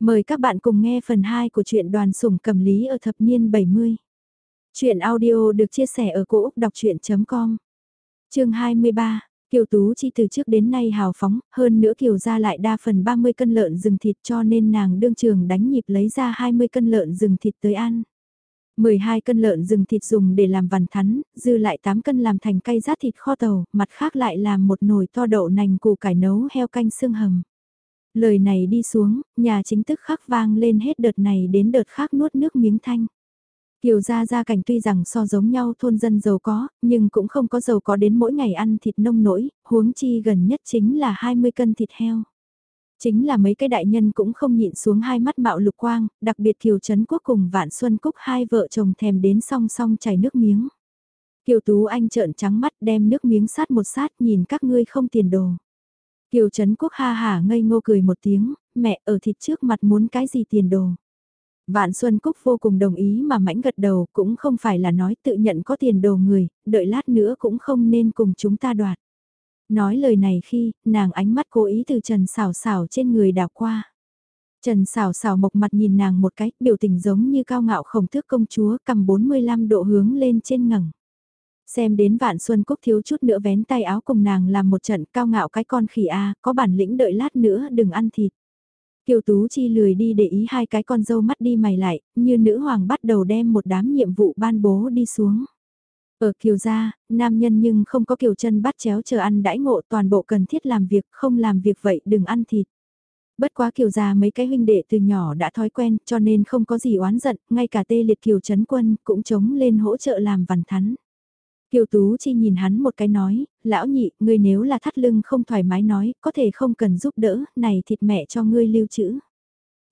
Mời các bạn cùng nghe phần 2 của truyện đoàn sủng cầm lý ở thập niên 70. Chuyện audio được chia sẻ ở cỗ đọc chuyện.com Trường 23, Kiều Tú chi từ trước đến nay hào phóng, hơn nữa Kiều ra lại đa phần 30 cân lợn rừng thịt cho nên nàng đương trường đánh nhịp lấy ra 20 cân lợn rừng thịt tới ăn. 12 cân lợn rừng thịt dùng để làm vằn thắn, dư lại 8 cân làm thành cây rát thịt kho tàu, mặt khác lại làm một nồi to đậu nành củ cải nấu heo canh xương hầm. Lời này đi xuống, nhà chính tức khắc vang lên hết đợt này đến đợt khác nuốt nước miếng thanh. Kiều gia gia cảnh tuy rằng so giống nhau thôn dân giàu có, nhưng cũng không có giàu có đến mỗi ngày ăn thịt nông nổi, huống chi gần nhất chính là 20 cân thịt heo. Chính là mấy cái đại nhân cũng không nhịn xuống hai mắt mạo lục quang, đặc biệt Kiều Trấn Quốc cùng Vạn Xuân Cúc hai vợ chồng thèm đến song song chảy nước miếng. Kiều Tú Anh trợn trắng mắt đem nước miếng sát một sát nhìn các ngươi không tiền đồ. Kiều Trấn Quốc ha hả ngây ngô cười một tiếng, mẹ ở thịt trước mặt muốn cái gì tiền đồ. Vạn Xuân Cúc vô cùng đồng ý mà mãnh gật đầu cũng không phải là nói tự nhận có tiền đồ người, đợi lát nữa cũng không nên cùng chúng ta đoạt. Nói lời này khi, nàng ánh mắt cố ý từ Trần Sảo Sảo trên người đảo qua. Trần Sảo Sảo mộc mặt nhìn nàng một cái, biểu tình giống như cao ngạo khổng thước công chúa cầm 45 độ hướng lên trên ngẩng. Xem đến vạn xuân cúc thiếu chút nữa vén tay áo cùng nàng làm một trận cao ngạo cái con khỉ a có bản lĩnh đợi lát nữa đừng ăn thịt. Kiều Tú Chi lười đi để ý hai cái con dâu mắt đi mày lại, như nữ hoàng bắt đầu đem một đám nhiệm vụ ban bố đi xuống. Ở Kiều gia, nam nhân nhưng không có Kiều chân bắt chéo chờ ăn đãi ngộ toàn bộ cần thiết làm việc, không làm việc vậy đừng ăn thịt. Bất quá Kiều gia mấy cái huynh đệ từ nhỏ đã thói quen cho nên không có gì oán giận, ngay cả tê liệt Kiều Trấn Quân cũng chống lên hỗ trợ làm vằn thắn. Kiều Tú Chi nhìn hắn một cái nói, lão nhị, ngươi nếu là thắt lưng không thoải mái nói, có thể không cần giúp đỡ, này thịt mẹ cho ngươi lưu trữ.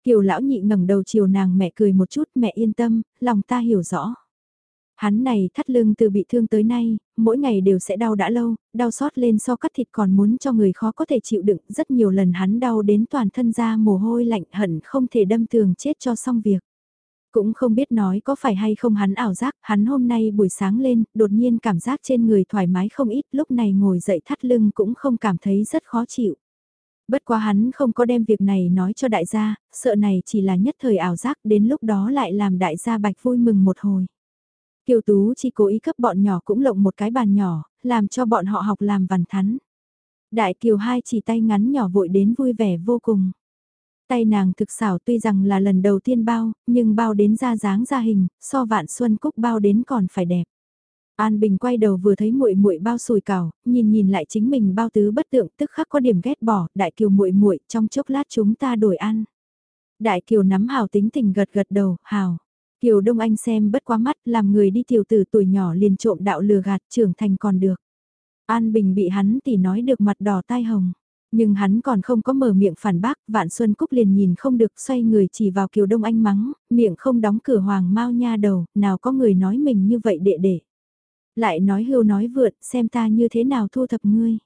Kiều lão nhị ngẩng đầu chiều nàng mẹ cười một chút, mẹ yên tâm, lòng ta hiểu rõ. Hắn này thắt lưng từ bị thương tới nay, mỗi ngày đều sẽ đau đã lâu, đau xót lên so cắt thịt còn muốn cho người khó có thể chịu đựng, rất nhiều lần hắn đau đến toàn thân ra mồ hôi lạnh hận không thể đâm tường chết cho xong việc. Cũng không biết nói có phải hay không hắn ảo giác, hắn hôm nay buổi sáng lên, đột nhiên cảm giác trên người thoải mái không ít, lúc này ngồi dậy thắt lưng cũng không cảm thấy rất khó chịu. Bất quá hắn không có đem việc này nói cho đại gia, sợ này chỉ là nhất thời ảo giác đến lúc đó lại làm đại gia bạch vui mừng một hồi. Kiều Tú chỉ cố ý cấp bọn nhỏ cũng lộng một cái bàn nhỏ, làm cho bọn họ học làm vằn thắn. Đại Kiều hai chỉ tay ngắn nhỏ vội đến vui vẻ vô cùng. Tay nàng thực xảo tuy rằng là lần đầu tiên bao, nhưng bao đến ra dáng ra hình, so vạn xuân cúc bao đến còn phải đẹp. An Bình quay đầu vừa thấy muội muội bao sùi cảo, nhìn nhìn lại chính mình bao tứ bất tượng, tức khắc có điểm ghét bỏ, đại kiều muội muội, trong chốc lát chúng ta đổi ăn. Đại kiều nắm hào tính tình gật gật đầu, hào. Kiều Đông Anh xem bất quá mắt, làm người đi tiểu tử tuổi nhỏ liền trộm đạo lừa gạt, trưởng thành còn được. An Bình bị hắn tỉ nói được mặt đỏ tai hồng. Nhưng hắn còn không có mở miệng phản bác, Vạn Xuân Cúc liền nhìn không được xoay người chỉ vào Kiều Đông Anh mắng, miệng không đóng cửa hoàng mau nha đầu, nào có người nói mình như vậy đệ đệ. Lại nói hưu nói vượt, xem ta như thế nào thu thập ngươi.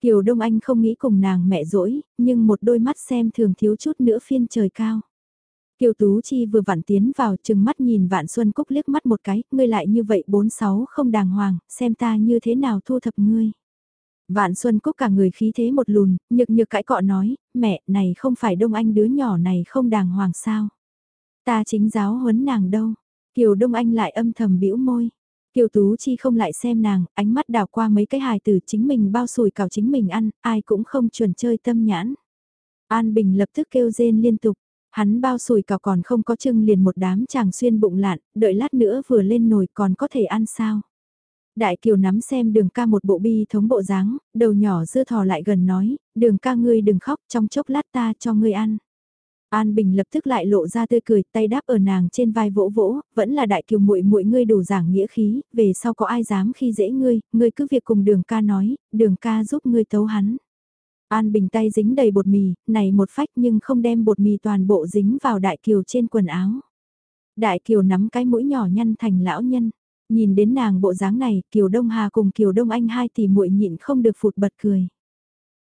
Kiều Đông Anh không nghĩ cùng nàng mẹ dỗi, nhưng một đôi mắt xem thường thiếu chút nữa phiên trời cao. Kiều Tú Chi vừa vặn tiến vào chừng mắt nhìn Vạn Xuân Cúc liếc mắt một cái, ngươi lại như vậy bốn sáu không đàng hoàng, xem ta như thế nào thu thập ngươi. Vạn Xuân Cúc cả người khí thế một lùn, nhực nhực cãi cọ nói, mẹ, này không phải Đông Anh đứa nhỏ này không đàng hoàng sao. Ta chính giáo huấn nàng đâu. Kiều Đông Anh lại âm thầm bĩu môi. Kiều Tú Chi không lại xem nàng, ánh mắt đào qua mấy cái hài từ chính mình bao sùi cào chính mình ăn, ai cũng không chuẩn chơi tâm nhãn. An Bình lập tức kêu rên liên tục, hắn bao sùi cào còn không có trưng liền một đám chàng xuyên bụng lạn, đợi lát nữa vừa lên nồi còn có thể ăn sao. Đại Kiều nắm xem đường ca một bộ bi thống bộ dáng, đầu nhỏ dưa thò lại gần nói, đường ca ngươi đừng khóc trong chốc lát ta cho ngươi ăn. An Bình lập tức lại lộ ra tươi cười, tay đáp ở nàng trên vai vỗ vỗ, vẫn là đại kiều muội muội ngươi đủ giảng nghĩa khí, về sau có ai dám khi dễ ngươi, ngươi cứ việc cùng đường ca nói, đường ca giúp ngươi tấu hắn. An Bình tay dính đầy bột mì, này một phách nhưng không đem bột mì toàn bộ dính vào đại kiều trên quần áo. Đại kiều nắm cái mũi nhỏ nhăn thành lão nhân. Nhìn đến nàng bộ dáng này, Kiều Đông Hà cùng Kiều Đông Anh hai tỷ muội nhịn không được phụt bật cười.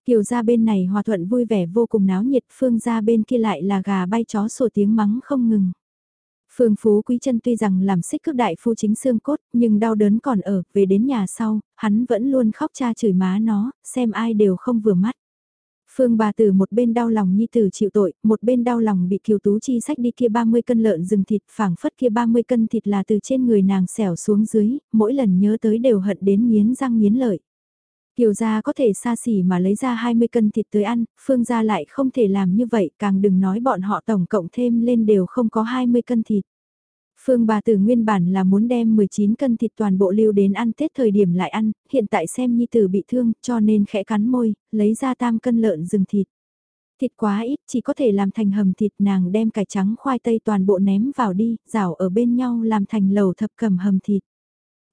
Kiều gia bên này hòa thuận vui vẻ vô cùng náo nhiệt, Phương gia bên kia lại là gà bay chó sủa tiếng mắng không ngừng. Phương Phú Quý chân tuy rằng làm xích cước đại phu chính xương cốt, nhưng đau đớn còn ở, về đến nhà sau, hắn vẫn luôn khóc cha chửi má nó, xem ai đều không vừa mắt. Phương bà từ một bên đau lòng nhi tử chịu tội, một bên đau lòng bị kiều tú chi sách đi kia 30 cân lợn rừng thịt, phảng phất kia 30 cân thịt là từ trên người nàng xẻo xuống dưới, mỗi lần nhớ tới đều hận đến miến răng miến lợi. Kiều gia có thể xa xỉ mà lấy ra 20 cân thịt tới ăn, Phương gia lại không thể làm như vậy, càng đừng nói bọn họ tổng cộng thêm lên đều không có 20 cân thịt. Phương bà tử nguyên bản là muốn đem 19 cân thịt toàn bộ lưu đến ăn Tết thời điểm lại ăn, hiện tại xem nhi tử bị thương cho nên khẽ cắn môi, lấy ra tam cân lợn rừng thịt. Thịt quá ít chỉ có thể làm thành hầm thịt nàng đem cải trắng khoai tây toàn bộ ném vào đi, rảo ở bên nhau làm thành lầu thập cầm hầm thịt.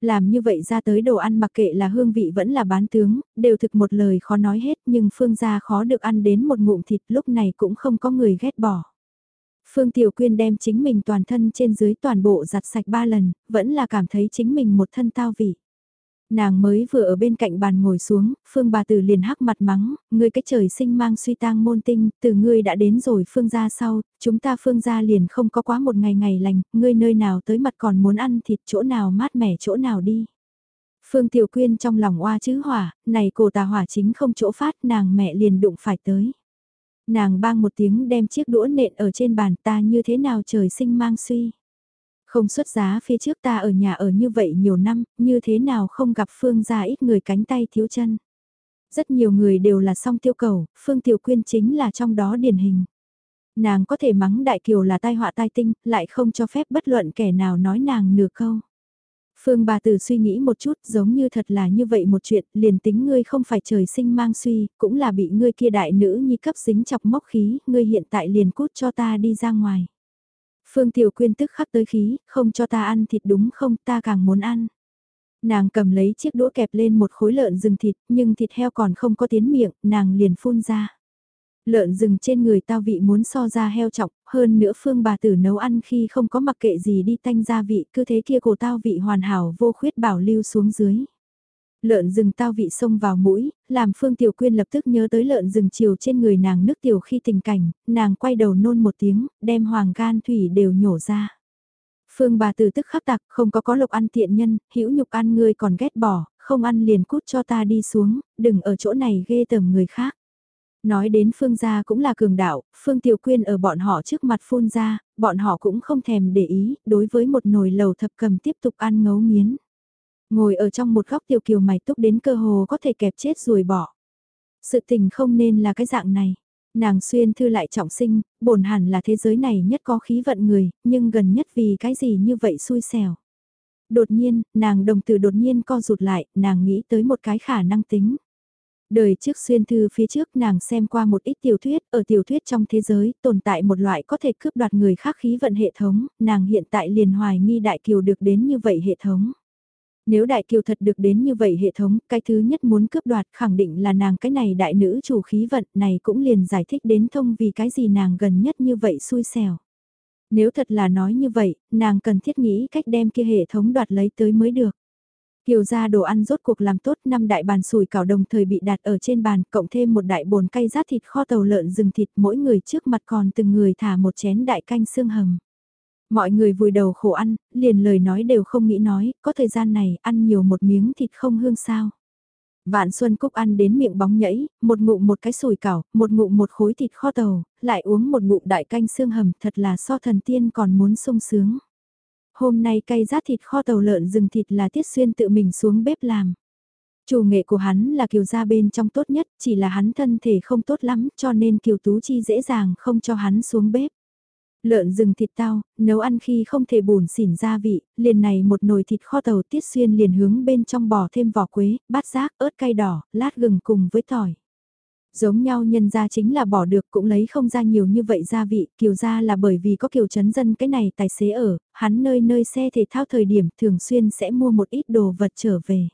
Làm như vậy ra tới đồ ăn mặc kệ là hương vị vẫn là bán tướng, đều thực một lời khó nói hết nhưng phương gia khó được ăn đến một ngụm thịt lúc này cũng không có người ghét bỏ. Phương Tiểu Quyên đem chính mình toàn thân trên dưới toàn bộ giặt sạch ba lần, vẫn là cảm thấy chính mình một thân tao vị. Nàng mới vừa ở bên cạnh bàn ngồi xuống, Phương bà tử liền hắc mặt mắng, ngươi cái trời sinh mang suy tang môn tinh, từ ngươi đã đến rồi Phương gia sau, chúng ta Phương gia liền không có quá một ngày ngày lành, ngươi nơi nào tới mặt còn muốn ăn thịt chỗ nào mát mẻ chỗ nào đi. Phương Tiểu Quyên trong lòng oa chữ hỏa, này cổ tà hỏa chính không chỗ phát nàng mẹ liền đụng phải tới. Nàng bang một tiếng đem chiếc đũa nện ở trên bàn ta như thế nào trời sinh mang suy. Không xuất giá phía trước ta ở nhà ở như vậy nhiều năm, như thế nào không gặp Phương gia ít người cánh tay thiếu chân. Rất nhiều người đều là song tiêu cầu, Phương Tiểu Quyên chính là trong đó điển hình. Nàng có thể mắng Đại Kiều là tai họa tai tinh, lại không cho phép bất luận kẻ nào nói nàng nửa câu. Phương bà tử suy nghĩ một chút giống như thật là như vậy một chuyện, liền tính ngươi không phải trời sinh mang suy, cũng là bị ngươi kia đại nữ nhi cấp dính chọc móc khí, ngươi hiện tại liền cút cho ta đi ra ngoài. Phương Tiểu Quyên tức khắc tới khí, không cho ta ăn thịt đúng không, ta càng muốn ăn. Nàng cầm lấy chiếc đũa kẹp lên một khối lợn rừng thịt, nhưng thịt heo còn không có tiến miệng, nàng liền phun ra. Lợn rừng trên người tao vị muốn so ra heo trọng, hơn nữa phương bà tử nấu ăn khi không có mặc kệ gì đi tanh gia vị, cứ thế kia cổ tao vị hoàn hảo vô khuyết bảo lưu xuống dưới. Lợn rừng tao vị xông vào mũi, làm Phương Tiểu Quyên lập tức nhớ tới lợn rừng chiều trên người nàng nước tiểu khi tình cảnh, nàng quay đầu nôn một tiếng, đem hoàng gan thủy đều nhổ ra. Phương bà tử tức khắc tặc, không có có lộc ăn tiện nhân, hữu nhục ăn người còn ghét bỏ, không ăn liền cút cho ta đi xuống, đừng ở chỗ này ghê tởm người khác. Nói đến Phương gia cũng là cường đạo, Phương Tiểu Quyên ở bọn họ trước mặt phun ra, bọn họ cũng không thèm để ý, đối với một nồi lầu thập cầm tiếp tục ăn ngấu nghiến. Ngồi ở trong một góc tiểu kiều mày túc đến cơ hồ có thể kẹp chết rồi bỏ. Sự tình không nên là cái dạng này. Nàng xuyên thư lại trọng sinh, bổn hẳn là thế giới này nhất có khí vận người, nhưng gần nhất vì cái gì như vậy xui xẻo. Đột nhiên, nàng đồng tử đột nhiên co rụt lại, nàng nghĩ tới một cái khả năng tính. Đời trước xuyên thư phía trước nàng xem qua một ít tiểu thuyết, ở tiểu thuyết trong thế giới tồn tại một loại có thể cướp đoạt người khác khí vận hệ thống, nàng hiện tại liền hoài nghi đại kiều được đến như vậy hệ thống. Nếu đại kiều thật được đến như vậy hệ thống, cái thứ nhất muốn cướp đoạt khẳng định là nàng cái này đại nữ chủ khí vận này cũng liền giải thích đến thông vì cái gì nàng gần nhất như vậy xui xẻo. Nếu thật là nói như vậy, nàng cần thiết nghĩ cách đem kia hệ thống đoạt lấy tới mới được. Kiều ra đồ ăn rốt cuộc làm tốt năm đại bàn sủi cảo đồng thời bị đặt ở trên bàn, cộng thêm một đại bồn cay rát thịt kho tàu lợn rừng thịt mỗi người trước mặt còn từng người thả một chén đại canh xương hầm. Mọi người vùi đầu khổ ăn, liền lời nói đều không nghĩ nói, có thời gian này ăn nhiều một miếng thịt không hương sao. Vạn Xuân Cúc ăn đến miệng bóng nhảy, một ngụm một cái sủi cảo, một ngụm một khối thịt kho tàu, lại uống một ngụm đại canh xương hầm thật là so thần tiên còn muốn sung sướng. Hôm nay cay rát thịt kho tàu lợn rừng thịt là Tiết Xuyên tự mình xuống bếp làm. Chủ nghệ của hắn là kiều gia bên trong tốt nhất, chỉ là hắn thân thể không tốt lắm cho nên kiều tú chi dễ dàng không cho hắn xuống bếp. Lợn rừng thịt tao, nấu ăn khi không thể bùn xỉn gia vị, liền này một nồi thịt kho tàu tiết xuyên liền hướng bên trong bỏ thêm vỏ quế, bát giác, ớt cay đỏ, lát gừng cùng với tỏi. Giống nhau nhân ra chính là bỏ được cũng lấy không ra nhiều như vậy gia vị, kiều ra là bởi vì có kiều chấn dân cái này tài xế ở, hắn nơi nơi xe thể thao thời điểm thường xuyên sẽ mua một ít đồ vật trở về.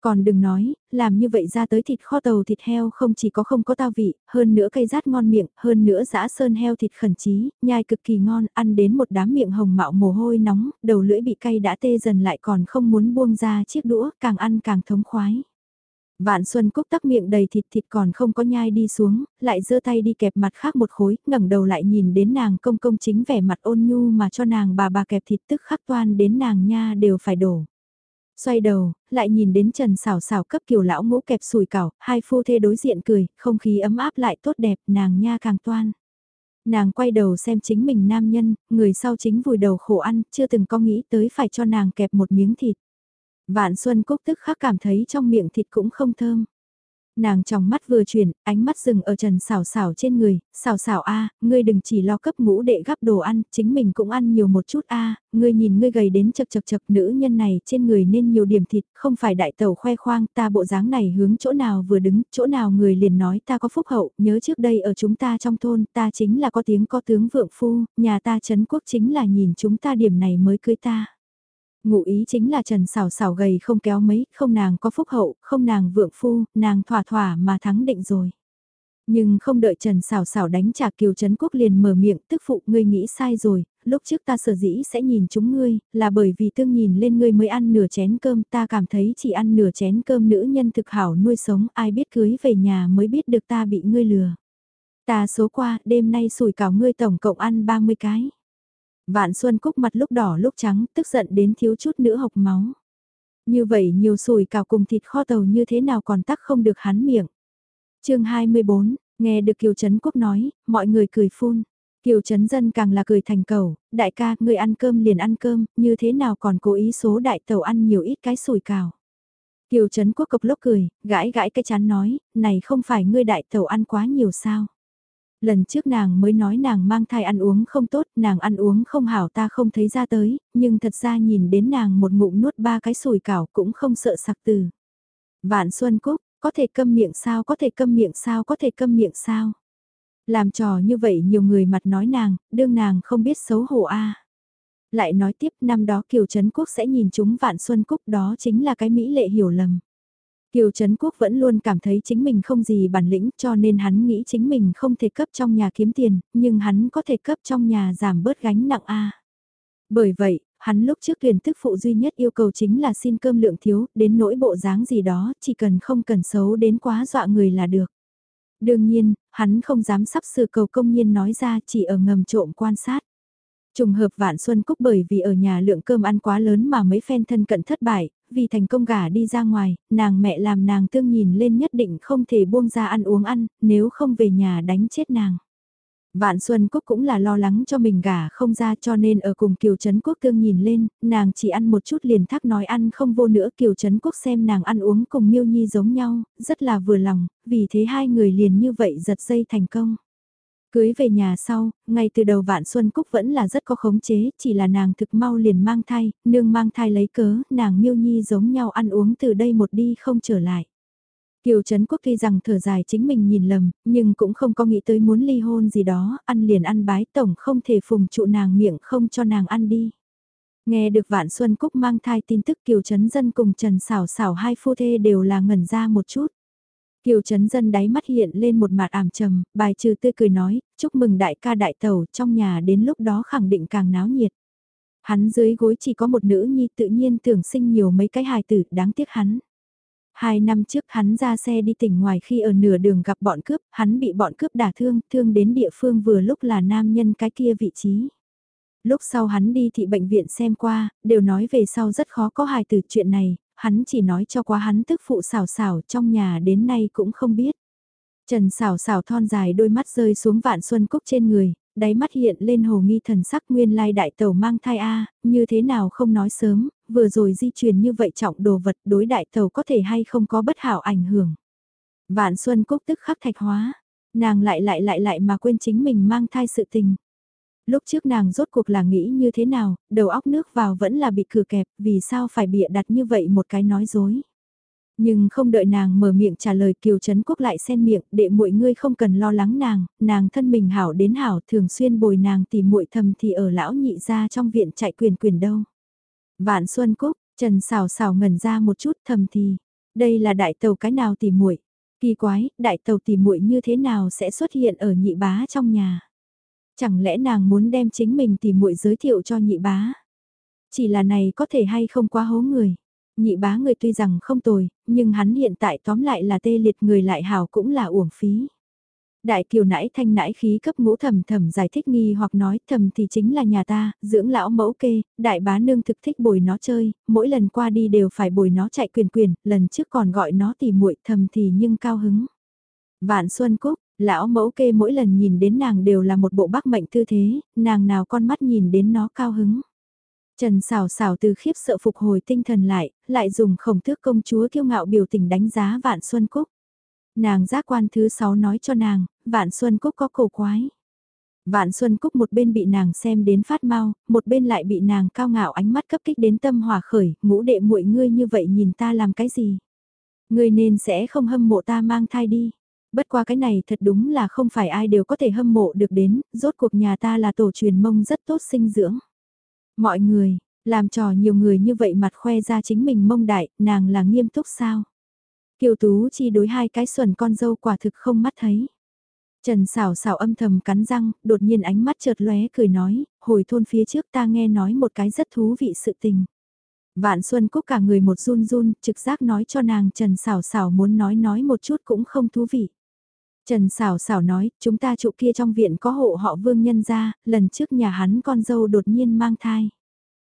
Còn đừng nói, làm như vậy ra tới thịt kho tàu thịt heo không chỉ có không có tao vị, hơn nữa cây rát ngon miệng, hơn nữa giã sơn heo thịt khẩn trí nhai cực kỳ ngon, ăn đến một đám miệng hồng mạo mồ hôi nóng, đầu lưỡi bị cay đã tê dần lại còn không muốn buông ra chiếc đũa, càng ăn càng thống khoái. Vạn Xuân Cúc tắc miệng đầy thịt thịt còn không có nhai đi xuống, lại giơ tay đi kẹp mặt khác một khối, ngẩng đầu lại nhìn đến nàng công công chính vẻ mặt ôn nhu mà cho nàng bà bà kẹp thịt tức khắc toan đến nàng nha đều phải đổ. Xoay đầu, lại nhìn đến Trần xảo xảo cấp kiểu lão ngũ kẹp sùi cảo, hai phu thê đối diện cười, không khí ấm áp lại tốt đẹp, nàng nha càng toan. Nàng quay đầu xem chính mình nam nhân, người sau chính vùi đầu khổ ăn, chưa từng có nghĩ tới phải cho nàng kẹp một miếng thịt. Vạn Xuân Cúc tức khắc cảm thấy trong miệng thịt cũng không thơm. Nàng trong mắt vừa chuyển, ánh mắt dừng ở trần Sảo Sảo trên người, "Sảo Sảo a ngươi đừng chỉ lo cấp ngũ đệ gắp đồ ăn, chính mình cũng ăn nhiều một chút a ngươi nhìn ngươi gầy đến chật chật chật nữ nhân này trên người nên nhiều điểm thịt, không phải đại tẩu khoe khoang ta bộ dáng này hướng chỗ nào vừa đứng, chỗ nào người liền nói ta có phúc hậu, nhớ trước đây ở chúng ta trong thôn ta chính là có tiếng có tướng vượng phu, nhà ta chấn quốc chính là nhìn chúng ta điểm này mới cưới ta. Ngụ ý chính là Trần xảo xảo gầy không kéo mấy, không nàng có phúc hậu, không nàng vượng phu, nàng thỏa thỏa mà thắng định rồi. Nhưng không đợi Trần xảo xảo đánh trả Kiều Trấn Quốc liền mở miệng tức phụ ngươi nghĩ sai rồi, lúc trước ta sở dĩ sẽ nhìn chúng ngươi, là bởi vì tương nhìn lên ngươi mới ăn nửa chén cơm ta cảm thấy chỉ ăn nửa chén cơm nữ nhân thực hảo nuôi sống ai biết cưới về nhà mới biết được ta bị ngươi lừa. Ta số qua, đêm nay sủi cảo ngươi tổng cộng ăn 30 cái. Vạn Xuân Cúc mặt lúc đỏ lúc trắng, tức giận đến thiếu chút nữa hộc máu. Như vậy nhiều sùi cào cùng thịt kho tàu như thế nào còn tắc không được hắn miệng. chương 24, nghe được Kiều Trấn Quốc nói, mọi người cười phun. Kiều Trấn Dân càng là cười thành cầu, đại ca, người ăn cơm liền ăn cơm, như thế nào còn cố ý số đại tàu ăn nhiều ít cái sùi cào. Kiều Trấn Quốc cộc lốc cười, gãi gãi cái chán nói, này không phải ngươi đại tàu ăn quá nhiều sao. Lần trước nàng mới nói nàng mang thai ăn uống không tốt, nàng ăn uống không hảo ta không thấy ra tới, nhưng thật ra nhìn đến nàng một ngụm nuốt ba cái sùi cảo cũng không sợ sặc từ. Vạn Xuân Cúc, có thể câm miệng sao, có thể câm miệng sao, có thể câm miệng sao. Làm trò như vậy nhiều người mặt nói nàng, đương nàng không biết xấu hổ a. Lại nói tiếp năm đó Kiều Trấn Quốc sẽ nhìn chúng Vạn Xuân Cúc đó chính là cái Mỹ lệ hiểu lầm. Kiều Trấn Quốc vẫn luôn cảm thấy chính mình không gì bản lĩnh cho nên hắn nghĩ chính mình không thể cấp trong nhà kiếm tiền, nhưng hắn có thể cấp trong nhà giảm bớt gánh nặng A. Bởi vậy, hắn lúc trước tuyển thức phụ duy nhất yêu cầu chính là xin cơm lượng thiếu, đến nỗi bộ dáng gì đó, chỉ cần không cần xấu đến quá dọa người là được. Đương nhiên, hắn không dám sắp sự cầu công nhiên nói ra chỉ ở ngầm trộm quan sát. Trùng hợp Vạn Xuân Cúc bởi vì ở nhà lượng cơm ăn quá lớn mà mấy phen thân cận thất bại, vì thành công gả đi ra ngoài, nàng mẹ làm nàng tương nhìn lên nhất định không thể buông ra ăn uống ăn, nếu không về nhà đánh chết nàng. Vạn Xuân Cúc cũng là lo lắng cho mình gả không ra cho nên ở cùng Kiều Trấn Quốc tương nhìn lên, nàng chỉ ăn một chút liền thắc nói ăn không vô nữa Kiều Trấn Quốc xem nàng ăn uống cùng Miêu Nhi giống nhau, rất là vừa lòng, vì thế hai người liền như vậy giật dây thành công. Cưới về nhà sau, ngay từ đầu Vạn Xuân Cúc vẫn là rất có khống chế, chỉ là nàng thực mau liền mang thai, nương mang thai lấy cớ, nàng miêu nhi giống nhau ăn uống từ đây một đi không trở lại. Kiều Trấn Quốc tuy rằng thở dài chính mình nhìn lầm, nhưng cũng không có nghĩ tới muốn ly hôn gì đó, ăn liền ăn bái tổng không thể phùng trụ nàng miệng không cho nàng ăn đi. Nghe được Vạn Xuân Cúc mang thai tin tức Kiều Trấn Dân cùng Trần Sảo Sảo hai phu thê đều là ngẩn ra một chút. Kiều Trấn Dân đáy mắt hiện lên một mặt ảm trầm, bài trừ tươi cười nói, chúc mừng đại ca đại tẩu trong nhà đến lúc đó khẳng định càng náo nhiệt. Hắn dưới gối chỉ có một nữ nhi tự nhiên tưởng sinh nhiều mấy cái hài tử đáng tiếc hắn. Hai năm trước hắn ra xe đi tỉnh ngoài khi ở nửa đường gặp bọn cướp, hắn bị bọn cướp đả thương, thương đến địa phương vừa lúc là nam nhân cái kia vị trí. Lúc sau hắn đi thị bệnh viện xem qua, đều nói về sau rất khó có hài tử chuyện này, hắn chỉ nói cho quá hắn tức phụ xảo xảo trong nhà đến nay cũng không biết. Trần xảo xảo thon dài đôi mắt rơi xuống vạn xuân cúc trên người, đáy mắt hiện lên hồ nghi thần sắc nguyên lai đại tàu mang thai A, như thế nào không nói sớm, vừa rồi di chuyển như vậy trọng đồ vật đối đại tàu có thể hay không có bất hảo ảnh hưởng. Vạn xuân cúc tức khắc thạch hóa, nàng lại lại lại lại mà quên chính mình mang thai sự tình. Lúc trước nàng rốt cuộc là nghĩ như thế nào, đầu óc nước vào vẫn là bị cửa kẹp, vì sao phải bịa đặt như vậy một cái nói dối. Nhưng không đợi nàng mở miệng trả lời Kiều Trấn Quốc lại xen miệng, đệ muội ngươi không cần lo lắng nàng, nàng thân mình hảo đến hảo thường xuyên bồi nàng tìm muội thầm thì ở lão nhị ra trong viện chạy quyền quyền đâu. Vạn Xuân Cúc, Trần xào xào ngẩn ra một chút thầm thì, đây là đại tàu cái nào tìm muội Kỳ quái, đại tàu tìm muội như thế nào sẽ xuất hiện ở nhị bá trong nhà. Chẳng lẽ nàng muốn đem chính mình tìm muội giới thiệu cho nhị bá? Chỉ là này có thể hay không quá hố người. Nhị bá người tuy rằng không tồi, nhưng hắn hiện tại tóm lại là tê liệt người lại hảo cũng là uổng phí. Đại kiều nãi thanh nãi khí cấp ngũ thầm thầm giải thích nghi hoặc nói thầm thì chính là nhà ta, dưỡng lão mẫu kê, đại bá nương thực thích bồi nó chơi, mỗi lần qua đi đều phải bồi nó chạy quyền quyền, lần trước còn gọi nó tỉ muội thầm thì nhưng cao hứng. Vạn Xuân Cúc, lão mẫu kê mỗi lần nhìn đến nàng đều là một bộ bác mệnh tư thế, nàng nào con mắt nhìn đến nó cao hứng. Trần xào xào từ khiếp sợ phục hồi tinh thần lại, lại dùng khổng thước công chúa kiêu ngạo biểu tình đánh giá Vạn Xuân Cúc. Nàng giác quan thứ sáu nói cho nàng, Vạn Xuân Cúc có cổ quái. Vạn Xuân Cúc một bên bị nàng xem đến phát mau, một bên lại bị nàng cao ngạo ánh mắt cấp kích đến tâm hòa khởi, ngũ đệ muội ngươi như vậy nhìn ta làm cái gì? Ngươi nên sẽ không hâm mộ ta mang thai đi. Bất qua cái này thật đúng là không phải ai đều có thể hâm mộ được đến, rốt cuộc nhà ta là tổ truyền mông rất tốt sinh dưỡng. Mọi người, làm trò nhiều người như vậy mặt khoe ra chính mình mông đại, nàng là nghiêm túc sao? Kiều Tú chi đối hai cái xuẩn con dâu quả thực không mắt thấy. Trần xảo xảo âm thầm cắn răng, đột nhiên ánh mắt chợt lóe cười nói, hồi thôn phía trước ta nghe nói một cái rất thú vị sự tình. Vạn Xuân Cúc cả người một run run, trực giác nói cho nàng Trần xảo xảo muốn nói nói một chút cũng không thú vị. Trần xảo xảo nói, chúng ta trụ kia trong viện có hộ họ vương nhân gia, lần trước nhà hắn con dâu đột nhiên mang thai.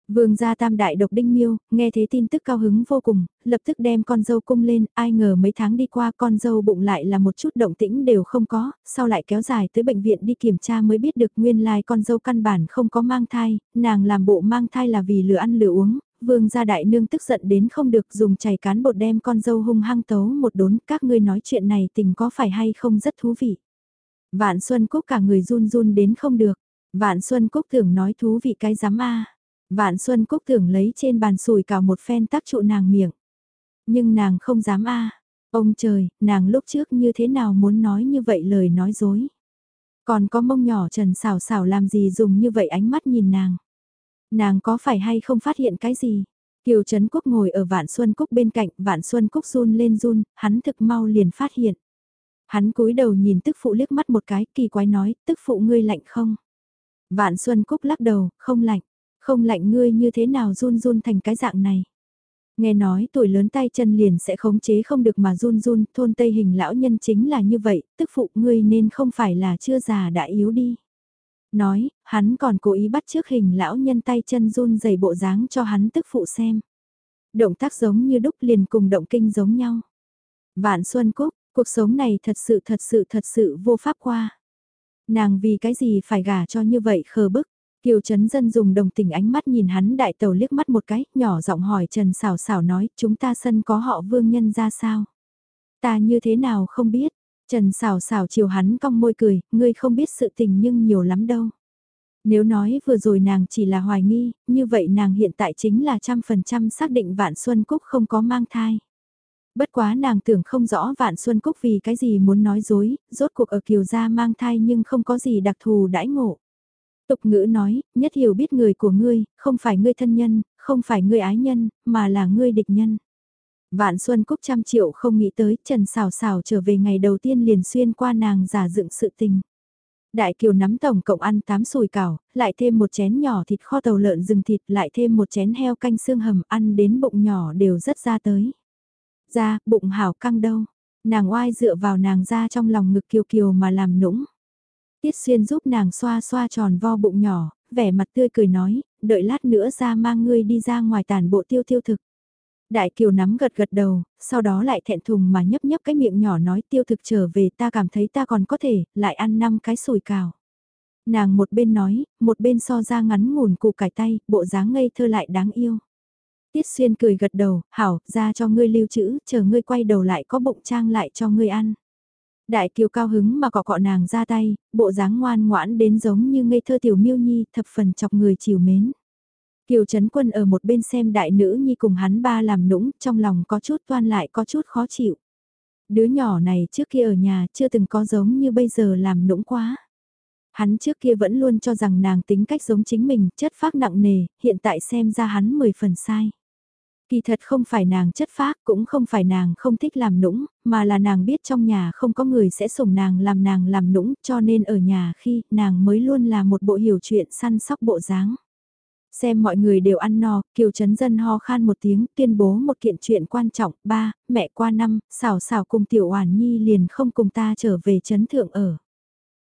Vương gia tam đại độc đinh miêu, nghe thế tin tức cao hứng vô cùng, lập tức đem con dâu cung lên, ai ngờ mấy tháng đi qua con dâu bụng lại là một chút động tĩnh đều không có, sau lại kéo dài tới bệnh viện đi kiểm tra mới biết được nguyên lai con dâu căn bản không có mang thai, nàng làm bộ mang thai là vì lừa ăn lừa uống, vương gia đại nương tức giận đến không được dùng chảy cán bột đem con dâu hung hăng tấu một đốn, các ngươi nói chuyện này tình có phải hay không rất thú vị. Vạn Xuân Cúc cả người run run đến không được, Vạn Xuân Cúc tưởng nói thú vị cái giám a Vạn Xuân Cúc tưởng lấy trên bàn sùi cào một phen tác trụ nàng miệng. Nhưng nàng không dám a Ông trời, nàng lúc trước như thế nào muốn nói như vậy lời nói dối. Còn có mông nhỏ trần xào xào làm gì dùng như vậy ánh mắt nhìn nàng. Nàng có phải hay không phát hiện cái gì? Kiều Trấn Quốc ngồi ở Vạn Xuân Cúc bên cạnh, Vạn Xuân Cúc run lên run, hắn thực mau liền phát hiện. Hắn cúi đầu nhìn tức phụ liếc mắt một cái, kỳ quái nói, tức phụ ngươi lạnh không? Vạn Xuân Cúc lắc đầu, không lạnh. Không lạnh ngươi như thế nào run run thành cái dạng này. Nghe nói tuổi lớn tay chân liền sẽ khống chế không được mà run run, thôn Tây hình lão nhân chính là như vậy, tức phụ ngươi nên không phải là chưa già đã yếu đi. Nói, hắn còn cố ý bắt trước hình lão nhân tay chân run dày bộ dáng cho hắn tức phụ xem. Động tác giống như đúc liền cùng động kinh giống nhau. Vạn Xuân Cúc, cuộc sống này thật sự thật sự thật sự vô pháp qua. Nàng vì cái gì phải gả cho như vậy khờ bức. Kiều Trấn Dân dùng đồng tình ánh mắt nhìn hắn đại tàu liếc mắt một cái, nhỏ giọng hỏi Trần Sảo Sảo nói, chúng ta sân có họ vương nhân ra sao? Ta như thế nào không biết? Trần xào xào chiều hắn cong môi cười, ngươi không biết sự tình nhưng nhiều lắm đâu. Nếu nói vừa rồi nàng chỉ là hoài nghi, như vậy nàng hiện tại chính là trăm phần trăm xác định Vạn Xuân Cúc không có mang thai. Bất quá nàng tưởng không rõ Vạn Xuân Cúc vì cái gì muốn nói dối, rốt cuộc ở Kiều Gia mang thai nhưng không có gì đặc thù đãi ngộ. Tục ngữ nói, nhất hiểu biết người của ngươi, không phải ngươi thân nhân, không phải ngươi ái nhân, mà là ngươi địch nhân. Vạn Xuân Cúc trăm triệu không nghĩ tới Trần Sảo Sảo trở về ngày đầu tiên liền xuyên qua nàng giả dựng sự tình. Đại Kiều nắm tổng cộng ăn 8 sùi cảo, lại thêm một chén nhỏ thịt kho tàu lợn rừng thịt, lại thêm một chén heo canh xương hầm ăn đến bụng nhỏ đều rất ra tới. Ra, bụng hảo căng đâu. Nàng oai dựa vào nàng ra trong lòng ngực kiều kiều mà làm nũng. Tiết Xuyên giúp nàng xoa xoa tròn vo bụng nhỏ, vẻ mặt tươi cười nói, đợi lát nữa ra mang ngươi đi ra ngoài tàn bộ tiêu tiêu thực. Đại Kiều nắm gật gật đầu, sau đó lại thẹn thùng mà nhấp nhấp cái miệng nhỏ nói tiêu thực trở về ta cảm thấy ta còn có thể, lại ăn năm cái sùi cào. Nàng một bên nói, một bên so ra ngắn ngủn cụ cải tay, bộ dáng ngây thơ lại đáng yêu. Tiết xuyên cười gật đầu, hảo, ra cho ngươi lưu trữ, chờ ngươi quay đầu lại có bụng trang lại cho ngươi ăn. Đại kiều cao hứng mà cọ cọ nàng ra tay, bộ dáng ngoan ngoãn đến giống như ngây thơ tiểu miêu nhi thập phần chọc người chiều mến. Kiều Trấn Quân ở một bên xem đại nữ nhi cùng hắn ba làm nũng, trong lòng có chút toan lại có chút khó chịu. Đứa nhỏ này trước kia ở nhà chưa từng có giống như bây giờ làm nũng quá. Hắn trước kia vẫn luôn cho rằng nàng tính cách giống chính mình, chất phác nặng nề, hiện tại xem ra hắn mười phần sai. Kỳ thật không phải nàng chất phác, cũng không phải nàng không thích làm nũng, mà là nàng biết trong nhà không có người sẽ sủng nàng làm nàng làm nũng, cho nên ở nhà khi nàng mới luôn là một bộ hiểu chuyện săn sóc bộ dáng. Xem mọi người đều ăn no, Kiều Trấn Dân ho khan một tiếng tuyên bố một kiện chuyện quan trọng, ba, mẹ qua năm, xảo xảo cùng Tiểu Hoàn Nhi liền không cùng ta trở về Trấn Thượng ở.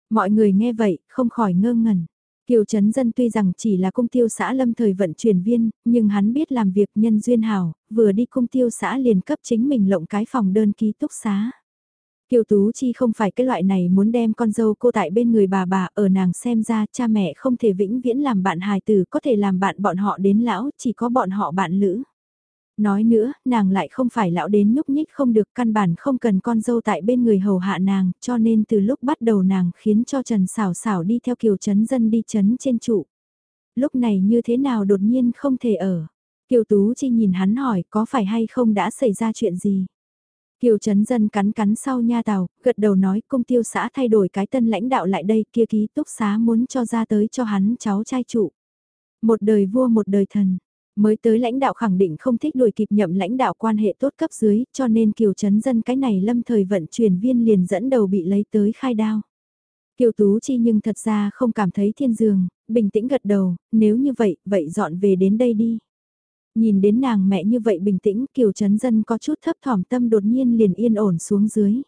Mọi người nghe vậy, không khỏi ngơ ngẩn. Kiều Trấn Dân tuy rằng chỉ là cung tiêu xã lâm thời vận chuyển viên, nhưng hắn biết làm việc nhân duyên hảo, vừa đi cung tiêu xã liền cấp chính mình lộng cái phòng đơn ký túc xá. Kiều Tú Chi không phải cái loại này muốn đem con dâu cô tại bên người bà bà ở nàng xem ra cha mẹ không thể vĩnh viễn làm bạn hài tử có thể làm bạn bọn họ đến lão chỉ có bọn họ bạn lữ. Nói nữa, nàng lại không phải lão đến nhúc nhích không được căn bản không cần con dâu tại bên người hầu hạ nàng, cho nên từ lúc bắt đầu nàng khiến cho Trần Sảo Sảo đi theo Kiều Trấn Dân đi chấn trên trụ. Lúc này như thế nào đột nhiên không thể ở. Kiều Tú Chi nhìn hắn hỏi có phải hay không đã xảy ra chuyện gì. Kiều Trấn Dân cắn cắn sau nha tàu, gật đầu nói công tiêu xã thay đổi cái tân lãnh đạo lại đây kia ký túc xá muốn cho ra tới cho hắn cháu trai trụ. Một đời vua một đời thần, Mới tới lãnh đạo khẳng định không thích đuổi kịp nhậm lãnh đạo quan hệ tốt cấp dưới, cho nên Kiều Trấn Dân cái này lâm thời vận chuyển viên liền dẫn đầu bị lấy tới khai đao. Kiều Tú Chi nhưng thật ra không cảm thấy thiên dường, bình tĩnh gật đầu, nếu như vậy, vậy dọn về đến đây đi. Nhìn đến nàng mẹ như vậy bình tĩnh, Kiều Trấn Dân có chút thấp thỏm tâm đột nhiên liền yên ổn xuống dưới.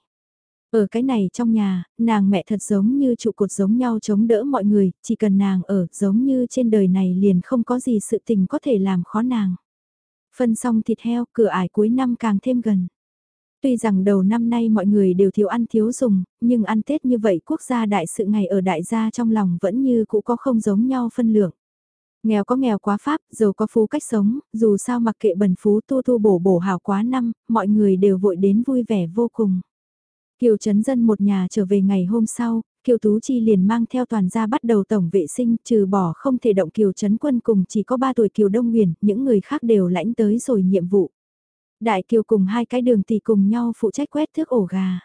Ở cái này trong nhà, nàng mẹ thật giống như trụ cột giống nhau chống đỡ mọi người, chỉ cần nàng ở, giống như trên đời này liền không có gì sự tình có thể làm khó nàng. Phân xong thịt heo, cửa ải cuối năm càng thêm gần. Tuy rằng đầu năm nay mọi người đều thiếu ăn thiếu dùng, nhưng ăn Tết như vậy quốc gia đại sự ngày ở đại gia trong lòng vẫn như cũ có không giống nhau phân lượng. Nghèo có nghèo quá pháp, giàu có phú cách sống, dù sao mặc kệ bần phú tu tu bổ bổ hào quá năm, mọi người đều vội đến vui vẻ vô cùng. Kiều Trấn Dân một nhà trở về ngày hôm sau, Kiều Tú Chi liền mang theo toàn gia bắt đầu tổng vệ sinh, trừ bỏ không thể động Kiều Trấn Quân cùng chỉ có 3 tuổi Kiều Đông Nguyền, những người khác đều lãnh tới rồi nhiệm vụ. Đại Kiều cùng hai cái đường tỷ cùng nhau phụ trách quét thước ổ gà.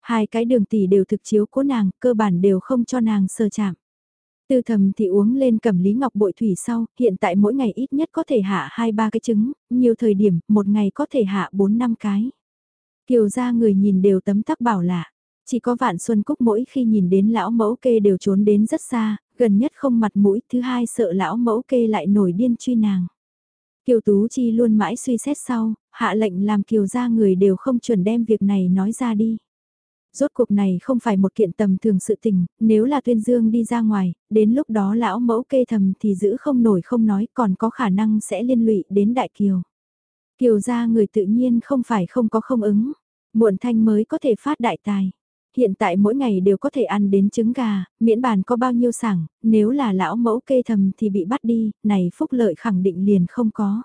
Hai cái đường tỷ đều thực chiếu cố nàng, cơ bản đều không cho nàng sơ chạm. Tư thầm thì uống lên cầm lý ngọc bội thủy sau, hiện tại mỗi ngày ít nhất có thể hạ 2-3 cái trứng, nhiều thời điểm, một ngày có thể hạ 4-5 cái. Kiều ra người nhìn đều tấm tắc bảo lạ. Chỉ có vạn xuân cúc mỗi khi nhìn đến lão mẫu kê đều trốn đến rất xa, gần nhất không mặt mũi, thứ hai sợ lão mẫu kê lại nổi điên truy nàng. Kiều Tú Chi luôn mãi suy xét sau, hạ lệnh làm kiều ra người đều không chuẩn đem việc này nói ra đi. Rốt cuộc này không phải một kiện tầm thường sự tình, nếu là tuyên dương đi ra ngoài, đến lúc đó lão mẫu kê thầm thì giữ không nổi không nói còn có khả năng sẽ liên lụy đến đại kiều. Kiều ra người tự nhiên không phải không có không ứng, muộn thanh mới có thể phát đại tài. Hiện tại mỗi ngày đều có thể ăn đến trứng gà, miễn bàn có bao nhiêu sảng, nếu là lão mẫu kê thầm thì bị bắt đi, này phúc lợi khẳng định liền không có.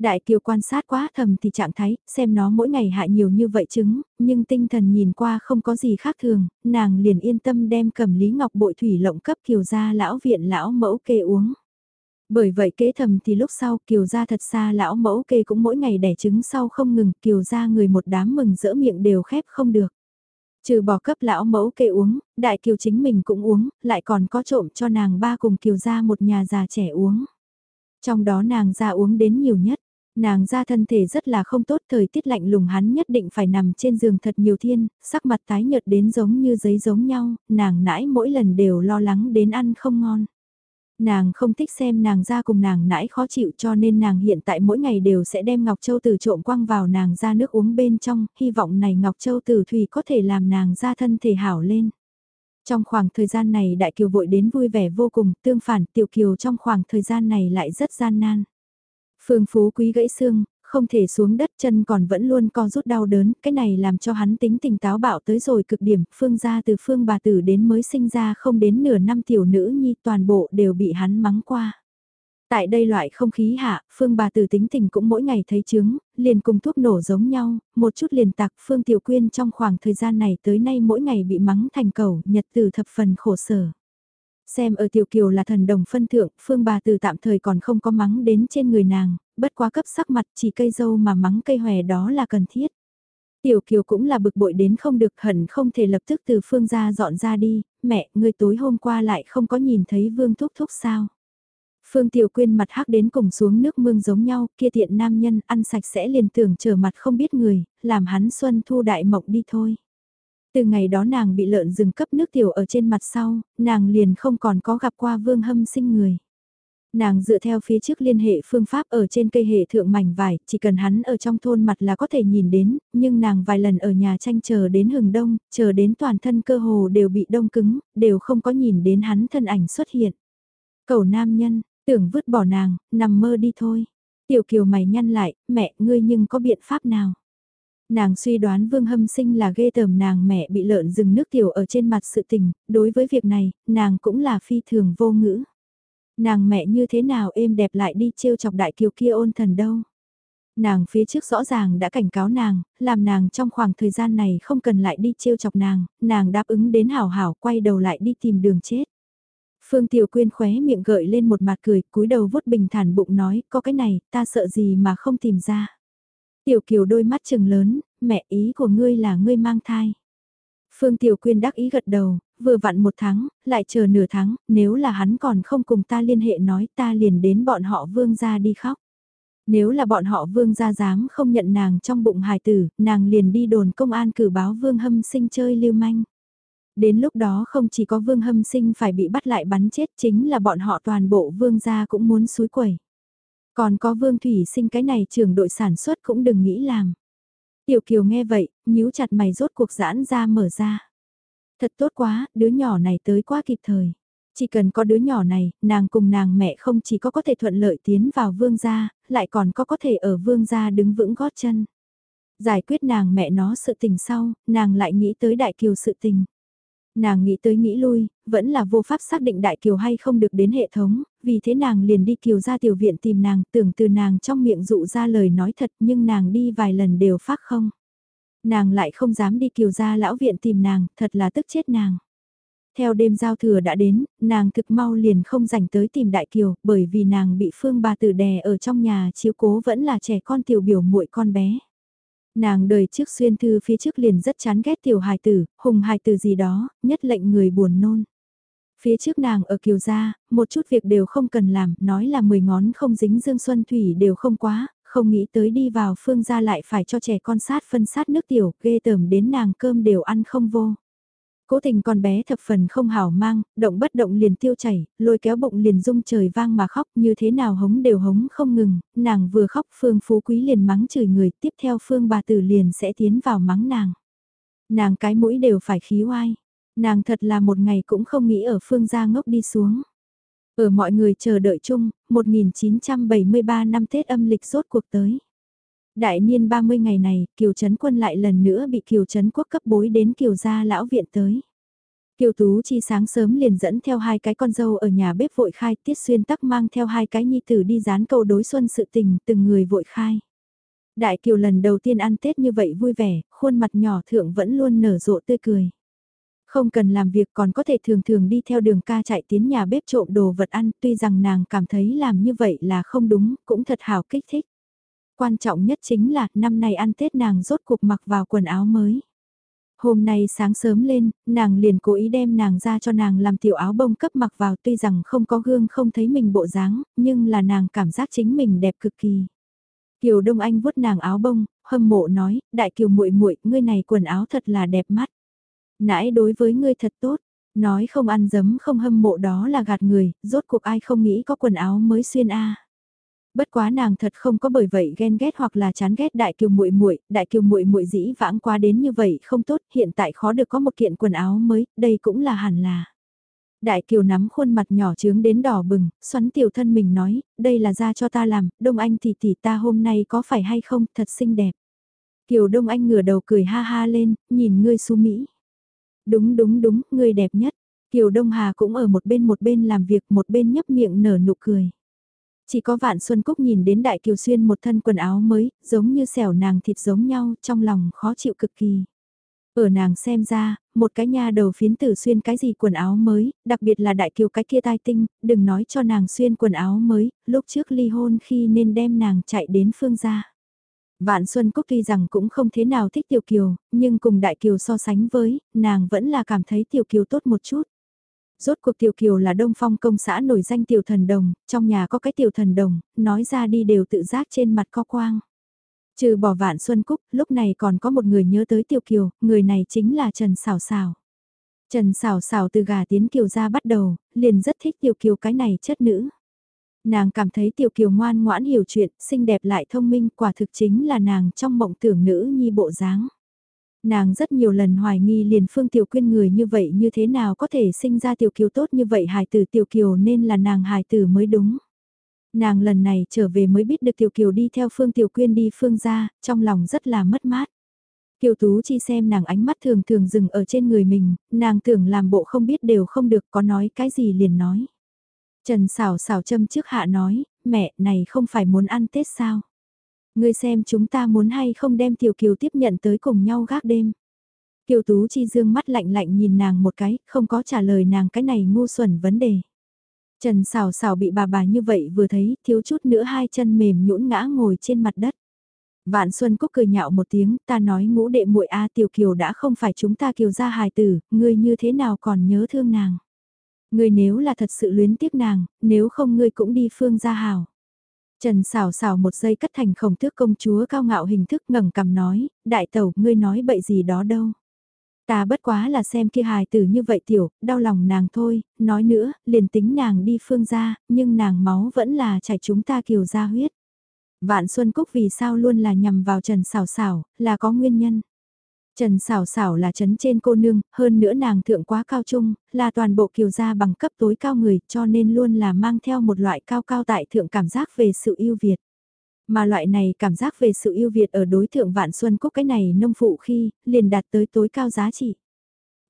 Đại kiều quan sát quá thầm thì trạng thái, xem nó mỗi ngày hại nhiều như vậy trứng, nhưng tinh thần nhìn qua không có gì khác thường, nàng liền yên tâm đem cầm lý ngọc bội thủy lộng cấp kiều gia lão viện lão mẫu kê uống. Bởi vậy kế thầm thì lúc sau kiều gia thật xa lão mẫu kê cũng mỗi ngày đẻ trứng sau không ngừng kiều gia người một đám mừng rỡ miệng đều khép không được. Trừ bỏ cấp lão mẫu kê uống, đại kiều chính mình cũng uống, lại còn có trộm cho nàng ba cùng kiều gia một nhà già trẻ uống. Trong đó nàng ra uống đến nhiều nhất, nàng ra thân thể rất là không tốt thời tiết lạnh lùng hắn nhất định phải nằm trên giường thật nhiều thiên, sắc mặt tái nhợt đến giống như giấy giống nhau, nàng nãi mỗi lần đều lo lắng đến ăn không ngon. Nàng không thích xem nàng ra cùng nàng nãi khó chịu cho nên nàng hiện tại mỗi ngày đều sẽ đem Ngọc Châu Tử trộm quăng vào nàng ra nước uống bên trong, hy vọng này Ngọc Châu Tử Thủy có thể làm nàng ra thân thể hảo lên. Trong khoảng thời gian này Đại Kiều vội đến vui vẻ vô cùng, tương phản Tiểu Kiều trong khoảng thời gian này lại rất gian nan. Phương Phú Quý gãy xương, không thể xuống đất chân còn vẫn luôn co rút đau đớn, cái này làm cho hắn tính tình táo bạo tới rồi cực điểm, phương gia từ phương bà tử đến mới sinh ra không đến nửa năm tiểu nữ nhi toàn bộ đều bị hắn mắng qua. Tại đây loại không khí hạ, phương bà tử tính tình cũng mỗi ngày thấy chứng, liền cùng thuốc nổ giống nhau, một chút liền tạc phương tiểu quyên trong khoảng thời gian này tới nay mỗi ngày bị mắng thành cầu, nhật từ thập phần khổ sở. Xem ở tiểu kiều là thần đồng phân thượng, phương bà từ tạm thời còn không có mắng đến trên người nàng, bất quá cấp sắc mặt chỉ cây dâu mà mắng cây hòe đó là cần thiết. Tiểu kiều cũng là bực bội đến không được hận không thể lập tức từ phương ra dọn ra đi, mẹ, người tối hôm qua lại không có nhìn thấy vương thúc thúc sao. Phương Tiểu Quyên mặt hắc đến cùng xuống nước mương giống nhau, kia tiện nam nhân ăn sạch sẽ liền tưởng trở mặt không biết người, làm hắn xuân thu đại mộng đi thôi. Từ ngày đó nàng bị lợn rừng cấp nước tiểu ở trên mặt sau, nàng liền không còn có gặp qua vương hâm sinh người. Nàng dựa theo phía trước liên hệ phương pháp ở trên cây hệ thượng mảnh vải, chỉ cần hắn ở trong thôn mặt là có thể nhìn đến, nhưng nàng vài lần ở nhà tranh chờ đến hừng đông, chờ đến toàn thân cơ hồ đều bị đông cứng, đều không có nhìn đến hắn thân ảnh xuất hiện. Cầu nam nhân, tưởng vứt bỏ nàng, nằm mơ đi thôi. Tiểu kiều mày nhăn lại, mẹ ngươi nhưng có biện pháp nào? Nàng suy đoán Vương Hâm Sinh là ghê tởm nàng mẹ bị lợn rừng nước tiểu ở trên mặt sự tình, đối với việc này, nàng cũng là phi thường vô ngữ. Nàng mẹ như thế nào êm đẹp lại đi trêu chọc đại kiều kia ôn thần đâu. Nàng phía trước rõ ràng đã cảnh cáo nàng, làm nàng trong khoảng thời gian này không cần lại đi trêu chọc nàng, nàng đáp ứng đến hảo hảo quay đầu lại đi tìm đường chết. Phương Tiểu Quyên khóe miệng gợi lên một mặt cười, cúi đầu vuốt bình thản bụng nói, có cái này, ta sợ gì mà không tìm ra. Tiểu Kiều đôi mắt trừng lớn, mẹ ý của ngươi là ngươi mang thai. Phương Tiểu Quyên đắc ý gật đầu, vừa vặn một tháng, lại chờ nửa tháng, nếu là hắn còn không cùng ta liên hệ nói ta liền đến bọn họ vương gia đi khóc. Nếu là bọn họ vương gia dám không nhận nàng trong bụng hài tử, nàng liền đi đồn công an cử báo vương hâm sinh chơi lưu manh. Đến lúc đó không chỉ có vương hâm sinh phải bị bắt lại bắn chết chính là bọn họ toàn bộ vương gia cũng muốn suối quẩy. Còn có vương thủy sinh cái này trưởng đội sản xuất cũng đừng nghĩ làm. Tiểu Kiều nghe vậy, nhíu chặt mày rốt cuộc giãn ra mở ra. Thật tốt quá, đứa nhỏ này tới quá kịp thời. Chỉ cần có đứa nhỏ này, nàng cùng nàng mẹ không chỉ có có thể thuận lợi tiến vào vương gia, lại còn có có thể ở vương gia đứng vững gót chân. Giải quyết nàng mẹ nó sự tình sau, nàng lại nghĩ tới đại kiều sự tình. Nàng nghĩ tới nghĩ lui, vẫn là vô pháp xác định đại kiều hay không được đến hệ thống, vì thế nàng liền đi kiều ra tiểu viện tìm nàng, tưởng từ nàng trong miệng dụ ra lời nói thật nhưng nàng đi vài lần đều phát không. Nàng lại không dám đi kiều ra lão viện tìm nàng, thật là tức chết nàng. Theo đêm giao thừa đã đến, nàng thực mau liền không rảnh tới tìm đại kiều, bởi vì nàng bị phương bà tử đè ở trong nhà chiếu cố vẫn là trẻ con tiểu biểu muội con bé. Nàng đời trước xuyên thư phía trước liền rất chán ghét tiểu hài tử, hùng hài tử gì đó, nhất lệnh người buồn nôn. Phía trước nàng ở kiều gia, một chút việc đều không cần làm, nói là mười ngón không dính dương xuân thủy đều không quá, không nghĩ tới đi vào phương gia lại phải cho trẻ con sát phân sát nước tiểu, ghê tởm đến nàng cơm đều ăn không vô. Cố tình con bé thập phần không hảo mang, động bất động liền tiêu chảy, lôi kéo bụng liền rung trời vang mà khóc như thế nào hống đều hống không ngừng, nàng vừa khóc Phương Phú Quý liền mắng chửi người, tiếp theo Phương bà tử liền sẽ tiến vào mắng nàng. Nàng cái mũi đều phải khí oai, nàng thật là một ngày cũng không nghĩ ở Phương gia ngốc đi xuống. Ở mọi người chờ đợi chung, 1973 năm Tết âm lịch rốt cuộc tới. Đại niên 30 ngày này, Kiều Trấn Quân lại lần nữa bị Kiều Trấn Quốc cấp bối đến Kiều gia lão viện tới. Kiều Tú Chi sáng sớm liền dẫn theo hai cái con dâu ở nhà bếp vội khai, Tiết Xuyên tắc mang theo hai cái nhi tử đi dán câu đối xuân sự tình, từng người vội khai. Đại Kiều lần đầu tiên ăn Tết như vậy vui vẻ, khuôn mặt nhỏ thượng vẫn luôn nở rộ tươi cười. Không cần làm việc còn có thể thường thường đi theo đường ca chạy tiến nhà bếp trộm đồ vật ăn, tuy rằng nàng cảm thấy làm như vậy là không đúng, cũng thật hào kích thích quan trọng nhất chính là năm nay ăn Tết nàng rốt cuộc mặc vào quần áo mới. Hôm nay sáng sớm lên, nàng liền cố ý đem nàng ra cho nàng làm tiểu áo bông cấp mặc vào tuy rằng không có gương không thấy mình bộ dáng, nhưng là nàng cảm giác chính mình đẹp cực kỳ. Kiều Đông Anh vuốt nàng áo bông, hâm mộ nói, đại kiều muội muội, ngươi này quần áo thật là đẹp mắt. Nãy đối với ngươi thật tốt, nói không ăn dấm không hâm mộ đó là gạt người, rốt cuộc ai không nghĩ có quần áo mới xuyên a. Bất quá nàng thật không có bởi vậy ghen ghét hoặc là chán ghét đại kiều muội muội, đại kiều muội muội dĩ vãng quá đến như vậy không tốt, hiện tại khó được có một kiện quần áo mới, đây cũng là hẳn là. Đại kiều nắm khuôn mặt nhỏ trướng đến đỏ bừng, xoắn tiểu thân mình nói, đây là ra cho ta làm, đông anh thì tỷ ta hôm nay có phải hay không, thật xinh đẹp. Kiều đông anh ngửa đầu cười ha ha lên, nhìn ngươi su Mỹ. Đúng đúng đúng, ngươi đẹp nhất. Kiều Đông Hà cũng ở một bên một bên làm việc một bên nhấp miệng nở nụ cười. Chỉ có Vạn Xuân Cúc nhìn đến Đại Kiều Xuyên một thân quần áo mới, giống như xẻo nàng thịt giống nhau, trong lòng khó chịu cực kỳ. Ở nàng xem ra, một cái nha đầu phiến tử xuyên cái gì quần áo mới, đặc biệt là Đại Kiều cái kia tai tinh, đừng nói cho nàng xuyên quần áo mới, lúc trước ly hôn khi nên đem nàng chạy đến phương gia. Vạn Xuân Cúc tuy rằng cũng không thế nào thích Tiểu Kiều, nhưng cùng Đại Kiều so sánh với, nàng vẫn là cảm thấy Tiểu Kiều tốt một chút. Rốt cuộc Tiểu Kiều là đông phong công xã nổi danh tiểu thần đồng, trong nhà có cái tiểu thần đồng, nói ra đi đều tự giác trên mặt có quang. Trừ bỏ vạn Xuân Cúc, lúc này còn có một người nhớ tới Tiểu Kiều, người này chính là Trần Sảo Sảo. Trần Sảo Sảo từ gà tiến Kiều ra bắt đầu, liền rất thích Tiểu Kiều cái này chất nữ. Nàng cảm thấy Tiểu Kiều ngoan ngoãn hiểu chuyện, xinh đẹp lại thông minh, quả thực chính là nàng trong mộng tưởng nữ nhi bộ dáng. Nàng rất nhiều lần hoài nghi liền Phương Tiểu Quyên người như vậy như thế nào có thể sinh ra Tiểu Kiều tốt như vậy hài tử Tiểu Kiều nên là nàng hài tử mới đúng. Nàng lần này trở về mới biết được Tiểu Kiều đi theo Phương Tiểu Quyên đi Phương ra, trong lòng rất là mất mát. Kiều Tú Chi xem nàng ánh mắt thường thường dừng ở trên người mình, nàng tưởng làm bộ không biết đều không được có nói cái gì liền nói. Trần xảo xảo châm trước hạ nói, mẹ này không phải muốn ăn Tết sao? Ngươi xem chúng ta muốn hay không đem Tiểu Kiều tiếp nhận tới cùng nhau gác đêm. Kiều Tú Chi dương mắt lạnh lạnh nhìn nàng một cái, không có trả lời nàng cái này ngu xuẩn vấn đề. Trần xào xào bị bà bà như vậy vừa thấy, thiếu chút nữa hai chân mềm nhũn ngã ngồi trên mặt đất. Vạn Xuân Cúc cười nhạo một tiếng, ta nói ngũ đệ muội A Tiểu Kiều đã không phải chúng ta Kiều gia hài tử, ngươi như thế nào còn nhớ thương nàng. Ngươi nếu là thật sự luyến tiếc nàng, nếu không ngươi cũng đi phương gia hào. Trần xào xào một giây cắt thành khổng thước công chúa cao ngạo hình thức ngẩng cầm nói, đại tẩu, ngươi nói bậy gì đó đâu. Ta bất quá là xem kia hài tử như vậy tiểu, đau lòng nàng thôi, nói nữa, liền tính nàng đi phương ra, nhưng nàng máu vẫn là chảy chúng ta kiều ra huyết. Vạn Xuân Cúc vì sao luôn là nhằm vào Trần Sảo Sảo, là có nguyên nhân. Trần Sảo Sảo là trấn trên cô nương, hơn nữa nàng thượng quá cao trung, là toàn bộ kiều gia bằng cấp tối cao người, cho nên luôn là mang theo một loại cao cao tại thượng cảm giác về sự yêu Việt. Mà loại này cảm giác về sự yêu Việt ở đối thượng Vạn Xuân Cúc cái này nông phụ khi, liền đạt tới tối cao giá trị.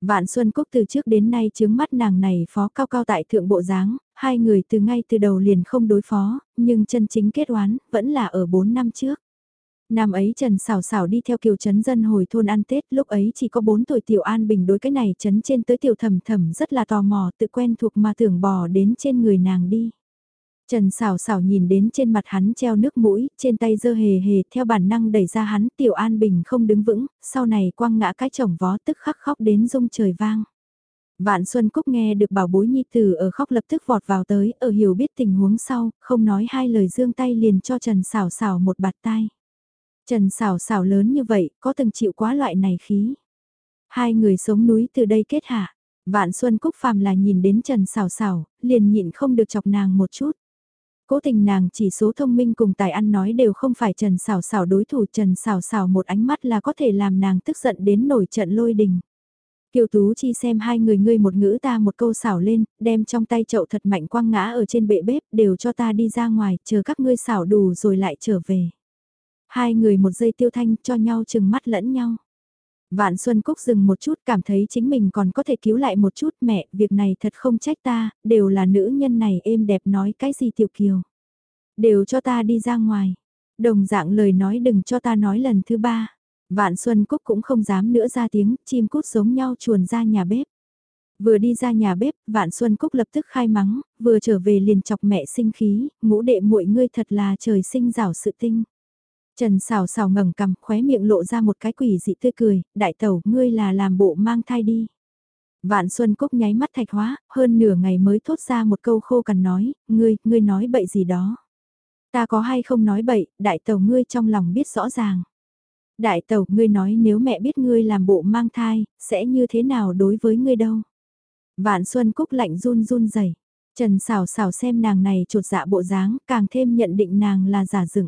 Vạn Xuân Cúc từ trước đến nay chướng mắt nàng này phó cao cao tại thượng bộ dáng, hai người từ ngay từ đầu liền không đối phó, nhưng chân chính kết oán vẫn là ở 4 năm trước. Năm ấy Trần Sảo Sảo đi theo kiều trấn dân hồi thôn ăn Tết, lúc ấy chỉ có 4 tuổi Tiểu An Bình đối cái này trấn trên tới Tiểu Thầm Thầm rất là tò mò tự quen thuộc mà tưởng bò đến trên người nàng đi. Trần xảo xảo nhìn đến trên mặt hắn treo nước mũi, trên tay dơ hề hề, theo bản năng đẩy ra hắn, tiểu an bình không đứng vững, sau này quăng ngã cái chồng vó tức khắc khóc đến rung trời vang. Vạn Xuân Cúc nghe được bảo bối nhi tử ở khóc lập tức vọt vào tới, ở hiểu biết tình huống sau, không nói hai lời dương tay liền cho Trần xảo xảo một bạt tay. Trần xảo xảo lớn như vậy, có từng chịu quá loại này khí. Hai người sống núi từ đây kết hạ. Vạn Xuân Cúc phàm là nhìn đến Trần xảo xảo, liền nhịn không được chọc nàng một chút. Cố tình nàng chỉ số thông minh cùng tài ăn nói đều không phải Trần xảo xảo đối thủ Trần xảo xảo một ánh mắt là có thể làm nàng tức giận đến nổi trận lôi đình. Kiều Tú Chi xem hai người ngươi một ngữ ta một câu xảo lên, đem trong tay chậu thật mạnh quăng ngã ở trên bệ bếp, đều cho ta đi ra ngoài, chờ các ngươi xảo đủ rồi lại trở về. Hai người một giây tiêu thanh cho nhau chừng mắt lẫn nhau. Vạn Xuân Cúc dừng một chút cảm thấy chính mình còn có thể cứu lại một chút mẹ, việc này thật không trách ta, đều là nữ nhân này êm đẹp nói cái gì tiểu kiều. Đều cho ta đi ra ngoài. Đồng dạng lời nói đừng cho ta nói lần thứ ba. Vạn Xuân Cúc cũng không dám nữa ra tiếng, chim cút giống nhau chuồn ra nhà bếp. Vừa đi ra nhà bếp, Vạn Xuân Cúc lập tức khai mắng, vừa trở về liền chọc mẹ sinh khí, ngũ đệ muội ngươi thật là trời sinh rảo sự tinh. Trần xào xào ngẩng cằm khóe miệng lộ ra một cái quỷ dị tươi cười, đại tẩu ngươi là làm bộ mang thai đi. Vạn Xuân Cúc nháy mắt thạch hóa, hơn nửa ngày mới thốt ra một câu khô cằn nói, ngươi, ngươi nói bậy gì đó. Ta có hay không nói bậy, đại tẩu ngươi trong lòng biết rõ ràng. Đại tẩu ngươi nói nếu mẹ biết ngươi làm bộ mang thai, sẽ như thế nào đối với ngươi đâu. Vạn Xuân Cúc lạnh run run rẩy. Trần xào xào xem nàng này trột dạ bộ dáng, càng thêm nhận định nàng là giả dựng.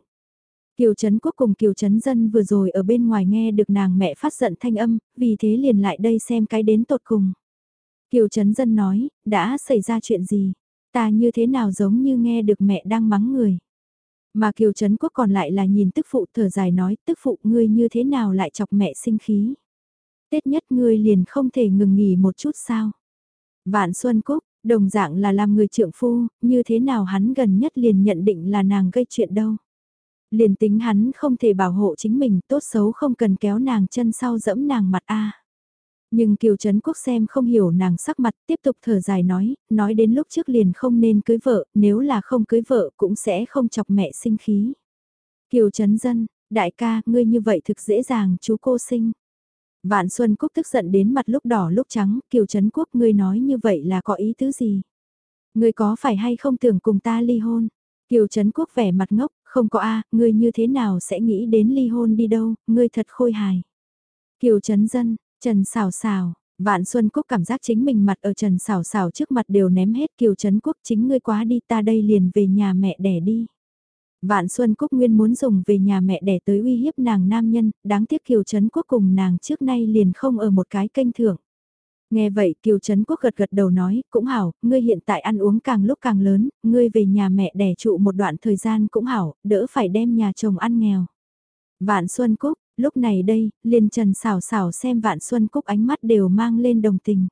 Kiều Trấn Quốc cùng Kiều Trấn Dân vừa rồi ở bên ngoài nghe được nàng mẹ phát giận thanh âm, vì thế liền lại đây xem cái đến tột cùng. Kiều Trấn Dân nói, đã xảy ra chuyện gì? Ta như thế nào giống như nghe được mẹ đang mắng người? Mà Kiều Trấn Quốc còn lại là nhìn tức phụ thở dài nói, tức phụ ngươi như thế nào lại chọc mẹ sinh khí? Tết nhất ngươi liền không thể ngừng nghỉ một chút sao? Vạn Xuân Cúc, đồng dạng là làm người trượng phu, như thế nào hắn gần nhất liền nhận định là nàng gây chuyện đâu? Liền tính hắn không thể bảo hộ chính mình tốt xấu không cần kéo nàng chân sau dẫm nàng mặt a Nhưng Kiều Trấn Quốc xem không hiểu nàng sắc mặt tiếp tục thở dài nói, nói đến lúc trước liền không nên cưới vợ, nếu là không cưới vợ cũng sẽ không chọc mẹ sinh khí. Kiều Trấn Dân, đại ca, ngươi như vậy thực dễ dàng chú cô sinh. Vạn Xuân Cúc tức giận đến mặt lúc đỏ lúc trắng, Kiều Trấn Quốc ngươi nói như vậy là có ý tứ gì? Ngươi có phải hay không tưởng cùng ta ly hôn? Kiều Trấn Quốc vẻ mặt ngốc, không có a, ngươi như thế nào sẽ nghĩ đến ly hôn đi đâu, ngươi thật khôi hài. Kiều Trấn Dân, Trần Sảo Sảo, Vạn Xuân quốc cảm giác chính mình mặt ở Trần Sảo Sảo trước mặt đều ném hết Kiều Trấn Quốc chính ngươi quá đi ta đây liền về nhà mẹ đẻ đi. Vạn Xuân quốc nguyên muốn dùng về nhà mẹ đẻ tới uy hiếp nàng nam nhân, đáng tiếc Kiều Trấn Quốc cùng nàng trước nay liền không ở một cái kênh thưởng. Nghe vậy Kiều Trấn Quốc gật gật đầu nói, cũng hảo, ngươi hiện tại ăn uống càng lúc càng lớn, ngươi về nhà mẹ đẻ trụ một đoạn thời gian cũng hảo, đỡ phải đem nhà chồng ăn nghèo. Vạn Xuân Cúc, lúc này đây, liền trần xảo xảo xem Vạn Xuân Cúc ánh mắt đều mang lên đồng tình.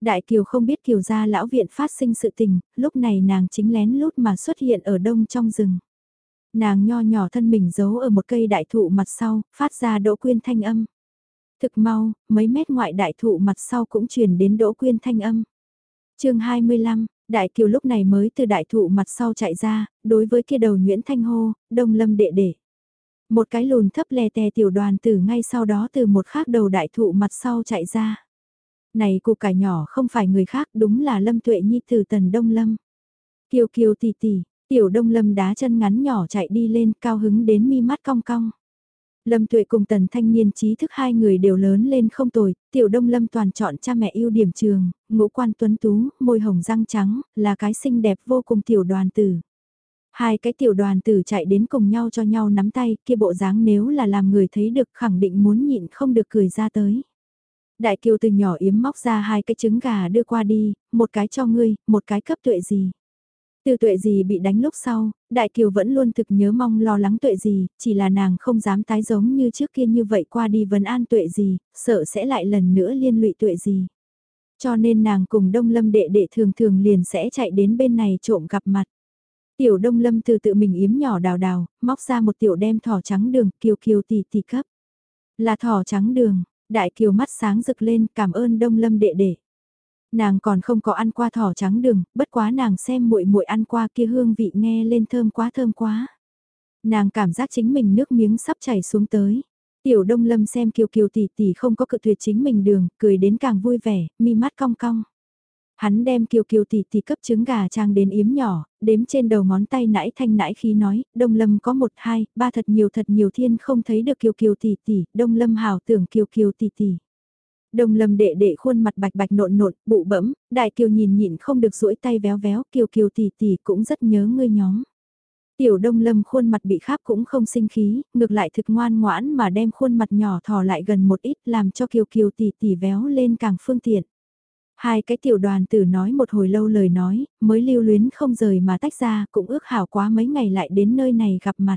Đại Kiều không biết Kiều gia lão viện phát sinh sự tình, lúc này nàng chính lén lút mà xuất hiện ở đông trong rừng. Nàng nho nhỏ thân mình giấu ở một cây đại thụ mặt sau, phát ra đỗ quyên thanh âm. Thực mau, mấy mét ngoại đại thụ mặt sau cũng truyền đến đỗ quyên thanh âm. chương 25, Đại Kiều lúc này mới từ đại thụ mặt sau chạy ra, đối với kia đầu Nguyễn Thanh hô, đông lâm đệ đệ. Một cái lùn thấp lè tè tiểu đoàn tử ngay sau đó từ một khác đầu đại thụ mặt sau chạy ra. Này cụ cải nhỏ không phải người khác đúng là Lâm Tuệ Nhi từ tần Đông Lâm. Kiều Kiều tì tì tiểu Đông Lâm đá chân ngắn nhỏ chạy đi lên cao hứng đến mi mắt cong cong. Lâm Tuệ cùng tần thanh niên trí thức hai người đều lớn lên không tồi, tiểu đông lâm toàn chọn cha mẹ ưu điểm trường, ngũ quan tuấn tú, môi hồng răng trắng, là cái xinh đẹp vô cùng tiểu đoàn tử. Hai cái tiểu đoàn tử chạy đến cùng nhau cho nhau nắm tay, kia bộ dáng nếu là làm người thấy được khẳng định muốn nhịn không được cười ra tới. Đại kiều từ nhỏ yếm móc ra hai cái trứng gà đưa qua đi, một cái cho ngươi, một cái cấp tuệ gì. Từ tuệ gì bị đánh lúc sau, Đại Kiều vẫn luôn thực nhớ mong lo lắng tuệ gì, chỉ là nàng không dám tái giống như trước kia như vậy qua đi vấn an tuệ gì, sợ sẽ lại lần nữa liên lụy tuệ gì. Cho nên nàng cùng Đông Lâm đệ đệ thường thường liền sẽ chạy đến bên này trộm gặp mặt. Tiểu Đông Lâm từ tự mình yếm nhỏ đào đào, móc ra một tiểu đem thỏ trắng đường, kiều kiều tỷ tỷ cấp. Là thỏ trắng đường, Đại Kiều mắt sáng rực lên cảm ơn Đông Lâm đệ đệ. Nàng còn không có ăn qua thỏ trắng đường, bất quá nàng xem muội muội ăn qua kia hương vị nghe lên thơm quá thơm quá. Nàng cảm giác chính mình nước miếng sắp chảy xuống tới. Tiểu Đông Lâm xem Kiều Kiều tỷ tỷ không có cự tuyệt chính mình đường, cười đến càng vui vẻ, mi mắt cong cong. Hắn đem Kiều Kiều tỷ tỷ cấp trứng gà trang đến yếm nhỏ, đếm trên đầu ngón tay nãi thanh nãi khí nói, Đông Lâm có một hai, ba thật nhiều thật nhiều thiên không thấy được Kiều Kiều tỷ tỷ, Đông Lâm hào tưởng Kiều Kiều tỷ tỷ. Đông lâm đệ đệ khuôn mặt bạch bạch nộn nộn, bụ bẫm, đại kiều nhìn nhịn không được duỗi tay véo véo, kiều kiều tỷ tỷ cũng rất nhớ ngươi nhóm. Tiểu đông lâm khuôn mặt bị kháp cũng không sinh khí, ngược lại thực ngoan ngoãn mà đem khuôn mặt nhỏ thò lại gần một ít làm cho kiều kiều tỷ tỷ véo lên càng phương tiện. Hai cái tiểu đoàn tử nói một hồi lâu lời nói, mới lưu luyến không rời mà tách ra, cũng ước hảo quá mấy ngày lại đến nơi này gặp mặt.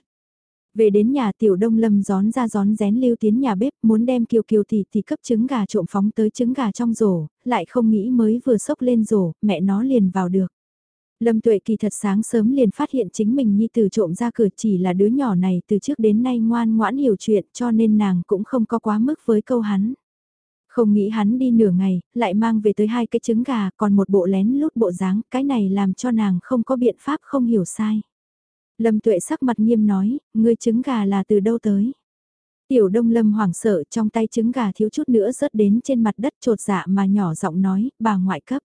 Về đến nhà tiểu đông lâm gión ra gión rén lưu tiến nhà bếp muốn đem kiều kiều thì thì cấp trứng gà trộm phóng tới trứng gà trong rổ, lại không nghĩ mới vừa sốc lên rổ, mẹ nó liền vào được. Lâm tuệ kỳ thật sáng sớm liền phát hiện chính mình nhi từ trộm ra cửa chỉ là đứa nhỏ này từ trước đến nay ngoan ngoãn hiểu chuyện cho nên nàng cũng không có quá mức với câu hắn. Không nghĩ hắn đi nửa ngày, lại mang về tới hai cái trứng gà còn một bộ lén lút bộ dáng, cái này làm cho nàng không có biện pháp không hiểu sai. Lâm tuệ sắc mặt nghiêm nói, ngươi trứng gà là từ đâu tới? Tiểu đông lâm hoảng sợ trong tay trứng gà thiếu chút nữa rớt đến trên mặt đất trột dạ mà nhỏ giọng nói, bà ngoại cấp.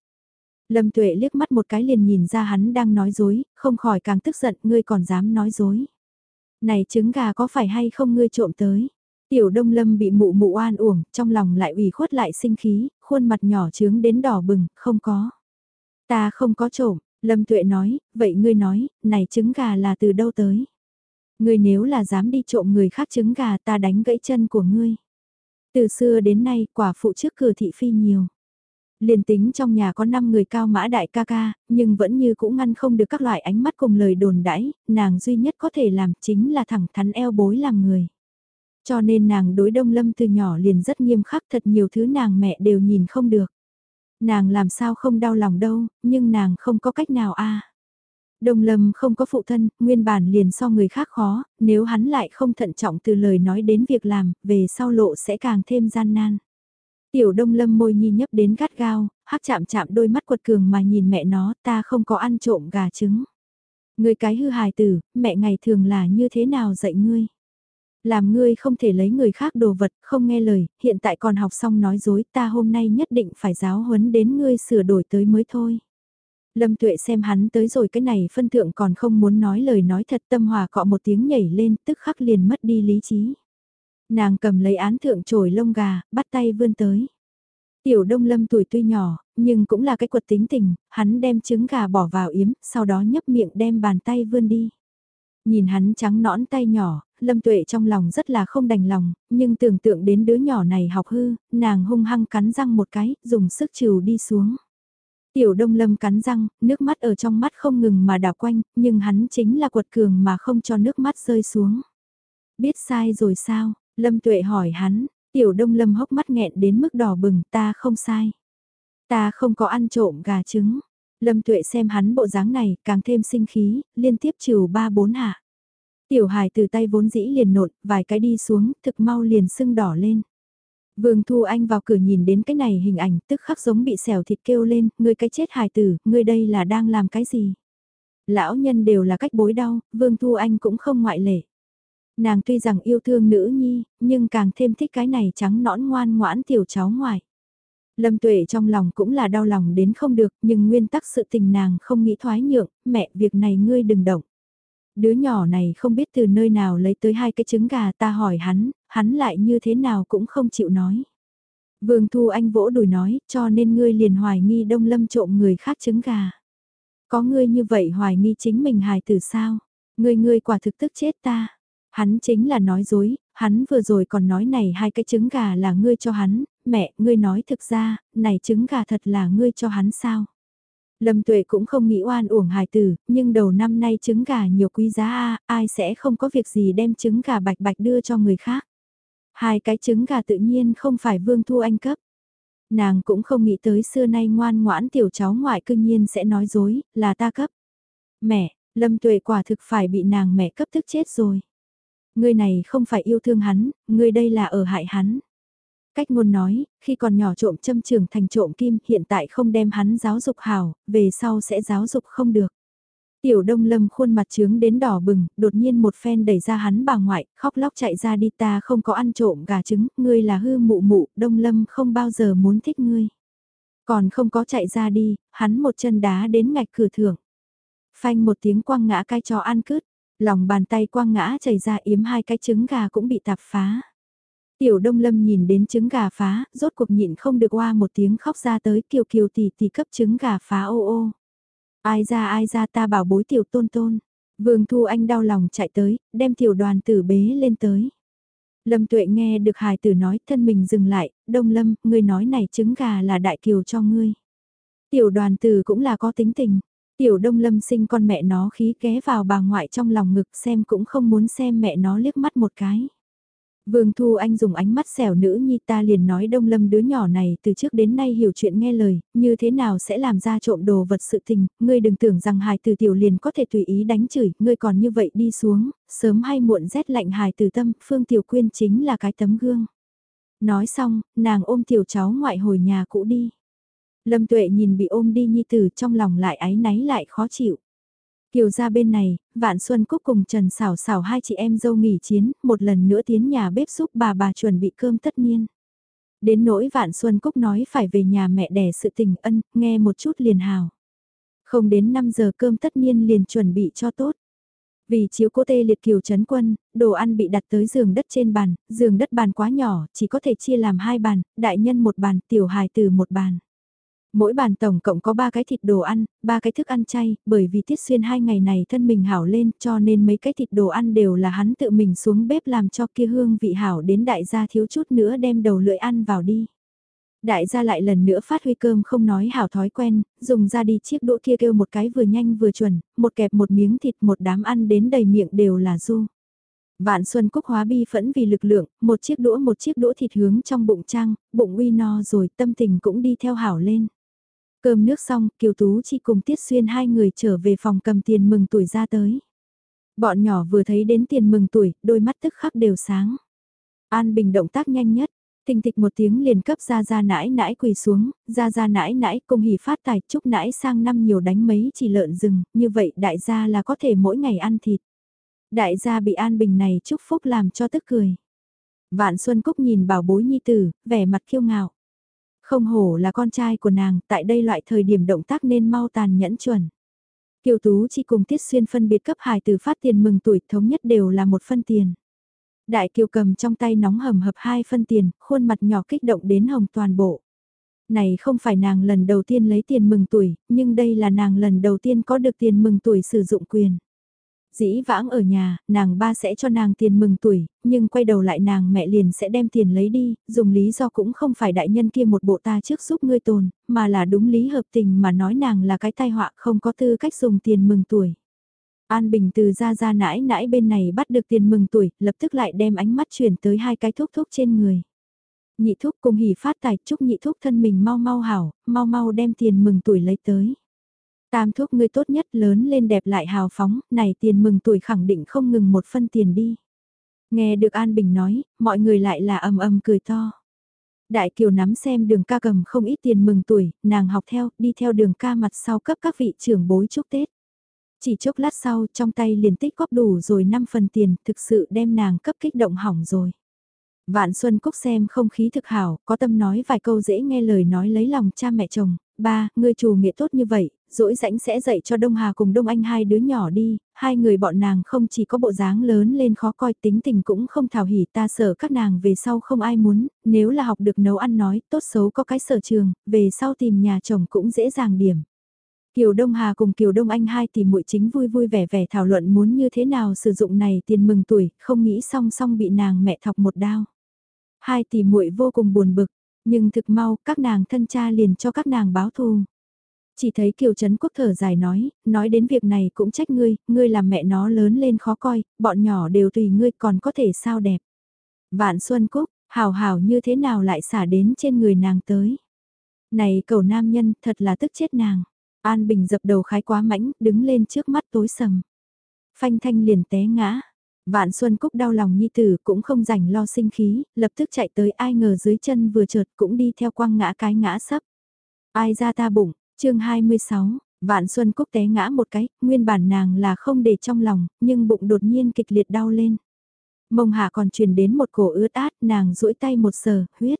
Lâm tuệ liếc mắt một cái liền nhìn ra hắn đang nói dối, không khỏi càng tức giận, ngươi còn dám nói dối. Này trứng gà có phải hay không ngươi trộm tới? Tiểu đông lâm bị mụ mụ oan uổng, trong lòng lại ủy khuất lại sinh khí, khuôn mặt nhỏ trướng đến đỏ bừng, không có. Ta không có trộm, Lâm Tuệ nói, vậy ngươi nói, này trứng gà là từ đâu tới? Ngươi nếu là dám đi trộm người khác trứng gà ta đánh gãy chân của ngươi. Từ xưa đến nay quả phụ trước cửa thị phi nhiều. Liền tính trong nhà có 5 người cao mã đại ca ca, nhưng vẫn như cũng ngăn không được các loại ánh mắt cùng lời đồn đãi, nàng duy nhất có thể làm chính là thẳng thắn eo bối làm người. Cho nên nàng đối đông lâm từ nhỏ liền rất nghiêm khắc thật nhiều thứ nàng mẹ đều nhìn không được. Nàng làm sao không đau lòng đâu, nhưng nàng không có cách nào a. Đông Lâm không có phụ thân, nguyên bản liền so người khác khó, nếu hắn lại không thận trọng từ lời nói đến việc làm, về sau lộ sẽ càng thêm gian nan. Tiểu Đông Lâm môi nhi nhấp đến gắt gao, hắc chạm chạm đôi mắt quật cường mà nhìn mẹ nó, ta không có ăn trộm gà trứng. Người cái hư hài tử, mẹ ngày thường là như thế nào dạy ngươi? Làm ngươi không thể lấy người khác đồ vật, không nghe lời, hiện tại còn học xong nói dối, ta hôm nay nhất định phải giáo huấn đến ngươi sửa đổi tới mới thôi. Lâm tuệ xem hắn tới rồi cái này phân thượng còn không muốn nói lời nói thật tâm hòa cọ một tiếng nhảy lên tức khắc liền mất đi lý trí. Nàng cầm lấy án thượng trồi lông gà, bắt tay vươn tới. Tiểu Đông Lâm tuổi tuy nhỏ, nhưng cũng là cái quật tính tình, hắn đem trứng gà bỏ vào yếm, sau đó nhấp miệng đem bàn tay vươn đi. Nhìn hắn trắng nõn tay nhỏ, Lâm Tuệ trong lòng rất là không đành lòng, nhưng tưởng tượng đến đứa nhỏ này học hư, nàng hung hăng cắn răng một cái, dùng sức trừ đi xuống. Tiểu Đông Lâm cắn răng, nước mắt ở trong mắt không ngừng mà đảo quanh, nhưng hắn chính là quật cường mà không cho nước mắt rơi xuống. Biết sai rồi sao? Lâm Tuệ hỏi hắn, Tiểu Đông Lâm hốc mắt nghẹn đến mức đỏ bừng, ta không sai. Ta không có ăn trộm gà trứng. Lâm Tuệ xem hắn bộ dáng này, càng thêm sinh khí, liên tiếp trừ ba bốn hạ. Tiểu hài từ tay vốn dĩ liền nộn, vài cái đi xuống, thực mau liền sưng đỏ lên. Vương Thu Anh vào cửa nhìn đến cái này hình ảnh tức khắc giống bị xẻo thịt kêu lên, ngươi cái chết hài tử, ngươi đây là đang làm cái gì? Lão nhân đều là cách bối đau, Vương Thu Anh cũng không ngoại lệ. Nàng tuy rằng yêu thương nữ nhi, nhưng càng thêm thích cái này trắng nõn ngoan ngoãn tiểu cháu ngoại. Lâm Tuệ trong lòng cũng là đau lòng đến không được, nhưng nguyên tắc sự tình nàng không nghĩ thoái nhượng, mẹ việc này ngươi đừng động. Đứa nhỏ này không biết từ nơi nào lấy tới hai cái trứng gà ta hỏi hắn, hắn lại như thế nào cũng không chịu nói. Vương Thu Anh vỗ đùi nói, cho nên ngươi liền hoài nghi Đông Lâm trộm người khác trứng gà. Có ngươi như vậy hoài nghi chính mình hài từ sao? Ngươi ngươi quả thực tức chết ta. Hắn chính là nói dối, hắn vừa rồi còn nói này hai cái trứng gà là ngươi cho hắn, mẹ, ngươi nói thực ra, này trứng gà thật là ngươi cho hắn sao? Lâm Tuệ cũng không nghĩ oan uổng hài tử, nhưng đầu năm nay trứng gà nhiều quý giá a, ai sẽ không có việc gì đem trứng gà bạch bạch đưa cho người khác. Hai cái trứng gà tự nhiên không phải Vương Thu Anh cấp. Nàng cũng không nghĩ tới xưa nay ngoan ngoãn tiểu cháu ngoại cư nhiên sẽ nói dối, là ta cấp. Mẹ, Lâm Tuệ quả thực phải bị nàng mẹ cấp tức chết rồi. Ngươi này không phải yêu thương hắn, ngươi đây là ở hại hắn. Cách ngôn nói, khi còn nhỏ trộm châm trường thành trộm kim hiện tại không đem hắn giáo dục hào, về sau sẽ giáo dục không được. Tiểu đông lâm khuôn mặt trướng đến đỏ bừng, đột nhiên một phen đẩy ra hắn bà ngoại, khóc lóc chạy ra đi ta không có ăn trộm gà trứng, ngươi là hư mụ mụ, đông lâm không bao giờ muốn thích ngươi. Còn không có chạy ra đi, hắn một chân đá đến ngạch cửa thưởng. Phanh một tiếng quăng ngã cái chó ăn cứt, lòng bàn tay quang ngã chảy ra yếm hai cái trứng gà cũng bị tạp phá. Tiểu Đông Lâm nhìn đến trứng gà phá, rốt cuộc nhịn không được qua một tiếng khóc ra tới kiều kiều tỷ tỷ cấp trứng gà phá ô ô. Ai ra ai ra ta bảo bối tiểu tôn tôn. Vương Thu Anh đau lòng chạy tới, đem tiểu đoàn tử bế lên tới. Lâm Tuệ nghe được hài tử nói thân mình dừng lại, Đông Lâm, ngươi nói này trứng gà là đại kiều cho ngươi. Tiểu đoàn tử cũng là có tính tình. Tiểu Đông Lâm sinh con mẹ nó khí ké vào bà ngoại trong lòng ngực xem cũng không muốn xem mẹ nó liếc mắt một cái. Vương Thu Anh dùng ánh mắt xẻo nữ nhi ta liền nói Đông Lâm đứa nhỏ này từ trước đến nay hiểu chuyện nghe lời, như thế nào sẽ làm ra trộm đồ vật sự tình, ngươi đừng tưởng rằng hài từ tiểu liền có thể tùy ý đánh chửi, ngươi còn như vậy đi xuống, sớm hay muộn rét lạnh hài từ tâm, Phương Tiểu Quyên chính là cái tấm gương. Nói xong, nàng ôm tiểu cháu ngoại hồi nhà cũ đi. Lâm Tuệ nhìn bị ôm đi nhi tử trong lòng lại ái náy lại khó chịu. Kiều ra bên này, Vạn Xuân Cúc cùng Trần Sảo Sảo hai chị em dâu nghỉ chiến, một lần nữa tiến nhà bếp giúp bà bà chuẩn bị cơm tất niên. Đến nỗi Vạn Xuân Cúc nói phải về nhà mẹ đẻ sự tình ân, nghe một chút liền hào. Không đến 5 giờ cơm tất niên liền chuẩn bị cho tốt. Vì chiếu cố tê liệt kiều chấn quân, đồ ăn bị đặt tới giường đất trên bàn, giường đất bàn quá nhỏ, chỉ có thể chia làm hai bàn, đại nhân một bàn, tiểu hài từ một bàn. Mỗi bàn tổng cộng có 3 cái thịt đồ ăn, 3 cái thức ăn chay, bởi vì Tiết Xuyên hai ngày này thân mình hảo lên cho nên mấy cái thịt đồ ăn đều là hắn tự mình xuống bếp làm cho kia hương vị hảo đến đại gia thiếu chút nữa đem đầu lưỡi ăn vào đi. Đại gia lại lần nữa phát huy cơm không nói hảo thói quen, dùng ra đi chiếc đũa kia kêu một cái vừa nhanh vừa chuẩn, một kẹp một miếng thịt một đám ăn đến đầy miệng đều là du. Vạn Xuân Cúc hóa bi phẫn vì lực lượng, một chiếc đũa một chiếc đũa thịt hướng trong bụng trang, bụng uy no rồi tâm tình cũng đi theo hảo lên. Cơm nước xong, Kiều Tú chỉ cùng Tiết Xuyên hai người trở về phòng cầm tiền mừng tuổi ra tới. Bọn nhỏ vừa thấy đến tiền mừng tuổi, đôi mắt tức khắc đều sáng. An Bình động tác nhanh nhất, Tình thịch một tiếng liền cấp ra ra nãi nãi quỳ xuống, ra ra nãi nãi cùng hỉ phát tài chúc nãi sang năm nhiều đánh mấy chỉ lợn rừng, như vậy đại gia là có thể mỗi ngày ăn thịt. Đại gia bị an bình này chúc phúc làm cho tức cười. Vạn Xuân Cúc nhìn bảo bối nhi tử, vẻ mặt kiêu ngạo. Không hổ là con trai của nàng, tại đây loại thời điểm động tác nên mau tàn nhẫn chuẩn. Kiều Tú chỉ cùng Tiết Xuyên phân biệt cấp hài từ phát tiền mừng tuổi thống nhất đều là một phân tiền. Đại Kiều cầm trong tay nóng hầm hập hai phân tiền, khuôn mặt nhỏ kích động đến hồng toàn bộ. Này không phải nàng lần đầu tiên lấy tiền mừng tuổi, nhưng đây là nàng lần đầu tiên có được tiền mừng tuổi sử dụng quyền. Dĩ vãng ở nhà, nàng ba sẽ cho nàng tiền mừng tuổi, nhưng quay đầu lại nàng mẹ liền sẽ đem tiền lấy đi, dùng lý do cũng không phải đại nhân kia một bộ ta trước giúp ngươi tồn, mà là đúng lý hợp tình mà nói nàng là cái tai họa không có tư cách dùng tiền mừng tuổi. An Bình từ ra ra nãi nãi bên này bắt được tiền mừng tuổi, lập tức lại đem ánh mắt chuyển tới hai cái thuốc thuốc trên người. Nhị thúc cùng hỉ phát tài chúc nhị thúc thân mình mau mau hảo, mau mau đem tiền mừng tuổi lấy tới. Tam thuốc ngươi tốt nhất lớn lên đẹp lại hào phóng, này tiền mừng tuổi khẳng định không ngừng một phân tiền đi. Nghe được An Bình nói, mọi người lại là ầm ầm cười to. Đại Kiều nắm xem đường ca cầm không ít tiền mừng tuổi, nàng học theo, đi theo đường ca mặt sau cấp các vị trưởng bối chúc Tết. Chỉ chốc lát sau, trong tay liền tích góp đủ rồi 5 phần tiền, thực sự đem nàng cấp kích động hỏng rồi. Vạn Xuân Cúc xem không khí thực hảo, có tâm nói vài câu dễ nghe lời nói lấy lòng cha mẹ chồng, ba, ngươi chủ nghĩa tốt như vậy, rỗi rãnh sẽ dạy cho Đông Hà cùng Đông Anh hai đứa nhỏ đi, hai người bọn nàng không chỉ có bộ dáng lớn lên khó coi tính tình cũng không thảo hỉ ta sợ các nàng về sau không ai muốn, nếu là học được nấu ăn nói tốt xấu có cái sở trường, về sau tìm nhà chồng cũng dễ dàng điểm. Kiều Đông Hà cùng Kiều Đông Anh hai tỷ muội chính vui vui vẻ vẻ thảo luận muốn như thế nào sử dụng này tiền mừng tuổi, không nghĩ song song bị nàng mẹ thọc một đao. Hai tỷ muội vô cùng buồn bực, nhưng thực mau các nàng thân cha liền cho các nàng báo thù. Chỉ thấy Kiều Trấn Quốc thở dài nói, nói đến việc này cũng trách ngươi, ngươi làm mẹ nó lớn lên khó coi, bọn nhỏ đều tùy ngươi còn có thể sao đẹp. Vạn Xuân Cúc, hào hào như thế nào lại xả đến trên người nàng tới. Này cầu nam nhân, thật là tức chết nàng. An Bình dập đầu khái quá mãnh, đứng lên trước mắt tối sầm. Phanh thanh liền té ngã. Vạn Xuân Cúc đau lòng nhi tử cũng không rảnh lo sinh khí, lập tức chạy tới ai ngờ dưới chân vừa trượt cũng đi theo quăng ngã cái ngã sấp. Ai ra ta bụng, chương 26, Vạn Xuân Cúc té ngã một cái, nguyên bản nàng là không để trong lòng, nhưng bụng đột nhiên kịch liệt đau lên. Mông hạ còn truyền đến một cổ ướt át, nàng duỗi tay một sờ, huyết.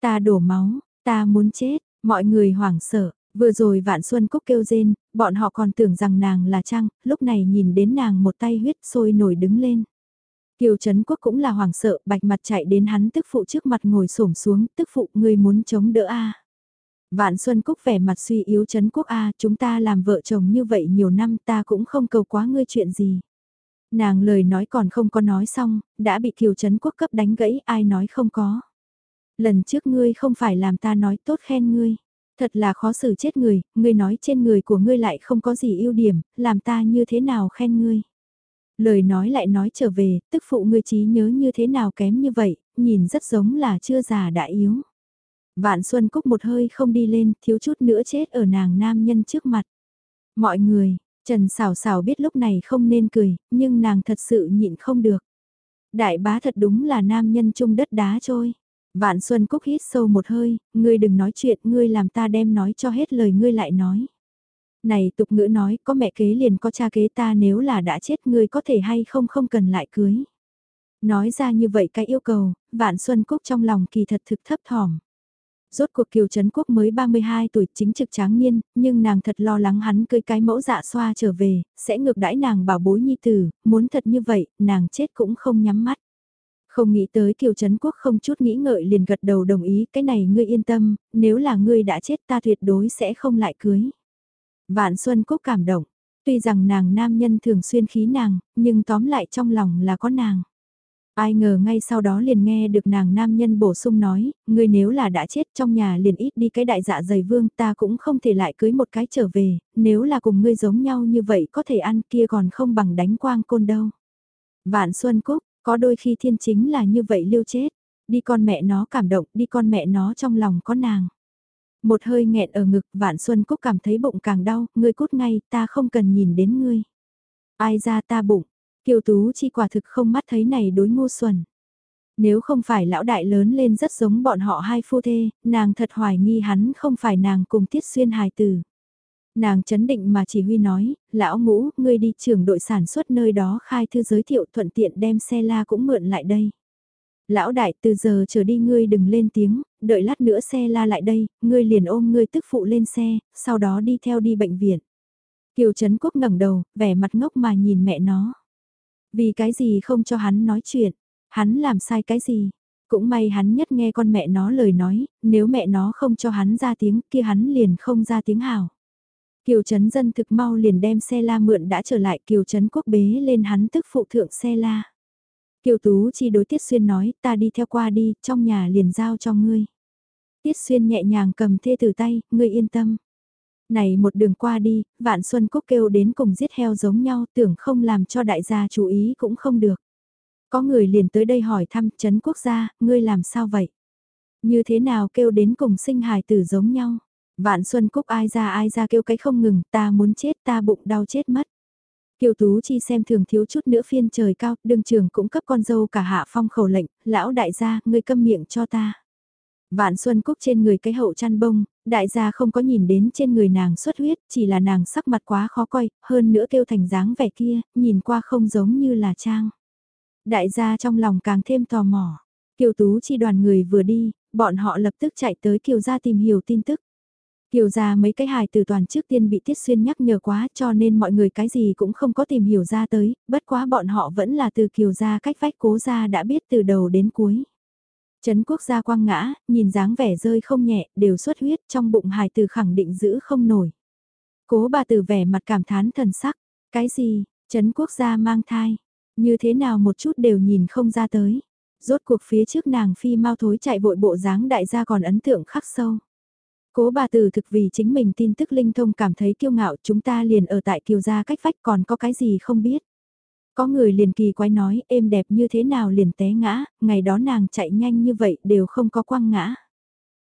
Ta đổ máu, ta muốn chết, mọi người hoảng sợ, Vừa rồi Vạn Xuân Cúc kêu rên, bọn họ còn tưởng rằng nàng là Trăng, lúc này nhìn đến nàng một tay huyết sôi nổi đứng lên. Kiều Trấn Quốc cũng là hoảng sợ, bạch mặt chạy đến hắn tức phụ trước mặt ngồi xổm xuống, tức phụ người muốn chống đỡ a. Vạn Xuân Cúc vẻ mặt suy yếu chấn Quốc a, chúng ta làm vợ chồng như vậy nhiều năm ta cũng không cầu quá ngươi chuyện gì. Nàng lời nói còn không có nói xong, đã bị Kiều Trấn Quốc cấp đánh gãy, ai nói không có. Lần trước ngươi không phải làm ta nói tốt khen ngươi. Thật là khó xử chết người, ngươi nói trên người của ngươi lại không có gì ưu điểm, làm ta như thế nào khen ngươi. Lời nói lại nói trở về, tức phụ ngươi trí nhớ như thế nào kém như vậy, nhìn rất giống là chưa già đã yếu. Vạn Xuân Cúc một hơi không đi lên, thiếu chút nữa chết ở nàng nam nhân trước mặt. Mọi người, Trần Sảo Sảo biết lúc này không nên cười, nhưng nàng thật sự nhịn không được. Đại bá thật đúng là nam nhân chung đất đá trôi. Vạn Xuân Cúc hít sâu một hơi, ngươi đừng nói chuyện, ngươi làm ta đem nói cho hết lời ngươi lại nói. Này tục ngữ nói, có mẹ kế liền có cha kế ta nếu là đã chết ngươi có thể hay không không cần lại cưới. Nói ra như vậy cái yêu cầu, Vạn Xuân Cúc trong lòng kỳ thật thực thấp thỏm. Rốt cuộc Kiều Trấn Quốc mới 32 tuổi chính trực tráng niên, nhưng nàng thật lo lắng hắn cưới cái mẫu dạ xoa trở về, sẽ ngược đãi nàng bảo bối nhi tử, muốn thật như vậy, nàng chết cũng không nhắm mắt. Không nghĩ tới Kiều Trấn Quốc không chút nghĩ ngợi liền gật đầu đồng ý, cái này ngươi yên tâm, nếu là ngươi đã chết ta tuyệt đối sẽ không lại cưới. Vạn Xuân Cúc cảm động, tuy rằng nàng nam nhân thường xuyên khí nàng, nhưng tóm lại trong lòng là có nàng. Ai ngờ ngay sau đó liền nghe được nàng nam nhân bổ sung nói, ngươi nếu là đã chết trong nhà liền ít đi cái đại dạ dày vương ta cũng không thể lại cưới một cái trở về, nếu là cùng ngươi giống nhau như vậy có thể ăn kia còn không bằng đánh quang côn đâu. Vạn Xuân Cúc, có đôi khi thiên chính là như vậy lưu chết, đi con mẹ nó cảm động, đi con mẹ nó trong lòng có nàng. Một hơi nghẹn ở ngực, Vạn Xuân Cúc cảm thấy bụng càng đau, ngươi cút ngay, ta không cần nhìn đến ngươi. Ai ra ta bụng, Kiều Tú chi quả thực không mắt thấy này đối ngu xuẩn. Nếu không phải lão đại lớn lên rất giống bọn họ hai phu thê, nàng thật hoài nghi hắn không phải nàng cùng tiết xuyên hài tử. Nàng chấn định mà chỉ huy nói, lão ngũ, ngươi đi trưởng đội sản xuất nơi đó khai thư giới thiệu thuận tiện đem xe la cũng mượn lại đây. Lão đại từ giờ trở đi ngươi đừng lên tiếng, đợi lát nữa xe la lại đây, ngươi liền ôm ngươi tức phụ lên xe, sau đó đi theo đi bệnh viện. Kiều Trấn Quốc ngẩng đầu, vẻ mặt ngốc mà nhìn mẹ nó. Vì cái gì không cho hắn nói chuyện, hắn làm sai cái gì, Cũng may hắn nhất nghe con mẹ nó lời nói, nếu mẹ nó không cho hắn ra tiếng kia hắn liền không ra tiếng hào. Kiều Trấn dân thực mau liền đem xe la mượn đã trở lại Kiều Trấn quốc bế lên hắn tức phụ thượng xe la. Kiều Tú chi đối Tiết Xuyên nói ta đi theo qua đi, trong nhà liền giao cho ngươi. Tiết Xuyên nhẹ nhàng cầm thê từ tay, ngươi yên tâm. Này một đường qua đi, Vạn Xuân Cúc kêu đến cùng giết heo giống nhau tưởng không làm cho đại gia chú ý cũng không được. Có người liền tới đây hỏi thăm chấn Quốc gia, ngươi làm sao vậy? Như thế nào kêu đến cùng sinh hài tử giống nhau? Vạn Xuân Cúc ai ra ai ra kêu cái không ngừng, ta muốn chết ta bụng đau chết mất. Kiều Tú Chi xem thường thiếu chút nữa phiên trời cao, đương trường cũng cấp con dâu cả hạ phong khẩu lệnh, lão đại gia, ngươi câm miệng cho ta. Vạn Xuân Cúc trên người cái hậu chăn bông, đại gia không có nhìn đến trên người nàng xuất huyết, chỉ là nàng sắc mặt quá khó coi, hơn nữa kêu thành dáng vẻ kia, nhìn qua không giống như là trang. Đại gia trong lòng càng thêm tò mò. Kiều Tú Chi đoàn người vừa đi, bọn họ lập tức chạy tới Kiều gia tìm hiểu tin tức. Kiều gia mấy cái hài từ toàn trước tiên bị Tiết Xuyên nhắc nhở quá cho nên mọi người cái gì cũng không có tìm hiểu ra tới, bất quá bọn họ vẫn là từ Kiều gia cách vách cố gia đã biết từ đầu đến cuối. Trấn quốc gia quang ngã, nhìn dáng vẻ rơi không nhẹ, đều xuất huyết trong bụng hài từ khẳng định giữ không nổi. Cố bà từ vẻ mặt cảm thán thần sắc, cái gì, Trấn quốc gia mang thai, như thế nào một chút đều nhìn không ra tới. Rốt cuộc phía trước nàng phi mau thối chạy vội bộ dáng đại gia còn ấn tượng khắc sâu. Cố bà tử thực vì chính mình tin tức linh thông cảm thấy kiêu ngạo chúng ta liền ở tại kiều gia cách vách còn có cái gì không biết. Có người liền kỳ quái nói êm đẹp như thế nào liền té ngã, ngày đó nàng chạy nhanh như vậy đều không có quăng ngã.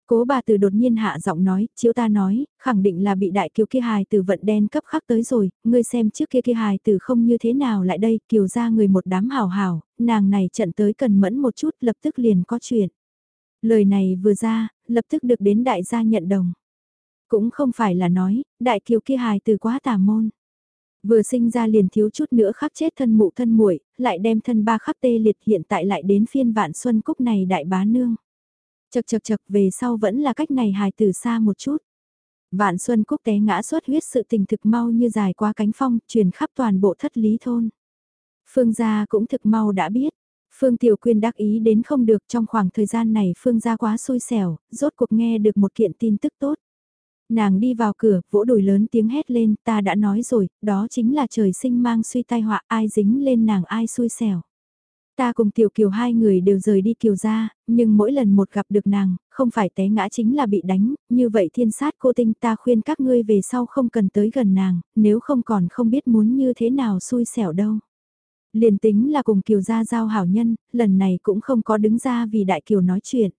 Cố bà từ đột nhiên hạ giọng nói, chiếu ta nói, khẳng định là bị đại kiều kia hài từ vận đen cấp khắc tới rồi, ngươi xem trước kia kia hài từ không như thế nào lại đây, kiều ra người một đám hào hào, nàng này trận tới cần mẫn một chút lập tức liền có chuyện. Lời này vừa ra, lập tức được đến đại gia nhận đồng. Cũng không phải là nói, đại kiều kia hài từ quá tà môn. Vừa sinh ra liền thiếu chút nữa khắc chết thân mụ thân muội, lại đem thân ba khắc tê liệt hiện tại lại đến phiên vạn xuân cúc này đại bá nương. Chật chật chật về sau vẫn là cách này hài từ xa một chút. Vạn Xuân Cúc té ngã suốt huyết sự tình thực mau như dài qua cánh phong, truyền khắp toàn bộ thất lý thôn. Phương gia cũng thực mau đã biết. Phương Tiểu Quyên đắc ý đến không được trong khoảng thời gian này Phương gia quá xui xẻo, rốt cuộc nghe được một kiện tin tức tốt. Nàng đi vào cửa, vỗ đùi lớn tiếng hét lên, ta đã nói rồi, đó chính là trời sinh mang suy tai họa, ai dính lên nàng ai xui xẻo. Ta cùng Tiểu Kiều hai người đều rời đi Kiều ra, nhưng mỗi lần một gặp được nàng, không phải té ngã chính là bị đánh, như vậy thiên sát cô tinh ta khuyên các ngươi về sau không cần tới gần nàng, nếu không còn không biết muốn như thế nào xui xẻo đâu. Liền tính là cùng Kiều gia giao hảo nhân, lần này cũng không có đứng ra vì Đại Kiều nói chuyện.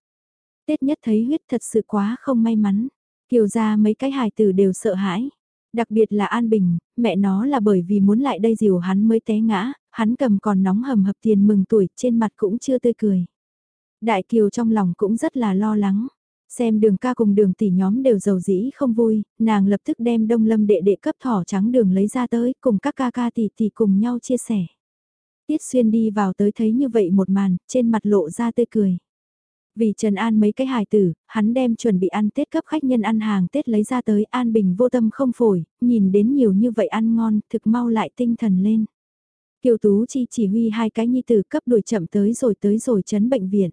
Tết nhất thấy huyết thật sự quá không may mắn. Kiều ra mấy cái hài tử đều sợ hãi. Đặc biệt là An Bình, mẹ nó là bởi vì muốn lại đây dìu hắn mới té ngã, hắn cầm còn nóng hầm hập tiền mừng tuổi, trên mặt cũng chưa tươi cười. Đại Kiều trong lòng cũng rất là lo lắng. Xem đường ca cùng đường tỷ nhóm đều giàu dĩ không vui, nàng lập tức đem đông lâm đệ đệ cấp thỏ trắng đường lấy ra tới, cùng các ca ca tỷ tỷ cùng nhau chia sẻ. Tiết xuyên đi vào tới thấy như vậy một màn, trên mặt lộ ra tươi cười. Vì Trần An mấy cái hài tử, hắn đem chuẩn bị ăn Tết cấp khách nhân ăn hàng Tết lấy ra tới An Bình vô tâm không phổi, nhìn đến nhiều như vậy ăn ngon, thực mau lại tinh thần lên. Kiều Tú Chi chỉ huy hai cái nhi tử cấp đuổi chậm tới rồi tới rồi chấn bệnh viện.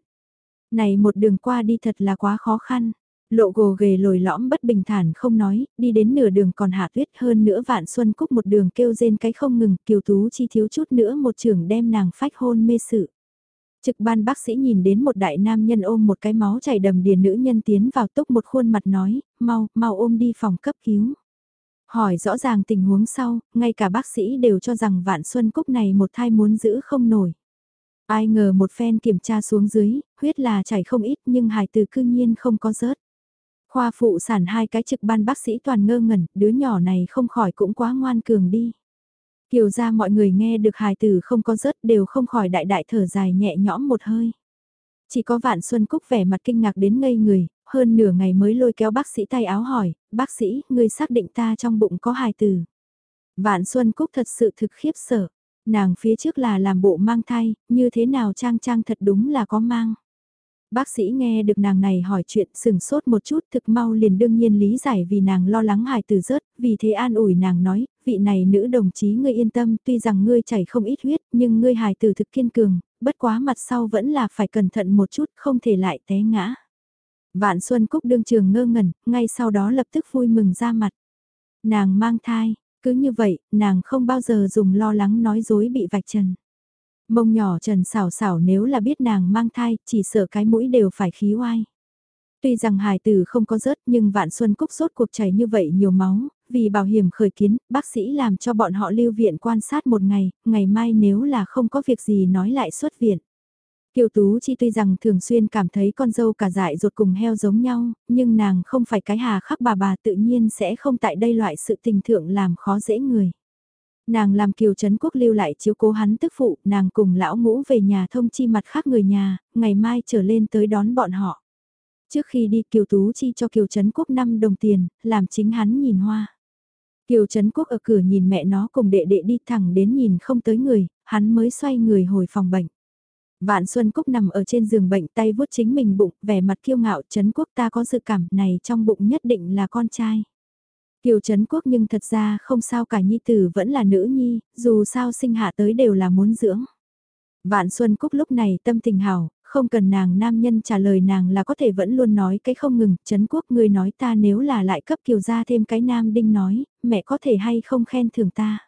Này một đường qua đi thật là quá khó khăn. Lộ gồ ghề lồi lõm bất bình thản không nói, đi đến nửa đường còn hạ tuyết hơn nữa vạn xuân cúc một đường kêu rên cái không ngừng, kiều tú chi thiếu chút nữa một trưởng đem nàng phách hôn mê sự. Trực ban bác sĩ nhìn đến một đại nam nhân ôm một cái máu chảy đầm đìa nữ nhân tiến vào túc một khuôn mặt nói, mau, mau ôm đi phòng cấp cứu. Hỏi rõ ràng tình huống sau, ngay cả bác sĩ đều cho rằng vạn xuân cúc này một thai muốn giữ không nổi. Ai ngờ một phen kiểm tra xuống dưới, huyết là chảy không ít nhưng hài từ cư nhiên không có rớt. Khoa phụ sản hai cái trực ban bác sĩ toàn ngơ ngẩn, đứa nhỏ này không khỏi cũng quá ngoan cường đi. Kiều ra mọi người nghe được hài tử không có rớt đều không khỏi đại đại thở dài nhẹ nhõm một hơi. Chỉ có vạn xuân cúc vẻ mặt kinh ngạc đến ngây người, hơn nửa ngày mới lôi kéo bác sĩ tay áo hỏi, bác sĩ, ngươi xác định ta trong bụng có hài tử. Vạn xuân cúc thật sự thực khiếp sợ, nàng phía trước là làm bộ mang thai, như thế nào trang trang thật đúng là có mang. Bác sĩ nghe được nàng này hỏi chuyện sừng sốt một chút thực mau liền đương nhiên lý giải vì nàng lo lắng hài tử rớt, vì thế an ủi nàng nói, vị này nữ đồng chí ngươi yên tâm tuy rằng ngươi chảy không ít huyết nhưng ngươi hài tử thực kiên cường, bất quá mặt sau vẫn là phải cẩn thận một chút, không thể lại té ngã. Vạn Xuân Cúc đương trường ngơ ngẩn, ngay sau đó lập tức vui mừng ra mặt. Nàng mang thai, cứ như vậy, nàng không bao giờ dùng lo lắng nói dối bị vạch trần. Mông nhỏ trần xảo xảo nếu là biết nàng mang thai, chỉ sợ cái mũi đều phải khí oai. Tuy rằng hài tử không có rớt nhưng Vạn Xuân Cúc sốt cuộc chảy như vậy nhiều máu, vì bảo hiểm khởi kiến, bác sĩ làm cho bọn họ lưu viện quan sát một ngày, ngày mai nếu là không có việc gì nói lại xuất viện. Kiều Tú Chi tuy rằng thường xuyên cảm thấy con dâu cả dại ruột cùng heo giống nhau, nhưng nàng không phải cái hà khắc bà bà tự nhiên sẽ không tại đây loại sự tình thượng làm khó dễ người. Nàng làm Kiều Trấn Quốc lưu lại chiếu cố hắn tức phụ, nàng cùng lão ngũ về nhà thông chi mặt khác người nhà, ngày mai trở lên tới đón bọn họ. Trước khi đi Kiều Tú Chi cho Kiều Trấn Quốc 5 đồng tiền, làm chính hắn nhìn hoa. Kiều Trấn Quốc ở cửa nhìn mẹ nó cùng đệ đệ đi thẳng đến nhìn không tới người, hắn mới xoay người hồi phòng bệnh. Vạn Xuân Cúc nằm ở trên giường bệnh tay vuốt chính mình bụng, vẻ mặt kiêu ngạo Trấn Quốc ta có dự cảm này trong bụng nhất định là con trai. Kiều Trấn Quốc nhưng thật ra không sao cả nhi tử vẫn là nữ nhi, dù sao sinh hạ tới đều là muốn dưỡng. Vạn Xuân Cúc lúc này tâm tình hảo, không cần nàng nam nhân trả lời nàng là có thể vẫn luôn nói cái không ngừng, Trấn Quốc người nói ta nếu là lại cấp Kiều ra thêm cái nam đinh nói, mẹ có thể hay không khen thưởng ta.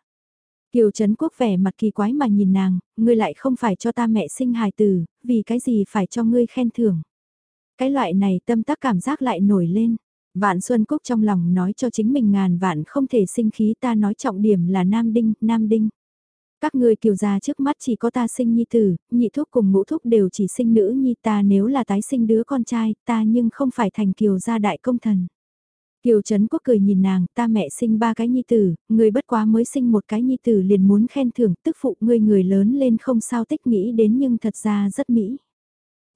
Kiều Trấn Quốc vẻ mặt kỳ quái mà nhìn nàng, ngươi lại không phải cho ta mẹ sinh hài tử, vì cái gì phải cho ngươi khen thưởng. Cái loại này tâm tác cảm giác lại nổi lên. Vạn Xuân Cúc trong lòng nói cho chính mình ngàn vạn không thể sinh khí ta nói trọng điểm là Nam Đinh, Nam Đinh. Các người kiều gia trước mắt chỉ có ta sinh nhi tử, nhị thúc cùng ngũ thúc đều chỉ sinh nữ nhi ta nếu là tái sinh đứa con trai ta nhưng không phải thành kiều gia đại công thần. Kiều Trấn Quốc cười nhìn nàng, ta mẹ sinh ba cái nhi tử, người bất quá mới sinh một cái nhi tử liền muốn khen thưởng, tức phụ ngươi người lớn lên không sao tích nghĩ đến nhưng thật ra rất mỹ.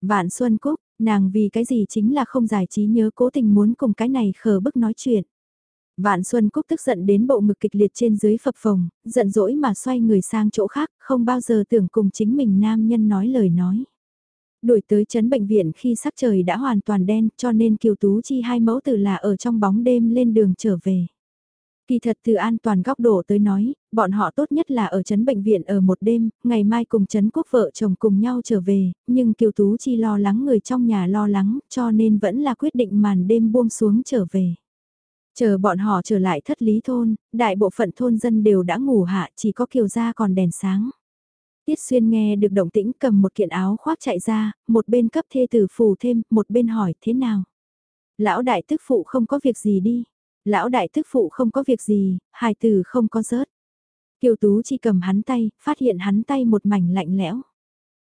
Vạn Xuân Cúc, nàng vì cái gì chính là không giải trí nhớ cố tình muốn cùng cái này khờ bức nói chuyện. Vạn Xuân Cúc tức giận đến bộ ngực kịch liệt trên dưới phập phồng, giận dỗi mà xoay người sang chỗ khác, không bao giờ tưởng cùng chính mình nam nhân nói lời nói. Đuổi tới chấn bệnh viện khi sắc trời đã hoàn toàn đen cho nên Kiều Tú Chi hai mẫu tử là ở trong bóng đêm lên đường trở về. Kỳ thật từ an toàn góc độ tới nói, bọn họ tốt nhất là ở chấn bệnh viện ở một đêm, ngày mai cùng chấn quốc vợ chồng cùng nhau trở về, nhưng Kiều Tú Chi lo lắng người trong nhà lo lắng, cho nên vẫn là quyết định màn đêm buông xuống trở về. Chờ bọn họ trở lại thất lý thôn, đại bộ phận thôn dân đều đã ngủ hạ chỉ có Kiều gia còn đèn sáng. Tiết Xuyên nghe được động tĩnh cầm một kiện áo khoác chạy ra, một bên cấp thê tử phù thêm, một bên hỏi thế nào. Lão đại tức phụ không có việc gì đi. Lão đại tức phụ không có việc gì, hài tử không có rớt. Kiều Tú chỉ cầm hắn tay, phát hiện hắn tay một mảnh lạnh lẽo.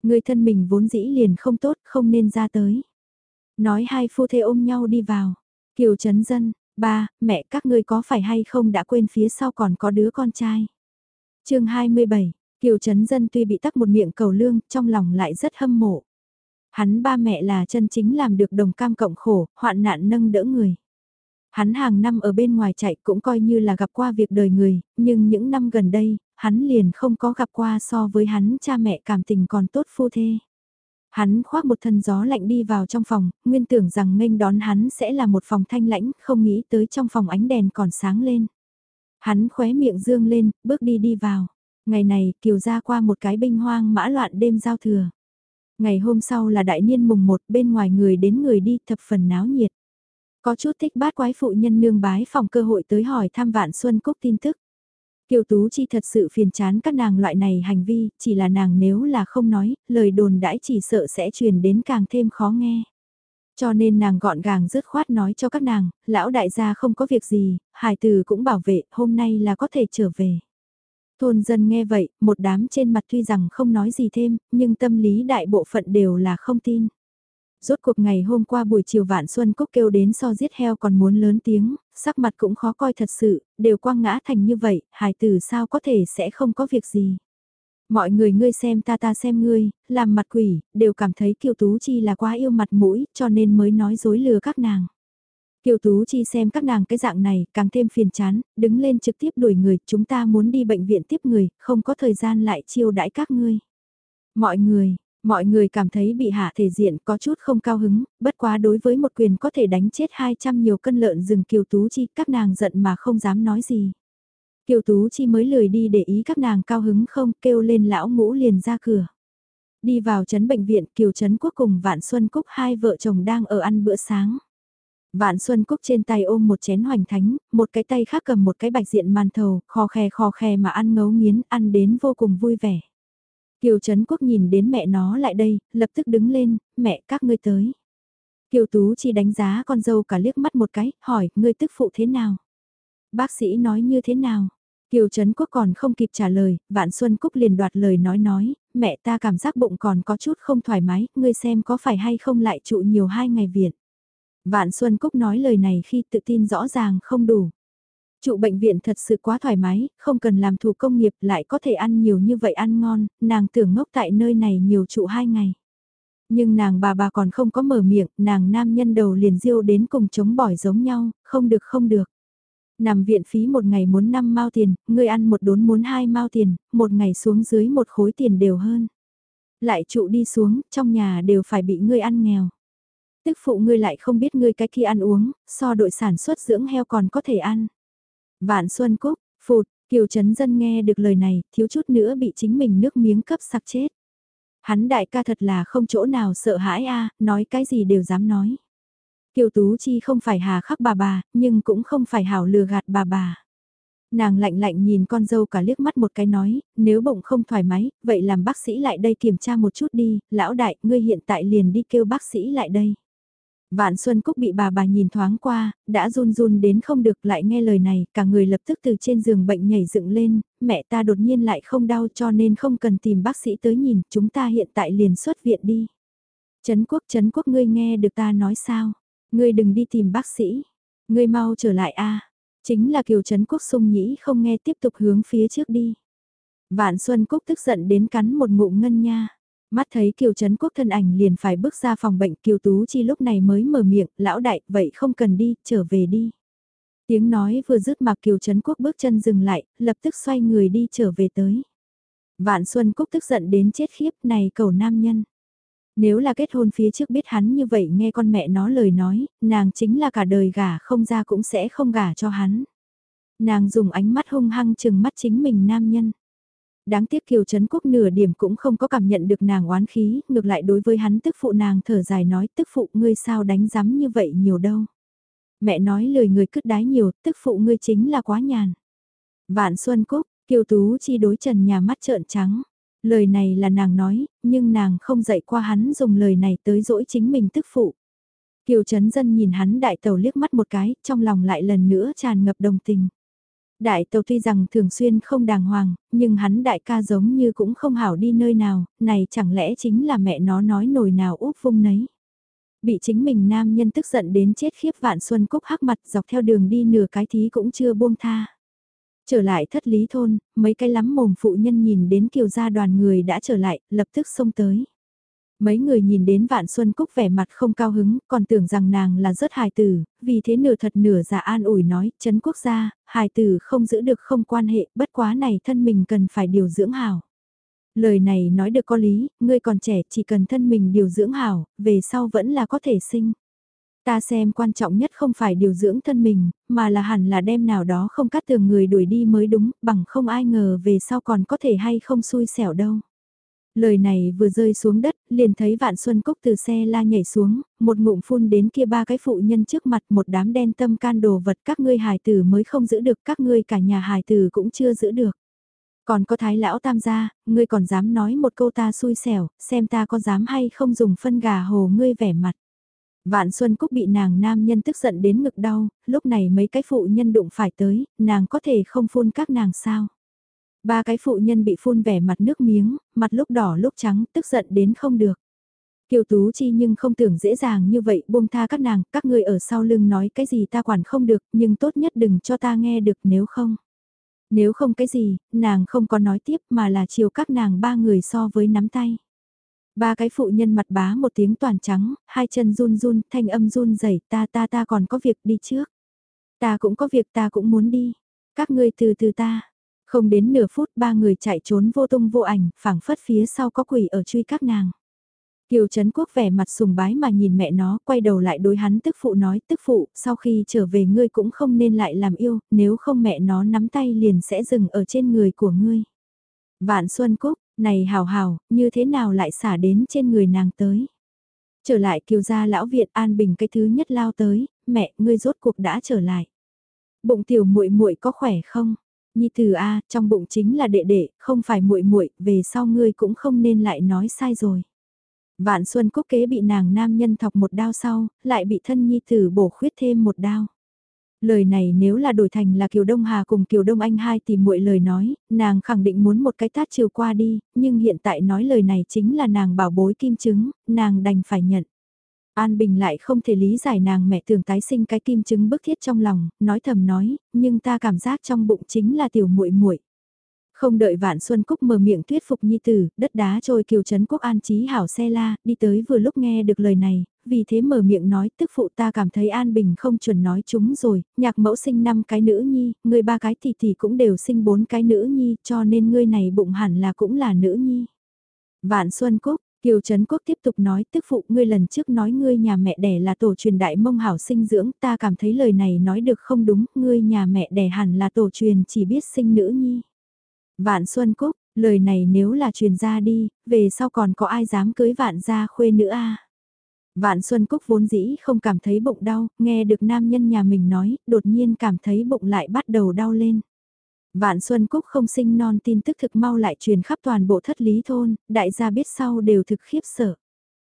Người thân mình vốn dĩ liền không tốt, không nên ra tới. Nói hai phu thê ôm nhau đi vào. Kiều Trấn Dân, ba, mẹ các ngươi có phải hay không đã quên phía sau còn có đứa con trai. chương 27, Kiều Trấn Dân tuy bị tắc một miệng cầu lương, trong lòng lại rất hâm mộ. Hắn ba mẹ là chân chính làm được đồng cam cộng khổ, hoạn nạn nâng đỡ người. Hắn hàng năm ở bên ngoài chạy cũng coi như là gặp qua việc đời người, nhưng những năm gần đây, hắn liền không có gặp qua so với hắn cha mẹ cảm tình còn tốt phu thê. Hắn khoác một thân gió lạnh đi vào trong phòng, nguyên tưởng rằng nghênh đón hắn sẽ là một phòng thanh lãnh, không nghĩ tới trong phòng ánh đèn còn sáng lên. Hắn khóe miệng dương lên, bước đi đi vào. Ngày này, Kiều ra qua một cái binh hoang mã loạn đêm giao thừa. Ngày hôm sau là đại niên mùng một bên ngoài người đến người đi thập phần náo nhiệt. Có chút thích bát quái phụ nhân nương bái phòng cơ hội tới hỏi thăm Vạn Xuân Cúc tin tức. Kiều Tú Chi thật sự phiền chán các nàng loại này hành vi, chỉ là nàng nếu là không nói, lời đồn đãi chỉ sợ sẽ truyền đến càng thêm khó nghe. Cho nên nàng gọn gàng dứt khoát nói cho các nàng, lão đại gia không có việc gì, hài từ cũng bảo vệ, hôm nay là có thể trở về. Thôn dân nghe vậy, một đám trên mặt tuy rằng không nói gì thêm, nhưng tâm lý đại bộ phận đều là không tin. Rốt cuộc ngày hôm qua buổi chiều vạn xuân cúc kêu đến so giết heo còn muốn lớn tiếng, sắc mặt cũng khó coi thật sự, đều quăng ngã thành như vậy, hài tử sao có thể sẽ không có việc gì. Mọi người ngươi xem ta ta xem ngươi, làm mặt quỷ, đều cảm thấy kiều tú chi là quá yêu mặt mũi, cho nên mới nói dối lừa các nàng. Kiều Tú Chi xem các nàng cái dạng này, càng thêm phiền chán, đứng lên trực tiếp đuổi người, chúng ta muốn đi bệnh viện tiếp người, không có thời gian lại chiêu đãi các ngươi. Mọi người, mọi người cảm thấy bị hạ thể diện có chút không cao hứng, bất quá đối với một quyền có thể đánh chết 200 nhiều cân lợn rừng Kiều Tú Chi, các nàng giận mà không dám nói gì. Kiều Tú Chi mới lười đi để ý các nàng cao hứng không, kêu lên lão ngũ liền ra cửa. Đi vào trấn bệnh viện Kiều Trấn Quốc cùng Vạn Xuân Cúc hai vợ chồng đang ở ăn bữa sáng. Vạn Xuân Cúc trên tay ôm một chén hoành thánh, một cái tay khác cầm một cái bạch diện màn thầu, khò khe khò khe mà ăn ngấu nghiến, ăn đến vô cùng vui vẻ. Kiều Trấn Quốc nhìn đến mẹ nó lại đây, lập tức đứng lên, mẹ các ngươi tới. Kiều Tú chỉ đánh giá con dâu cả liếc mắt một cái, hỏi, ngươi tức phụ thế nào? Bác sĩ nói như thế nào? Kiều Trấn Quốc còn không kịp trả lời, Vạn Xuân Cúc liền đoạt lời nói nói, mẹ ta cảm giác bụng còn có chút không thoải mái, ngươi xem có phải hay không lại trụ nhiều hai ngày viện. Vạn Xuân Cúc nói lời này khi tự tin rõ ràng không đủ. Trụ bệnh viện thật sự quá thoải mái, không cần làm thủ công nghiệp lại có thể ăn nhiều như vậy ăn ngon, nàng tưởng ngốc tại nơi này nhiều trụ hai ngày. Nhưng nàng bà bà còn không có mở miệng, nàng nam nhân đầu liền diêu đến cùng chống bỏi giống nhau, không được không được. Nằm viện phí một ngày muốn 5 mao tiền, ngươi ăn một đốn muốn 2 mao tiền, một ngày xuống dưới một khối tiền đều hơn. Lại trụ đi xuống, trong nhà đều phải bị ngươi ăn nghèo. Tức phụ ngươi lại không biết ngươi cái kia ăn uống, so đội sản xuất dưỡng heo còn có thể ăn. Vạn Xuân Cúc, phụt, Kiều Trấn Dân nghe được lời này, thiếu chút nữa bị chính mình nước miếng cấp sặc chết. Hắn đại ca thật là không chỗ nào sợ hãi a nói cái gì đều dám nói. Kiều Tú Chi không phải hà khắc bà bà, nhưng cũng không phải hảo lừa gạt bà bà. Nàng lạnh lạnh nhìn con dâu cả liếc mắt một cái nói, nếu bụng không thoải mái, vậy làm bác sĩ lại đây kiểm tra một chút đi, lão đại, ngươi hiện tại liền đi kêu bác sĩ lại đây. Vạn Xuân Cúc bị bà bà nhìn thoáng qua, đã run run đến không được lại nghe lời này, cả người lập tức từ trên giường bệnh nhảy dựng lên, mẹ ta đột nhiên lại không đau cho nên không cần tìm bác sĩ tới nhìn, chúng ta hiện tại liền xuất viện đi. Trấn Quốc Trấn Quốc ngươi nghe được ta nói sao? Ngươi đừng đi tìm bác sĩ. Ngươi mau trở lại a. Chính là Kiều Trấn Quốc sung nhĩ không nghe tiếp tục hướng phía trước đi. Vạn Xuân Cúc tức giận đến cắn một ngụm ngân nha. Mắt thấy Kiều Trấn Quốc thân ảnh liền phải bước ra phòng bệnh Kiều Tú Chi lúc này mới mở miệng, lão đại, vậy không cần đi, trở về đi. Tiếng nói vừa dứt mà Kiều Trấn Quốc bước chân dừng lại, lập tức xoay người đi trở về tới. Vạn Xuân Cúc tức giận đến chết khiếp này cầu nam nhân. Nếu là kết hôn phía trước biết hắn như vậy nghe con mẹ nó lời nói, nàng chính là cả đời gả không ra cũng sẽ không gả cho hắn. Nàng dùng ánh mắt hung hăng chừng mắt chính mình nam nhân. Đáng tiếc Kiều Trấn Quốc nửa điểm cũng không có cảm nhận được nàng oán khí, ngược lại đối với hắn tức phụ nàng thở dài nói tức phụ ngươi sao đánh giám như vậy nhiều đâu. Mẹ nói lời người cứt đái nhiều, tức phụ ngươi chính là quá nhàn. Vạn Xuân Cúc, Kiều Tú chi đối trần nhà mắt trợn trắng. Lời này là nàng nói, nhưng nàng không dạy qua hắn dùng lời này tới dỗi chính mình tức phụ. Kiều Trấn Dân nhìn hắn đại tàu liếc mắt một cái, trong lòng lại lần nữa tràn ngập đồng tình. Đại tàu tuy rằng thường xuyên không đàng hoàng, nhưng hắn đại ca giống như cũng không hảo đi nơi nào, này chẳng lẽ chính là mẹ nó nói nổi nào úp vung nấy. Bị chính mình nam nhân tức giận đến chết khiếp vạn xuân cúc hắc mặt dọc theo đường đi nửa cái thí cũng chưa buông tha. Trở lại thất lý thôn, mấy cái lắm mồm phụ nhân nhìn đến kiều gia đoàn người đã trở lại, lập tức xông tới. Mấy người nhìn đến Vạn Xuân Cúc vẻ mặt không cao hứng, còn tưởng rằng nàng là rất hài tử, vì thế nửa thật nửa giả an ủi nói, chấn quốc gia, hài tử không giữ được không quan hệ, bất quá này thân mình cần phải điều dưỡng hảo. Lời này nói được có lý, ngươi còn trẻ chỉ cần thân mình điều dưỡng hảo, về sau vẫn là có thể sinh. Ta xem quan trọng nhất không phải điều dưỡng thân mình, mà là hẳn là đem nào đó không cắt tường người đuổi đi mới đúng, bằng không ai ngờ về sau còn có thể hay không xui xẻo đâu. Lời này vừa rơi xuống đất, liền thấy Vạn Xuân Cúc từ xe la nhảy xuống, một ngụm phun đến kia ba cái phụ nhân trước mặt một đám đen tâm can đồ vật các ngươi hài tử mới không giữ được các ngươi cả nhà hài tử cũng chưa giữ được. Còn có thái lão tam gia, ngươi còn dám nói một câu ta xui xẻo, xem ta có dám hay không dùng phân gà hồ ngươi vẻ mặt. Vạn Xuân Cúc bị nàng nam nhân tức giận đến ngực đau, lúc này mấy cái phụ nhân đụng phải tới, nàng có thể không phun các nàng sao. Ba cái phụ nhân bị phun vẻ mặt nước miếng, mặt lúc đỏ lúc trắng, tức giận đến không được. Kiều Tú Chi nhưng không tưởng dễ dàng như vậy buông tha các nàng, các người ở sau lưng nói cái gì ta quản không được, nhưng tốt nhất đừng cho ta nghe được nếu không. Nếu không cái gì, nàng không có nói tiếp mà là chiều các nàng ba người so với nắm tay. Ba cái phụ nhân mặt bá một tiếng toàn trắng, hai chân run run, thanh âm run rẩy ta ta ta còn có việc đi trước. Ta cũng có việc ta cũng muốn đi. Các ngươi từ từ ta. Không đến nửa phút ba người chạy trốn vô tung vô ảnh, phảng phất phía sau có quỷ ở truy các nàng. Kiều Trấn Quốc vẻ mặt sùng bái mà nhìn mẹ nó, quay đầu lại đối hắn tức phụ nói, tức phụ, sau khi trở về ngươi cũng không nên lại làm yêu, nếu không mẹ nó nắm tay liền sẽ dừng ở trên người của ngươi. Vạn Xuân Cúc, Này hào hào, như thế nào lại xả đến trên người nàng tới? Trở lại kiều gia lão viện an bình cái thứ nhất lao tới, mẹ, ngươi rốt cuộc đã trở lại. Bụng tiểu muội muội có khỏe không? Nhi từ a, trong bụng chính là đệ đệ, không phải muội muội, về sau ngươi cũng không nên lại nói sai rồi. Vạn Xuân Cúc kế bị nàng nam nhân thọc một đao sau, lại bị thân nhi tử bổ khuyết thêm một đao. Lời này nếu là đổi thành là Kiều Đông Hà cùng Kiều Đông Anh hai tìm muội lời nói, nàng khẳng định muốn một cái tát chiều qua đi, nhưng hiện tại nói lời này chính là nàng bảo bối kim chứng, nàng đành phải nhận. An Bình lại không thể lý giải nàng mẹ tưởng tái sinh cái kim chứng bức thiết trong lòng, nói thầm nói, nhưng ta cảm giác trong bụng chính là tiểu muội muội. Không đợi Vạn Xuân Cúc mở miệng thuyết phục nhi tử, đất đá trôi kiều trấn quốc an trí hảo xe la, đi tới vừa lúc nghe được lời này, vì thế mở miệng nói tức phụ ta cảm thấy An Bình không chuẩn nói chúng rồi, nhạc mẫu sinh năm cái nữ nhi, người ba cái thì thì cũng đều sinh bốn cái nữ nhi, cho nên ngươi này bụng hẳn là cũng là nữ nhi. Vạn Xuân Cúc, Kiều Trấn Quốc tiếp tục nói tức phụ ngươi lần trước nói ngươi nhà mẹ đẻ là tổ truyền đại mông hảo sinh dưỡng ta cảm thấy lời này nói được không đúng ngươi nhà mẹ đẻ hẳn là tổ truyền chỉ biết sinh nữ nhi. Vạn Xuân Cúc, lời này nếu là truyền ra đi, về sau còn có ai dám cưới vạn gia khuê nữa a à? Vạn Xuân Cúc vốn dĩ không cảm thấy bụng đau, nghe được nam nhân nhà mình nói, đột nhiên cảm thấy bụng lại bắt đầu đau lên. Vạn Xuân Cúc không sinh non tin tức thực mau lại truyền khắp toàn bộ thất lý thôn, đại gia biết sau đều thực khiếp sợ.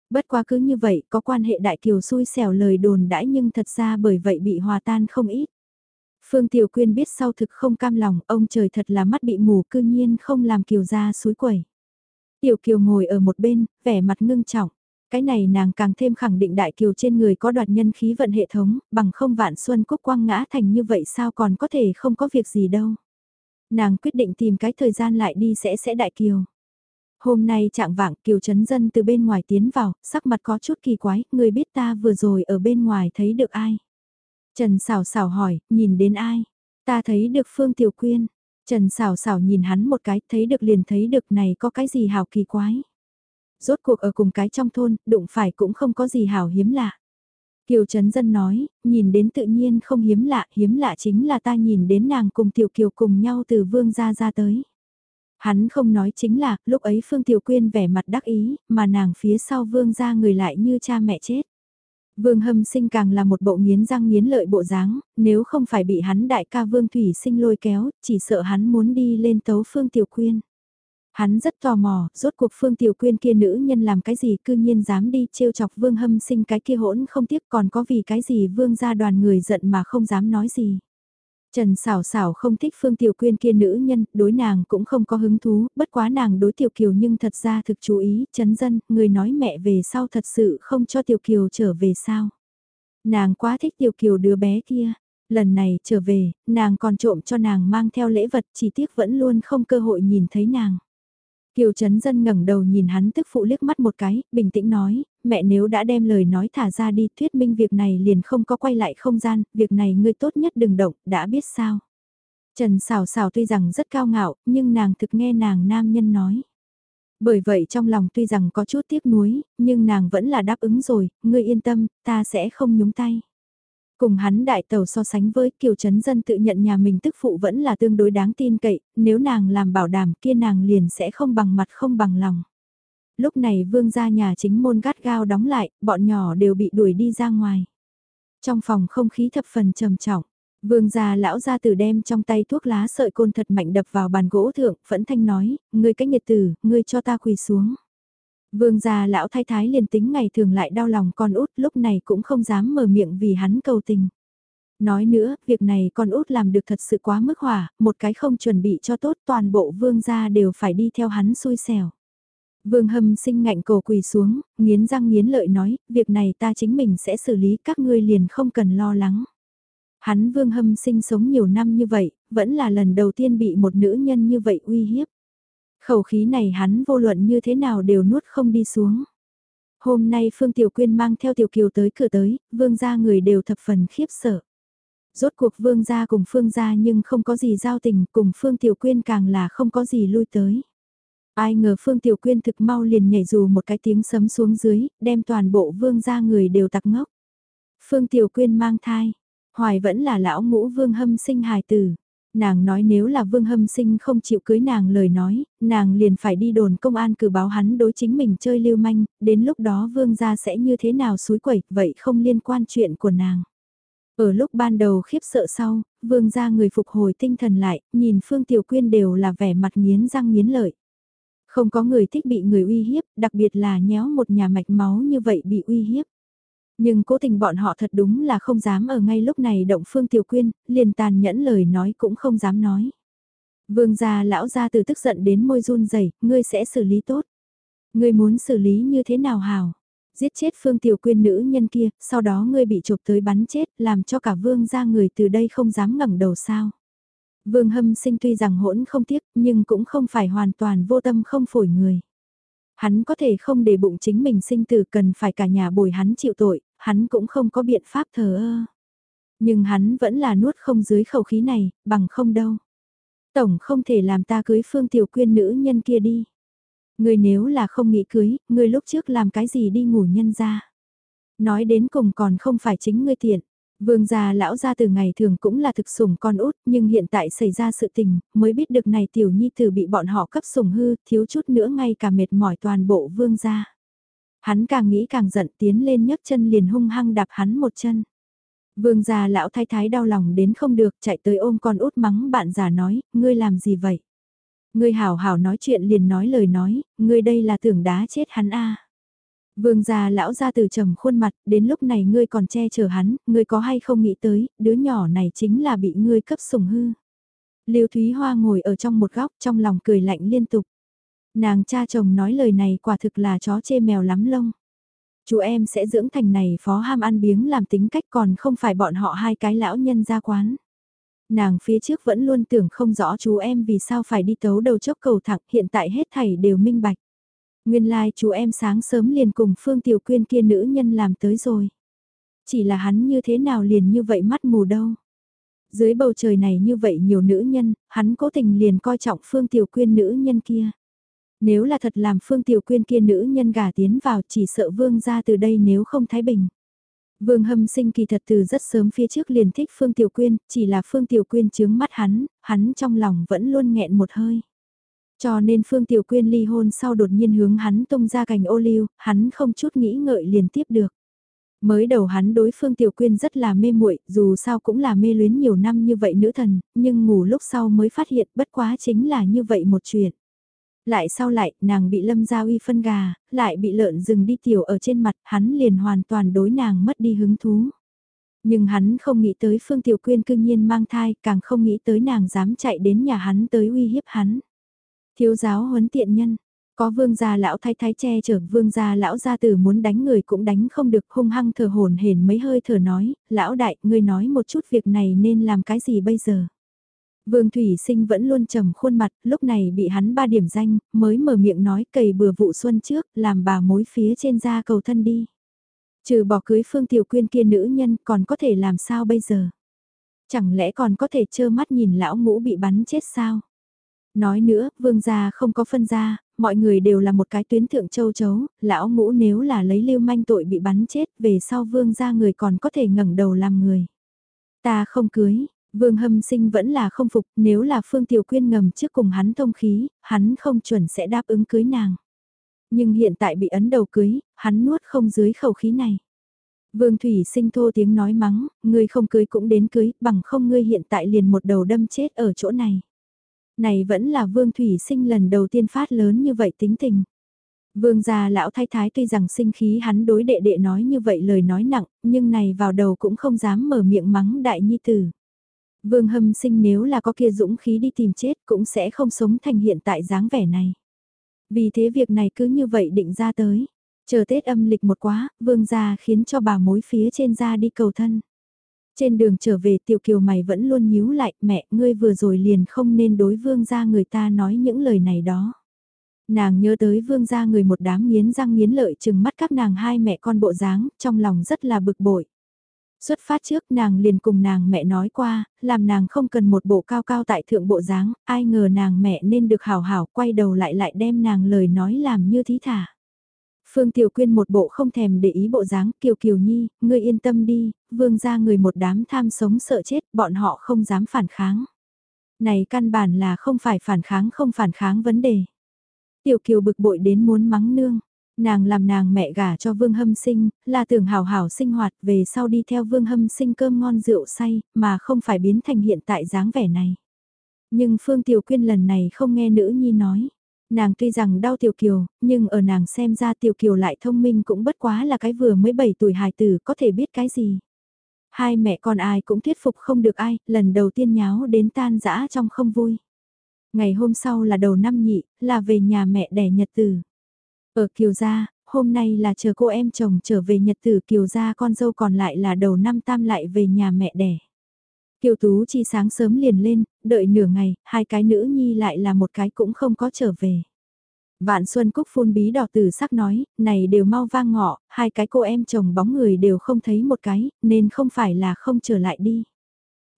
Bất quá cứ như vậy, có quan hệ đại kiều xui xẻo lời đồn đãi nhưng thật ra bởi vậy bị hòa tan không ít. Phương Tiểu Quyên biết sau thực không cam lòng, ông trời thật là mắt bị mù cư nhiên không làm kiều ra suối quẩy. Tiểu kiều ngồi ở một bên, vẻ mặt ngưng trọng. Cái này nàng càng thêm khẳng định đại kiều trên người có đoạt nhân khí vận hệ thống, bằng không vạn xuân cúc quang ngã thành như vậy sao còn có thể không có việc gì đâu. Nàng quyết định tìm cái thời gian lại đi sẽ sẽ đại kiều. Hôm nay trạng vạng kiều chấn dân từ bên ngoài tiến vào, sắc mặt có chút kỳ quái, người biết ta vừa rồi ở bên ngoài thấy được ai. Trần xảo xảo hỏi, nhìn đến ai? Ta thấy được Phương Tiểu Quyên. Trần xảo xảo nhìn hắn một cái, thấy được liền thấy được này có cái gì hào kỳ quái. Rốt cuộc ở cùng cái trong thôn, đụng phải cũng không có gì hào hiếm lạ. Kiều Trấn Dân nói, nhìn đến tự nhiên không hiếm lạ, hiếm lạ chính là ta nhìn đến nàng cùng Tiểu Kiều cùng nhau từ vương gia ra tới. Hắn không nói chính là, lúc ấy Phương Tiểu Quyên vẻ mặt đắc ý, mà nàng phía sau vương gia người lại như cha mẹ chết. Vương Hâm Sinh càng là một bộ nghiến răng nghiến lợi bộ dáng, nếu không phải bị hắn đại ca Vương Thủy Sinh lôi kéo, chỉ sợ hắn muốn đi lên tấu Phương Tiểu Quyên. Hắn rất tò mò, rốt cuộc Phương Tiểu Quyên kia nữ nhân làm cái gì cư nhiên dám đi trêu chọc Vương Hâm Sinh cái kia hỗn không tiếc còn có vì cái gì Vương gia đoàn người giận mà không dám nói gì. Trần xảo xảo không thích Phương Tiểu Quyên kia nữ nhân, đối nàng cũng không có hứng thú, bất quá nàng đối Tiểu Kiều nhưng thật ra thực chú ý, chấn dân, người nói mẹ về sau thật sự không cho Tiểu Kiều trở về sao. Nàng quá thích Tiểu Kiều đứa bé kia, lần này trở về, nàng còn trộm cho nàng mang theo lễ vật chỉ tiếc vẫn luôn không cơ hội nhìn thấy nàng. Kiều Trấn Dân ngẩng đầu nhìn hắn tức phụ liếc mắt một cái, bình tĩnh nói, mẹ nếu đã đem lời nói thả ra đi thuyết minh việc này liền không có quay lại không gian, việc này ngươi tốt nhất đừng động, đã biết sao. Trần xào xào tuy rằng rất cao ngạo, nhưng nàng thực nghe nàng nam nhân nói. Bởi vậy trong lòng tuy rằng có chút tiếc nuối, nhưng nàng vẫn là đáp ứng rồi, ngươi yên tâm, ta sẽ không nhúng tay. Cùng hắn đại tàu so sánh với kiều chấn dân tự nhận nhà mình tức phụ vẫn là tương đối đáng tin cậy, nếu nàng làm bảo đảm kia nàng liền sẽ không bằng mặt không bằng lòng. Lúc này vương gia nhà chính môn gắt gao đóng lại, bọn nhỏ đều bị đuổi đi ra ngoài. Trong phòng không khí thập phần trầm trọng, vương gia lão gia tử đem trong tay thuốc lá sợi côn thật mạnh đập vào bàn gỗ thượng, phẫn thanh nói, ngươi cách nhiệt tử, ngươi cho ta quỳ xuống. Vương gia lão thái thái liền tính ngày thường lại đau lòng con út lúc này cũng không dám mở miệng vì hắn cầu tình. Nói nữa, việc này con út làm được thật sự quá mức hỏa, một cái không chuẩn bị cho tốt toàn bộ vương gia đều phải đi theo hắn xui xẻo. Vương hâm sinh ngạnh cổ quỳ xuống, nghiến răng nghiến lợi nói, việc này ta chính mình sẽ xử lý các ngươi liền không cần lo lắng. Hắn vương hâm sinh sống nhiều năm như vậy, vẫn là lần đầu tiên bị một nữ nhân như vậy uy hiếp. Khẩu khí này hắn vô luận như thế nào đều nuốt không đi xuống. Hôm nay Phương Tiểu Quyên mang theo Tiểu Kiều tới cửa tới, vương gia người đều thập phần khiếp sợ. Rốt cuộc vương gia cùng phương gia nhưng không có gì giao tình, cùng Phương Tiểu Quyên càng là không có gì lui tới. Ai ngờ Phương Tiểu Quyên thực mau liền nhảy dù một cái tiếng sấm xuống dưới, đem toàn bộ vương gia người đều tặc ngốc. Phương Tiểu Quyên mang thai, hoài vẫn là lão ngũ vương hâm sinh hài tử. Nàng nói nếu là Vương Hâm Sinh không chịu cưới nàng lời nói, nàng liền phải đi đồn công an cử báo hắn đối chính mình chơi lưu manh, đến lúc đó Vương gia sẽ như thế nào suối quẩy, vậy không liên quan chuyện của nàng. Ở lúc ban đầu khiếp sợ sau, Vương gia người phục hồi tinh thần lại, nhìn Phương Tiểu Quyên đều là vẻ mặt nghiến răng nghiến lợi. Không có người thích bị người uy hiếp, đặc biệt là nhéo một nhà mạch máu như vậy bị uy hiếp. Nhưng cố tình bọn họ thật đúng là không dám ở ngay lúc này động Phương Tiểu Quyên, liền tàn nhẫn lời nói cũng không dám nói. Vương gia lão gia từ tức giận đến môi run rẩy, ngươi sẽ xử lý tốt. Ngươi muốn xử lý như thế nào hào? Giết chết Phương Tiểu Quyên nữ nhân kia, sau đó ngươi bị chụp tới bắn chết, làm cho cả vương gia người từ đây không dám ngẩng đầu sao? Vương Hâm Sinh tuy rằng hỗn không tiếc, nhưng cũng không phải hoàn toàn vô tâm không phổi người. Hắn có thể không để bụng chính mình sinh tử cần phải cả nhà bồi hắn chịu tội, hắn cũng không có biện pháp thờ ơ. Nhưng hắn vẫn là nuốt không dưới khẩu khí này, bằng không đâu. Tổng không thể làm ta cưới phương tiểu quyên nữ nhân kia đi. Người nếu là không nghĩ cưới, người lúc trước làm cái gì đi ngủ nhân ra. Nói đến cùng còn không phải chính ngươi tiện. Vương gia lão gia từ ngày thường cũng là thực sủng con út, nhưng hiện tại xảy ra sự tình, mới biết được này tiểu nhi tử bị bọn họ cấp sủng hư, thiếu chút nữa ngay cả mệt mỏi toàn bộ vương gia. Hắn càng nghĩ càng giận tiến lên nhấc chân liền hung hăng đạp hắn một chân. Vương gia lão thái thái đau lòng đến không được chạy tới ôm con út mắng bạn già nói, ngươi làm gì vậy? Ngươi hảo hảo nói chuyện liền nói lời nói, ngươi đây là tưởng đá chết hắn a. Vương gia lão ra từ trầm khuôn mặt, đến lúc này ngươi còn che chở hắn, ngươi có hay không nghĩ tới, đứa nhỏ này chính là bị ngươi cấp sủng hư. liêu Thúy Hoa ngồi ở trong một góc trong lòng cười lạnh liên tục. Nàng cha chồng nói lời này quả thực là chó chê mèo lắm lông. Chú em sẽ dưỡng thành này phó ham ăn biếng làm tính cách còn không phải bọn họ hai cái lão nhân ra quán. Nàng phía trước vẫn luôn tưởng không rõ chú em vì sao phải đi tấu đầu chốc cầu thẳng hiện tại hết thảy đều minh bạch. Nguyên lai like chú em sáng sớm liền cùng Phương Tiểu Quyên kia nữ nhân làm tới rồi. Chỉ là hắn như thế nào liền như vậy mắt mù đâu. Dưới bầu trời này như vậy nhiều nữ nhân, hắn cố tình liền coi trọng Phương Tiểu Quyên nữ nhân kia. Nếu là thật làm Phương Tiểu Quyên kia nữ nhân gả tiến vào chỉ sợ vương ra từ đây nếu không thái bình. Vương hâm sinh kỳ thật từ rất sớm phía trước liền thích Phương Tiểu Quyên, chỉ là Phương Tiểu Quyên chướng mắt hắn, hắn trong lòng vẫn luôn nghẹn một hơi. Cho nên Phương Tiểu Quyên ly hôn sau đột nhiên hướng hắn tung ra cành ô liu, hắn không chút nghĩ ngợi liền tiếp được. Mới đầu hắn đối Phương Tiểu Quyên rất là mê muội, dù sao cũng là mê luyến nhiều năm như vậy nữ thần, nhưng ngủ lúc sau mới phát hiện bất quá chính là như vậy một chuyện. Lại sau lại, nàng bị lâm gia uy phân gà, lại bị lợn rừng đi tiểu ở trên mặt, hắn liền hoàn toàn đối nàng mất đi hứng thú. Nhưng hắn không nghĩ tới Phương Tiểu Quyên cương nhiên mang thai, càng không nghĩ tới nàng dám chạy đến nhà hắn tới uy hiếp hắn. Thiếu giáo huấn tiện nhân, có vương gia lão thái thái che chở vương gia lão gia tử muốn đánh người cũng đánh không được hung hăng thở hồn hển mấy hơi thở nói, lão đại, ngươi nói một chút việc này nên làm cái gì bây giờ. Vương Thủy Sinh vẫn luôn trầm khuôn mặt, lúc này bị hắn ba điểm danh, mới mở miệng nói cầy bừa vụ xuân trước, làm bà mối phía trên da cầu thân đi. Trừ bỏ cưới Phương Tiểu Quyên kia nữ nhân còn có thể làm sao bây giờ? Chẳng lẽ còn có thể trơ mắt nhìn lão ngũ bị bắn chết sao? Nói nữa, vương gia không có phân gia, mọi người đều là một cái tuyến thượng châu chấu, lão ngũ nếu là lấy lưu manh tội bị bắn chết, về sau vương gia người còn có thể ngẩng đầu làm người. Ta không cưới, vương hâm sinh vẫn là không phục, nếu là phương tiểu quyên ngầm trước cùng hắn thông khí, hắn không chuẩn sẽ đáp ứng cưới nàng. Nhưng hiện tại bị ấn đầu cưới, hắn nuốt không dưới khẩu khí này. Vương Thủy sinh thô tiếng nói mắng, ngươi không cưới cũng đến cưới, bằng không ngươi hiện tại liền một đầu đâm chết ở chỗ này. Này vẫn là Vương Thủy Sinh lần đầu tiên phát lớn như vậy tính tình. Vương gia lão thái thái tuy rằng sinh khí hắn đối đệ đệ nói như vậy lời nói nặng, nhưng này vào đầu cũng không dám mở miệng mắng đại nhi tử. Vương hâm sinh nếu là có kia dũng khí đi tìm chết cũng sẽ không sống thành hiện tại dáng vẻ này. Vì thế việc này cứ như vậy định ra tới. Chờ Tết âm lịch một quá, vương gia khiến cho bà mối phía trên ra đi cầu thân. Trên đường trở về tiểu kiều mày vẫn luôn nhíu lại, mẹ, ngươi vừa rồi liền không nên đối vương gia người ta nói những lời này đó. Nàng nhớ tới vương gia người một đám nghiến răng nghiến lợi chừng mắt các nàng hai mẹ con bộ dáng, trong lòng rất là bực bội. Xuất phát trước nàng liền cùng nàng mẹ nói qua, làm nàng không cần một bộ cao cao tại thượng bộ dáng, ai ngờ nàng mẹ nên được hảo hảo quay đầu lại lại đem nàng lời nói làm như thí thả. Phương Tiểu Quyên một bộ không thèm để ý bộ dáng, Kiều Kiều Nhi, ngươi yên tâm đi, vương gia người một đám tham sống sợ chết, bọn họ không dám phản kháng. Này căn bản là không phải phản kháng không phản kháng vấn đề. Tiểu Kiều bực bội đến muốn mắng nương. Nàng làm nàng mẹ gả cho Vương Hâm Sinh, là tưởng hào hảo sinh hoạt về sau đi theo Vương Hâm Sinh cơm ngon rượu say, mà không phải biến thành hiện tại dáng vẻ này. Nhưng Phương Tiểu Quyên lần này không nghe nữ nhi nói. Nàng tuy rằng đau Tiểu Kiều, nhưng ở nàng xem ra Tiểu Kiều lại thông minh cũng bất quá là cái vừa mới 7 tuổi hài tử có thể biết cái gì. Hai mẹ con ai cũng thuyết phục không được ai, lần đầu tiên nháo đến tan dã trong không vui. Ngày hôm sau là đầu năm nhị, là về nhà mẹ đẻ nhật tử. Ở Kiều Gia, hôm nay là chờ cô em chồng trở về nhật tử Kiều Gia con dâu còn lại là đầu năm tam lại về nhà mẹ đẻ. Kiều Tú Chi sáng sớm liền lên, đợi nửa ngày, hai cái nữ nhi lại là một cái cũng không có trở về. Vạn Xuân Cúc phun bí đỏ tử sắc nói, này đều mau vang ngọ, hai cái cô em chồng bóng người đều không thấy một cái, nên không phải là không trở lại đi.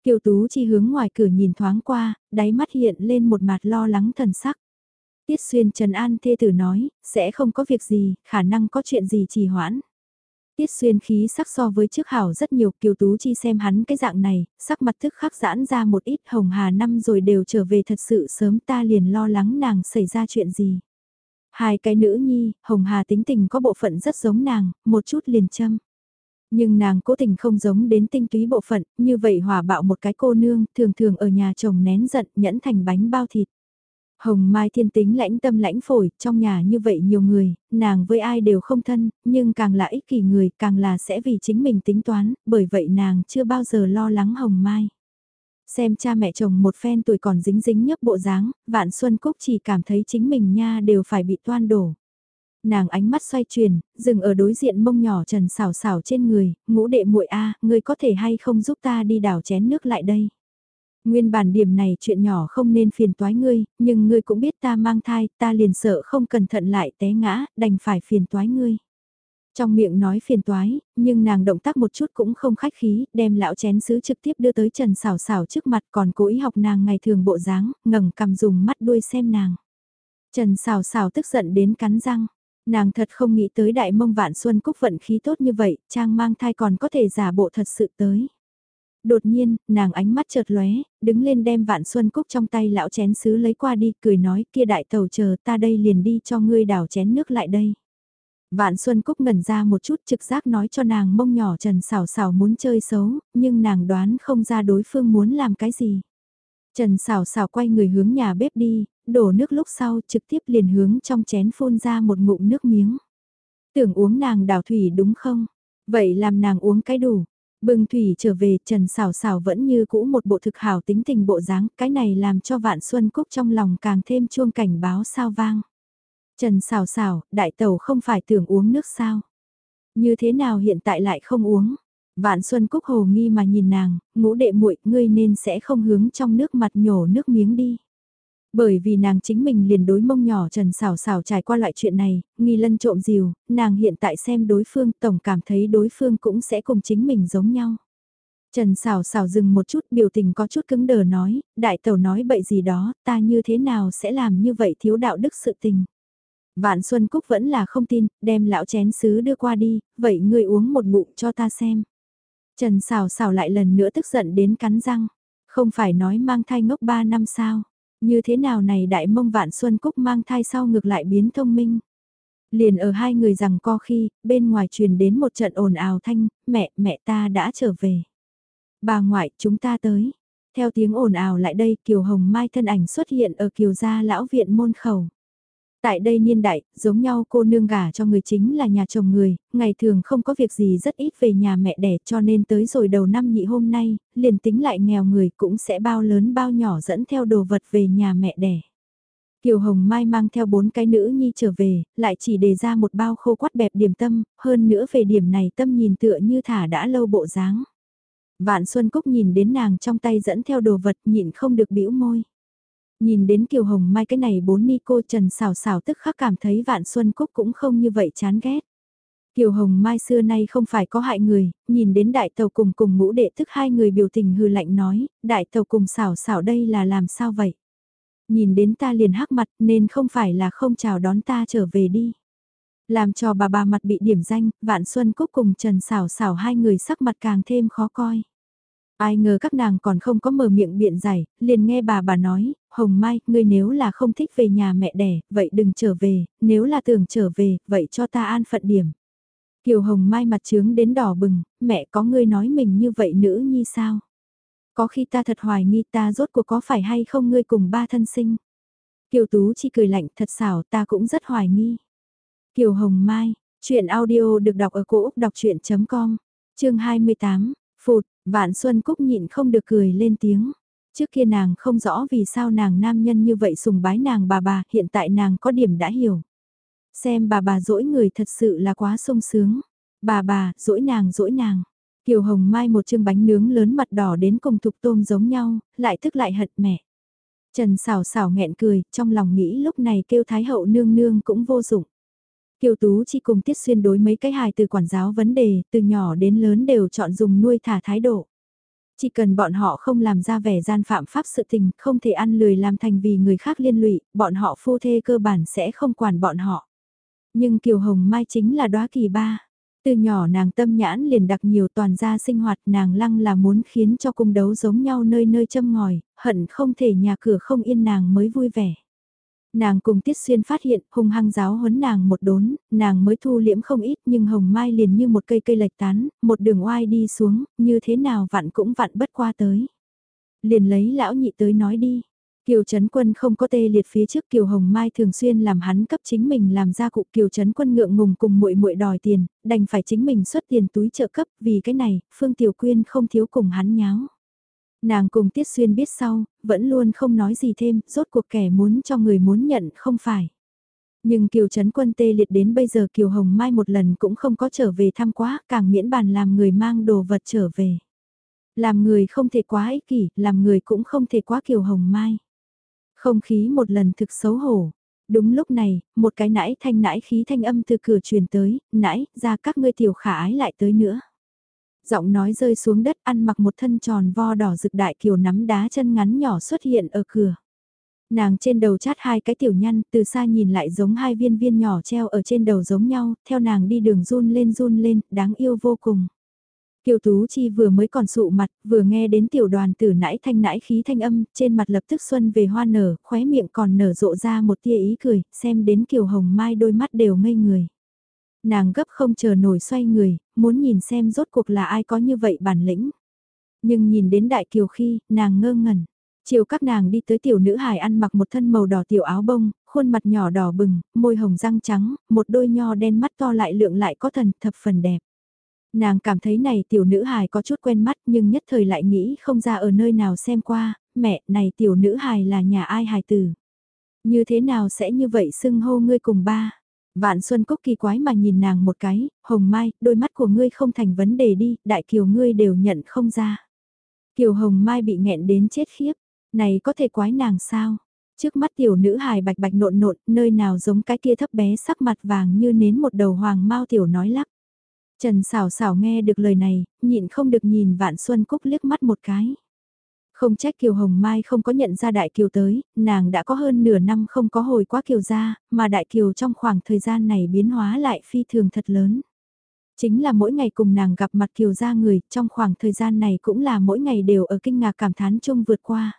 Kiều Tú Chi hướng ngoài cửa nhìn thoáng qua, đáy mắt hiện lên một mặt lo lắng thần sắc. Tiết Xuyên Trần An thê tử nói, sẽ không có việc gì, khả năng có chuyện gì trì hoãn. Tiết Xuyên khí sắc so với trước hảo rất nhiều, Kiều Tú Chi xem hắn cái dạng này, sắc mặt tức khắc giãn ra một ít hồng hà năm rồi đều trở về thật sự sớm ta liền lo lắng nàng xảy ra chuyện gì. Hai cái nữ nhi, hồng hà tính tình có bộ phận rất giống nàng, một chút liền châm. Nhưng nàng cố tình không giống đến tinh túy bộ phận, như vậy hòa bạo một cái cô nương, thường thường ở nhà chồng nén giận nhẫn thành bánh bao thịt. Hồng Mai thiên tính lãnh tâm lãnh phổi, trong nhà như vậy nhiều người, nàng với ai đều không thân, nhưng càng là ích kỷ người, càng là sẽ vì chính mình tính toán, bởi vậy nàng chưa bao giờ lo lắng Hồng Mai. Xem cha mẹ chồng một phen tuổi còn dính dính nhấp bộ dáng, Vạn Xuân Cúc chỉ cảm thấy chính mình nha đều phải bị toan đổ. Nàng ánh mắt xoay chuyển, dừng ở đối diện mông nhỏ trần xảo xảo trên người, ngũ đệ muội a, ngươi có thể hay không giúp ta đi đảo chén nước lại đây. Nguyên bản điểm này chuyện nhỏ không nên phiền toái ngươi, nhưng ngươi cũng biết ta mang thai, ta liền sợ không cẩn thận lại té ngã, đành phải phiền toái ngươi. Trong miệng nói phiền toái, nhưng nàng động tác một chút cũng không khách khí, đem lão chén sứ trực tiếp đưa tới Trần Sảo Sảo trước mặt còn cố ý học nàng ngày thường bộ dáng, ngẩng cầm dùng mắt đuôi xem nàng. Trần Sảo Sảo tức giận đến cắn răng. Nàng thật không nghĩ tới đại mông vạn xuân cúc vận khí tốt như vậy, trang mang thai còn có thể giả bộ thật sự tới. Đột nhiên, nàng ánh mắt chợt lóe, đứng lên đem vạn xuân cúc trong tay lão chén sứ lấy qua đi, cười nói kia đại tàu chờ ta đây liền đi cho ngươi đảo chén nước lại đây. Vạn Xuân Cúc ngẩn ra một chút trực giác nói cho nàng mông nhỏ Trần Sảo Sảo muốn chơi xấu, nhưng nàng đoán không ra đối phương muốn làm cái gì. Trần Sảo Sảo quay người hướng nhà bếp đi, đổ nước lúc sau trực tiếp liền hướng trong chén phun ra một ngụm nước miếng. Tưởng uống nàng đào thủy đúng không? Vậy làm nàng uống cái đủ. Bừng thủy trở về Trần Sảo Sảo vẫn như cũ một bộ thực hảo tính tình bộ dáng, cái này làm cho Vạn Xuân Cúc trong lòng càng thêm chuông cảnh báo sao vang. Trần Sảo Sảo, đại tẩu không phải tưởng uống nước sao? Như thế nào hiện tại lại không uống? Vạn Xuân Cúc hồ nghi mà nhìn nàng, ngũ đệ muội ngươi nên sẽ không hướng trong nước mặt nhổ nước miếng đi. Bởi vì nàng chính mình liền đối mông nhỏ Trần xảo xảo trải qua loại chuyện này, nghi lân trộm diều, nàng hiện tại xem đối phương tổng cảm thấy đối phương cũng sẽ cùng chính mình giống nhau. Trần xảo xảo dừng một chút biểu tình có chút cứng đờ nói, đại tẩu nói bậy gì đó, ta như thế nào sẽ làm như vậy thiếu đạo đức sự tình. Vạn Xuân Cúc vẫn là không tin, đem lão chén sứ đưa qua đi, vậy ngươi uống một bụng cho ta xem. Trần xảo xảo lại lần nữa tức giận đến cắn răng, không phải nói mang thai ngốc 3 năm sao, như thế nào này đại mông Vạn Xuân Cúc mang thai sau ngược lại biến thông minh. Liền ở hai người rằng co khi, bên ngoài truyền đến một trận ồn ào thanh, mẹ, mẹ ta đã trở về. Bà ngoại, chúng ta tới. Theo tiếng ồn ào lại đây, Kiều Hồng Mai thân ảnh xuất hiện ở Kiều gia lão viện môn khẩu. Tại đây niên đại, giống nhau cô nương gả cho người chính là nhà chồng người, ngày thường không có việc gì rất ít về nhà mẹ đẻ cho nên tới rồi đầu năm nhị hôm nay, liền tính lại nghèo người cũng sẽ bao lớn bao nhỏ dẫn theo đồ vật về nhà mẹ đẻ. Kiều Hồng Mai mang theo bốn cái nữ nhi trở về, lại chỉ đề ra một bao khô quát bẹp điểm tâm, hơn nữa về điểm này tâm nhìn tựa như thả đã lâu bộ dáng. Vạn Xuân Cúc nhìn đến nàng trong tay dẫn theo đồ vật nhịn không được bĩu môi. Nhìn đến Kiều Hồng Mai cái này bốn ni cô Trần xào xào tức khắc cảm thấy Vạn Xuân Cúc cũng không như vậy chán ghét. Kiều Hồng Mai xưa nay không phải có hại người, nhìn đến đại tàu cùng cùng ngũ đệ thức hai người biểu tình hư lạnh nói, đại tàu cùng xảo xảo đây là làm sao vậy? Nhìn đến ta liền hắc mặt nên không phải là không chào đón ta trở về đi. Làm cho bà bà mặt bị điểm danh, Vạn Xuân Cúc cùng Trần xảo xảo hai người sắc mặt càng thêm khó coi. Ai ngờ các nàng còn không có mở miệng biện giải, liền nghe bà bà nói, Hồng Mai, ngươi nếu là không thích về nhà mẹ đẻ, vậy đừng trở về, nếu là tưởng trở về, vậy cho ta an phận điểm. Kiều Hồng Mai mặt trướng đến đỏ bừng, mẹ có ngươi nói mình như vậy nữ nhi sao? Có khi ta thật hoài nghi ta rốt cuộc có phải hay không ngươi cùng ba thân sinh? Kiều Tú chỉ cười lạnh thật xảo ta cũng rất hoài nghi. Kiều Hồng Mai, chuyện audio được đọc ở cổ Úc đọc chuyện.com, chương 28, Phụt, Vạn Xuân Cúc nhịn không được cười lên tiếng. Trước kia nàng không rõ vì sao nàng nam nhân như vậy sùng bái nàng bà bà, hiện tại nàng có điểm đã hiểu. Xem bà bà dỗi người thật sự là quá sung sướng. Bà bà, dỗi nàng dỗi nàng. Kiều Hồng Mai một chương bánh nướng lớn mặt đỏ đến cùng thục tôm giống nhau, lại thức lại hận mẹ. Trần xảo xảo nghẹn cười, trong lòng nghĩ lúc này kêu Thái hậu nương nương cũng vô dụng. Kiều Tú chỉ cùng Tiết Xuyên đối mấy cái hài từ quản giáo vấn đề, từ nhỏ đến lớn đều chọn dùng nuôi thả thái độ. Chỉ cần bọn họ không làm ra vẻ gian phạm pháp sự tình, không thể ăn lười làm thành vì người khác liên lụy, bọn họ phu thê cơ bản sẽ không quản bọn họ. Nhưng Kiều Hồng Mai chính là đóa kỳ ba. Từ nhỏ nàng tâm nhãn liền đặc nhiều toàn gia sinh hoạt nàng lăng là muốn khiến cho cung đấu giống nhau nơi nơi châm ngòi, hận không thể nhà cửa không yên nàng mới vui vẻ. Nàng cùng Tiết Xuyên phát hiện hung hăng giáo huấn nàng một đốn, nàng mới thu liễm không ít nhưng Hồng Mai liền như một cây cây lệch tán, một đường oai đi xuống, như thế nào vặn cũng vặn bất qua tới. Liền lấy lão nhị tới nói đi, Kiều Trấn Quân không có tê liệt phía trước Kiều Hồng Mai thường xuyên làm hắn cấp chính mình làm ra cụ Kiều Trấn Quân ngượng ngùng cùng muội muội đòi tiền, đành phải chính mình xuất tiền túi trợ cấp, vì cái này, Phương Tiểu Quyên không thiếu cùng hắn nháo. Nàng cùng Tiết Xuyên biết sau, vẫn luôn không nói gì thêm, rốt cuộc kẻ muốn cho người muốn nhận không phải. Nhưng Kiều Trấn Quân tê liệt đến bây giờ Kiều Hồng Mai một lần cũng không có trở về thăm quá, càng miễn bàn làm người mang đồ vật trở về. Làm người không thể quá ích kỷ, làm người cũng không thể quá Kiều Hồng Mai. Không khí một lần thực xấu hổ. Đúng lúc này, một cái nãi thanh nãi khí thanh âm từ cửa truyền tới, nãi, ra các ngươi tiểu khả ái lại tới nữa. Giọng nói rơi xuống đất ăn mặc một thân tròn vo đỏ rực đại kiều nắm đá chân ngắn nhỏ xuất hiện ở cửa. Nàng trên đầu chát hai cái tiểu nhăn, từ xa nhìn lại giống hai viên viên nhỏ treo ở trên đầu giống nhau, theo nàng đi đường run lên run lên, đáng yêu vô cùng. Kiều Tú Chi vừa mới còn sụ mặt, vừa nghe đến tiểu đoàn tử nãi thanh nãi khí thanh âm, trên mặt lập tức xuân về hoa nở, khóe miệng còn nở rộ ra một tia ý cười, xem đến Kiều Hồng Mai đôi mắt đều ngây người. Nàng gấp không chờ nổi xoay người, muốn nhìn xem rốt cuộc là ai có như vậy bản lĩnh. Nhưng nhìn đến Đại Kiều khi, nàng ngơ ngẩn. Chiều các nàng đi tới tiểu nữ hài ăn mặc một thân màu đỏ tiểu áo bông, khuôn mặt nhỏ đỏ bừng, môi hồng răng trắng, một đôi nho đen mắt to lại lượng lại có thần thập phần đẹp. Nàng cảm thấy này tiểu nữ hài có chút quen mắt nhưng nhất thời lại nghĩ không ra ở nơi nào xem qua, mẹ này tiểu nữ hài là nhà ai hài tử. Như thế nào sẽ như vậy xưng hô ngươi cùng ba. Vạn Xuân Cúc kỳ quái mà nhìn nàng một cái, Hồng Mai, đôi mắt của ngươi không thành vấn đề đi, đại kiều ngươi đều nhận không ra. Kiều Hồng Mai bị nghẹn đến chết khiếp, này có thể quái nàng sao? Trước mắt tiểu nữ hài bạch bạch nộn nộn, nơi nào giống cái kia thấp bé sắc mặt vàng như nến một đầu hoàng mau tiểu nói lắp. Trần xảo xảo nghe được lời này, nhịn không được nhìn Vạn Xuân Cúc liếc mắt một cái. Không trách Kiều Hồng Mai không có nhận ra Đại Kiều tới, nàng đã có hơn nửa năm không có hồi quá Kiều ra, mà Đại Kiều trong khoảng thời gian này biến hóa lại phi thường thật lớn. Chính là mỗi ngày cùng nàng gặp mặt Kiều ra người, trong khoảng thời gian này cũng là mỗi ngày đều ở kinh ngạc cảm thán chung vượt qua.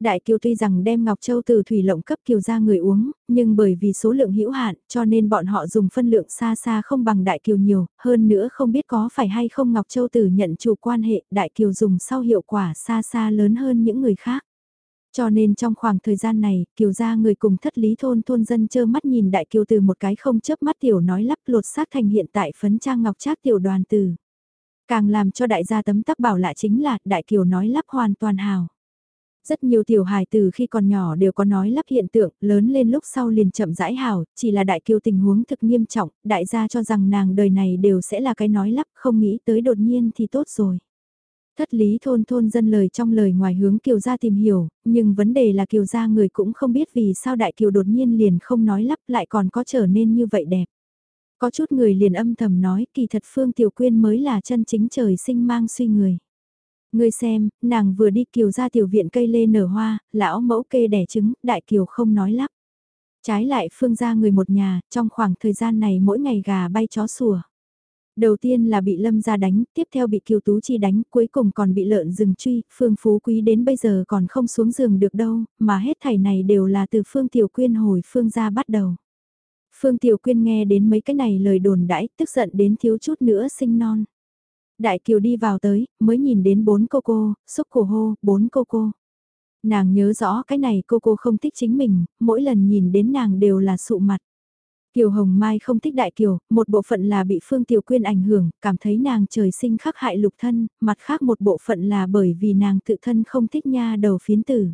Đại Kiều tuy rằng đem Ngọc Châu từ thủy lộng cấp Kiều ra người uống, nhưng bởi vì số lượng hữu hạn cho nên bọn họ dùng phân lượng xa xa không bằng Đại Kiều nhiều, hơn nữa không biết có phải hay không Ngọc Châu từ nhận chủ quan hệ Đại Kiều dùng sau hiệu quả xa xa lớn hơn những người khác. Cho nên trong khoảng thời gian này, Kiều gia người cùng thất lý thôn thôn dân chơ mắt nhìn Đại Kiều từ một cái không chớp mắt tiểu nói lắp lột xác thành hiện tại phấn trang ngọc trác tiểu đoàn từ. Càng làm cho đại gia tấm tắc bảo lạ chính là Đại Kiều nói lắp hoàn toàn hào. Rất nhiều tiểu hài từ khi còn nhỏ đều có nói lắp hiện tượng, lớn lên lúc sau liền chậm rãi hảo, chỉ là đại kiều tình huống thực nghiêm trọng, đại gia cho rằng nàng đời này đều sẽ là cái nói lắp, không nghĩ tới đột nhiên thì tốt rồi. Thất lý thôn thôn dân lời trong lời ngoài hướng kiều gia tìm hiểu, nhưng vấn đề là kiều gia người cũng không biết vì sao đại kiều đột nhiên liền không nói lắp lại còn có trở nên như vậy đẹp. Có chút người liền âm thầm nói kỳ thật Phương Tiểu Quyên mới là chân chính trời sinh mang suy người. Ngươi xem, nàng vừa đi kiều ra tiểu viện cây lê nở hoa, lão mẫu kê đẻ trứng, đại kiều không nói lắp. Trái lại phương ra người một nhà, trong khoảng thời gian này mỗi ngày gà bay chó sủa. Đầu tiên là bị Lâm gia đánh, tiếp theo bị Kiều Tú Chi đánh, cuối cùng còn bị lợn rừng truy, Phương Phú Quý đến bây giờ còn không xuống giường được đâu, mà hết thảy này đều là từ Phương Tiểu Quyên hồi Phương gia bắt đầu. Phương Tiểu Quyên nghe đến mấy cái này lời đồn đãi, tức giận đến thiếu chút nữa sinh non. Đại Kiều đi vào tới, mới nhìn đến bốn cô cô, xúc cổ hô, bốn cô cô. Nàng nhớ rõ cái này cô cô không thích chính mình, mỗi lần nhìn đến nàng đều là sụ mặt. Kiều Hồng Mai không thích Đại Kiều, một bộ phận là bị Phương Tiểu Quyên ảnh hưởng, cảm thấy nàng trời sinh khắc hại lục thân, mặt khác một bộ phận là bởi vì nàng tự thân không thích nha đầu phiến tử.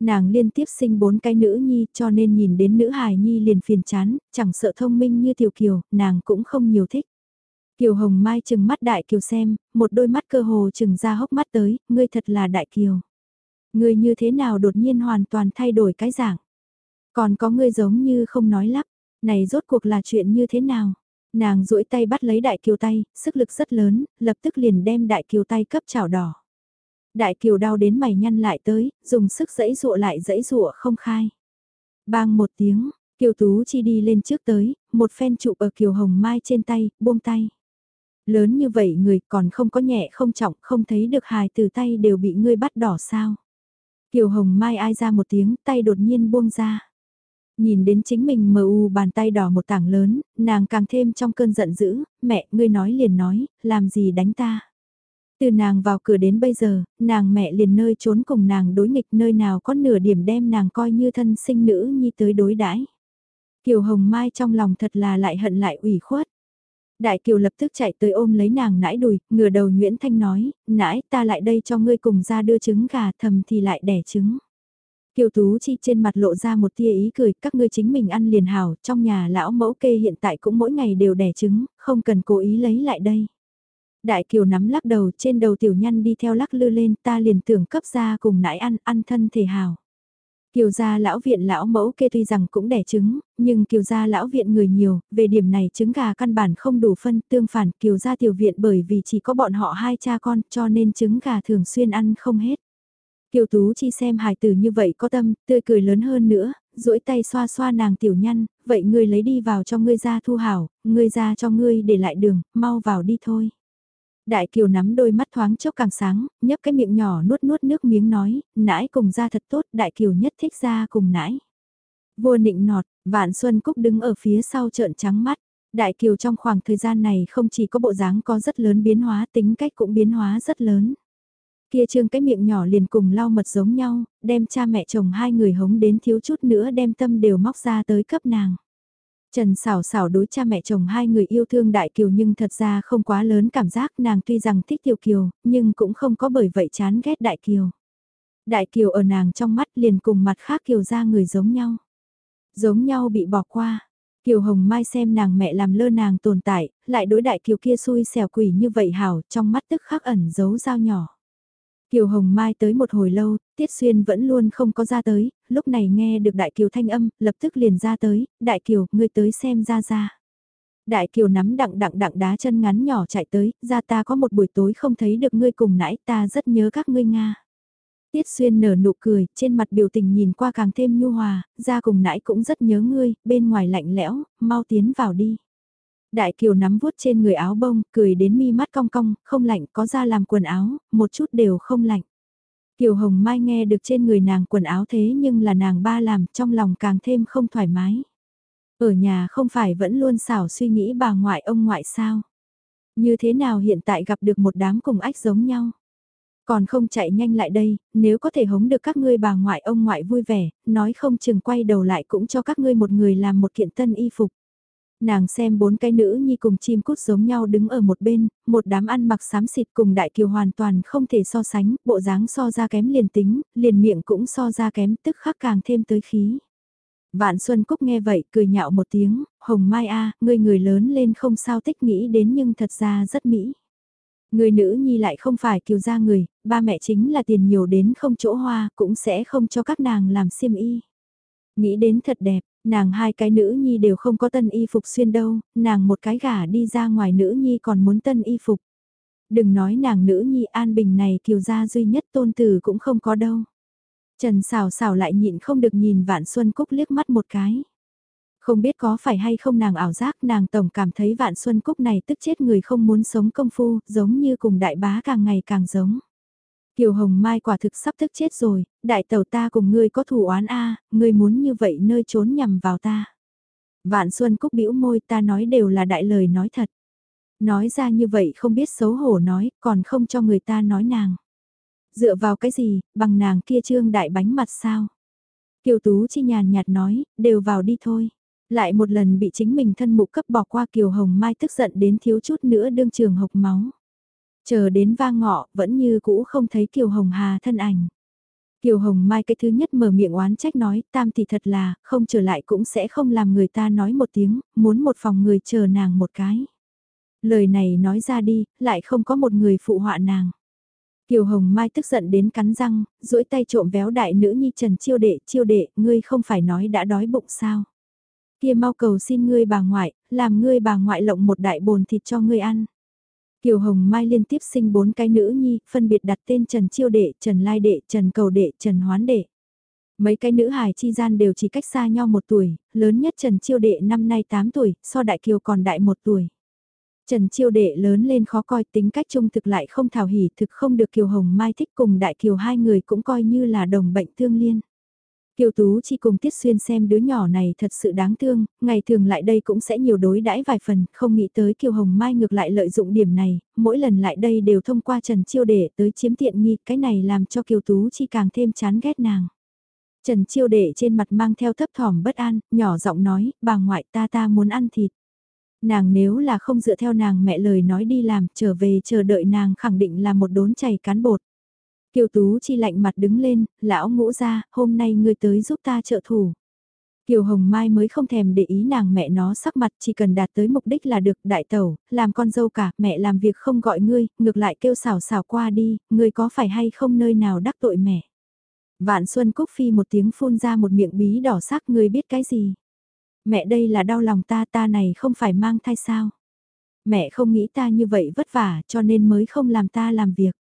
Nàng liên tiếp sinh bốn cái nữ nhi cho nên nhìn đến nữ hài nhi liền phiền chán, chẳng sợ thông minh như Tiểu Kiều, nàng cũng không nhiều thích. Kiều Hồng Mai chừng mắt Đại Kiều xem, một đôi mắt cơ hồ chừng ra hốc mắt tới, ngươi thật là Đại Kiều. Ngươi như thế nào đột nhiên hoàn toàn thay đổi cái dạng. Còn có ngươi giống như không nói lắp, này rốt cuộc là chuyện như thế nào? Nàng duỗi tay bắt lấy Đại Kiều tay, sức lực rất lớn, lập tức liền đem Đại Kiều tay cấp chảo đỏ. Đại Kiều đau đến mày nhăn lại tới, dùng sức dẫy dụa lại dẫy dụa không khai. Bang một tiếng, Kiều Tú Chi đi lên trước tới, một phen trụ ở Kiều Hồng Mai trên tay, buông tay. Lớn như vậy người còn không có nhẹ không trọng, không thấy được hài từ tay đều bị ngươi bắt đỏ sao. Kiều Hồng Mai ai ra một tiếng, tay đột nhiên buông ra. Nhìn đến chính mình mờ u bàn tay đỏ một tảng lớn, nàng càng thêm trong cơn giận dữ, mẹ, ngươi nói liền nói, làm gì đánh ta. Từ nàng vào cửa đến bây giờ, nàng mẹ liền nơi trốn cùng nàng đối nghịch nơi nào có nửa điểm đem nàng coi như thân sinh nữ nhi tới đối đãi. Kiều Hồng Mai trong lòng thật là lại hận lại ủy khuất. Đại Kiều lập tức chạy tới ôm lấy nàng nãi đùi, ngửa đầu Nguyễn Thanh nói, nãi ta lại đây cho ngươi cùng ra đưa trứng gà thầm thì lại đẻ trứng. Kiều Tú Chi trên mặt lộ ra một tia ý cười, các ngươi chính mình ăn liền hào trong nhà lão mẫu kê hiện tại cũng mỗi ngày đều đẻ trứng, không cần cố ý lấy lại đây. Đại Kiều nắm lắc đầu trên đầu tiểu nhăn đi theo lắc lư lên ta liền tưởng cấp ra cùng nãi ăn, ăn thân thể hào. Kiều gia lão viện lão mẫu kê tuy rằng cũng đẻ trứng, nhưng kiều gia lão viện người nhiều, về điểm này trứng gà căn bản không đủ phân, tương phản kiều gia tiểu viện bởi vì chỉ có bọn họ hai cha con cho nên trứng gà thường xuyên ăn không hết. Kiều Tú Chi xem hài tử như vậy có tâm, tươi cười lớn hơn nữa, duỗi tay xoa xoa nàng tiểu nhăn, vậy ngươi lấy đi vào cho ngươi ra thu hảo, ngươi ra cho ngươi để lại đường, mau vào đi thôi. Đại Kiều nắm đôi mắt thoáng chốc càng sáng, nhấp cái miệng nhỏ nuốt nuốt nước miếng nói, nãi cùng ra thật tốt, Đại Kiều nhất thích ra cùng nãi. Vua nịnh nọt, Vạn Xuân Cúc đứng ở phía sau trợn trắng mắt. Đại Kiều trong khoảng thời gian này không chỉ có bộ dáng có rất lớn biến hóa tính cách cũng biến hóa rất lớn. Kia trương cái miệng nhỏ liền cùng lau mật giống nhau, đem cha mẹ chồng hai người hống đến thiếu chút nữa đem tâm đều móc ra tới cấp nàng. Trần xảo xảo đối cha mẹ chồng hai người yêu thương Đại Kiều nhưng thật ra không quá lớn cảm giác nàng tuy rằng thích Tiểu Kiều, nhưng cũng không có bởi vậy chán ghét Đại Kiều. Đại Kiều ở nàng trong mắt liền cùng mặt khác Kiều ra người giống nhau. Giống nhau bị bỏ qua. Kiều Hồng Mai xem nàng mẹ làm lơ nàng tồn tại, lại đối Đại Kiều kia xui xẻo quỷ như vậy hảo trong mắt tức khắc ẩn giấu dao nhỏ. Kiều Hồng Mai tới một hồi lâu, Tiết Xuyên vẫn luôn không có ra tới, lúc này nghe được Đại Kiều thanh âm, lập tức liền ra tới, Đại Kiều, ngươi tới xem ra ra. Đại Kiều nắm đặng đặng đặng đá chân ngắn nhỏ chạy tới, ra ta có một buổi tối không thấy được ngươi cùng nãy ta rất nhớ các ngươi Nga. Tiết Xuyên nở nụ cười, trên mặt biểu tình nhìn qua càng thêm nhu hòa, ra cùng nãy cũng rất nhớ ngươi, bên ngoài lạnh lẽo, mau tiến vào đi. Đại Kiều nắm vuốt trên người áo bông, cười đến mi mắt cong cong, không lạnh, có ra làm quần áo, một chút đều không lạnh. Kiều Hồng Mai nghe được trên người nàng quần áo thế nhưng là nàng ba làm, trong lòng càng thêm không thoải mái. Ở nhà không phải vẫn luôn xảo suy nghĩ bà ngoại ông ngoại sao? Như thế nào hiện tại gặp được một đám cùng ách giống nhau? Còn không chạy nhanh lại đây, nếu có thể hống được các ngươi bà ngoại ông ngoại vui vẻ, nói không chừng quay đầu lại cũng cho các ngươi một người làm một kiện tân y phục nàng xem bốn cái nữ nhi cùng chim cút giống nhau đứng ở một bên, một đám ăn mặc xám xịt cùng đại kiều hoàn toàn không thể so sánh, bộ dáng so ra kém liền tính, liền miệng cũng so ra kém tức khắc càng thêm tới khí. Vạn Xuân Cúc nghe vậy cười nhạo một tiếng, Hồng Mai A, người người lớn lên không sao tích nghĩ đến nhưng thật ra rất mỹ. Người nữ nhi lại không phải kiều gia người, ba mẹ chính là tiền nhiều đến không chỗ hoa, cũng sẽ không cho các nàng làm xiêm y. Nghĩ đến thật đẹp, Nàng hai cái nữ nhi đều không có tân y phục xuyên đâu, nàng một cái gả đi ra ngoài nữ nhi còn muốn tân y phục. Đừng nói nàng nữ nhi an bình này kiều gia duy nhất tôn tử cũng không có đâu. Trần xào xào lại nhịn không được nhìn Vạn Xuân Cúc liếc mắt một cái. Không biết có phải hay không nàng ảo giác nàng tổng cảm thấy vạn xuân cúc này tức chết người không muốn sống công phu, giống như cùng đại bá càng ngày càng giống. Kiều Hồng Mai quả thực sắp tức chết rồi, đại tàu ta cùng ngươi có thủ oán a, ngươi muốn như vậy nơi trốn nhằm vào ta. Vạn Xuân Cúc bĩu môi ta nói đều là đại lời nói thật. Nói ra như vậy không biết xấu hổ nói, còn không cho người ta nói nàng. Dựa vào cái gì, bằng nàng kia trương đại bánh mặt sao? Kiều Tú chi nhàn nhạt nói, đều vào đi thôi. Lại một lần bị chính mình thân mụ cấp bỏ qua Kiều Hồng Mai tức giận đến thiếu chút nữa đương trường hộc máu. Chờ đến vang ngọ, vẫn như cũ không thấy Kiều Hồng Hà thân ảnh. Kiều Hồng Mai cái thứ nhất mở miệng oán trách nói, tam thì thật là, không trở lại cũng sẽ không làm người ta nói một tiếng, muốn một phòng người chờ nàng một cái. Lời này nói ra đi, lại không có một người phụ họa nàng. Kiều Hồng Mai tức giận đến cắn răng, duỗi tay trộm véo đại nữ nhi Trần Chiêu Đệ, Chiêu Đệ, ngươi không phải nói đã đói bụng sao? Kia mau cầu xin ngươi bà ngoại, làm ngươi bà ngoại lộng một đại bồn thịt cho ngươi ăn. Kiều Hồng Mai liên tiếp sinh bốn cái nữ nhi, phân biệt đặt tên Trần Chiêu Đệ, Trần Lai Đệ, Trần Cầu Đệ, Trần Hoán Đệ. Mấy cái nữ hài chi gian đều chỉ cách xa nhau một tuổi, lớn nhất Trần Chiêu Đệ năm nay 8 tuổi, so Đại Kiều còn đại một tuổi. Trần Chiêu Đệ lớn lên khó coi tính cách trung thực lại không thảo hỉ thực không được Kiều Hồng Mai thích cùng Đại Kiều hai người cũng coi như là đồng bệnh tương liên. Kiều Tú chỉ cùng Tiết Xuyên xem đứa nhỏ này thật sự đáng thương, ngày thường lại đây cũng sẽ nhiều đối đãi vài phần, không nghĩ tới Kiều Hồng Mai ngược lại lợi dụng điểm này, mỗi lần lại đây đều thông qua Trần Chiêu Đệ tới chiếm tiện nghi, cái này làm cho Kiều Tú chỉ càng thêm chán ghét nàng. Trần Chiêu Đệ trên mặt mang theo thấp thỏm bất an, nhỏ giọng nói, bà ngoại ta ta muốn ăn thịt. Nàng nếu là không dựa theo nàng mẹ lời nói đi làm, trở về chờ đợi nàng khẳng định là một đốn chảy cán bột. Kiều Tú chi lạnh mặt đứng lên, lão ngũ ra, hôm nay ngươi tới giúp ta trợ thủ. Kiều Hồng Mai mới không thèm để ý nàng mẹ nó sắc mặt chỉ cần đạt tới mục đích là được đại tẩu, làm con dâu cả, mẹ làm việc không gọi ngươi, ngược lại kêu xào xào qua đi, ngươi có phải hay không nơi nào đắc tội mẹ. Vạn Xuân Cúc Phi một tiếng phun ra một miệng bí đỏ sắc ngươi biết cái gì. Mẹ đây là đau lòng ta ta này không phải mang thai sao. Mẹ không nghĩ ta như vậy vất vả cho nên mới không làm ta làm việc.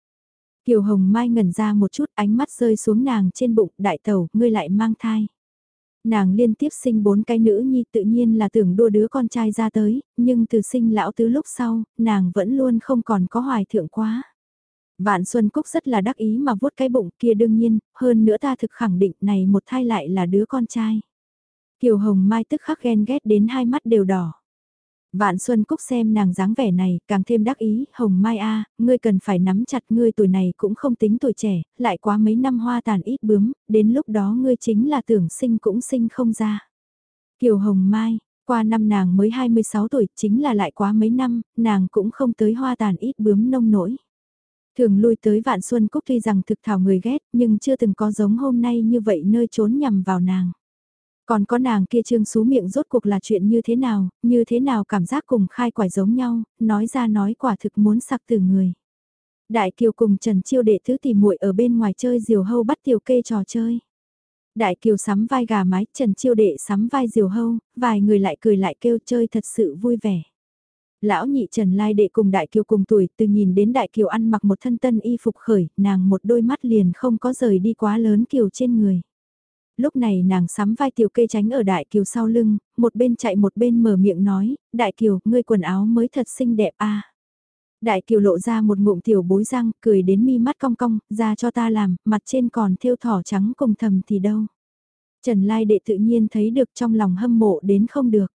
Kiều Hồng Mai ngẩn ra một chút ánh mắt rơi xuống nàng trên bụng, đại tẩu, ngươi lại mang thai. Nàng liên tiếp sinh bốn cái nữ nhi tự nhiên là tưởng đua đứa con trai ra tới, nhưng từ sinh lão tứ lúc sau, nàng vẫn luôn không còn có hoài thượng quá. Vạn Xuân Cúc rất là đắc ý mà vuốt cái bụng kia đương nhiên, hơn nữa ta thực khẳng định này một thai lại là đứa con trai. Kiều Hồng Mai tức khắc ghen ghét đến hai mắt đều đỏ. Vạn Xuân Cúc xem nàng dáng vẻ này, càng thêm đắc ý, Hồng Mai A, ngươi cần phải nắm chặt ngươi tuổi này cũng không tính tuổi trẻ, lại quá mấy năm hoa tàn ít bướm, đến lúc đó ngươi chính là tưởng sinh cũng sinh không ra. Kiều Hồng Mai, qua năm nàng mới 26 tuổi, chính là lại quá mấy năm, nàng cũng không tới hoa tàn ít bướm nông nổi. Thường lui tới Vạn Xuân Cúc tuy rằng thực thảo người ghét, nhưng chưa từng có giống hôm nay như vậy nơi trốn nhằm vào nàng. Còn có nàng kia trương xú miệng rốt cuộc là chuyện như thế nào, như thế nào cảm giác cùng khai quải giống nhau, nói ra nói quả thực muốn sặc từ người. Đại Kiều cùng Trần Chiêu đệ thứ tìm muội ở bên ngoài chơi diều hâu bắt tiểu kê trò chơi. Đại Kiều sắm vai gà mái, Trần Chiêu đệ sắm vai diều hâu, vài người lại cười lại kêu chơi thật sự vui vẻ. Lão nhị Trần Lai đệ cùng Đại Kiều cùng tuổi, từ nhìn đến Đại Kiều ăn mặc một thân tân y phục khởi, nàng một đôi mắt liền không có rời đi quá lớn Kiều trên người. Lúc này nàng sắm vai tiểu kê tránh ở Đại Kiều sau lưng, một bên chạy một bên mở miệng nói, Đại Kiều, ngươi quần áo mới thật xinh đẹp a. Đại Kiều lộ ra một ngụm tiểu bối răng, cười đến mi mắt cong cong, ra cho ta làm, mặt trên còn thêu thỏ trắng cùng thầm thì đâu. Trần Lai đệ tự nhiên thấy được trong lòng hâm mộ đến không được.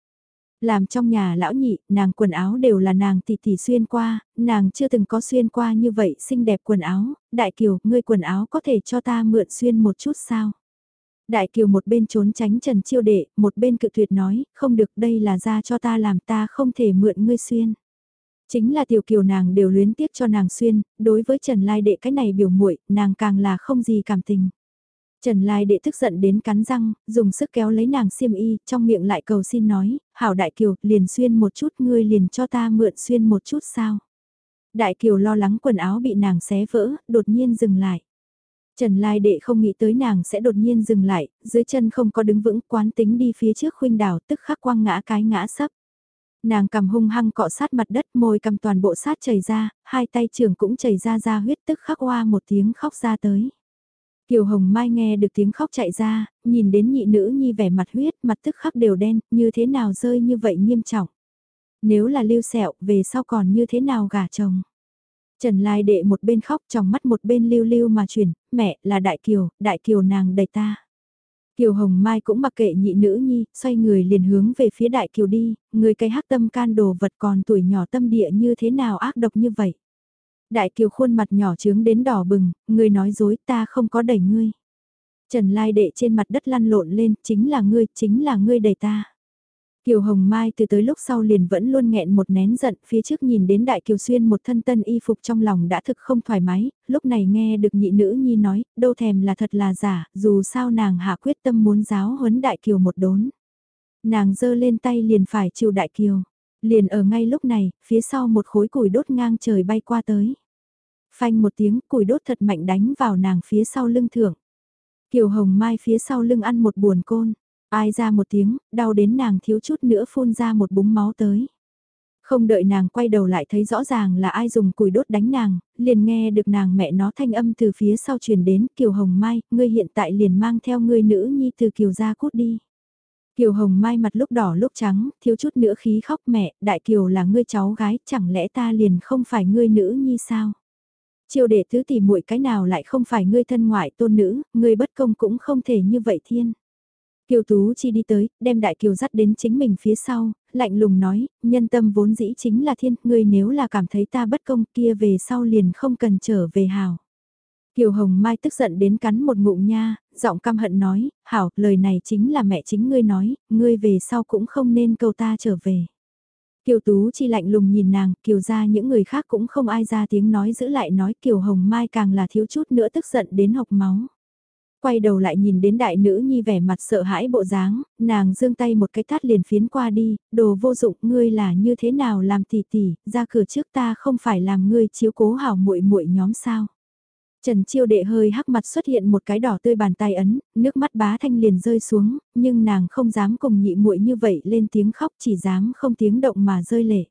Làm trong nhà lão nhị, nàng quần áo đều là nàng tỷ tỷ xuyên qua, nàng chưa từng có xuyên qua như vậy xinh đẹp quần áo, Đại Kiều, ngươi quần áo có thể cho ta mượn xuyên một chút sao? Đại Kiều một bên trốn tránh Trần Chiêu Đệ, một bên cự tuyệt nói, không được đây là ra cho ta làm ta không thể mượn ngươi xuyên. Chính là tiểu kiều nàng đều luyến tiếc cho nàng xuyên, đối với Trần Lai Đệ cái này biểu muội nàng càng là không gì cảm tình. Trần Lai Đệ tức giận đến cắn răng, dùng sức kéo lấy nàng xiêm y, trong miệng lại cầu xin nói, hảo Đại Kiều, liền xuyên một chút ngươi liền cho ta mượn xuyên một chút sao. Đại Kiều lo lắng quần áo bị nàng xé vỡ, đột nhiên dừng lại. Trần Lai Đệ không nghĩ tới nàng sẽ đột nhiên dừng lại, dưới chân không có đứng vững quán tính đi phía trước khuynh đảo tức khắc quăng ngã cái ngã sấp. Nàng cầm hung hăng cọ sát mặt đất môi cầm toàn bộ sát chảy ra, hai tay trường cũng chảy ra ra huyết tức khắc hoa một tiếng khóc ra tới. Kiều Hồng Mai nghe được tiếng khóc chạy ra, nhìn đến nhị nữ nhi vẻ mặt huyết, mặt tức khắc đều đen, như thế nào rơi như vậy nghiêm trọng. Nếu là lưu sẹo, về sau còn như thế nào gả chồng. Trần Lai đệ một bên khóc trong mắt một bên lưu lưu mà chuyển, mẹ là Đại Kiều, Đại Kiều nàng đầy ta. Kiều Hồng Mai cũng mặc kệ nhị nữ nhi, xoay người liền hướng về phía Đại Kiều đi, người cái hắc tâm can đồ vật còn tuổi nhỏ tâm địa như thế nào ác độc như vậy. Đại Kiều khuôn mặt nhỏ trướng đến đỏ bừng, người nói dối ta không có đẩy ngươi. Trần Lai đệ trên mặt đất lăn lộn lên, chính là ngươi, chính là ngươi đẩy ta. Kiều Hồng Mai từ tới lúc sau liền vẫn luôn nghẹn một nén giận, phía trước nhìn đến Đại Kiều Xuyên một thân tân y phục trong lòng đã thực không thoải mái, lúc này nghe được nhị nữ nhi nói, đâu thèm là thật là giả, dù sao nàng hạ quyết tâm muốn giáo huấn Đại Kiều một đốn. Nàng giơ lên tay liền phải chịu Đại Kiều, liền ở ngay lúc này, phía sau một khối củi đốt ngang trời bay qua tới. Phanh một tiếng, củi đốt thật mạnh đánh vào nàng phía sau lưng thượng. Kiều Hồng Mai phía sau lưng ăn một buồn côn Ai ra một tiếng, đau đến nàng thiếu chút nữa phun ra một búng máu tới. Không đợi nàng quay đầu lại thấy rõ ràng là ai dùng củi đốt đánh nàng, liền nghe được nàng mẹ nó thanh âm từ phía sau truyền đến, Kiều Hồng Mai, ngươi hiện tại liền mang theo ngươi nữ nhi từ Kiều gia cút đi. Kiều Hồng Mai mặt lúc đỏ lúc trắng, thiếu chút nữa khí khóc mẹ, Đại Kiều là ngươi cháu gái, chẳng lẽ ta liền không phải ngươi nữ nhi sao? chiều để thứ tỷ muội cái nào lại không phải ngươi thân ngoại tôn nữ, ngươi bất công cũng không thể như vậy thiên. Kiều Tú Chi đi tới, đem Đại Kiều dắt đến chính mình phía sau, lạnh lùng nói, nhân tâm vốn dĩ chính là thiên, ngươi nếu là cảm thấy ta bất công kia về sau liền không cần trở về hào. Kiều Hồng Mai tức giận đến cắn một ngụm nha, giọng căm hận nói, hảo, lời này chính là mẹ chính ngươi nói, ngươi về sau cũng không nên cầu ta trở về. Kiều Tú Chi lạnh lùng nhìn nàng, Kiều ra những người khác cũng không ai ra tiếng nói giữ lại nói Kiều Hồng Mai càng là thiếu chút nữa tức giận đến học máu quay đầu lại nhìn đến đại nữ nhi vẻ mặt sợ hãi bộ dáng, nàng giương tay một cái tát liền phiến qua đi, đồ vô dụng, ngươi là như thế nào làm tỷ tỷ, ra cửa trước ta không phải làm ngươi chiếu cố hảo muội muội nhóm sao. Trần Chiêu đệ hơi hắc mặt xuất hiện một cái đỏ tươi bàn tay ấn, nước mắt bá thanh liền rơi xuống, nhưng nàng không dám cùng nhị muội như vậy lên tiếng khóc chỉ dám không tiếng động mà rơi lệ.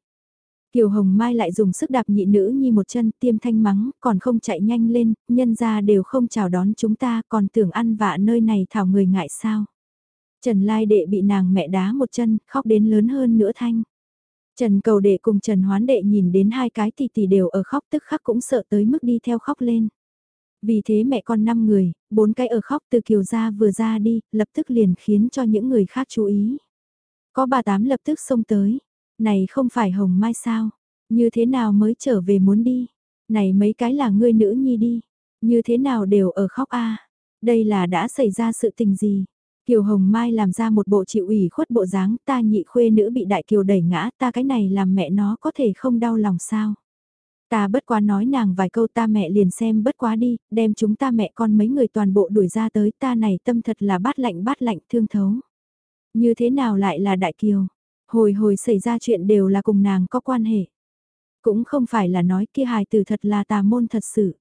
Kiều Hồng Mai lại dùng sức đạp nhị nữ nhi một chân tiêm thanh mắng, còn không chạy nhanh lên, nhân ra đều không chào đón chúng ta còn tưởng ăn vạ nơi này thảo người ngại sao. Trần Lai đệ bị nàng mẹ đá một chân, khóc đến lớn hơn nữa thanh. Trần cầu đệ cùng Trần hoán đệ nhìn đến hai cái tỷ tỷ đều ở khóc tức khắc cũng sợ tới mức đi theo khóc lên. Vì thế mẹ con năm người, bốn cái ở khóc từ kiều ra vừa ra đi, lập tức liền khiến cho những người khác chú ý. Có bà tám lập tức xông tới, này không phải hồng mai sao? Như thế nào mới trở về muốn đi? Này mấy cái là ngươi nữ nhi đi. Như thế nào đều ở khóc a Đây là đã xảy ra sự tình gì? Kiều Hồng Mai làm ra một bộ chịu ủy khuất bộ dáng ta nhị khuê nữ bị đại kiều đẩy ngã ta cái này làm mẹ nó có thể không đau lòng sao? Ta bất quá nói nàng vài câu ta mẹ liền xem bất quá đi, đem chúng ta mẹ con mấy người toàn bộ đuổi ra tới ta này tâm thật là bát lạnh bát lạnh thương thấu. Như thế nào lại là đại kiều? Hồi hồi xảy ra chuyện đều là cùng nàng có quan hệ. Cũng không phải là nói kia hài tử thật là tà môn thật sự.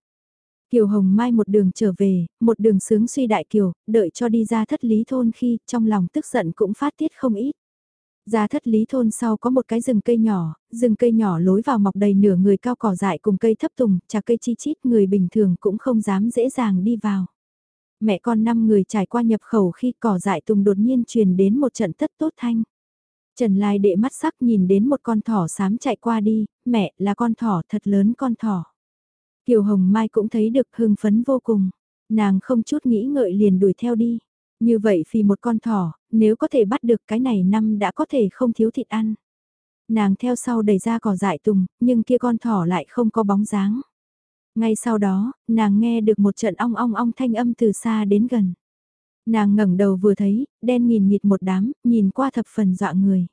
Kiều Hồng Mai một đường trở về, một đường sướng suy đại kiều, đợi cho đi ra thất lý thôn khi trong lòng tức giận cũng phát tiết không ít. Ra thất lý thôn sau có một cái rừng cây nhỏ, rừng cây nhỏ lối vào mọc đầy nửa người cao cỏ dại cùng cây thấp tùng, trà cây chi chít người bình thường cũng không dám dễ dàng đi vào. Mẹ con năm người trải qua nhập khẩu khi cỏ dại tùng đột nhiên truyền đến một trận tất tốt thanh. Trần Lai đệ mắt sắc nhìn đến một con thỏ xám chạy qua đi, mẹ là con thỏ thật lớn con thỏ. Kiều Hồng Mai cũng thấy được hưng phấn vô cùng, nàng không chút nghĩ ngợi liền đuổi theo đi. Như vậy vì một con thỏ, nếu có thể bắt được cái này năm đã có thể không thiếu thịt ăn. Nàng theo sau đẩy ra cỏ dại tùng, nhưng kia con thỏ lại không có bóng dáng. Ngay sau đó, nàng nghe được một trận ong ong ong thanh âm từ xa đến gần. Nàng ngẩng đầu vừa thấy, đen nghìn nghịt một đám, nhìn qua thập phần dọa người.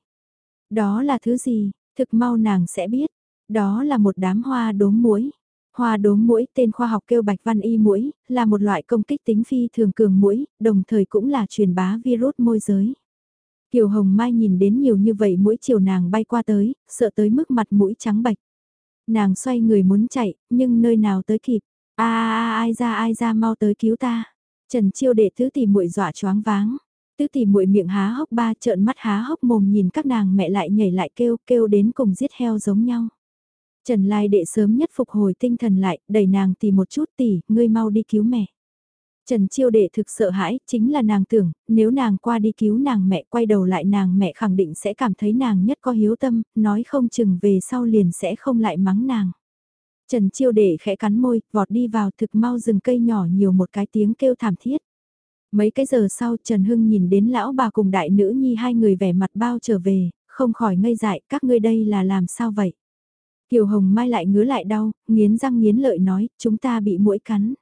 Đó là thứ gì, thực mau nàng sẽ biết. Đó là một đám hoa đốm muỗi. Hoa đốm muỗi tên khoa học kêu bạch văn y muỗi, là một loại công kích tính phi thường cường muỗi, đồng thời cũng là truyền bá virus môi giới. Kiều Hồng Mai nhìn đến nhiều như vậy mỗi chiều nàng bay qua tới, sợ tới mức mặt mũi trắng bạch. Nàng xoay người muốn chạy, nhưng nơi nào tới kịp. a a ai ra ai ra mau tới cứu ta. Trần Chiêu đệ thứ tỷ muội dọa choáng váng. Tứ tỷ muội miệng há hốc ba trợn mắt há hốc mồm nhìn các nàng mẹ lại nhảy lại kêu kêu đến cùng giết heo giống nhau. Trần Lai đệ sớm nhất phục hồi tinh thần lại, đẩy nàng tỷ một chút tỷ, ngươi mau đi cứu mẹ. Trần Chiêu Đệ thực sợ hãi, chính là nàng tưởng, nếu nàng qua đi cứu nàng mẹ quay đầu lại nàng mẹ khẳng định sẽ cảm thấy nàng nhất có hiếu tâm, nói không chừng về sau liền sẽ không lại mắng nàng. Trần Chiêu Đệ khẽ cắn môi, vọt đi vào thực mau rừng cây nhỏ nhiều một cái tiếng kêu thảm thiết. Mấy cái giờ sau Trần Hưng nhìn đến lão bà cùng đại nữ nhi hai người vẻ mặt bao trở về, không khỏi ngây dại, các ngươi đây là làm sao vậy? Kiều Hồng Mai lại ngứa lại đau, nghiến răng nghiến lợi nói, chúng ta bị mũi cắn.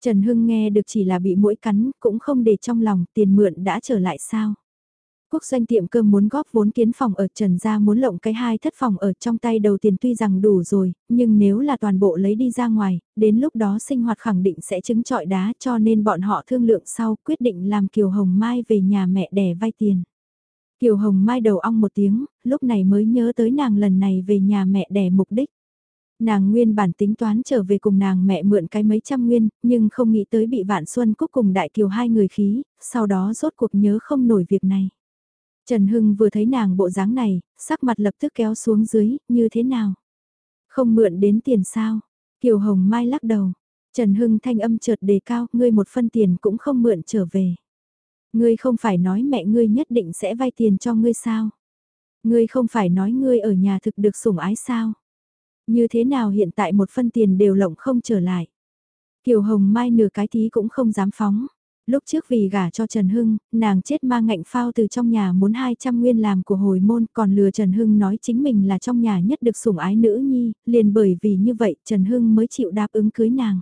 Trần Hưng nghe được chỉ là bị mũi cắn, cũng không để trong lòng, tiền mượn đã trở lại sao? Quốc doanh tiệm cơm muốn góp vốn kiến phòng ở Trần gia muốn lộng cái hai thất phòng ở trong tay đầu tiền tuy rằng đủ rồi, nhưng nếu là toàn bộ lấy đi ra ngoài, đến lúc đó sinh hoạt khẳng định sẽ chứng trọi đá cho nên bọn họ thương lượng sau quyết định làm Kiều Hồng Mai về nhà mẹ đẻ vay tiền. Kiều Hồng Mai đầu ong một tiếng, lúc này mới nhớ tới nàng lần này về nhà mẹ đẻ mục đích. Nàng nguyên bản tính toán trở về cùng nàng mẹ mượn cái mấy trăm nguyên, nhưng không nghĩ tới bị Vạn Xuân Cúc cùng Đại Kiều hai người khí, sau đó rốt cuộc nhớ không nổi việc này. Trần Hưng vừa thấy nàng bộ dáng này, sắc mặt lập tức kéo xuống dưới, như thế nào? Không mượn đến tiền sao? Kiều Hồng Mai lắc đầu. Trần Hưng thanh âm chợt đề cao, ngươi một phân tiền cũng không mượn trở về. Ngươi không phải nói mẹ ngươi nhất định sẽ vay tiền cho ngươi sao? Ngươi không phải nói ngươi ở nhà thực được sủng ái sao? Như thế nào hiện tại một phân tiền đều lộng không trở lại? Kiều Hồng Mai nửa cái tí cũng không dám phóng. Lúc trước vì gả cho Trần Hưng, nàng chết mang ngạnh phao từ trong nhà muốn 200 nguyên làm của hồi môn còn lừa Trần Hưng nói chính mình là trong nhà nhất được sủng ái nữ nhi, liền bởi vì như vậy Trần Hưng mới chịu đáp ứng cưới nàng.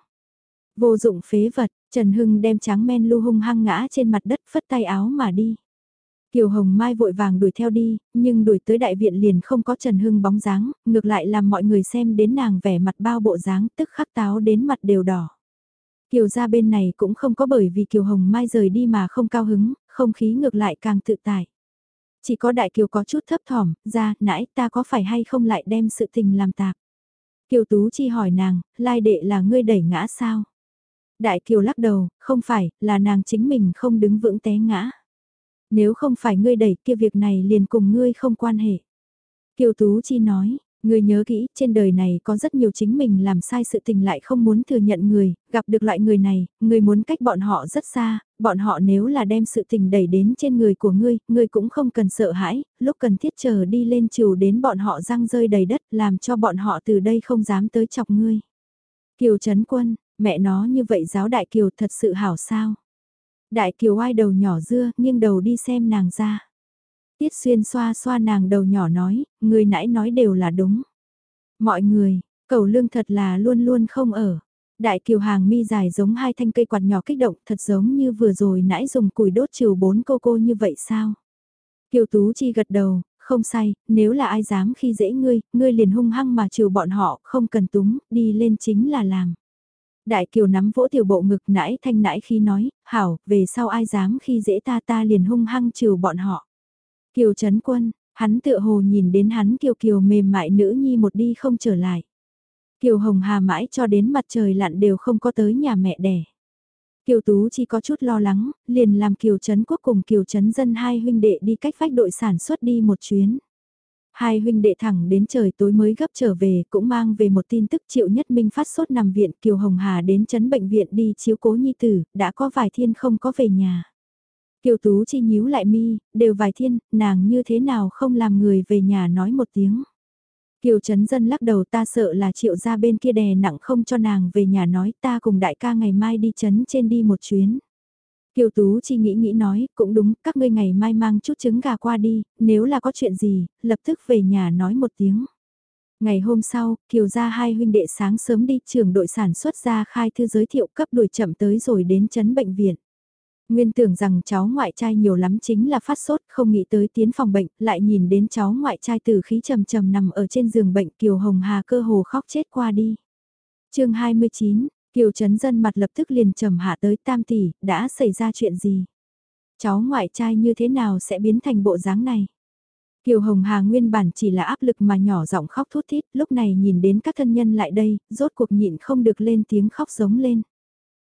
Vô dụng phế vật, Trần Hưng đem tráng men lưu hung hăng ngã trên mặt đất phất tay áo mà đi. Kiều Hồng Mai vội vàng đuổi theo đi, nhưng đuổi tới đại viện liền không có Trần Hưng bóng dáng, ngược lại làm mọi người xem đến nàng vẻ mặt bao bộ dáng tức khắc táo đến mặt đều đỏ. Kiều ra bên này cũng không có bởi vì Kiều Hồng Mai rời đi mà không cao hứng, không khí ngược lại càng tự tại. Chỉ có Đại Kiều có chút thấp thỏm, ra, nãy ta có phải hay không lại đem sự tình làm tạp. Kiều Tú Chi hỏi nàng, lai đệ là ngươi đẩy ngã sao? Đại Kiều lắc đầu, không phải, là nàng chính mình không đứng vững té ngã. Nếu không phải ngươi đẩy kia việc này liền cùng ngươi không quan hệ. Kiều Tú Chi nói, Người nhớ kỹ, trên đời này có rất nhiều chính mình làm sai sự tình lại không muốn thừa nhận người, gặp được loại người này, người muốn cách bọn họ rất xa, bọn họ nếu là đem sự tình đẩy đến trên người của ngươi, ngươi cũng không cần sợ hãi, lúc cần thiết chờ đi lên chiều đến bọn họ răng rơi đầy đất làm cho bọn họ từ đây không dám tới chọc ngươi. Kiều Trấn Quân, mẹ nó như vậy giáo Đại Kiều thật sự hảo sao? Đại Kiều ai đầu nhỏ dưa, nghiêng đầu đi xem nàng ra. Tiết xuyên xoa xoa nàng đầu nhỏ nói, người nãy nói đều là đúng. Mọi người, cầu lương thật là luôn luôn không ở. Đại kiều hàng mi dài giống hai thanh cây quạt nhỏ kích động thật giống như vừa rồi nãy dùng củi đốt chiều bốn cô cô như vậy sao? Kiều Tú Chi gật đầu, không sai, nếu là ai dám khi dễ ngươi, ngươi liền hung hăng mà chiều bọn họ, không cần túng, đi lên chính là làm. Đại Kiều nắm vỗ tiểu bộ ngực nãy thanh nãy khi nói, hảo, về sau ai dám khi dễ ta ta liền hung hăng chiều bọn họ. Kiều Trấn Quân, hắn tựa hồ nhìn đến hắn kiều kiều mềm mại nữ nhi một đi không trở lại. Kiều Hồng Hà mãi cho đến mặt trời lặn đều không có tới nhà mẹ đẻ. Kiều Tú chỉ có chút lo lắng, liền làm Kiều Trấn Quốc cùng Kiều Trấn Dân hai huynh đệ đi cách vách đội sản xuất đi một chuyến. Hai huynh đệ thẳng đến trời tối mới gấp trở về cũng mang về một tin tức triệu nhất minh phát sốt nằm viện Kiều Hồng Hà đến chấn bệnh viện đi chiếu cố nhi tử, đã có vài thiên không có về nhà. Kiều Tú chi nhíu lại mi, đều vài thiên, nàng như thế nào không làm người về nhà nói một tiếng. Kiều Trấn Dân lắc đầu ta sợ là triệu ra bên kia đè nặng không cho nàng về nhà nói ta cùng đại ca ngày mai đi chấn trên đi một chuyến. Kiều Tú chi nghĩ nghĩ nói, cũng đúng, các ngươi ngày mai mang chút trứng gà qua đi, nếu là có chuyện gì, lập tức về nhà nói một tiếng. Ngày hôm sau, Kiều ra hai huynh đệ sáng sớm đi trường đội sản xuất ra khai thư giới thiệu cấp đuổi chậm tới rồi đến chấn bệnh viện. Nguyên tưởng rằng cháu ngoại trai nhiều lắm chính là phát sốt, không nghĩ tới tiến phòng bệnh, lại nhìn đến cháu ngoại trai từ khí trầm trầm nằm ở trên giường bệnh Kiều Hồng Hà cơ hồ khóc chết qua đi. chương 29, Kiều Trấn Dân mặt lập tức liền trầm hạ tới tam tỷ, đã xảy ra chuyện gì? Cháu ngoại trai như thế nào sẽ biến thành bộ dáng này? Kiều Hồng Hà nguyên bản chỉ là áp lực mà nhỏ giọng khóc thút thít, lúc này nhìn đến các thân nhân lại đây, rốt cuộc nhịn không được lên tiếng khóc giống lên.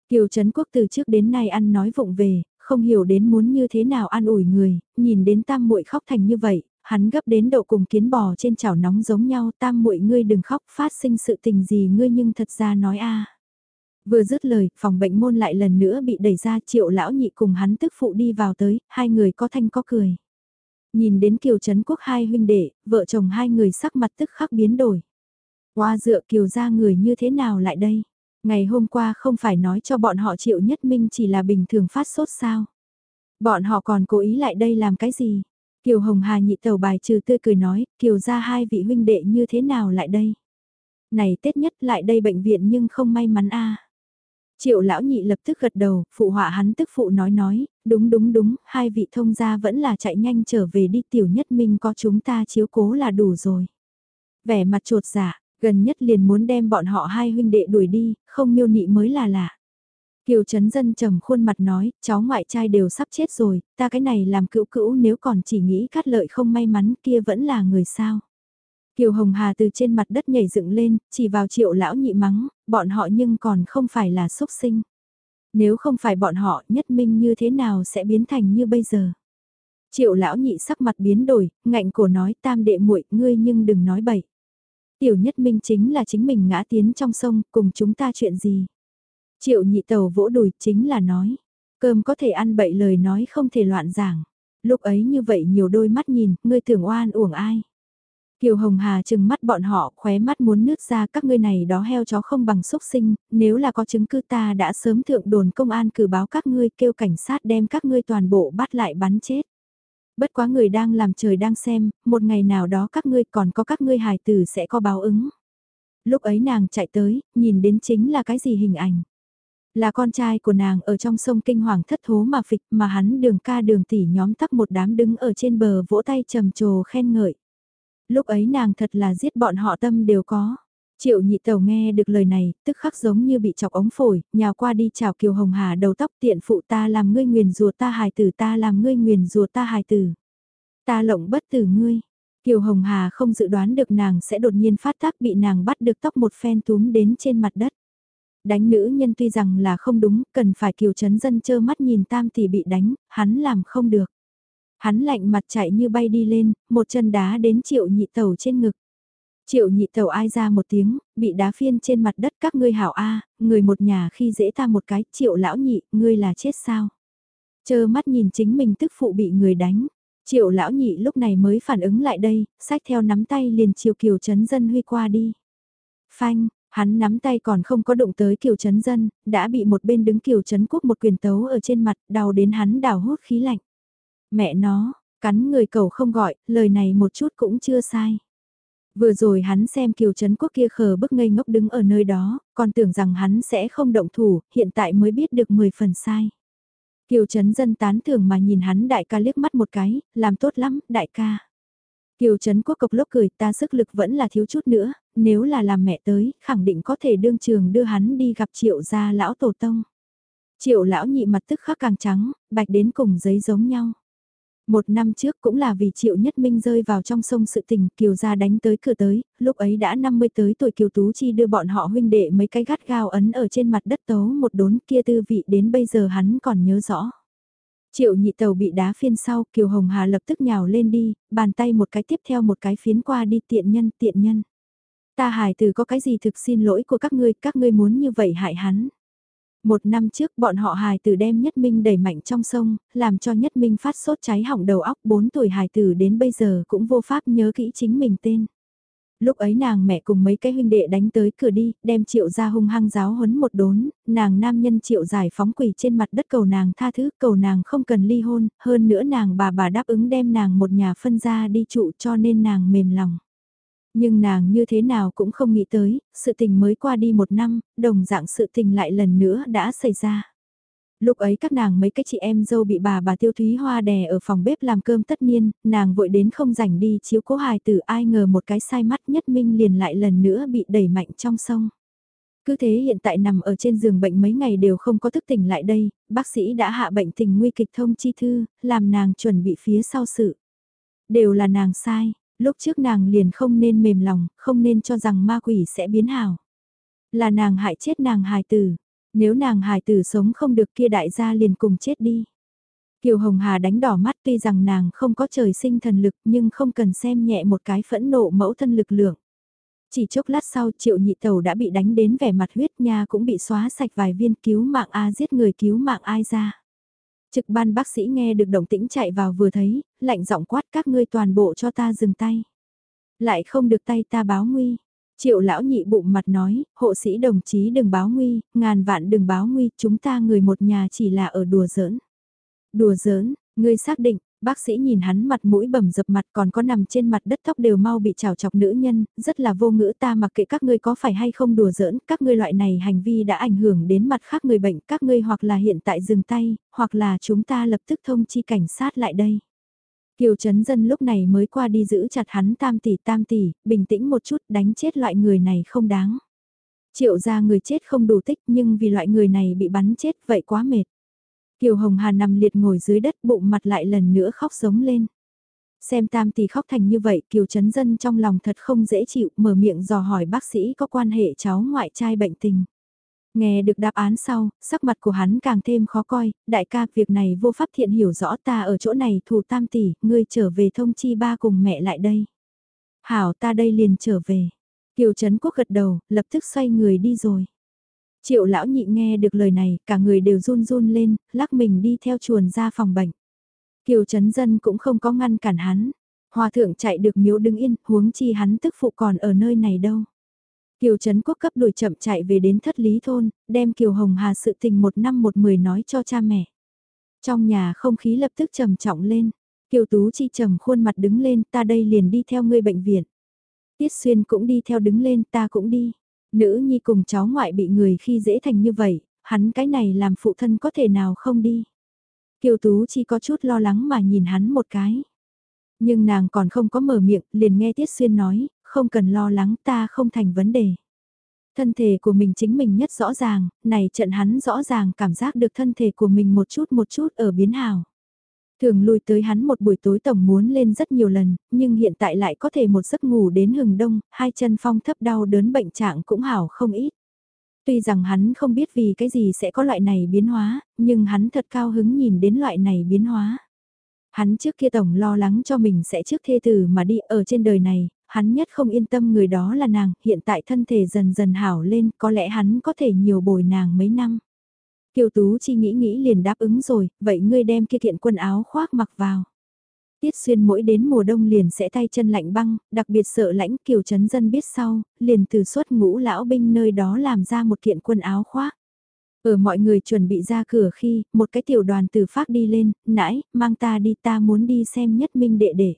Kiều Trấn Quốc từ trước đến nay ăn nói vụng về, không hiểu đến muốn như thế nào an ủi người, nhìn đến tam muội khóc thành như vậy, hắn gấp đến độ cùng kiến bò trên chảo nóng giống nhau, tam muội ngươi đừng khóc, phát sinh sự tình gì ngươi nhưng thật ra nói a. Vừa dứt lời, phòng bệnh môn lại lần nữa bị đẩy ra triệu lão nhị cùng hắn tức phụ đi vào tới, hai người có thanh có cười. Nhìn đến kiều trấn quốc hai huynh đệ, vợ chồng hai người sắc mặt tức khắc biến đổi. Qua dựa kiều ra người như thế nào lại đây? Ngày hôm qua không phải nói cho bọn họ triệu nhất minh chỉ là bình thường phát sốt sao? Bọn họ còn cố ý lại đây làm cái gì? Kiều Hồng Hà nhị tàu bài trừ tươi cười nói, Kiều ra hai vị huynh đệ như thế nào lại đây? Này Tết nhất lại đây bệnh viện nhưng không may mắn a. Triệu lão nhị lập tức gật đầu, phụ họa hắn tức phụ nói nói, đúng đúng đúng, hai vị thông gia vẫn là chạy nhanh trở về đi tiểu nhất minh có chúng ta chiếu cố là đủ rồi. Vẻ mặt trột giả, dạ, gần nhất liền muốn đem bọn họ hai huynh đệ đuổi đi, không miêu nị mới là lạ. Kiều Trấn Dân trầm khuôn mặt nói, cháu ngoại trai đều sắp chết rồi, ta cái này làm cữu cữu nếu còn chỉ nghĩ cát lợi không may mắn kia vẫn là người sao. Kiều Hồng Hà từ trên mặt đất nhảy dựng lên, chỉ vào triệu lão nhị mắng, bọn họ nhưng còn không phải là xúc sinh. Nếu không phải bọn họ nhất minh như thế nào sẽ biến thành như bây giờ. Triệu lão nhị sắc mặt biến đổi, ngạnh cổ nói tam đệ muội ngươi nhưng đừng nói bậy. Tiểu nhất minh chính là chính mình ngã tiến trong sông, cùng chúng ta chuyện gì. Triệu nhị tàu vỗ đùi chính là nói, cơm có thể ăn bậy lời nói không thể loạn giảng. Lúc ấy như vậy nhiều đôi mắt nhìn, ngươi tưởng oan uổng ai. Kiều Hồng Hà chừng mắt bọn họ, khóe mắt muốn nước ra các ngươi này đó heo chó không bằng xúc sinh, nếu là có chứng cứ ta đã sớm thượng đồn công an cử báo các ngươi kêu cảnh sát đem các ngươi toàn bộ bắt lại bắn chết. Bất quá người đang làm trời đang xem, một ngày nào đó các ngươi còn có các ngươi hài tử sẽ có báo ứng. Lúc ấy nàng chạy tới, nhìn đến chính là cái gì hình ảnh. Là con trai của nàng ở trong sông kinh hoàng thất thố mà phịch mà hắn đường ca đường tỷ nhóm tắc một đám đứng ở trên bờ vỗ tay trầm trồ khen ngợi lúc ấy nàng thật là giết bọn họ tâm đều có. Triệu nhị tàu nghe được lời này, tức khắc giống như bị chọc ống phổi, nhào qua đi chào Kiều Hồng Hà đầu tóc tiện phụ ta làm ngươi nguyền rùa ta hài tử ta làm ngươi nguyền rùa ta hài tử. Ta lộng bất tử ngươi. Kiều Hồng Hà không dự đoán được nàng sẽ đột nhiên phát tác bị nàng bắt được tóc một phen túm đến trên mặt đất. Đánh nữ nhân tuy rằng là không đúng, cần phải Kiều Trấn Dân chơ mắt nhìn tam tỷ bị đánh, hắn làm không được. Hắn lạnh mặt chạy như bay đi lên, một chân đá đến triệu nhị tàu trên ngực. Triệu nhị tàu ai ra một tiếng, bị đá phiên trên mặt đất các ngươi hảo A, người một nhà khi dễ ta một cái, triệu lão nhị, ngươi là chết sao? Chơ mắt nhìn chính mình tức phụ bị người đánh. Triệu lão nhị lúc này mới phản ứng lại đây, sách theo nắm tay liền chiều kiều chấn dân huy qua đi. Phanh, hắn nắm tay còn không có động tới kiều chấn dân, đã bị một bên đứng kiều chấn quốc một quyền tấu ở trên mặt, đau đến hắn đào hút khí lạnh. Mẹ nó, cắn người cầu không gọi, lời này một chút cũng chưa sai. Vừa rồi hắn xem Kiều Trấn Quốc kia khờ bức ngây ngốc đứng ở nơi đó, còn tưởng rằng hắn sẽ không động thủ, hiện tại mới biết được 10 phần sai. Kiều Trấn dân tán thưởng mà nhìn hắn đại ca liếc mắt một cái, làm tốt lắm, đại ca. Kiều Trấn Quốc cộc lốc cười ta sức lực vẫn là thiếu chút nữa, nếu là làm mẹ tới, khẳng định có thể đương trường đưa hắn đi gặp triệu gia lão tổ tông. Triệu lão nhị mặt tức khắc càng trắng, bạch đến cùng giấy giống nhau. Một năm trước cũng là vì Triệu Nhất Minh rơi vào trong sông sự tình Kiều gia đánh tới cửa tới, lúc ấy đã 50 tới tuổi Kiều Tú Chi đưa bọn họ huynh đệ mấy cái gắt gao ấn ở trên mặt đất tấu một đốn kia tư vị đến bây giờ hắn còn nhớ rõ. Triệu nhị tàu bị đá phiên sau, Kiều Hồng Hà lập tức nhào lên đi, bàn tay một cái tiếp theo một cái phiến qua đi tiện nhân tiện nhân. Ta hài từ có cái gì thực xin lỗi của các ngươi, các ngươi muốn như vậy hại hắn. Một năm trước bọn họ hài tử đem Nhất Minh đẩy mạnh trong sông, làm cho Nhất Minh phát sốt cháy hỏng đầu óc 4 tuổi hài tử đến bây giờ cũng vô pháp nhớ kỹ chính mình tên. Lúc ấy nàng mẹ cùng mấy cái huynh đệ đánh tới cửa đi, đem triệu ra hung hăng giáo huấn một đốn, nàng nam nhân triệu giải phóng quỷ trên mặt đất cầu nàng tha thứ, cầu nàng không cần ly hôn, hơn nữa nàng bà bà đáp ứng đem nàng một nhà phân ra đi trụ cho nên nàng mềm lòng. Nhưng nàng như thế nào cũng không nghĩ tới, sự tình mới qua đi một năm, đồng dạng sự tình lại lần nữa đã xảy ra. Lúc ấy các nàng mấy cái chị em dâu bị bà bà Tiêu Thúy Hoa đè ở phòng bếp làm cơm tất nhiên nàng vội đến không rảnh đi chiếu cố hài tử ai ngờ một cái sai mắt nhất minh liền lại lần nữa bị đẩy mạnh trong sông. Cứ thế hiện tại nằm ở trên giường bệnh mấy ngày đều không có thức tỉnh lại đây, bác sĩ đã hạ bệnh tình nguy kịch thông chi thư, làm nàng chuẩn bị phía sau sự. Đều là nàng sai, lúc trước nàng liền không nên mềm lòng, không nên cho rằng ma quỷ sẽ biến hảo. Là nàng hại chết nàng hài tử, nếu nàng hài tử sống không được kia đại gia liền cùng chết đi. Kiều Hồng Hà đánh đỏ mắt tuy rằng nàng không có trời sinh thần lực nhưng không cần xem nhẹ một cái phẫn nộ mẫu thân lực lượng. Chỉ chốc lát sau triệu nhị tàu đã bị đánh đến vẻ mặt huyết nha cũng bị xóa sạch vài viên cứu mạng A giết người cứu mạng ai ra. Trực ban bác sĩ nghe được động tĩnh chạy vào vừa thấy, lạnh giọng quát các ngươi toàn bộ cho ta dừng tay. Lại không được tay ta báo nguy. Triệu lão nhị bụng mặt nói, hộ sĩ đồng chí đừng báo nguy, ngàn vạn đừng báo nguy, chúng ta người một nhà chỉ là ở đùa giỡn. Đùa giỡn, ngươi xác định, bác sĩ nhìn hắn mặt mũi bầm dập mặt còn có nằm trên mặt đất tóc đều mau bị trào chọc nữ nhân, rất là vô ngữ ta mặc kệ các ngươi có phải hay không đùa giỡn, các ngươi loại này hành vi đã ảnh hưởng đến mặt khác người bệnh, các ngươi hoặc là hiện tại dừng tay, hoặc là chúng ta lập tức thông chi cảnh sát lại đây. Kiều Trấn Dân lúc này mới qua đi giữ chặt hắn tam tỷ tam tỷ, bình tĩnh một chút đánh chết loại người này không đáng. Triệu ra người chết không đủ tích nhưng vì loại người này bị bắn chết vậy quá mệt. Kiều Hồng Hà nằm liệt ngồi dưới đất bụng mặt lại lần nữa khóc sống lên. Xem tam tỷ khóc thành như vậy Kiều Trấn Dân trong lòng thật không dễ chịu mở miệng dò hỏi bác sĩ có quan hệ cháu ngoại trai bệnh tình. Nghe được đáp án sau, sắc mặt của hắn càng thêm khó coi, đại ca việc này vô pháp thiện hiểu rõ ta ở chỗ này thủ tam tỷ, ngươi trở về thông chi ba cùng mẹ lại đây. Hảo ta đây liền trở về. Kiều Trấn Quốc gật đầu, lập tức xoay người đi rồi. Triệu lão nhị nghe được lời này, cả người đều run run lên, lắc mình đi theo chuồn ra phòng bệnh. Kiều Trấn Dân cũng không có ngăn cản hắn. Hòa thượng chạy được miếu đứng yên, huống chi hắn tức phụ còn ở nơi này đâu. Kiều Trấn Quốc cấp đuổi chậm chạy về đến thất lý thôn, đem Kiều Hồng Hà sự tình một năm một mười nói cho cha mẹ. Trong nhà không khí lập tức trầm trọng lên. Kiều Tú Chi trầm khuôn mặt đứng lên, ta đây liền đi theo ngươi bệnh viện. Tiết Xuyên cũng đi theo đứng lên, ta cũng đi. Nữ nhi cùng cháu ngoại bị người khi dễ thành như vậy, hắn cái này làm phụ thân có thể nào không đi. Kiều Tú chỉ có chút lo lắng mà nhìn hắn một cái. Nhưng nàng còn không có mở miệng, liền nghe Tiết Xuyên nói, không cần lo lắng ta không thành vấn đề. Thân thể của mình chính mình nhất rõ ràng, này trận hắn rõ ràng cảm giác được thân thể của mình một chút một chút ở biến hào. Thường lui tới hắn một buổi tối tổng muốn lên rất nhiều lần, nhưng hiện tại lại có thể một giấc ngủ đến hừng đông, hai chân phong thấp đau đớn bệnh trạng cũng hảo không ít. Tuy rằng hắn không biết vì cái gì sẽ có loại này biến hóa, nhưng hắn thật cao hứng nhìn đến loại này biến hóa. Hắn trước kia tổng lo lắng cho mình sẽ trước thê tử mà đi ở trên đời này, hắn nhất không yên tâm người đó là nàng, hiện tại thân thể dần dần hảo lên, có lẽ hắn có thể nhiều bồi nàng mấy năm. Kiều Tú chi nghĩ nghĩ liền đáp ứng rồi, vậy ngươi đem kia kiện quần áo khoác mặc vào. Tiết xuyên mỗi đến mùa đông liền sẽ tay chân lạnh băng, đặc biệt sợ lãnh Kiều Trấn Dân biết sau, liền từ suốt ngũ lão binh nơi đó làm ra một kiện quần áo khoác. Ở mọi người chuẩn bị ra cửa khi, một cái tiểu đoàn từ phát đi lên, nãy, mang ta đi ta muốn đi xem nhất minh đệ đệ.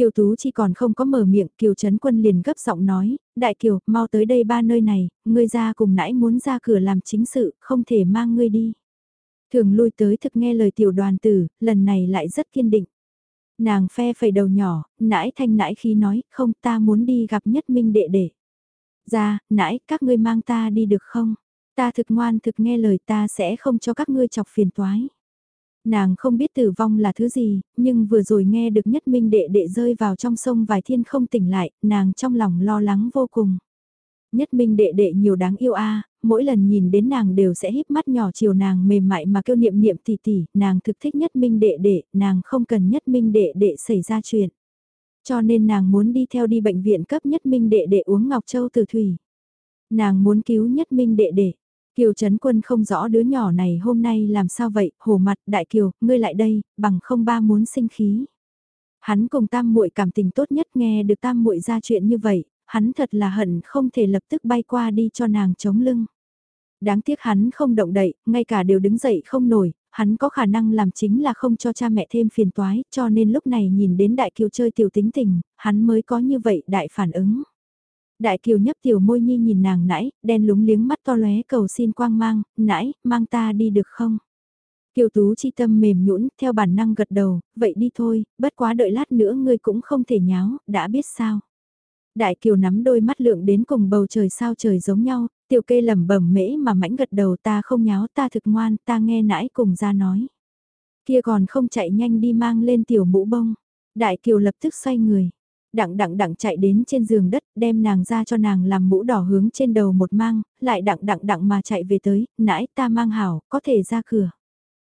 Kiều Tú chỉ còn không có mở miệng, Kiều Trấn Quân liền gấp giọng nói, Đại Kiều, mau tới đây ba nơi này, ngươi ra cùng nãy muốn ra cửa làm chính sự, không thể mang ngươi đi. Thường lui tới thực nghe lời tiểu đoàn tử, lần này lại rất kiên định. Nàng phe phẩy đầu nhỏ, nãi thanh nãi khi nói, không ta muốn đi gặp nhất minh đệ đệ. Ra, nãi, các ngươi mang ta đi được không? Ta thực ngoan thực nghe lời ta sẽ không cho các ngươi chọc phiền toái. Nàng không biết tử vong là thứ gì, nhưng vừa rồi nghe được nhất minh đệ đệ rơi vào trong sông vài thiên không tỉnh lại, nàng trong lòng lo lắng vô cùng. Nhất minh đệ đệ nhiều đáng yêu a mỗi lần nhìn đến nàng đều sẽ híp mắt nhỏ chiều nàng mềm mại mà kêu niệm niệm tỉ tỉ, nàng thực thích nhất minh đệ đệ, nàng không cần nhất minh đệ đệ xảy ra chuyện. Cho nên nàng muốn đi theo đi bệnh viện cấp nhất minh đệ đệ uống ngọc châu từ thủy. Nàng muốn cứu nhất minh đệ đệ, Kiều Trấn Quân không rõ đứa nhỏ này hôm nay làm sao vậy, hổ mặt, đại kiều, ngươi lại đây, bằng không ba muốn sinh khí. Hắn cùng tam muội cảm tình tốt nhất nghe được tam muội ra chuyện như vậy, hắn thật là hận không thể lập tức bay qua đi cho nàng chống lưng. Đáng tiếc hắn không động đậy, ngay cả đều đứng dậy không nổi, hắn có khả năng làm chính là không cho cha mẹ thêm phiền toái, cho nên lúc này nhìn đến đại kiều chơi tiểu tính tình, hắn mới có như vậy đại phản ứng. Đại kiều nhấp tiểu môi nhi nhìn nàng nãy, đen lúng liếng mắt to lóe cầu xin quang mang, nãy, mang ta đi được không? Kiều Tú chi tâm mềm nhũn theo bản năng gật đầu, vậy đi thôi, bất quá đợi lát nữa ngươi cũng không thể nháo, đã biết sao. Đại Kiều nắm đôi mắt lượng đến cùng bầu trời sao trời giống nhau, tiểu kê lẩm bẩm mễ mà mãnh gật đầu ta không nháo ta thực ngoan ta nghe nãy cùng ra nói. Kia còn không chạy nhanh đi mang lên tiểu mũ bông. Đại Kiều lập tức xoay người đặng đặng đặng chạy đến trên giường đất, đem nàng ra cho nàng làm mũ đỏ hướng trên đầu một mang, lại đặng đặng đặng mà chạy về tới, nãy ta mang hảo, có thể ra cửa.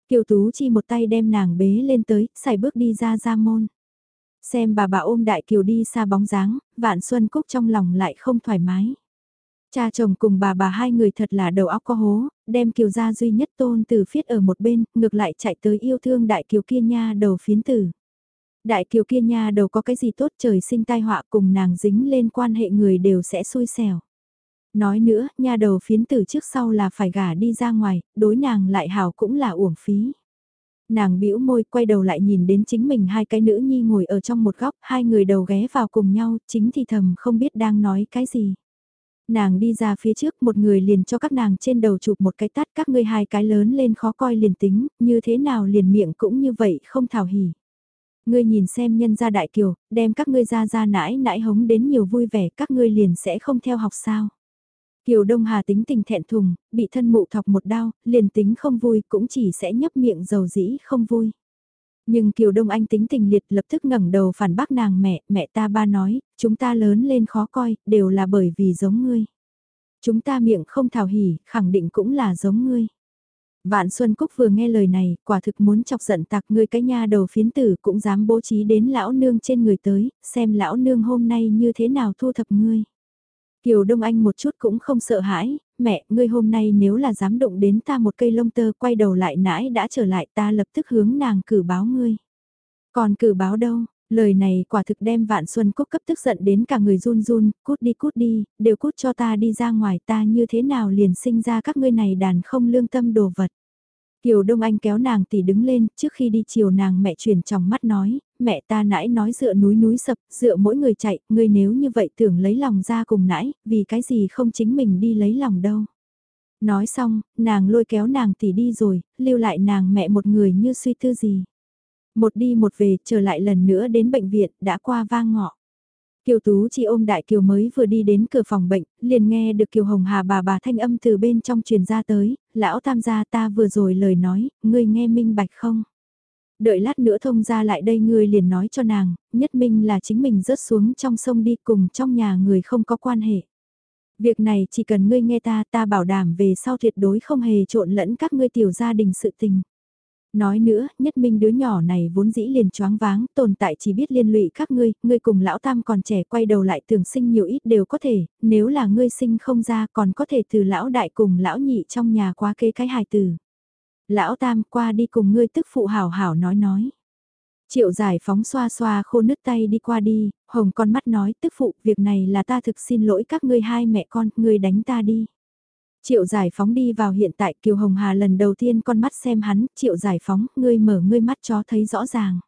Kiều Tú Chi một tay đem nàng bế lên tới, xài bước đi ra ra môn. Xem bà bà ôm Đại Kiều đi xa bóng dáng, Vạn Xuân Cúc trong lòng lại không thoải mái. Cha chồng cùng bà bà hai người thật là đầu óc có hố, đem Kiều gia duy nhất tôn từ phiết ở một bên, ngược lại chạy tới yêu thương Đại Kiều kia nha đầu phiến tử. Đại Kiều kia nha đầu có cái gì tốt trời sinh tai họa cùng nàng dính lên quan hệ người đều sẽ xui xẻo. Nói nữa, nha đầu phiến tử trước sau là phải gả đi ra ngoài, đối nàng lại hảo cũng là uổng phí. Nàng bĩu môi quay đầu lại nhìn đến chính mình hai cái nữ nhi ngồi ở trong một góc, hai người đầu ghé vào cùng nhau, chính thì thầm không biết đang nói cái gì. Nàng đi ra phía trước một người liền cho các nàng trên đầu chụp một cái tát các ngươi hai cái lớn lên khó coi liền tính, như thế nào liền miệng cũng như vậy không thảo hỉ. Ngươi nhìn xem nhân gia đại kiều, đem các ngươi ra ra nãi nãi hống đến nhiều vui vẻ các ngươi liền sẽ không theo học sao. Kiều Đông Hà tính tình thẹn thùng, bị thân mụ thọc một đau, liền tính không vui cũng chỉ sẽ nhấp miệng dầu dĩ không vui. Nhưng Kiều Đông Anh tính tình liệt lập tức ngẩng đầu phản bác nàng mẹ, mẹ ta ba nói, chúng ta lớn lên khó coi, đều là bởi vì giống ngươi. Chúng ta miệng không thảo hỉ, khẳng định cũng là giống ngươi. Vạn Xuân Cúc vừa nghe lời này, quả thực muốn chọc giận tạc ngươi cái nha đầu phiến tử cũng dám bố trí đến lão nương trên người tới, xem lão nương hôm nay như thế nào thu thập ngươi. Kiều Đông Anh một chút cũng không sợ hãi, mẹ, ngươi hôm nay nếu là dám động đến ta một cây lông tơ quay đầu lại nãi đã trở lại ta lập tức hướng nàng cử báo ngươi. Còn cử báo đâu, lời này quả thực đem Vạn Xuân Cúc cấp tức giận đến cả người run run, cút đi cút đi, đều cút cho ta đi ra ngoài ta như thế nào liền sinh ra các ngươi này đàn không lương tâm đồ vật. Kiều Đông Anh kéo nàng tỷ đứng lên, trước khi đi chiều nàng mẹ chuyển trong mắt nói, mẹ ta nãy nói dựa núi núi sập, dựa mỗi người chạy, ngươi nếu như vậy tưởng lấy lòng ra cùng nãy, vì cái gì không chính mình đi lấy lòng đâu. Nói xong, nàng lôi kéo nàng tỷ đi rồi, lưu lại nàng mẹ một người như suy tư gì. Một đi một về, trở lại lần nữa đến bệnh viện, đã qua vang ngọ. Kiều Tú chỉ ôm Đại Kiều mới vừa đi đến cửa phòng bệnh, liền nghe được Kiều Hồng Hà bà bà thanh âm từ bên trong truyền ra tới, lão tam gia ta vừa rồi lời nói, ngươi nghe minh bạch không? Đợi lát nữa thông ra lại đây ngươi liền nói cho nàng, nhất minh là chính mình rớt xuống trong sông đi cùng trong nhà người không có quan hệ. Việc này chỉ cần ngươi nghe ta ta bảo đảm về sau tuyệt đối không hề trộn lẫn các ngươi tiểu gia đình sự tình. Nói nữa, nhất minh đứa nhỏ này vốn dĩ liền choáng váng, tồn tại chỉ biết liên lụy các ngươi, ngươi cùng lão tam còn trẻ quay đầu lại tưởng sinh nhiều ít đều có thể, nếu là ngươi sinh không ra còn có thể từ lão đại cùng lão nhị trong nhà quá kế cái hài tử. Lão tam qua đi cùng ngươi tức phụ hảo hảo nói nói. Triệu giải phóng xoa xoa khô nứt tay đi qua đi, hồng con mắt nói tức phụ việc này là ta thực xin lỗi các ngươi hai mẹ con, ngươi đánh ta đi. Triệu giải phóng đi vào hiện tại Kiều Hồng Hà lần đầu tiên con mắt xem hắn, triệu giải phóng, ngươi mở ngươi mắt cho thấy rõ ràng.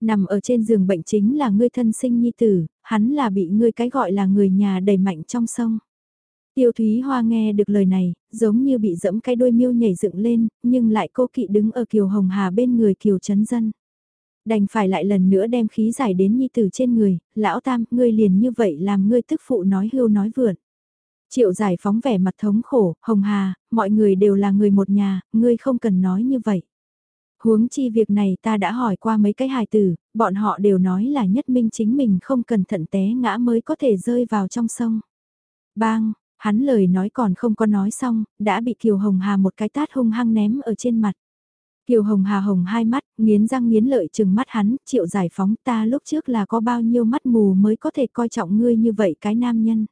Nằm ở trên giường bệnh chính là ngươi thân sinh nhi tử, hắn là bị ngươi cái gọi là người nhà đầy mạnh trong sông. Tiêu Thúy Hoa nghe được lời này, giống như bị dẫm cái đôi miêu nhảy dựng lên, nhưng lại cô kỵ đứng ở Kiều Hồng Hà bên người Kiều Trấn Dân. Đành phải lại lần nữa đem khí giải đến nhi tử trên người, lão tam, ngươi liền như vậy làm ngươi tức phụ nói hưu nói vượn. Triệu giải phóng vẻ mặt thống khổ, hồng hà, mọi người đều là người một nhà, ngươi không cần nói như vậy. Huống chi việc này ta đã hỏi qua mấy cái hài tử, bọn họ đều nói là nhất minh chính mình không cẩn thận té ngã mới có thể rơi vào trong sông. Bang, hắn lời nói còn không có nói xong, đã bị Kiều Hồng Hà một cái tát hung hăng ném ở trên mặt. Kiều Hồng Hà hồng hai mắt, nghiến răng nghiến lợi chừng mắt hắn, triệu giải phóng ta lúc trước là có bao nhiêu mắt mù mới có thể coi trọng ngươi như vậy cái nam nhân.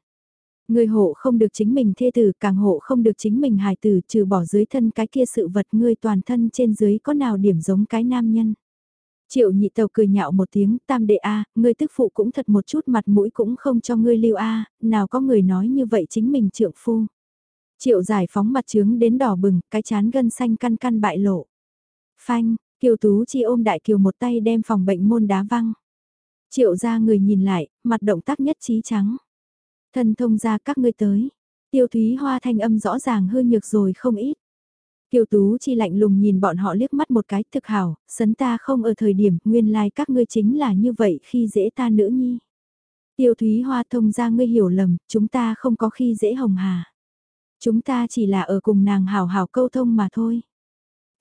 Ngươi hộ không được chính mình thê tử, càng hộ không được chính mình hài tử, trừ bỏ dưới thân cái kia sự vật ngươi toàn thân trên dưới có nào điểm giống cái nam nhân. Triệu nhị tàu cười nhạo một tiếng, tam đệ a, ngươi tức phụ cũng thật một chút mặt mũi cũng không cho ngươi lưu a, nào có người nói như vậy chính mình trượng phu. Triệu giải phóng mặt trướng đến đỏ bừng, cái chán gân xanh căn căn bại lộ. Phanh, kiều tú chi ôm đại kiều một tay đem phòng bệnh môn đá văng. Triệu ra người nhìn lại, mặt động tác nhất trí trắng. Thân thông ra các ngươi tới. Tiêu Thúy Hoa thanh âm rõ ràng hư nhược rồi không ít. Kiều Tú chi lạnh lùng nhìn bọn họ liếc mắt một cái thực hảo, sấn ta không ở thời điểm nguyên lai like các ngươi chính là như vậy khi dễ ta nữ nhi. Tiêu Thúy Hoa thông ra ngươi hiểu lầm, chúng ta không có khi dễ hồng hà. Chúng ta chỉ là ở cùng nàng hảo hảo câu thông mà thôi.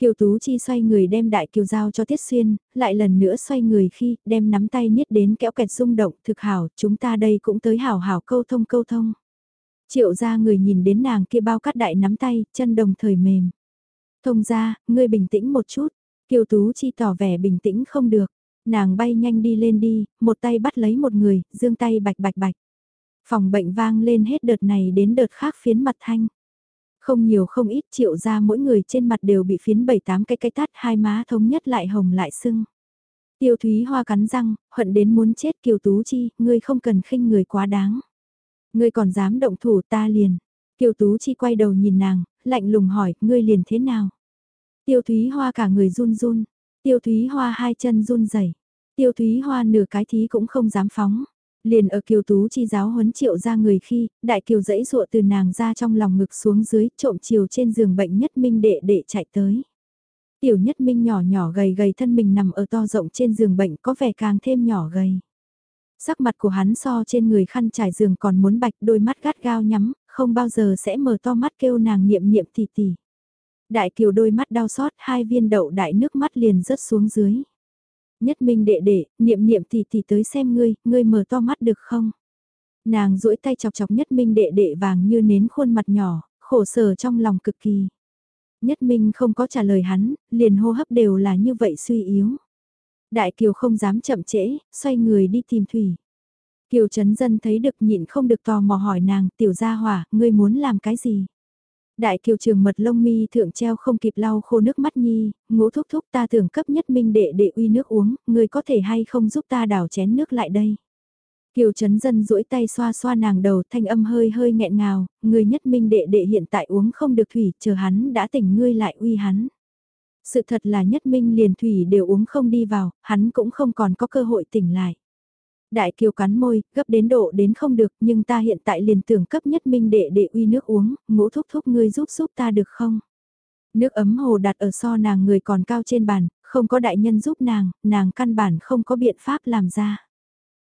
Kiều Tú Chi xoay người đem đại kiều giao cho Tiết Xuyên, lại lần nữa xoay người khi đem nắm tay niết đến kéo kẹt rung động thực hảo, chúng ta đây cũng tới hảo hảo câu thông câu thông. Triệu ra người nhìn đến nàng kia bao cắt đại nắm tay, chân đồng thời mềm. Thông ra, ngươi bình tĩnh một chút, Kiều Tú Chi tỏ vẻ bình tĩnh không được. Nàng bay nhanh đi lên đi, một tay bắt lấy một người, dương tay bạch bạch bạch. Phòng bệnh vang lên hết đợt này đến đợt khác phiến mặt thanh. Không nhiều không ít triệu ra mỗi người trên mặt đều bị phiến bảy tám cái cái tát hai má thống nhất lại hồng lại sưng. Tiêu Thúy Hoa cắn răng, hận đến muốn chết Kiều Tú Chi, ngươi không cần khinh người quá đáng. Ngươi còn dám động thủ ta liền. Kiều Tú Chi quay đầu nhìn nàng, lạnh lùng hỏi, ngươi liền thế nào? Tiêu Thúy Hoa cả người run run, Tiêu Thúy Hoa hai chân run rẩy, Tiêu Thúy Hoa nửa cái thí cũng không dám phóng. Liền ở Kiều Tú Chi giáo huấn triệu ra người khi, đại kiều dẫy dụa từ nàng ra trong lòng ngực xuống dưới, trộm chiều trên giường bệnh nhất minh đệ đệ chạy tới. Tiểu nhất minh nhỏ nhỏ gầy gầy thân mình nằm ở to rộng trên giường bệnh có vẻ càng thêm nhỏ gầy. Sắc mặt của hắn so trên người khăn trải giường còn muốn bạch đôi mắt gắt gao nhắm, không bao giờ sẽ mở to mắt kêu nàng niệm niệm tì tì. Đại kiều đôi mắt đau xót hai viên đậu đại nước mắt liền rớt xuống dưới. Nhất minh đệ đệ, niệm niệm tì tì tới xem ngươi, ngươi mở to mắt được không? Nàng duỗi tay chọc chọc nhất minh đệ đệ vàng như nến khuôn mặt nhỏ, khổ sở trong lòng cực kỳ. Nhất Minh không có trả lời hắn, liền hô hấp đều là như vậy suy yếu. Đại Kiều không dám chậm trễ, xoay người đi tìm Thủy. Kiều Trấn Dân thấy được nhịn không được tò mò hỏi nàng, tiểu gia hỏa, ngươi muốn làm cái gì? Đại Kiều trường mật lông mi thượng treo không kịp lau khô nước mắt nhi, ngũ thúc thúc ta tưởng cấp nhất minh đệ đệ uy nước uống, người có thể hay không giúp ta đảo chén nước lại đây? Kiều Trấn Dân duỗi tay xoa xoa nàng đầu thanh âm hơi hơi nghẹn ngào, người nhất minh đệ đệ hiện tại uống không được thủy, chờ hắn đã tỉnh ngươi lại uy hắn. Sự thật là nhất minh liền thủy đều uống không đi vào, hắn cũng không còn có cơ hội tỉnh lại. Đại Kiều cắn môi, gấp đến độ đến không được, nhưng ta hiện tại liền tưởng cấp nhất minh đệ để uy nước uống, ngũ thúc thúc ngươi giúp giúp ta được không? Nước ấm hồ đặt ở so nàng người còn cao trên bàn, không có đại nhân giúp nàng, nàng căn bản không có biện pháp làm ra.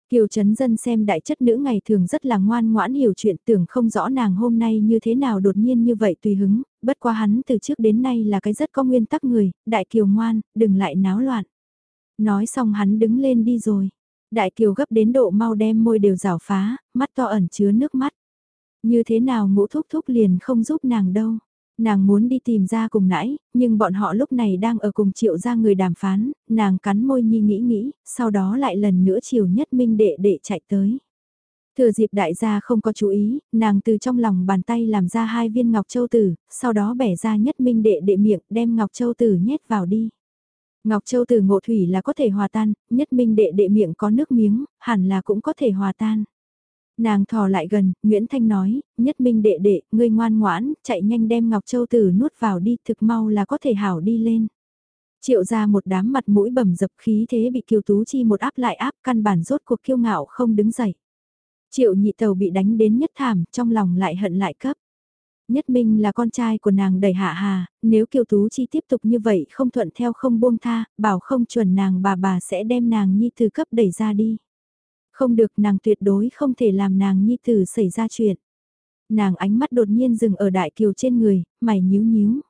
Kiều Trấn Dân xem đại chất nữ ngày thường rất là ngoan ngoãn hiểu chuyện tưởng không rõ nàng hôm nay như thế nào đột nhiên như vậy tùy hứng, bất quá hắn từ trước đến nay là cái rất có nguyên tắc người, đại kiều ngoan, đừng lại náo loạn. Nói xong hắn đứng lên đi rồi, đại kiều gấp đến độ mau đem môi đều rào phá, mắt to ẩn chứa nước mắt. Như thế nào ngũ thúc thúc liền không giúp nàng đâu. Nàng muốn đi tìm ra cùng nãy, nhưng bọn họ lúc này đang ở cùng triệu ra người đàm phán, nàng cắn môi nhi nghĩ nghĩ, sau đó lại lần nữa chiều nhất minh đệ đệ chạy tới. Thừa dịp đại gia không có chú ý, nàng từ trong lòng bàn tay làm ra hai viên ngọc châu tử, sau đó bẻ ra nhất minh đệ đệ miệng đem ngọc châu tử nhét vào đi. Ngọc châu từ ngộ thủy là có thể hòa tan, nhất minh đệ đệ miệng có nước miếng, hẳn là cũng có thể hòa tan. Nàng thò lại gần, Nguyễn Thanh nói, nhất minh đệ đệ, ngươi ngoan ngoãn, chạy nhanh đem Ngọc Châu Tử nuốt vào đi, thực mau là có thể hảo đi lên. Triệu ra một đám mặt mũi bầm dập khí thế bị kiều tú chi một áp lại áp căn bản rốt cuộc kiêu ngạo không đứng dậy. Triệu nhị tàu bị đánh đến nhất thảm, trong lòng lại hận lại cấp. Nhất Minh là con trai của nàng đầy hạ hà, nếu Kiều Tú Chi tiếp tục như vậy không thuận theo không buông tha, bảo không chuẩn nàng bà bà sẽ đem nàng nhi từ cấp đẩy ra đi. Không được nàng tuyệt đối không thể làm nàng nhi tử xảy ra chuyện. Nàng ánh mắt đột nhiên dừng ở đại kiều trên người, mày nhíu nhíu.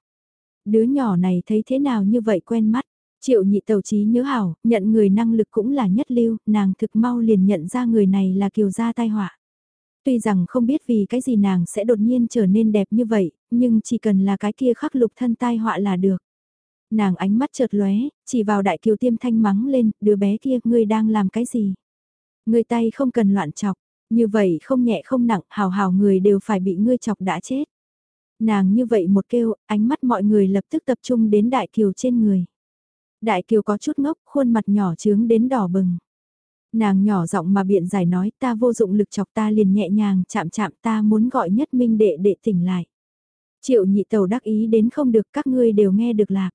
Đứa nhỏ này thấy thế nào như vậy quen mắt. Triệu nhị tàu trí nhớ hảo, nhận người năng lực cũng là nhất lưu, nàng thực mau liền nhận ra người này là kiều gia tai họa. Tuy rằng không biết vì cái gì nàng sẽ đột nhiên trở nên đẹp như vậy, nhưng chỉ cần là cái kia khắc lục thân tai họa là được. Nàng ánh mắt chợt lóe, chỉ vào đại kiều tiêm thanh mắng lên, đứa bé kia ngươi đang làm cái gì? Người tay không cần loạn chọc, như vậy không nhẹ không nặng, hào hào người đều phải bị ngươi chọc đã chết. Nàng như vậy một kêu, ánh mắt mọi người lập tức tập trung đến Đại Kiều trên người. Đại Kiều có chút ngốc, khuôn mặt nhỏ trướng đến đỏ bừng. Nàng nhỏ giọng mà biện giải nói ta vô dụng lực chọc ta liền nhẹ nhàng chạm chạm ta muốn gọi nhất minh đệ đệ tỉnh lại. Triệu nhị tàu đắc ý đến không được các ngươi đều nghe được lạc.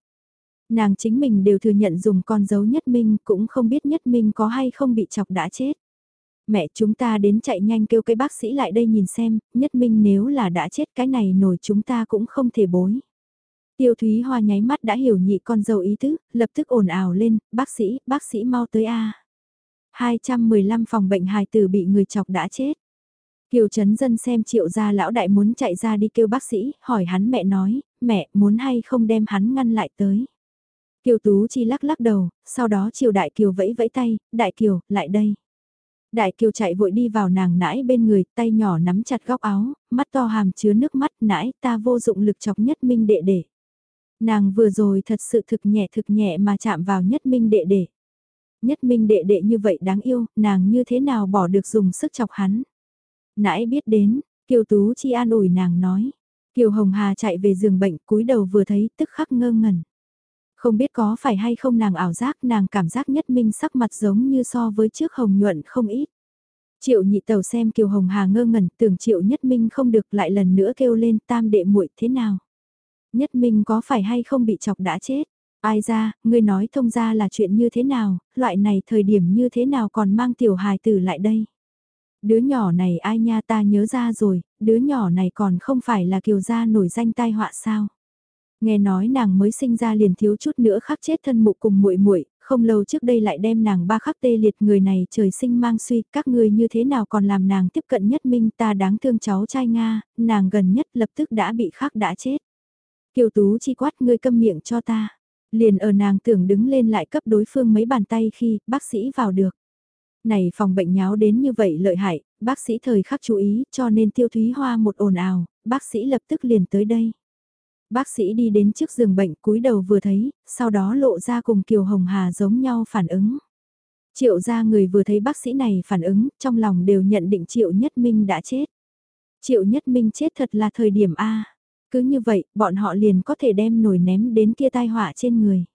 Nàng chính mình đều thừa nhận dùng con dấu nhất minh cũng không biết nhất minh có hay không bị chọc đã chết. Mẹ chúng ta đến chạy nhanh kêu cái bác sĩ lại đây nhìn xem, nhất minh nếu là đã chết cái này nổi chúng ta cũng không thể bối. Tiêu Thúy Hoa nháy mắt đã hiểu nhị con dâu ý tứ, lập tức ồn ào lên, bác sĩ, bác sĩ mau tới A. 215 phòng bệnh hài tử bị người chọc đã chết. Kiều Trấn Dân xem triệu gia lão đại muốn chạy ra đi kêu bác sĩ, hỏi hắn mẹ nói, mẹ muốn hay không đem hắn ngăn lại tới. Kiều Tú Chi lắc lắc đầu, sau đó Triều Đại Kiều vẫy vẫy tay, Đại Kiều, lại đây. Đại Kiều chạy vội đi vào nàng nãi bên người, tay nhỏ nắm chặt góc áo, mắt to hàm chứa nước mắt nãi ta vô dụng lực chọc nhất minh đệ đệ. Nàng vừa rồi thật sự thực nhẹ thực nhẹ mà chạm vào nhất minh đệ đệ. Nhất minh đệ đệ như vậy đáng yêu, nàng như thế nào bỏ được dùng sức chọc hắn. Nãy biết đến, Kiều Tú Chi an ủi nàng nói. Kiều Hồng Hà chạy về giường bệnh cúi đầu vừa thấy tức khắc ngơ ngẩn. Không biết có phải hay không nàng ảo giác nàng cảm giác nhất minh sắc mặt giống như so với trước hồng nhuận không ít. Triệu nhị tàu xem Kiều Hồng Hà ngơ ngẩn tưởng Triệu Nhất Minh không được lại lần nữa kêu lên tam đệ muội thế nào. Nhất Minh có phải hay không bị chọc đã chết. Ai ra, ngươi nói thông ra là chuyện như thế nào, loại này thời điểm như thế nào còn mang tiểu hài tử lại đây. Đứa nhỏ này ai nha ta nhớ ra rồi, đứa nhỏ này còn không phải là kiều gia nổi danh tai họa sao. Nghe nói nàng mới sinh ra liền thiếu chút nữa khắc chết thân mụ cùng muội muội, không lâu trước đây lại đem nàng ba khắc tê liệt người này trời sinh mang suy, các ngươi như thế nào còn làm nàng tiếp cận nhất minh ta đáng thương cháu trai Nga, nàng gần nhất lập tức đã bị khắc đã chết. Kiều Tú chi quát ngươi câm miệng cho ta. Liền ở nàng tưởng đứng lên lại cấp đối phương mấy bàn tay khi bác sĩ vào được. Này phòng bệnh nháo đến như vậy lợi hại, bác sĩ thời khắc chú ý cho nên tiêu thúy hoa một ồn ào, bác sĩ lập tức liền tới đây. Bác sĩ đi đến trước giường bệnh cúi đầu vừa thấy, sau đó lộ ra cùng Kiều Hồng Hà giống nhau phản ứng. Triệu gia người vừa thấy bác sĩ này phản ứng, trong lòng đều nhận định Triệu Nhất Minh đã chết. Triệu Nhất Minh chết thật là thời điểm A. Cứ như vậy, bọn họ liền có thể đem nổi ném đến kia tai họa trên người.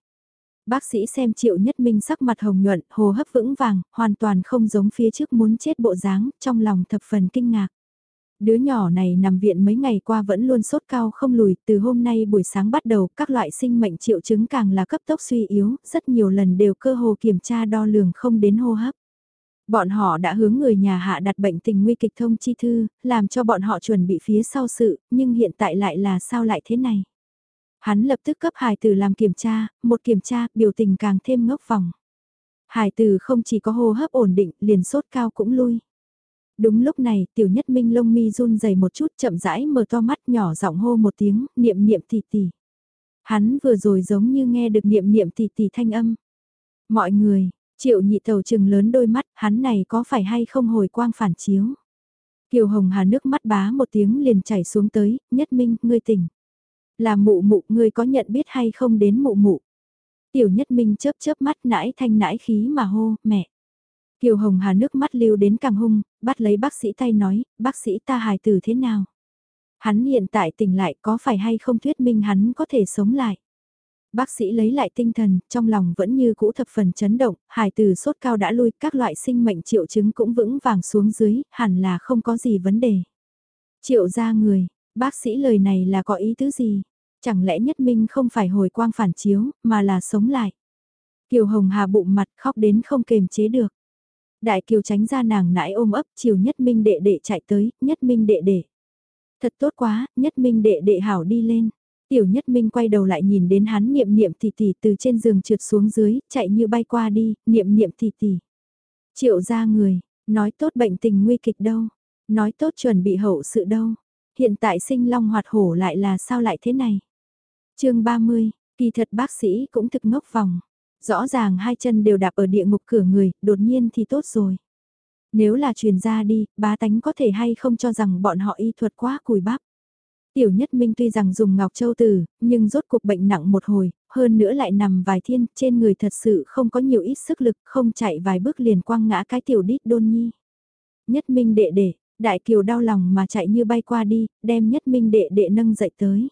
Bác sĩ xem Triệu Nhất Minh sắc mặt hồng nhuận, hồ hấp vững vàng, hoàn toàn không giống phía trước muốn chết bộ dáng, trong lòng thập phần kinh ngạc. Đứa nhỏ này nằm viện mấy ngày qua vẫn luôn sốt cao không lùi, từ hôm nay buổi sáng bắt đầu các loại sinh mệnh triệu chứng càng là cấp tốc suy yếu, rất nhiều lần đều cơ hồ kiểm tra đo lường không đến hô hấp. Bọn họ đã hướng người nhà hạ đặt bệnh tình nguy kịch thông chi thư, làm cho bọn họ chuẩn bị phía sau sự, nhưng hiện tại lại là sao lại thế này? Hắn lập tức cấp hài tử làm kiểm tra, một kiểm tra, biểu tình càng thêm ngốc vòng. Hải tử không chỉ có hô hấp ổn định, liền sốt cao cũng lui. Đúng lúc này, tiểu nhất minh lông mi run dày một chút chậm rãi mở to mắt nhỏ giọng hô một tiếng, niệm niệm tỷ tỷ. Hắn vừa rồi giống như nghe được niệm niệm tỷ tỷ thanh âm. Mọi người, triệu nhị tàu trừng lớn đôi mắt, hắn này có phải hay không hồi quang phản chiếu. Kiều Hồng Hà nước mắt bá một tiếng liền chảy xuống tới, nhất minh, ngươi tỉnh. Là mụ mụ, ngươi có nhận biết hay không đến mụ mụ. Tiểu nhất minh chớp chớp mắt nãi thanh nãi khí mà hô, mẹ. Kiều Hồng Hà nước mắt lưu đến càng hung, bắt lấy bác sĩ tay nói, bác sĩ ta hài tử thế nào? Hắn hiện tại tỉnh lại có phải hay không thuyết minh hắn có thể sống lại? Bác sĩ lấy lại tinh thần, trong lòng vẫn như cũ thập phần chấn động, hài từ sốt cao đã lui, các loại sinh mệnh triệu chứng cũng vững vàng xuống dưới, hẳn là không có gì vấn đề. Triệu ra người, bác sĩ lời này là có ý tứ gì? Chẳng lẽ nhất minh không phải hồi quang phản chiếu, mà là sống lại? Kiều Hồng Hà bụng mặt khóc đến không kềm chế được. Đại Kiều tránh ra nàng nãi ôm ấp chiều nhất minh đệ đệ chạy tới, nhất minh đệ đệ. Thật tốt quá, nhất minh đệ đệ hảo đi lên. Tiểu nhất minh quay đầu lại nhìn đến hắn niệm niệm tỷ tỷ từ trên giường trượt xuống dưới, chạy như bay qua đi, niệm niệm tỷ tỷ. Triệu ra người, nói tốt bệnh tình nguy kịch đâu, nói tốt chuẩn bị hậu sự đâu. Hiện tại sinh long hoạt hổ lại là sao lại thế này? chương 30, kỳ thật bác sĩ cũng thực ngốc vòng. Rõ ràng hai chân đều đạp ở địa ngục cửa người, đột nhiên thì tốt rồi. Nếu là truyền ra đi, bá tánh có thể hay không cho rằng bọn họ y thuật quá cùi bắp. Tiểu nhất minh tuy rằng dùng ngọc châu tử, nhưng rốt cuộc bệnh nặng một hồi, hơn nữa lại nằm vài thiên, trên người thật sự không có nhiều ít sức lực, không chạy vài bước liền quăng ngã cái tiểu đít đôn nhi. Nhất minh đệ đệ, đại kiều đau lòng mà chạy như bay qua đi, đem nhất minh đệ đệ nâng dậy tới.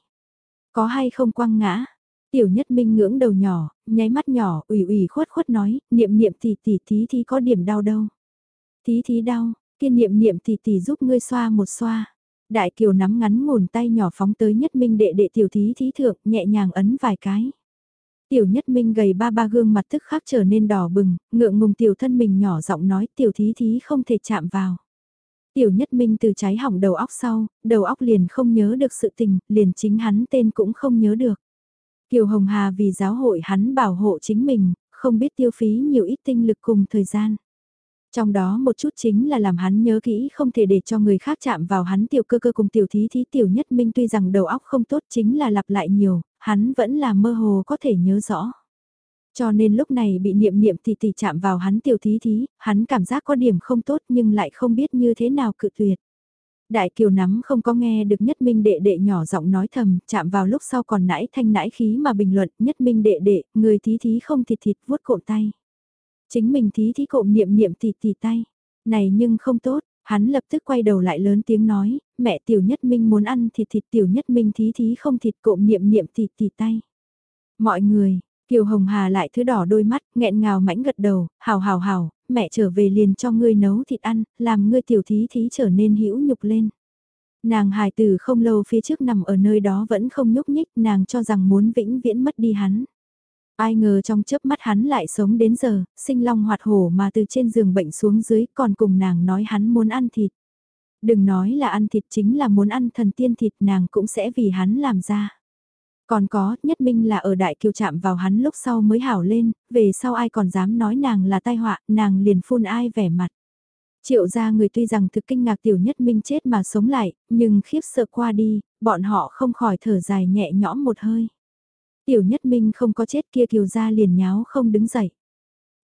Có hay không quăng ngã, Tiểu nhất minh ngưỡng đầu nhỏ, nháy mắt nhỏ, ủy ủy khuất khuất nói, niệm niệm tỷ tỷ tí thì có điểm đau đâu. Tí thí đau, kiên niệm niệm tỷ tỷ giúp ngươi xoa một xoa. Đại kiều nắm ngắn ngồn tay nhỏ phóng tới nhất minh đệ đệ tiểu thí thí thượng, nhẹ nhàng ấn vài cái. Tiểu nhất minh gầy ba ba gương mặt tức khắc trở nên đỏ bừng, ngượng ngùng tiểu thân mình nhỏ giọng nói tiểu thí thí không thể chạm vào. Tiểu nhất minh từ trái hỏng đầu óc sau, đầu óc liền không nhớ được sự tình, liền chính hắn tên cũng không nhớ được. Kiều Hồng Hà vì giáo hội hắn bảo hộ chính mình, không biết tiêu phí nhiều ít tinh lực cùng thời gian. Trong đó một chút chính là làm hắn nhớ kỹ không thể để cho người khác chạm vào hắn tiểu cơ cơ cùng tiểu thí thí tiểu nhất minh tuy rằng đầu óc không tốt chính là lặp lại nhiều, hắn vẫn là mơ hồ có thể nhớ rõ. Cho nên lúc này bị niệm niệm thì tỷ chạm vào hắn tiểu thí thí, hắn cảm giác có điểm không tốt nhưng lại không biết như thế nào cự tuyệt. Đại kiều nắm không có nghe được nhất minh đệ đệ nhỏ giọng nói thầm, chạm vào lúc sau còn nãi thanh nãi khí mà bình luận nhất minh đệ đệ, người thí thí không thịt thịt vuốt cộm tay. Chính mình thí thí cộm niệm niệm tì tì tay. Này nhưng không tốt, hắn lập tức quay đầu lại lớn tiếng nói, mẹ tiểu nhất minh muốn ăn thịt thịt tiểu nhất minh thí thí không thịt cộm niệm niệm tì tì tay. Mọi người, Kiều Hồng Hà lại thứ đỏ đôi mắt, nghẹn ngào mãnh gật đầu, hào hào hào, mẹ trở về liền cho ngươi nấu thịt ăn, làm ngươi tiểu thí thí trở nên hữu nhục lên. Nàng hài tử không lâu phía trước nằm ở nơi đó vẫn không nhúc nhích, nàng cho rằng muốn vĩnh viễn mất đi hắn. Ai ngờ trong chớp mắt hắn lại sống đến giờ, sinh long hoạt hổ mà từ trên giường bệnh xuống dưới còn cùng nàng nói hắn muốn ăn thịt. Đừng nói là ăn thịt chính là muốn ăn thần tiên thịt nàng cũng sẽ vì hắn làm ra. Còn có, nhất minh là ở đại kiều chạm vào hắn lúc sau mới hảo lên, về sau ai còn dám nói nàng là tai họa, nàng liền phun ai vẻ mặt. Triệu gia người tuy rằng thực kinh ngạc tiểu nhất minh chết mà sống lại, nhưng khiếp sợ qua đi, bọn họ không khỏi thở dài nhẹ nhõm một hơi. Tiểu nhất minh không có chết kia kiều gia liền nháo không đứng dậy.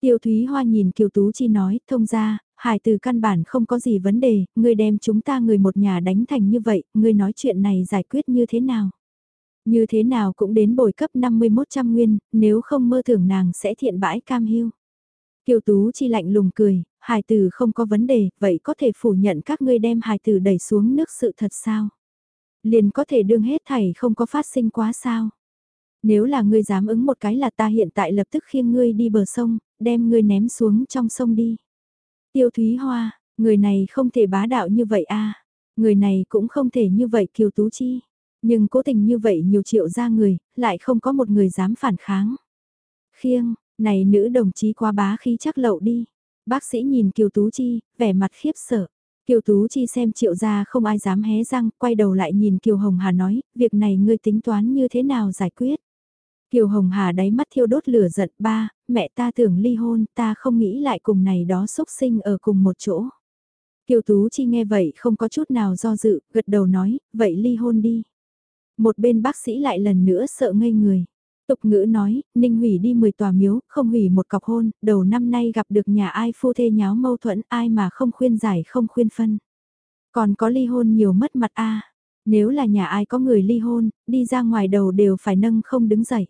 Tiêu Thúy Hoa nhìn Kiều Tú Chi nói, thông ra, hải từ căn bản không có gì vấn đề, ngươi đem chúng ta người một nhà đánh thành như vậy, ngươi nói chuyện này giải quyết như thế nào? Như thế nào cũng đến bồi cấp 51 trăm nguyên, nếu không mơ tưởng nàng sẽ thiện bãi cam hiu. Kiều Tú Chi lạnh lùng cười, Hải tử không có vấn đề, vậy có thể phủ nhận các ngươi đem hải tử đẩy xuống nước sự thật sao? Liền có thể đương hết thảy không có phát sinh quá sao? Nếu là ngươi dám ứng một cái là ta hiện tại lập tức khiêng ngươi đi bờ sông, đem ngươi ném xuống trong sông đi. Tiêu Thúy Hoa, người này không thể bá đạo như vậy a à, Người này cũng không thể như vậy Kiều Tú Chi. Nhưng cố tình như vậy nhiều triệu ra người, lại không có một người dám phản kháng. Khiêng, này nữ đồng chí quá bá khí chắc lậu đi. Bác sĩ nhìn Kiều Tú Chi, vẻ mặt khiếp sợ. Kiều Tú Chi xem triệu gia không ai dám hé răng, quay đầu lại nhìn Kiều Hồng Hà nói, việc này ngươi tính toán như thế nào giải quyết. Kiều Hồng Hà đáy mắt thiêu đốt lửa giận ba, mẹ ta tưởng ly hôn, ta không nghĩ lại cùng này đó xúc sinh ở cùng một chỗ. Kiều Tú Chi nghe vậy không có chút nào do dự, gật đầu nói, vậy ly hôn đi. Một bên bác sĩ lại lần nữa sợ ngây người. Tục ngữ nói, Ninh hủy đi 10 tòa miếu, không hủy một cọc hôn, đầu năm nay gặp được nhà ai phu thê nháo mâu thuẫn, ai mà không khuyên giải không khuyên phân. Còn có ly hôn nhiều mất mặt a Nếu là nhà ai có người ly hôn, đi ra ngoài đầu đều phải nâng không đứng dậy.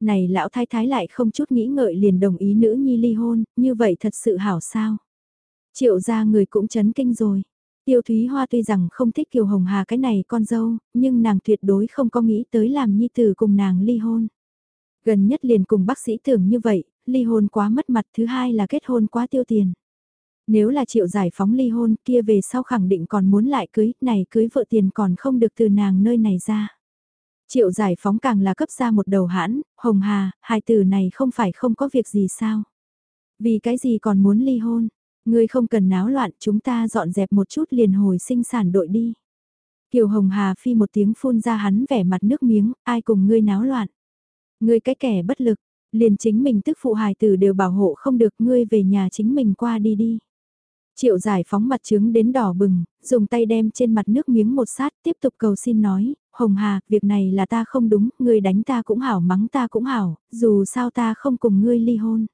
Này lão thái thái lại không chút nghĩ ngợi liền đồng ý nữ nhi ly hôn, như vậy thật sự hảo sao. Triệu ra người cũng chấn kinh rồi. Tiêu Thúy Hoa tuy rằng không thích Kiều Hồng Hà cái này con dâu, nhưng nàng tuyệt đối không có nghĩ tới làm nhi tử cùng nàng ly hôn. Gần nhất liền cùng bác sĩ tưởng như vậy, ly hôn quá mất mặt thứ hai là kết hôn quá tiêu tiền. Nếu là triệu giải phóng ly hôn kia về sau khẳng định còn muốn lại cưới, này cưới vợ tiền còn không được từ nàng nơi này ra. Triệu giải phóng càng là cấp ra một đầu hãn, hồng hà, hai từ này không phải không có việc gì sao. Vì cái gì còn muốn ly hôn, ngươi không cần náo loạn chúng ta dọn dẹp một chút liền hồi sinh sản đội đi. Kiều Hồng Hà phi một tiếng phun ra hắn vẻ mặt nước miếng, ai cùng ngươi náo loạn. Ngươi cái kẻ bất lực, liền chính mình tức phụ hài tử đều bảo hộ không được ngươi về nhà chính mình qua đi đi. Triệu giải phóng mặt trứng đến đỏ bừng, dùng tay đem trên mặt nước miếng một sát tiếp tục cầu xin nói, Hồng Hà, việc này là ta không đúng, ngươi đánh ta cũng hảo mắng ta cũng hảo, dù sao ta không cùng ngươi ly hôn.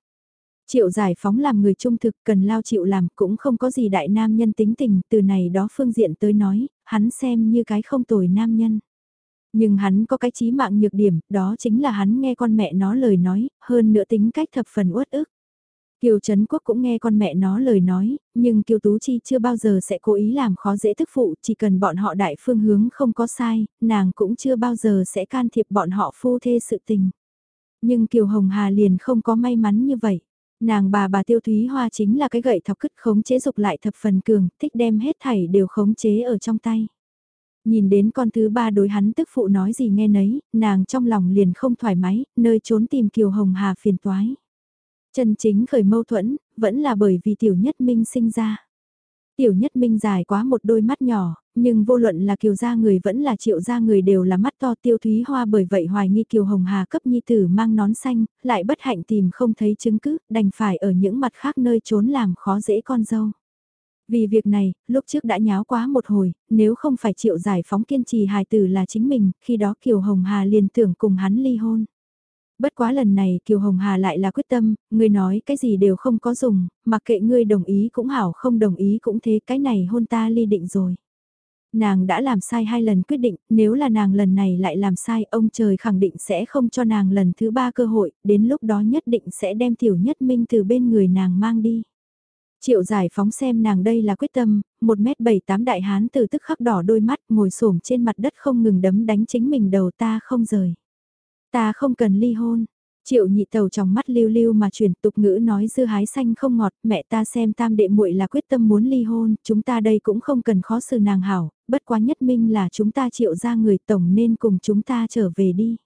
Triệu giải phóng làm người trung thực cần lao chịu làm cũng không có gì đại nam nhân tính tình, từ này đó phương diện tới nói, hắn xem như cái không tồi nam nhân. Nhưng hắn có cái chí mạng nhược điểm, đó chính là hắn nghe con mẹ nó lời nói, hơn nữa tính cách thập phần uất ức. Kiều Trấn Quốc cũng nghe con mẹ nó lời nói, nhưng Kiều Tú Chi chưa bao giờ sẽ cố ý làm khó dễ tức phụ, chỉ cần bọn họ đại phương hướng không có sai, nàng cũng chưa bao giờ sẽ can thiệp bọn họ phu thê sự tình. Nhưng Kiều Hồng Hà liền không có may mắn như vậy. Nàng bà bà Tiêu Thúy Hoa chính là cái gậy thọc cứt khống chế dục lại thập phần cường, thích đem hết thảy đều khống chế ở trong tay. Nhìn đến con thứ ba đối hắn tức phụ nói gì nghe nấy, nàng trong lòng liền không thoải mái, nơi trốn tìm Kiều Hồng Hà phiền toái. Chân chính khởi mâu thuẫn, vẫn là bởi vì tiểu nhất minh sinh ra. Tiểu nhất minh dài quá một đôi mắt nhỏ, nhưng vô luận là kiều gia người vẫn là triệu gia người đều là mắt to tiêu thúy hoa bởi vậy hoài nghi kiều hồng hà cấp nhi tử mang nón xanh, lại bất hạnh tìm không thấy chứng cứ, đành phải ở những mặt khác nơi trốn làm khó dễ con dâu. Vì việc này, lúc trước đã nháo quá một hồi, nếu không phải triệu giải phóng kiên trì hài tử là chính mình, khi đó Kiều Hồng Hà liền tưởng cùng hắn ly hôn. Bất quá lần này Kiều Hồng Hà lại là quyết tâm, ngươi nói cái gì đều không có dùng, mặc kệ ngươi đồng ý cũng hảo không đồng ý cũng thế cái này hôn ta ly định rồi. Nàng đã làm sai hai lần quyết định, nếu là nàng lần này lại làm sai, ông trời khẳng định sẽ không cho nàng lần thứ ba cơ hội, đến lúc đó nhất định sẽ đem tiểu nhất minh từ bên người nàng mang đi. Triệu giải phóng xem nàng đây là quyết tâm, một mét bảy tám đại hán từ tức khắc đỏ đôi mắt ngồi xổm trên mặt đất không ngừng đấm đánh chính mình đầu ta không rời. Ta không cần ly hôn. Triệu nhị tàu trong mắt lưu lưu mà chuyển tục ngữ nói dư hái xanh không ngọt, mẹ ta xem tam đệ muội là quyết tâm muốn ly hôn, chúng ta đây cũng không cần khó xử nàng hảo, bất quá nhất minh là chúng ta triệu ra người tổng nên cùng chúng ta trở về đi.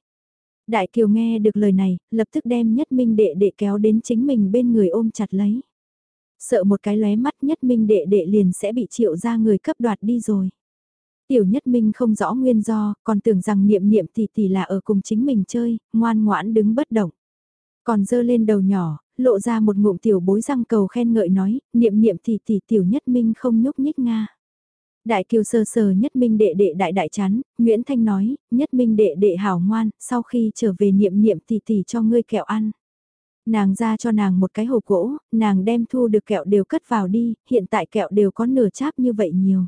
Đại kiều nghe được lời này, lập tức đem nhất minh đệ đệ kéo đến chính mình bên người ôm chặt lấy. Sợ một cái lóe mắt nhất minh đệ đệ liền sẽ bị triệu ra người cấp đoạt đi rồi. Tiểu nhất minh không rõ nguyên do, còn tưởng rằng niệm niệm tỷ tỷ là ở cùng chính mình chơi, ngoan ngoãn đứng bất động. Còn dơ lên đầu nhỏ, lộ ra một ngụm tiểu bối răng cầu khen ngợi nói, niệm niệm tỷ tỷ tiểu nhất minh không nhúc nhích nga. Đại kiều sơ sờ nhất minh đệ đệ đại đại chán, Nguyễn Thanh nói, nhất minh đệ đệ hảo ngoan, sau khi trở về niệm niệm tỷ tỷ cho ngươi kẹo ăn. Nàng ra cho nàng một cái hộp gỗ, nàng đem thu được kẹo đều cất vào đi, hiện tại kẹo đều có nửa cháp như vậy nhiều.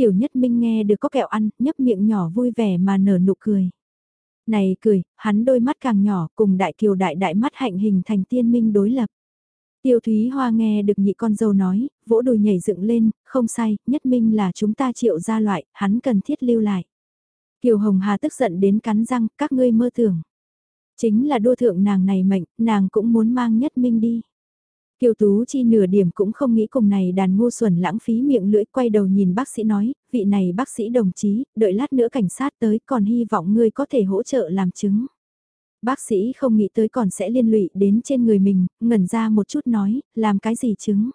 Tiểu nhất minh nghe được có kẹo ăn, nhấp miệng nhỏ vui vẻ mà nở nụ cười. Này cười, hắn đôi mắt càng nhỏ cùng đại kiều đại đại mắt hạnh hình thành tiên minh đối lập. Tiêu Thúy Hoa nghe được nhị con dâu nói, vỗ đùi nhảy dựng lên, không sai, nhất minh là chúng ta triệu ra loại, hắn cần thiết lưu lại. Kiều Hồng Hà tức giận đến cắn răng, các ngươi mơ tưởng. Chính là đua thượng nàng này mệnh, nàng cũng muốn mang nhất minh đi. Kiều Tú Chi nửa điểm cũng không nghĩ cùng này đàn ngu xuẩn lãng phí miệng lưỡi quay đầu nhìn bác sĩ nói, vị này bác sĩ đồng chí, đợi lát nữa cảnh sát tới còn hy vọng ngươi có thể hỗ trợ làm chứng. Bác sĩ không nghĩ tới còn sẽ liên lụy đến trên người mình, ngẩn ra một chút nói, làm cái gì chứng.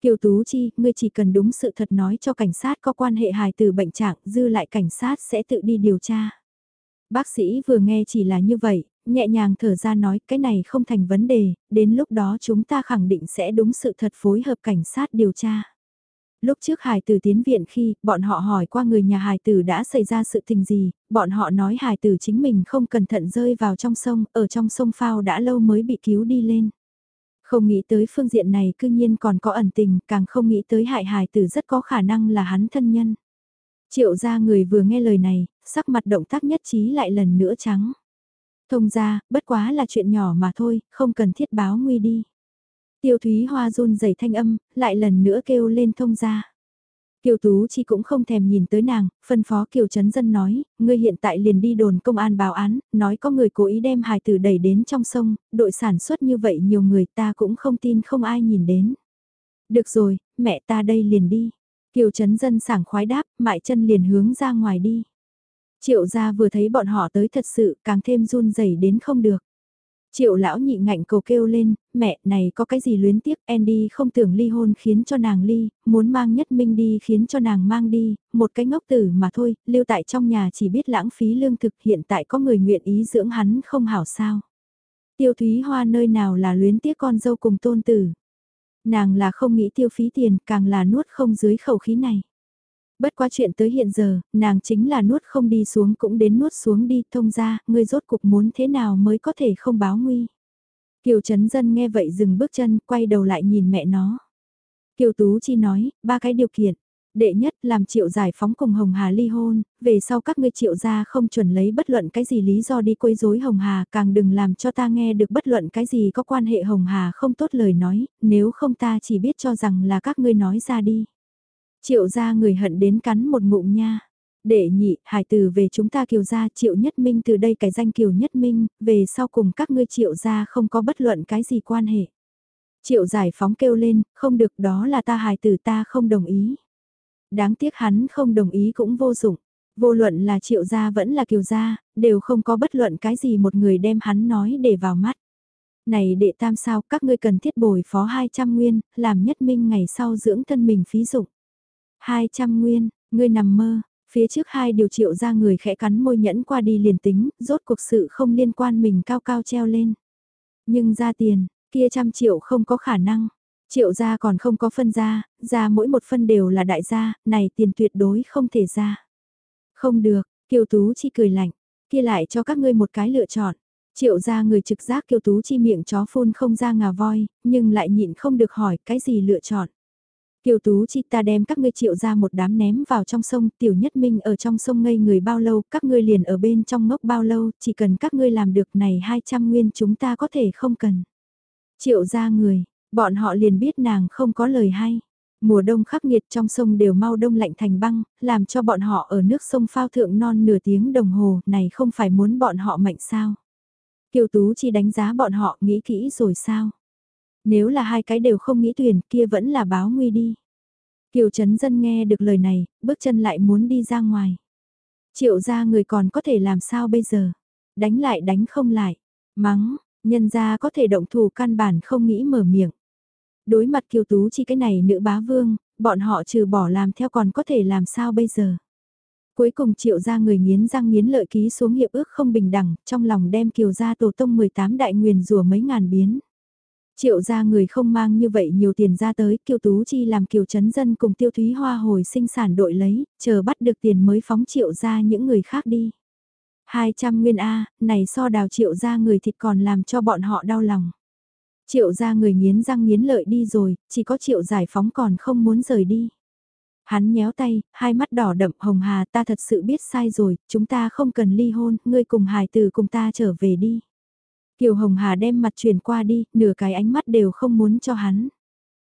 Kiều Tú Chi, ngươi chỉ cần đúng sự thật nói cho cảnh sát có quan hệ hài từ bệnh trạng, dư lại cảnh sát sẽ tự đi điều tra. Bác sĩ vừa nghe chỉ là như vậy, nhẹ nhàng thở ra nói cái này không thành vấn đề, đến lúc đó chúng ta khẳng định sẽ đúng sự thật phối hợp cảnh sát điều tra. Lúc trước hài tử tiến viện khi, bọn họ hỏi qua người nhà hài tử đã xảy ra sự tình gì, bọn họ nói hài tử chính mình không cẩn thận rơi vào trong sông, ở trong sông phao đã lâu mới bị cứu đi lên. Không nghĩ tới phương diện này cư nhiên còn có ẩn tình, càng không nghĩ tới hại hài tử rất có khả năng là hắn thân nhân. Triệu gia người vừa nghe lời này, sắc mặt động tác nhất trí lại lần nữa trắng. Thông ra, bất quá là chuyện nhỏ mà thôi, không cần thiết báo nguy đi. Tiêu Thúy Hoa run rẩy thanh âm, lại lần nữa kêu lên thông ra. Kiều Tú Chi cũng không thèm nhìn tới nàng, phân phó Kiều Trấn Dân nói, ngươi hiện tại liền đi đồn công an báo án, nói có người cố ý đem hài tử đẩy đến trong sông, đội sản xuất như vậy nhiều người ta cũng không tin không ai nhìn đến. Được rồi, mẹ ta đây liền đi. Kiều Trấn Dân sảng khoái đáp, mại chân liền hướng ra ngoài đi. Triệu gia vừa thấy bọn họ tới thật sự càng thêm run rẩy đến không được. Triệu lão nhị ngạnh cầu kêu lên, mẹ này có cái gì luyến tiếc, Andy không tưởng ly hôn khiến cho nàng ly, muốn mang nhất minh đi khiến cho nàng mang đi, một cái ngốc tử mà thôi, lưu tại trong nhà chỉ biết lãng phí lương thực hiện tại có người nguyện ý dưỡng hắn không hảo sao. Tiêu Thúy Hoa nơi nào là luyến tiếc con dâu cùng tôn tử. Nàng là không nghĩ tiêu phí tiền, càng là nuốt không dưới khẩu khí này. Bất quá chuyện tới hiện giờ, nàng chính là nuốt không đi xuống cũng đến nuốt xuống đi thông ra, ngươi rốt cục muốn thế nào mới có thể không báo nguy. Kiều Trấn Dân nghe vậy dừng bước chân, quay đầu lại nhìn mẹ nó. Kiều Tú Chi nói, ba cái điều kiện. Đệ nhất làm triệu giải phóng cùng Hồng Hà ly hôn, về sau các ngươi triệu gia không chuẩn lấy bất luận cái gì lý do đi quấy rối Hồng Hà, càng đừng làm cho ta nghe được bất luận cái gì có quan hệ Hồng Hà không tốt lời nói, nếu không ta chỉ biết cho rằng là các ngươi nói ra đi. Triệu gia người hận đến cắn một ngụm nha. Đệ nhị, hải từ về chúng ta kiều gia triệu nhất minh từ đây cái danh kiều nhất minh, về sau cùng các ngươi triệu gia không có bất luận cái gì quan hệ. Triệu giải phóng kêu lên, không được đó là ta hài tử ta không đồng ý. Đáng tiếc hắn không đồng ý cũng vô dụng. Vô luận là triệu gia vẫn là kiều gia, đều không có bất luận cái gì một người đem hắn nói để vào mắt. Này đệ tam sao các ngươi cần thiết bồi phó 200 nguyên, làm nhất minh ngày sau dưỡng thân mình phí dụng. 200 nguyên, ngươi nằm mơ, phía trước hai điều triệu ra người khẽ cắn môi nhẫn qua đi liền tính, rốt cuộc sự không liên quan mình cao cao treo lên. Nhưng ra tiền, kia trăm triệu không có khả năng. Triệu gia còn không có phân gia, gia mỗi một phân đều là đại gia, này tiền tuyệt đối không thể ra. Không được, Kiều Tú chi cười lạnh, kia lại cho các ngươi một cái lựa chọn. Triệu gia người trực giác Kiều Tú chi miệng chó phun không ra ngà voi, nhưng lại nhịn không được hỏi cái gì lựa chọn. Kiều Tú Chi ta đem các ngươi triệu ra một đám ném vào trong sông, tiểu nhất minh ở trong sông ngây người bao lâu, các ngươi liền ở bên trong ngốc bao lâu, chỉ cần các ngươi làm được này 200 nguyên chúng ta có thể không cần. Triệu ra người, bọn họ liền biết nàng không có lời hay. Mùa đông khắc nghiệt trong sông đều mau đông lạnh thành băng, làm cho bọn họ ở nước sông phao thượng non nửa tiếng đồng hồ, này không phải muốn bọn họ mệnh sao. Kiều Tú Chi đánh giá bọn họ nghĩ kỹ rồi sao. Nếu là hai cái đều không nghĩ tuyển kia vẫn là báo nguy đi. Kiều Trấn Dân nghe được lời này, bước chân lại muốn đi ra ngoài. Triệu ra người còn có thể làm sao bây giờ? Đánh lại đánh không lại. Mắng, nhân ra có thể động thủ căn bản không nghĩ mở miệng. Đối mặt Kiều Tú chi cái này nữ bá vương, bọn họ trừ bỏ làm theo còn có thể làm sao bây giờ? Cuối cùng triệu ra người nghiến răng nghiến lợi ký xuống hiệp ước không bình đẳng, trong lòng đem kiều ra tổ tông 18 đại nguyền rùa mấy ngàn biến. Triệu ra người không mang như vậy nhiều tiền ra tới, Kiều Tú Chi làm Kiều Trấn Dân cùng Tiêu Thúy Hoa hồi sinh sản đội lấy, chờ bắt được tiền mới phóng triệu ra những người khác đi. 200 nguyên A, này so đào triệu ra người thịt còn làm cho bọn họ đau lòng. Triệu ra người nghiến răng nghiến lợi đi rồi, chỉ có triệu giải phóng còn không muốn rời đi. Hắn nhéo tay, hai mắt đỏ đậm hồng hà ta thật sự biết sai rồi, chúng ta không cần ly hôn, ngươi cùng hài tử cùng ta trở về đi. Kiều Hồng Hà đem mặt chuyển qua đi, nửa cái ánh mắt đều không muốn cho hắn.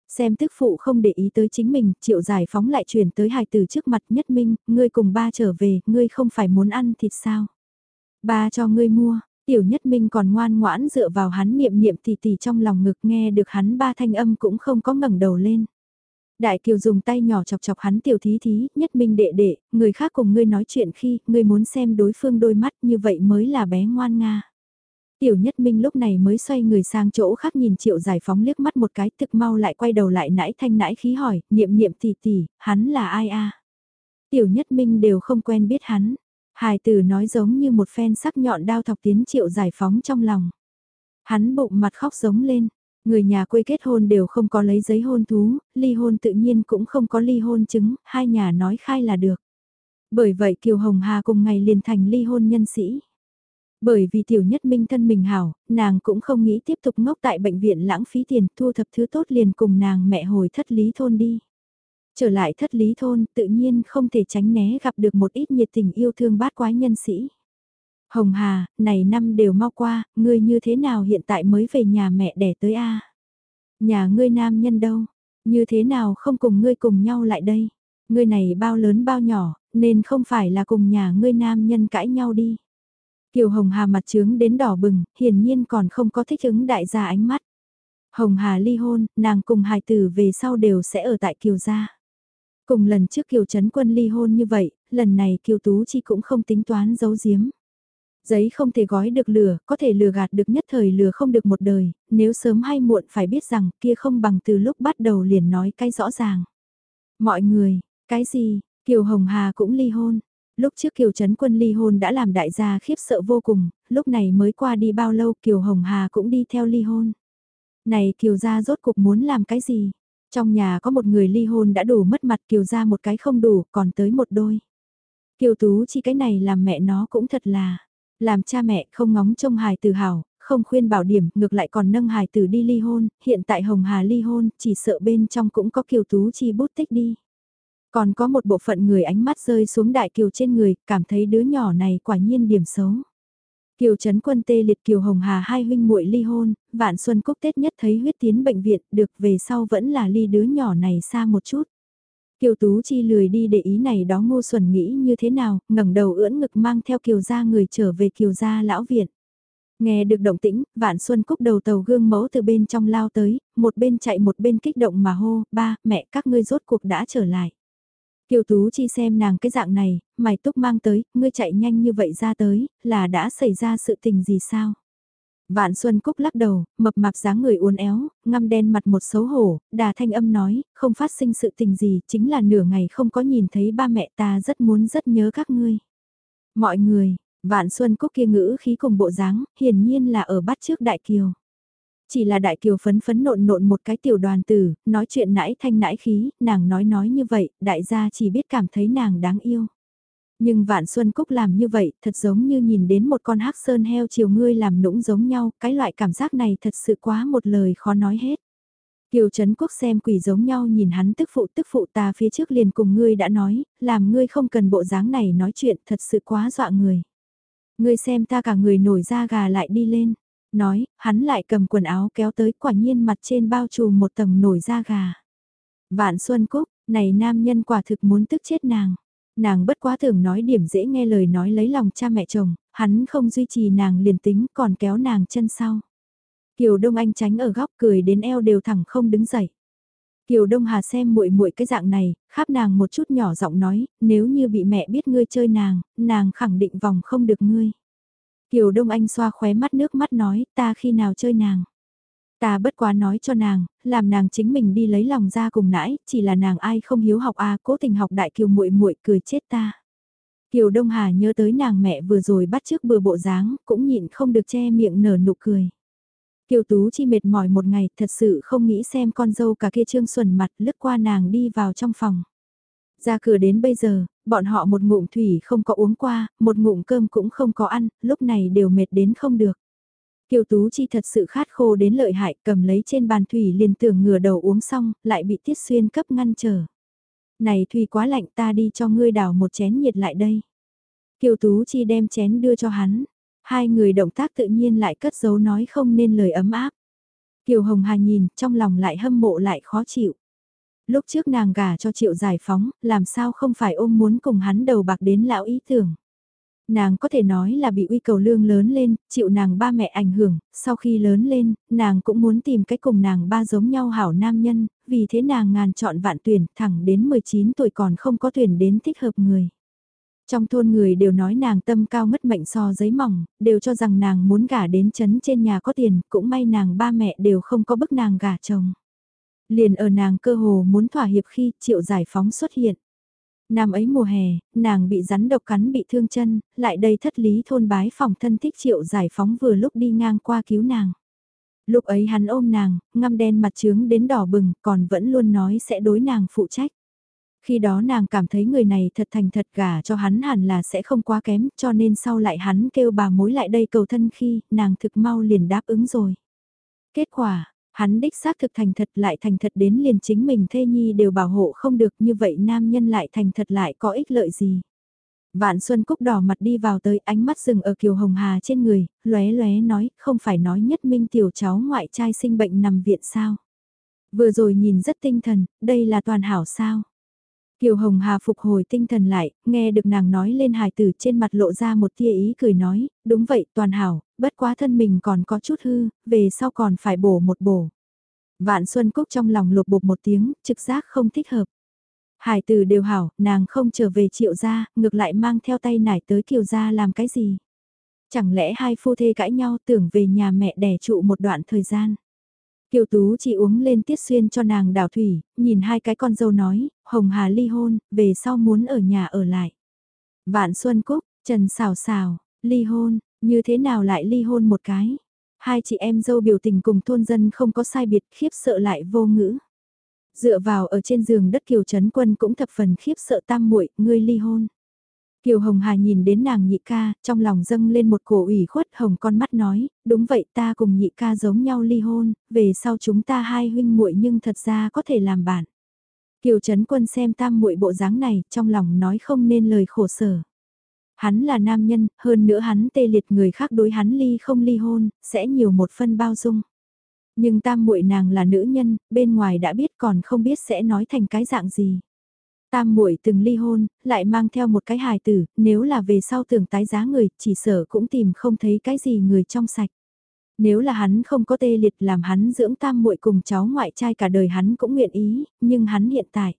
Xem tức phụ không để ý tới chính mình, triệu giải phóng lại chuyển tới hài tử trước mặt nhất minh, ngươi cùng ba trở về, ngươi không phải muốn ăn thịt sao. Ba cho ngươi mua, tiểu nhất minh còn ngoan ngoãn dựa vào hắn niệm niệm tỉ tỉ trong lòng ngực nghe được hắn ba thanh âm cũng không có ngẩng đầu lên. Đại Kiều dùng tay nhỏ chọc chọc hắn tiểu thí thí, nhất minh đệ đệ, người khác cùng ngươi nói chuyện khi, ngươi muốn xem đối phương đôi mắt như vậy mới là bé ngoan nga. Tiểu nhất minh lúc này mới xoay người sang chỗ khác nhìn triệu giải phóng liếc mắt một cái thực mau lại quay đầu lại nãi thanh nãi khí hỏi, niệm niệm tỷ tỷ, hắn là ai a Tiểu nhất minh đều không quen biết hắn. Hài tử nói giống như một phen sắc nhọn đao thọc tiến triệu giải phóng trong lòng. Hắn bụng mặt khóc giống lên, người nhà quê kết hôn đều không có lấy giấy hôn thú, ly hôn tự nhiên cũng không có ly hôn chứng, hai nhà nói khai là được. Bởi vậy Kiều Hồng Hà cùng ngày liền thành ly hôn nhân sĩ. Bởi vì tiểu nhất minh thân mình hảo, nàng cũng không nghĩ tiếp tục ngốc tại bệnh viện lãng phí tiền thu thập thứ tốt liền cùng nàng mẹ hồi thất lý thôn đi. Trở lại thất lý thôn tự nhiên không thể tránh né gặp được một ít nhiệt tình yêu thương bát quái nhân sĩ. Hồng Hà, này năm đều mau qua, ngươi như thế nào hiện tại mới về nhà mẹ đẻ tới a? Nhà ngươi nam nhân đâu? Như thế nào không cùng ngươi cùng nhau lại đây? Ngươi này bao lớn bao nhỏ, nên không phải là cùng nhà ngươi nam nhân cãi nhau đi. Kiều Hồng Hà mặt trướng đến đỏ bừng, hiển nhiên còn không có thích ứng đại gia ánh mắt. Hồng Hà ly hôn, nàng cùng hài tử về sau đều sẽ ở tại Kiều gia. Cùng lần trước Kiều Trấn Quân ly hôn như vậy, lần này Kiều Tú Chi cũng không tính toán giấu giếm. Giấy không thể gói được lửa, có thể lừa gạt được nhất thời lừa không được một đời, nếu sớm hay muộn phải biết rằng kia không bằng từ lúc bắt đầu liền nói cái rõ ràng. Mọi người, cái gì, Kiều Hồng Hà cũng ly hôn, Lúc trước Kiều Trấn Quân ly hôn đã làm đại gia khiếp sợ vô cùng, lúc này mới qua đi bao lâu Kiều Hồng Hà cũng đi theo ly hôn. Này Kiều gia rốt cuộc muốn làm cái gì? Trong nhà có một người ly hôn đã đủ mất mặt Kiều gia một cái không đủ, còn tới một đôi. Kiều Tú chi cái này làm mẹ nó cũng thật là, làm cha mẹ không ngóng trông hài tử hào, không khuyên bảo điểm, ngược lại còn nâng hài tử đi ly hôn, hiện tại Hồng Hà ly hôn, chỉ sợ bên trong cũng có Kiều Tú chi bút tích đi. Còn có một bộ phận người ánh mắt rơi xuống đại kiều trên người, cảm thấy đứa nhỏ này quả nhiên điểm xấu. Kiều Trấn Quân tê liệt Kiều Hồng Hà hai huynh muội ly hôn, Vạn Xuân Cúc Tết nhất thấy huyết tiến bệnh viện, được về sau vẫn là ly đứa nhỏ này xa một chút. Kiều Tú Chi lười đi để ý này đó ngô xuân nghĩ như thế nào, ngẩng đầu ưỡn ngực mang theo Kiều gia người trở về Kiều gia lão viện. Nghe được động tĩnh, Vạn Xuân Cúc đầu tàu gương mẫu từ bên trong lao tới, một bên chạy một bên kích động mà hô, ba, mẹ các ngươi rốt cuộc đã trở lại. Kiều Tú Chi xem nàng cái dạng này, mày túc mang tới, ngươi chạy nhanh như vậy ra tới, là đã xảy ra sự tình gì sao? Vạn Xuân Cúc lắc đầu, mập mạp dáng người uốn éo, ngăm đen mặt một xấu hổ, đà thanh âm nói, không phát sinh sự tình gì, chính là nửa ngày không có nhìn thấy ba mẹ ta rất muốn rất nhớ các ngươi. Mọi người, Vạn Xuân Cúc kia ngữ khí cùng bộ dáng, hiển nhiên là ở bắt trước Đại Kiều. Chỉ là đại kiều phấn phấn nộn nộn một cái tiểu đoàn tử, nói chuyện nãi thanh nãi khí, nàng nói nói như vậy, đại gia chỉ biết cảm thấy nàng đáng yêu. Nhưng Vạn Xuân Cúc làm như vậy, thật giống như nhìn đến một con hắc sơn heo chiều ngươi làm nũng giống nhau, cái loại cảm giác này thật sự quá một lời khó nói hết. Kiều Trấn Quốc xem quỷ giống nhau nhìn hắn tức phụ tức phụ ta phía trước liền cùng ngươi đã nói, làm ngươi không cần bộ dáng này nói chuyện thật sự quá dọa người. Ngươi xem ta cả người nổi da gà lại đi lên. Nói, hắn lại cầm quần áo kéo tới quả nhiên mặt trên bao trùm một tầng nổi da gà. Vạn Xuân Cúc, này nam nhân quả thực muốn tức chết nàng. Nàng bất quá thường nói điểm dễ nghe lời nói lấy lòng cha mẹ chồng, hắn không duy trì nàng liền tính còn kéo nàng chân sau. Kiều Đông Anh tránh ở góc cười đến eo đều thẳng không đứng dậy. Kiều Đông Hà xem muội muội cái dạng này, khắp nàng một chút nhỏ giọng nói, nếu như bị mẹ biết ngươi chơi nàng, nàng khẳng định vòng không được ngươi. Kiều Đông Anh xoa khóe mắt nước mắt nói, ta khi nào chơi nàng. Ta bất quá nói cho nàng, làm nàng chính mình đi lấy lòng ra cùng nãi, chỉ là nàng ai không hiếu học a, cố tình học đại kiều muội muội cười chết ta. Kiều Đông Hà nhớ tới nàng mẹ vừa rồi bắt trước bừa bộ dáng, cũng nhịn không được che miệng nở nụ cười. Kiều Tú chi mệt mỏi một ngày, thật sự không nghĩ xem con dâu cả kia trương xuẩn mặt lướt qua nàng đi vào trong phòng. Ra cửa đến bây giờ, bọn họ một ngụm thủy không có uống qua, một ngụm cơm cũng không có ăn, lúc này đều mệt đến không được. Kiều Tú Chi thật sự khát khô đến lợi hại, cầm lấy trên bàn thủy liền tưởng ngửa đầu uống xong, lại bị Tiết Xuyên cấp ngăn trở. Này thủy quá lạnh ta đi cho ngươi đảo một chén nhiệt lại đây. Kiều Tú Chi đem chén đưa cho hắn, hai người động tác tự nhiên lại cất giấu nói không nên lời ấm áp. Kiều Hồng Hà nhìn, trong lòng lại hâm mộ lại khó chịu. Lúc trước nàng gả cho triệu giải phóng, làm sao không phải ôm muốn cùng hắn đầu bạc đến lão ý tưởng. Nàng có thể nói là bị uy cầu lương lớn lên, chịu nàng ba mẹ ảnh hưởng, sau khi lớn lên, nàng cũng muốn tìm cách cùng nàng ba giống nhau hảo nam nhân, vì thế nàng ngàn chọn vạn tuyển, thẳng đến 19 tuổi còn không có tuyển đến thích hợp người. Trong thôn người đều nói nàng tâm cao mất mệnh so giấy mỏng, đều cho rằng nàng muốn gả đến chấn trên nhà có tiền, cũng may nàng ba mẹ đều không có bức nàng gả chồng. Liền ở nàng cơ hồ muốn thỏa hiệp khi triệu giải phóng xuất hiện. Năm ấy mùa hè, nàng bị rắn độc cắn bị thương chân, lại đây thất lý thôn bái phòng thân thích triệu giải phóng vừa lúc đi ngang qua cứu nàng. Lúc ấy hắn ôm nàng, ngăm đen mặt trướng đến đỏ bừng, còn vẫn luôn nói sẽ đối nàng phụ trách. Khi đó nàng cảm thấy người này thật thành thật gả cho hắn hẳn là sẽ không quá kém, cho nên sau lại hắn kêu bà mối lại đây cầu thân khi, nàng thực mau liền đáp ứng rồi. Kết quả, hắn đích xác thực thành thật lại thành thật đến liền chính mình thê nhi đều bảo hộ không được như vậy nam nhân lại thành thật lại có ích lợi gì. Vạn Xuân Cúc đỏ mặt đi vào tới ánh mắt rừng ở Kiều Hồng Hà trên người, lóe lóe nói, không phải nói nhất minh tiểu cháu ngoại trai sinh bệnh nằm viện sao. Vừa rồi nhìn rất tinh thần, đây là toàn hảo sao. Kiều Hồng Hà phục hồi tinh thần lại, nghe được nàng nói lên hài tử trên mặt lộ ra một tia ý cười nói, đúng vậy toàn hảo, bất quá thân mình còn có chút hư, về sau còn phải bổ một bổ. Vạn Xuân Cúc trong lòng lục bục một tiếng, trực giác không thích hợp. Hải tử đều hảo, nàng không trở về triệu gia, ngược lại mang theo tay nải tới kiều gia làm cái gì. Chẳng lẽ hai phu thê cãi nhau tưởng về nhà mẹ đẻ trụ một đoạn thời gian. Kiều Tú chỉ uống lên tiết xuyên cho nàng đào thủy, nhìn hai cái con dâu nói, Hồng Hà ly hôn, về sau muốn ở nhà ở lại. Vạn Xuân Cúc, Trần Xào Xào, ly hôn, như thế nào lại ly hôn một cái? Hai chị em dâu biểu tình cùng thôn dân không có sai biệt khiếp sợ lại vô ngữ. Dựa vào ở trên giường đất Kiều Trấn Quân cũng thập phần khiếp sợ tam muội ngươi ly hôn. Kiều Hồng Hà nhìn đến nàng nhị ca, trong lòng dâng lên một cổ ủy khuất hồng con mắt nói, đúng vậy ta cùng nhị ca giống nhau ly hôn, về sau chúng ta hai huynh muội nhưng thật ra có thể làm bạn. Kiều Trấn Quân xem tam muội bộ dáng này, trong lòng nói không nên lời khổ sở. Hắn là nam nhân, hơn nữa hắn tê liệt người khác đối hắn ly không ly hôn, sẽ nhiều một phân bao dung. Nhưng tam muội nàng là nữ nhân, bên ngoài đã biết còn không biết sẽ nói thành cái dạng gì. Tam muội từng ly hôn, lại mang theo một cái hài tử, nếu là về sau tưởng tái giá người, chỉ sợ cũng tìm không thấy cái gì người trong sạch. Nếu là hắn không có tê liệt làm hắn dưỡng tam muội cùng cháu ngoại trai cả đời hắn cũng nguyện ý, nhưng hắn hiện tại.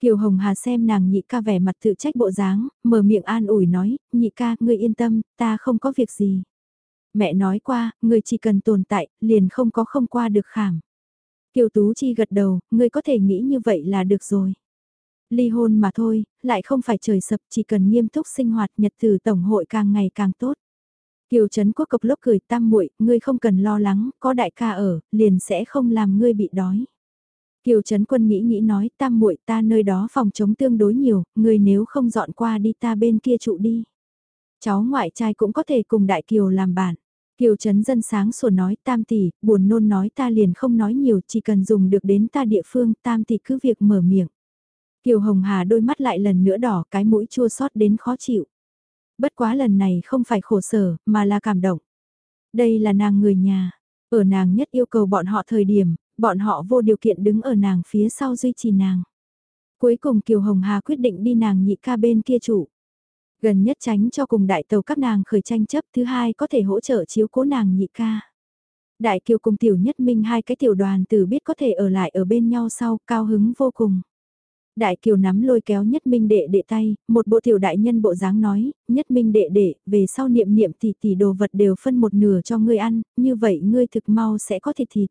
Kiều Hồng Hà xem nàng nhị ca vẻ mặt tự trách bộ dáng, mở miệng an ủi nói, nhị ca, ngươi yên tâm, ta không có việc gì. Mẹ nói qua, ngươi chỉ cần tồn tại, liền không có không qua được khảm. Kiều Tú Chi gật đầu, ngươi có thể nghĩ như vậy là được rồi. Ly hôn mà thôi, lại không phải trời sập, chỉ cần nghiêm túc sinh hoạt nhật từ tổng hội càng ngày càng tốt. Kiều Trấn Quốc cộc lốc cười tam muội, ngươi không cần lo lắng, có đại ca ở, liền sẽ không làm ngươi bị đói. Kiều Trấn Quân nghĩ nghĩ nói, tam muội ta nơi đó phòng chống tương đối nhiều, người nếu không dọn qua đi ta bên kia trụ đi. Cháu ngoại trai cũng có thể cùng Đại Kiều làm bạn. Kiều Trấn Dân sáng sủa nói tam tỷ, buồn nôn nói ta liền không nói nhiều, chỉ cần dùng được đến ta địa phương, tam tỷ cứ việc mở miệng. Kiều Hồng Hà đôi mắt lại lần nữa đỏ, cái mũi chua xót đến khó chịu. Bất quá lần này không phải khổ sở, mà là cảm động. Đây là nàng người nhà, ở nàng nhất yêu cầu bọn họ thời điểm, bọn họ vô điều kiện đứng ở nàng phía sau duy trì nàng. Cuối cùng Kiều Hồng Hà quyết định đi nàng nhị ca bên kia chủ. Gần nhất tránh cho cùng đại tàu các nàng khởi tranh chấp thứ hai có thể hỗ trợ chiếu cố nàng nhị ca. Đại kiều cùng tiểu nhất minh hai cái tiểu đoàn tử biết có thể ở lại ở bên nhau sau cao hứng vô cùng. Đại kiều nắm lôi kéo nhất minh đệ đệ tay, một bộ tiểu đại nhân bộ dáng nói, nhất minh đệ đệ, về sau niệm niệm tỷ tỷ đồ vật đều phân một nửa cho ngươi ăn, như vậy ngươi thực mau sẽ có thịt thịt.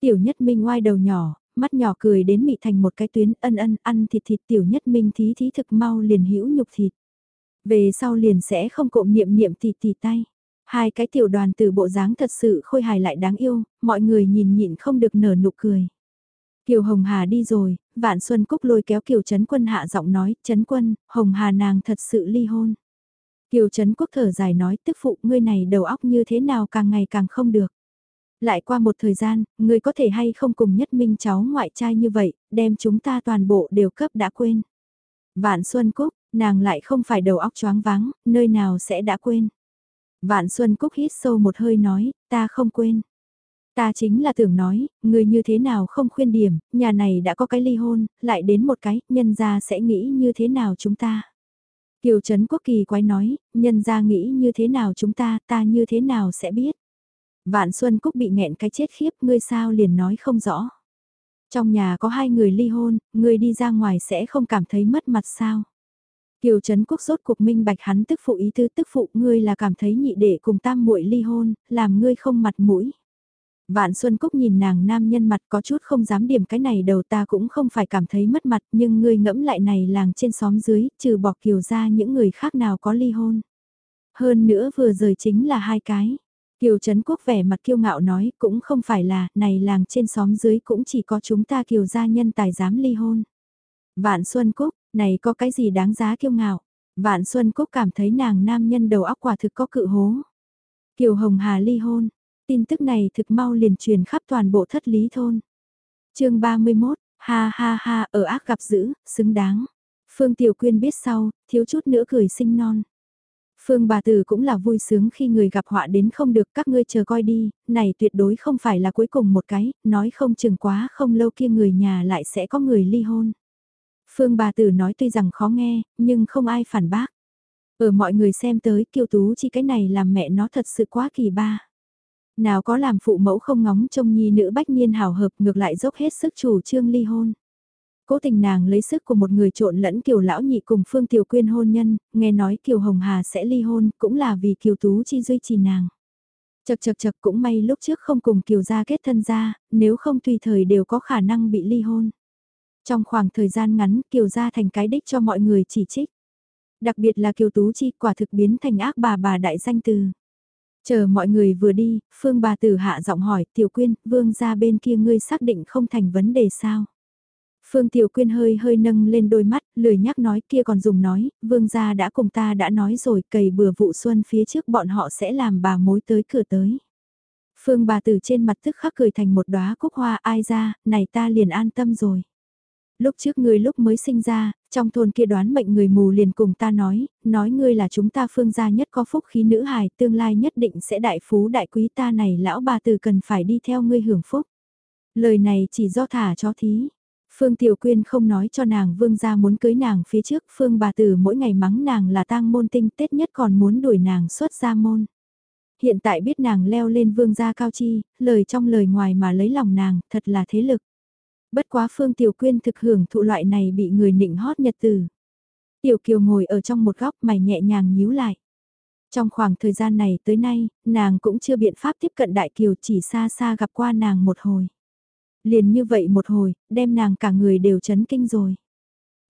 Tiểu nhất minh ngoai đầu nhỏ, mắt nhỏ cười đến mị thành một cái tuyến ân ân ăn thịt thịt tiểu nhất minh thí thí thực mau liền hữu nhục thịt. Về sau liền sẽ không cộm niệm niệm tì tì tay. Hai cái tiểu đoàn từ bộ dáng thật sự khôi hài lại đáng yêu, mọi người nhìn nhịn không được nở nụ cười. Kiều Hồng Hà đi rồi, Vạn Xuân Cúc lôi kéo Kiều Trấn Quân hạ giọng nói, Trấn Quân, Hồng Hà nàng thật sự ly hôn. Kiều Trấn Quốc thở dài nói, tức phụ ngươi này đầu óc như thế nào càng ngày càng không được. Lại qua một thời gian, người có thể hay không cùng nhất minh cháu ngoại trai như vậy, đem chúng ta toàn bộ đều cấp đã quên. Vạn Xuân Cúc, nàng lại không phải đầu óc choáng váng, nơi nào sẽ đã quên. Vạn Xuân Cúc hít sâu một hơi nói, ta không quên. Ta chính là tưởng nói, người như thế nào không khuyên điểm, nhà này đã có cái ly hôn, lại đến một cái, nhân gia sẽ nghĩ như thế nào chúng ta. Kiều Trấn Quốc Kỳ quái nói, nhân gia nghĩ như thế nào chúng ta, ta như thế nào sẽ biết. Vạn Xuân Cúc bị nghẹn cái chết khiếp, ngươi sao liền nói không rõ. Trong nhà có hai người ly hôn, ngươi đi ra ngoài sẽ không cảm thấy mất mặt sao. Kiều Trấn Quốc rốt cuộc minh bạch hắn tức phụ ý tứ tức phụ ngươi là cảm thấy nhị đệ cùng tam muội ly hôn, làm ngươi không mặt mũi. Vạn Xuân Cúc nhìn nàng nam nhân mặt có chút không dám điểm cái này đầu ta cũng không phải cảm thấy mất mặt nhưng ngươi ngẫm lại này làng trên xóm dưới, trừ bỏ kiều ra những người khác nào có ly hôn. Hơn nữa vừa rời chính là hai cái. Kiều Trấn Quốc vẻ mặt kiêu ngạo nói cũng không phải là, này làng trên xóm dưới cũng chỉ có chúng ta kiều gia nhân tài dám ly hôn. Vạn Xuân Cúc, này có cái gì đáng giá kiêu ngạo. Vạn Xuân Cúc cảm thấy nàng nam nhân đầu óc quả thực có cự hố. Kiều Hồng Hà ly hôn, tin tức này thực mau liền truyền khắp toàn bộ thất lý thôn. chương 31, ha ha ha, ở ác gặp dữ, xứng đáng. Phương Tiểu Quyên biết sau, thiếu chút nữa cười sinh non. Phương bà tử cũng là vui sướng khi người gặp họa đến không được các ngươi chờ coi đi, này tuyệt đối không phải là cuối cùng một cái, nói không chừng quá không lâu kia người nhà lại sẽ có người ly hôn. Phương bà tử nói tuy rằng khó nghe, nhưng không ai phản bác. Ở mọi người xem tới kiêu tú chi cái này làm mẹ nó thật sự quá kỳ ba. Nào có làm phụ mẫu không ngóng trông nhi nữ bách niên hào hợp ngược lại dốc hết sức chủ trương ly hôn. Cố tình nàng lấy sức của một người trộn lẫn Kiều Lão Nhị cùng Phương Tiểu Quyên hôn nhân, nghe nói Kiều Hồng Hà sẽ ly hôn cũng là vì Kiều Tú chi duy trì nàng. Chật chật chật cũng may lúc trước không cùng Kiều gia kết thân ra, nếu không tùy thời đều có khả năng bị ly hôn. Trong khoảng thời gian ngắn Kiều gia thành cái đích cho mọi người chỉ trích. Đặc biệt là Kiều Tú Chi quả thực biến thành ác bà bà đại danh từ. Chờ mọi người vừa đi, Phương bà tử hạ giọng hỏi Tiểu Quyên, vương gia bên kia ngươi xác định không thành vấn đề sao? Phương Tiểu Quyên hơi hơi nâng lên đôi mắt, lười nhắc nói kia còn dùng nói, vương gia đã cùng ta đã nói rồi cầy bừa vụ xuân phía trước bọn họ sẽ làm bà mối tới cửa tới. Phương bà từ trên mặt tức khắc cười thành một đóa cúc hoa ai ra, này ta liền an tâm rồi. Lúc trước ngươi lúc mới sinh ra, trong thôn kia đoán mệnh người mù liền cùng ta nói, nói ngươi là chúng ta phương gia nhất có phúc khí nữ hài, tương lai nhất định sẽ đại phú đại quý ta này lão bà từ cần phải đi theo ngươi hưởng phúc. Lời này chỉ do thả cho thí. Phương Tiểu Quyên không nói cho nàng vương gia muốn cưới nàng phía trước, Phương bà tử mỗi ngày mắng nàng là tang môn tinh tết nhất còn muốn đuổi nàng xuất gia môn. Hiện tại biết nàng leo lên vương gia cao chi, lời trong lời ngoài mà lấy lòng nàng, thật là thế lực. Bất quá Phương Tiểu Quyên thực hưởng thụ loại này bị người nịnh hót nhật từ. Tiểu Kiều ngồi ở trong một góc mày nhẹ nhàng nhíu lại. Trong khoảng thời gian này tới nay, nàng cũng chưa biện pháp tiếp cận Đại Kiều chỉ xa xa gặp qua nàng một hồi. Liền như vậy một hồi, đem nàng cả người đều chấn kinh rồi.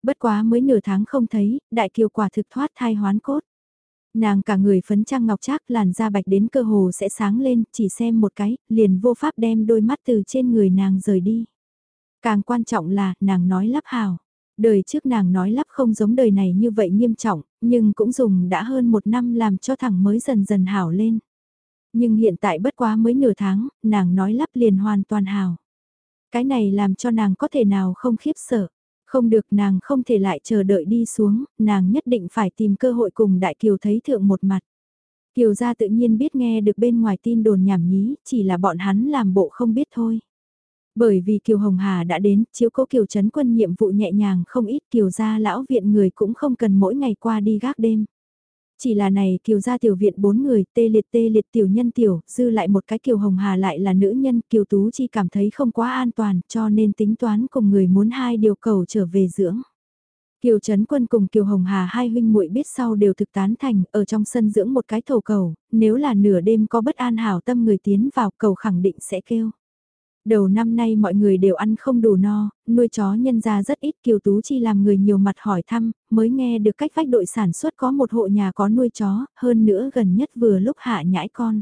Bất quá mới nửa tháng không thấy, Đại Kiều quả thực thoát thai hoán cốt. Nàng cả người phấn trăng ngọc trác làn da bạch đến cơ hồ sẽ sáng lên, chỉ xem một cái, liền vô pháp đem đôi mắt từ trên người nàng rời đi. Càng quan trọng là, nàng nói lắp hào. Đời trước nàng nói lắp không giống đời này như vậy nghiêm trọng, nhưng cũng dùng đã hơn một năm làm cho thằng mới dần dần hảo lên. Nhưng hiện tại bất quá mới nửa tháng, nàng nói lắp liền hoàn toàn hào. Cái này làm cho nàng có thể nào không khiếp sợ. Không được nàng không thể lại chờ đợi đi xuống, nàng nhất định phải tìm cơ hội cùng Đại Kiều thấy thượng một mặt. Kiều gia tự nhiên biết nghe được bên ngoài tin đồn nhảm nhí, chỉ là bọn hắn làm bộ không biết thôi. Bởi vì Kiều Hồng Hà đã đến, chiếu cố Kiều Trấn Quân nhiệm vụ nhẹ nhàng không ít Kiều gia lão viện người cũng không cần mỗi ngày qua đi gác đêm. Chỉ là này Kiều gia tiểu viện bốn người tê liệt tê liệt tiểu nhân tiểu, dư lại một cái Kiều Hồng Hà lại là nữ nhân Kiều Tú Chi cảm thấy không quá an toàn cho nên tính toán cùng người muốn hai điều cầu trở về dưỡng. Kiều Trấn Quân cùng Kiều Hồng Hà hai huynh muội biết sau đều thực tán thành, ở trong sân dưỡng một cái thổ cầu, nếu là nửa đêm có bất an hảo tâm người tiến vào cầu khẳng định sẽ kêu. Đầu năm nay mọi người đều ăn không đủ no, nuôi chó nhân ra rất ít Kiều Tú Chi làm người nhiều mặt hỏi thăm, mới nghe được cách vách đội sản xuất có một hộ nhà có nuôi chó, hơn nữa gần nhất vừa lúc hạ nhãi con.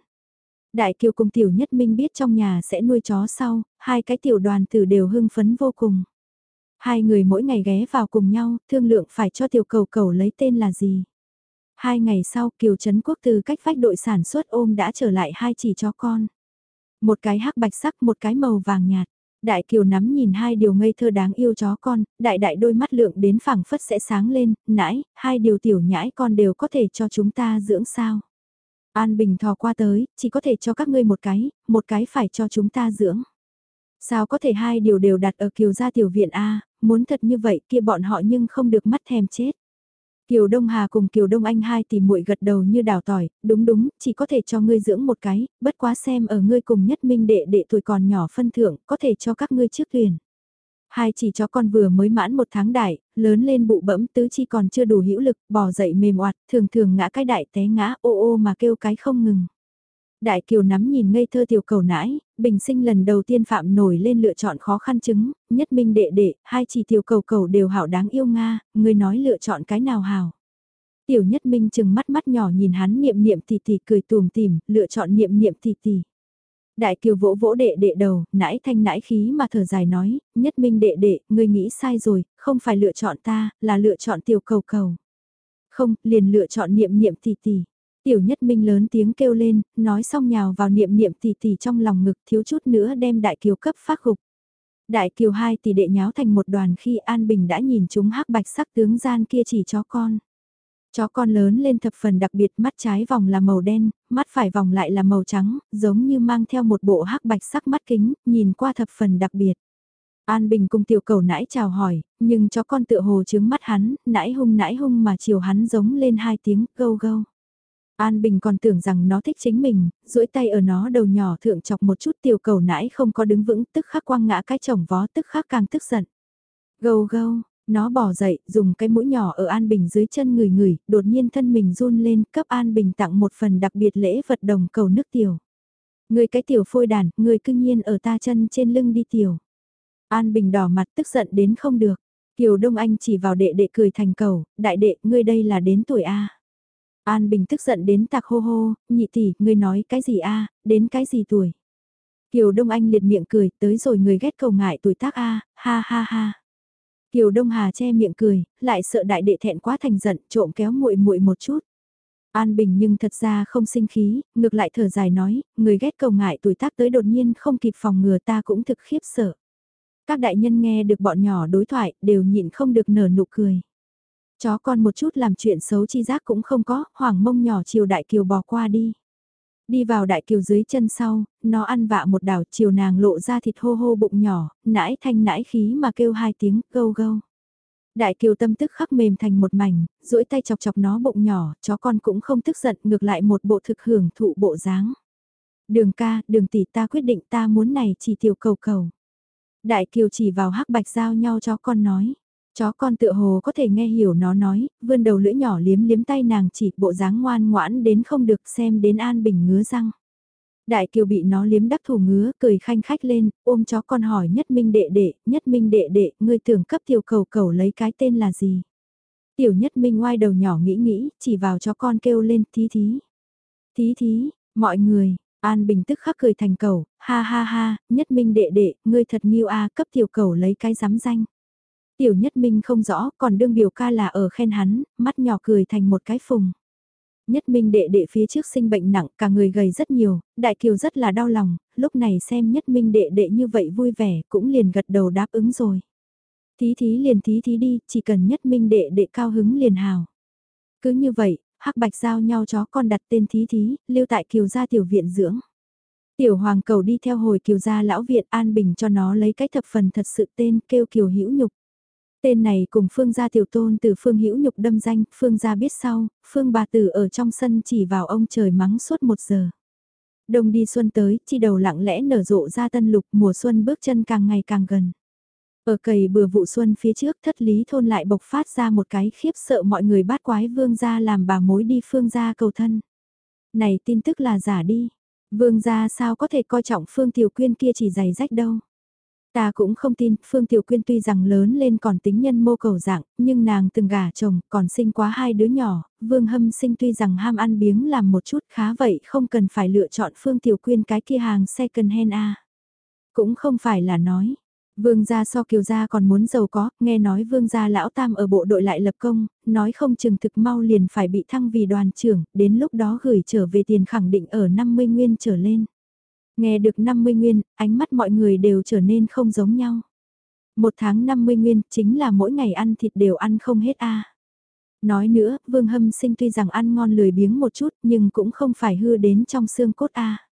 Đại Kiều cùng Tiểu Nhất Minh biết trong nhà sẽ nuôi chó sau, hai cái tiểu đoàn tử đều hưng phấn vô cùng. Hai người mỗi ngày ghé vào cùng nhau, thương lượng phải cho tiểu cầu cầu lấy tên là gì. Hai ngày sau Kiều Trấn Quốc từ cách vách đội sản xuất ôm đã trở lại hai chỉ chó con. Một cái hắc bạch sắc, một cái màu vàng nhạt. Đại Kiều nắm nhìn hai điều ngây thơ đáng yêu chó con, đại đại đôi mắt lượng đến phẳng phất sẽ sáng lên, nãy, hai điều tiểu nhãi con đều có thể cho chúng ta dưỡng sao. An Bình thò qua tới, chỉ có thể cho các ngươi một cái, một cái phải cho chúng ta dưỡng. Sao có thể hai điều đều đặt ở Kiều gia tiểu viện A, muốn thật như vậy kia bọn họ nhưng không được mắt thèm chết. Kiều Đông Hà cùng Kiều Đông Anh hai thì muội gật đầu như đào tỏi, đúng đúng, chỉ có thể cho ngươi dưỡng một cái, bất quá xem ở ngươi cùng nhất minh đệ đệ tuổi còn nhỏ phân thượng, có thể cho các ngươi trước thuyền. Hai chỉ cho con vừa mới mãn một tháng đại, lớn lên bụ bẫm tứ chi còn chưa đủ hữu lực, bò dậy mềm oạt, thường thường ngã cái đại té ngã ô ô mà kêu cái không ngừng. Đại Kiều nắm nhìn ngây thơ tiểu cầu nãi, bình sinh lần đầu tiên phạm nổi lên lựa chọn khó khăn chứng, nhất minh đệ đệ, hai chỉ tiểu cầu cầu đều hảo đáng yêu Nga, người nói lựa chọn cái nào hảo. Tiểu nhất minh chừng mắt mắt nhỏ nhìn hắn niệm niệm tì tì cười tùm tìm, lựa chọn niệm niệm tì tì. Đại kiều vỗ vỗ đệ đệ đầu, nãi thanh nãi khí mà thở dài nói, nhất minh đệ đệ, ngươi nghĩ sai rồi, không phải lựa chọn ta, là lựa chọn tiểu cầu cầu. Không, liền lựa chọn niệm niệm tì tì. Tiểu nhất minh lớn tiếng kêu lên, nói xong nhào vào niệm niệm tỷ tỷ trong lòng ngực thiếu chút nữa đem đại kiều cấp phát gục. Đại kiều hai tỷ đệ nháo thành một đoàn khi An Bình đã nhìn chúng hắc bạch sắc tướng gian kia chỉ chó con. Chó con lớn lên thập phần đặc biệt mắt trái vòng là màu đen, mắt phải vòng lại là màu trắng, giống như mang theo một bộ hắc bạch sắc mắt kính, nhìn qua thập phần đặc biệt. An Bình cùng tiểu cầu nãi chào hỏi, nhưng chó con tựa hồ chướng mắt hắn, nãi hung nãi hung mà chiều hắn giống lên hai tiếng gâu gâu. An Bình còn tưởng rằng nó thích chính mình, duỗi tay ở nó đầu nhỏ thượng chọc một chút tiểu cầu nãi không có đứng vững tức khắc quăng ngã cái chồng vó tức khắc càng tức giận. Gâu gâu, nó bỏ dậy dùng cái mũi nhỏ ở An Bình dưới chân người người, đột nhiên thân mình run lên cấp An Bình tặng một phần đặc biệt lễ vật đồng cầu nước tiểu. Người cái tiểu phôi đàn, người cương nhiên ở ta chân trên lưng đi tiểu. An Bình đỏ mặt tức giận đến không được. Kiều Đông Anh chỉ vào đệ đệ cười thành cầu, đại đệ, ngươi đây là đến tuổi A. An Bình tức giận đến tạc hô hô, nhị tỷ, ngươi nói cái gì a, đến cái gì tuổi. Kiều Đông Anh liệt miệng cười, tới rồi người ghét cầu ngại tuổi tác a, ha ha ha. Kiều Đông Hà che miệng cười, lại sợ đại đệ thẹn quá thành giận, trộm kéo muội muội một chút. An Bình nhưng thật ra không sinh khí, ngược lại thở dài nói, người ghét cầu ngại tuổi tác tới đột nhiên không kịp phòng ngừa ta cũng thực khiếp sợ. Các đại nhân nghe được bọn nhỏ đối thoại, đều nhịn không được nở nụ cười. Chó con một chút làm chuyện xấu chi giác cũng không có, hoàng mông nhỏ chiều đại kiều bò qua đi. Đi vào đại kiều dưới chân sau, nó ăn vạ một đảo chiều nàng lộ ra thịt hô hô bụng nhỏ, nãi thanh nãi khí mà kêu hai tiếng gâu gâu. Đại kiều tâm tức khắc mềm thành một mảnh, duỗi tay chọc chọc nó bụng nhỏ, chó con cũng không tức giận ngược lại một bộ thực hưởng thụ bộ dáng. Đường ca, đường tỷ ta quyết định ta muốn này chỉ tiểu cầu cầu. Đại kiều chỉ vào hắc bạch giao nhau cho con nói. Chó con tựa hồ có thể nghe hiểu nó nói, vươn đầu lưỡi nhỏ liếm liếm tay nàng chỉ bộ dáng ngoan ngoãn đến không được xem đến An Bình ngứa răng. Đại kiều bị nó liếm đắc thủ ngứa, cười khanh khách lên, ôm chó con hỏi nhất minh đệ đệ, nhất minh đệ đệ, ngươi tưởng cấp tiểu cầu cầu lấy cái tên là gì? Tiểu nhất minh ngoai đầu nhỏ nghĩ nghĩ, chỉ vào chó con kêu lên thí thí. Thí thí, mọi người, An Bình tức khắc cười thành cầu, ha ha ha, nhất minh đệ đệ, ngươi thật nghiêu a cấp tiểu cầu lấy cái giám danh. Tiểu nhất minh không rõ, còn đương biểu ca là ở khen hắn, mắt nhỏ cười thành một cái phùng. Nhất minh đệ đệ phía trước sinh bệnh nặng, cả người gầy rất nhiều, đại kiều rất là đau lòng, lúc này xem nhất minh đệ đệ như vậy vui vẻ, cũng liền gật đầu đáp ứng rồi. Thí thí liền thí thí đi, chỉ cần nhất minh đệ đệ cao hứng liền hào. Cứ như vậy, hắc bạch giao nhau chó con đặt tên thí thí, lưu tại kiều gia tiểu viện dưỡng. Tiểu hoàng cầu đi theo hồi kiều gia lão viện an bình cho nó lấy cái thập phần thật sự tên kêu kiều hữu nhục. Tên này cùng Phương gia tiểu tôn từ Phương Hữu Nhục đâm danh, Phương gia biết sau, Phương bà tử ở trong sân chỉ vào ông trời mắng suốt một giờ. Đông đi xuân tới, chi đầu lặng lẽ nở rộ ra tân lục mùa xuân bước chân càng ngày càng gần. Ở cầy bừa vụ xuân phía trước thất lý thôn lại bộc phát ra một cái khiếp sợ mọi người bắt quái vương gia làm bà mối đi phương gia cầu thân. Này tin tức là giả đi, vương gia sao có thể coi trọng phương tiểu quyên kia chỉ giày rách đâu. Ta cũng không tin, Phương Tiểu Quyên tuy rằng lớn lên còn tính nhân mô cầu dạng, nhưng nàng từng gả chồng, còn sinh quá hai đứa nhỏ, Vương Hâm sinh tuy rằng ham ăn biếng làm một chút khá vậy không cần phải lựa chọn Phương Tiểu Quyên cái kia hàng second hand a. Cũng không phải là nói, Vương gia so kiều gia còn muốn giàu có, nghe nói vương gia lão tam ở bộ đội lại lập công, nói không chừng thực mau liền phải bị thăng vì đoàn trưởng, đến lúc đó gửi trở về tiền khẳng định ở 50 nguyên trở lên. Nghe được 50 nguyên, ánh mắt mọi người đều trở nên không giống nhau. Một tháng 50 nguyên chính là mỗi ngày ăn thịt đều ăn không hết a. Nói nữa, Vương Hâm Sinh tuy rằng ăn ngon lười biếng một chút nhưng cũng không phải hư đến trong xương cốt a.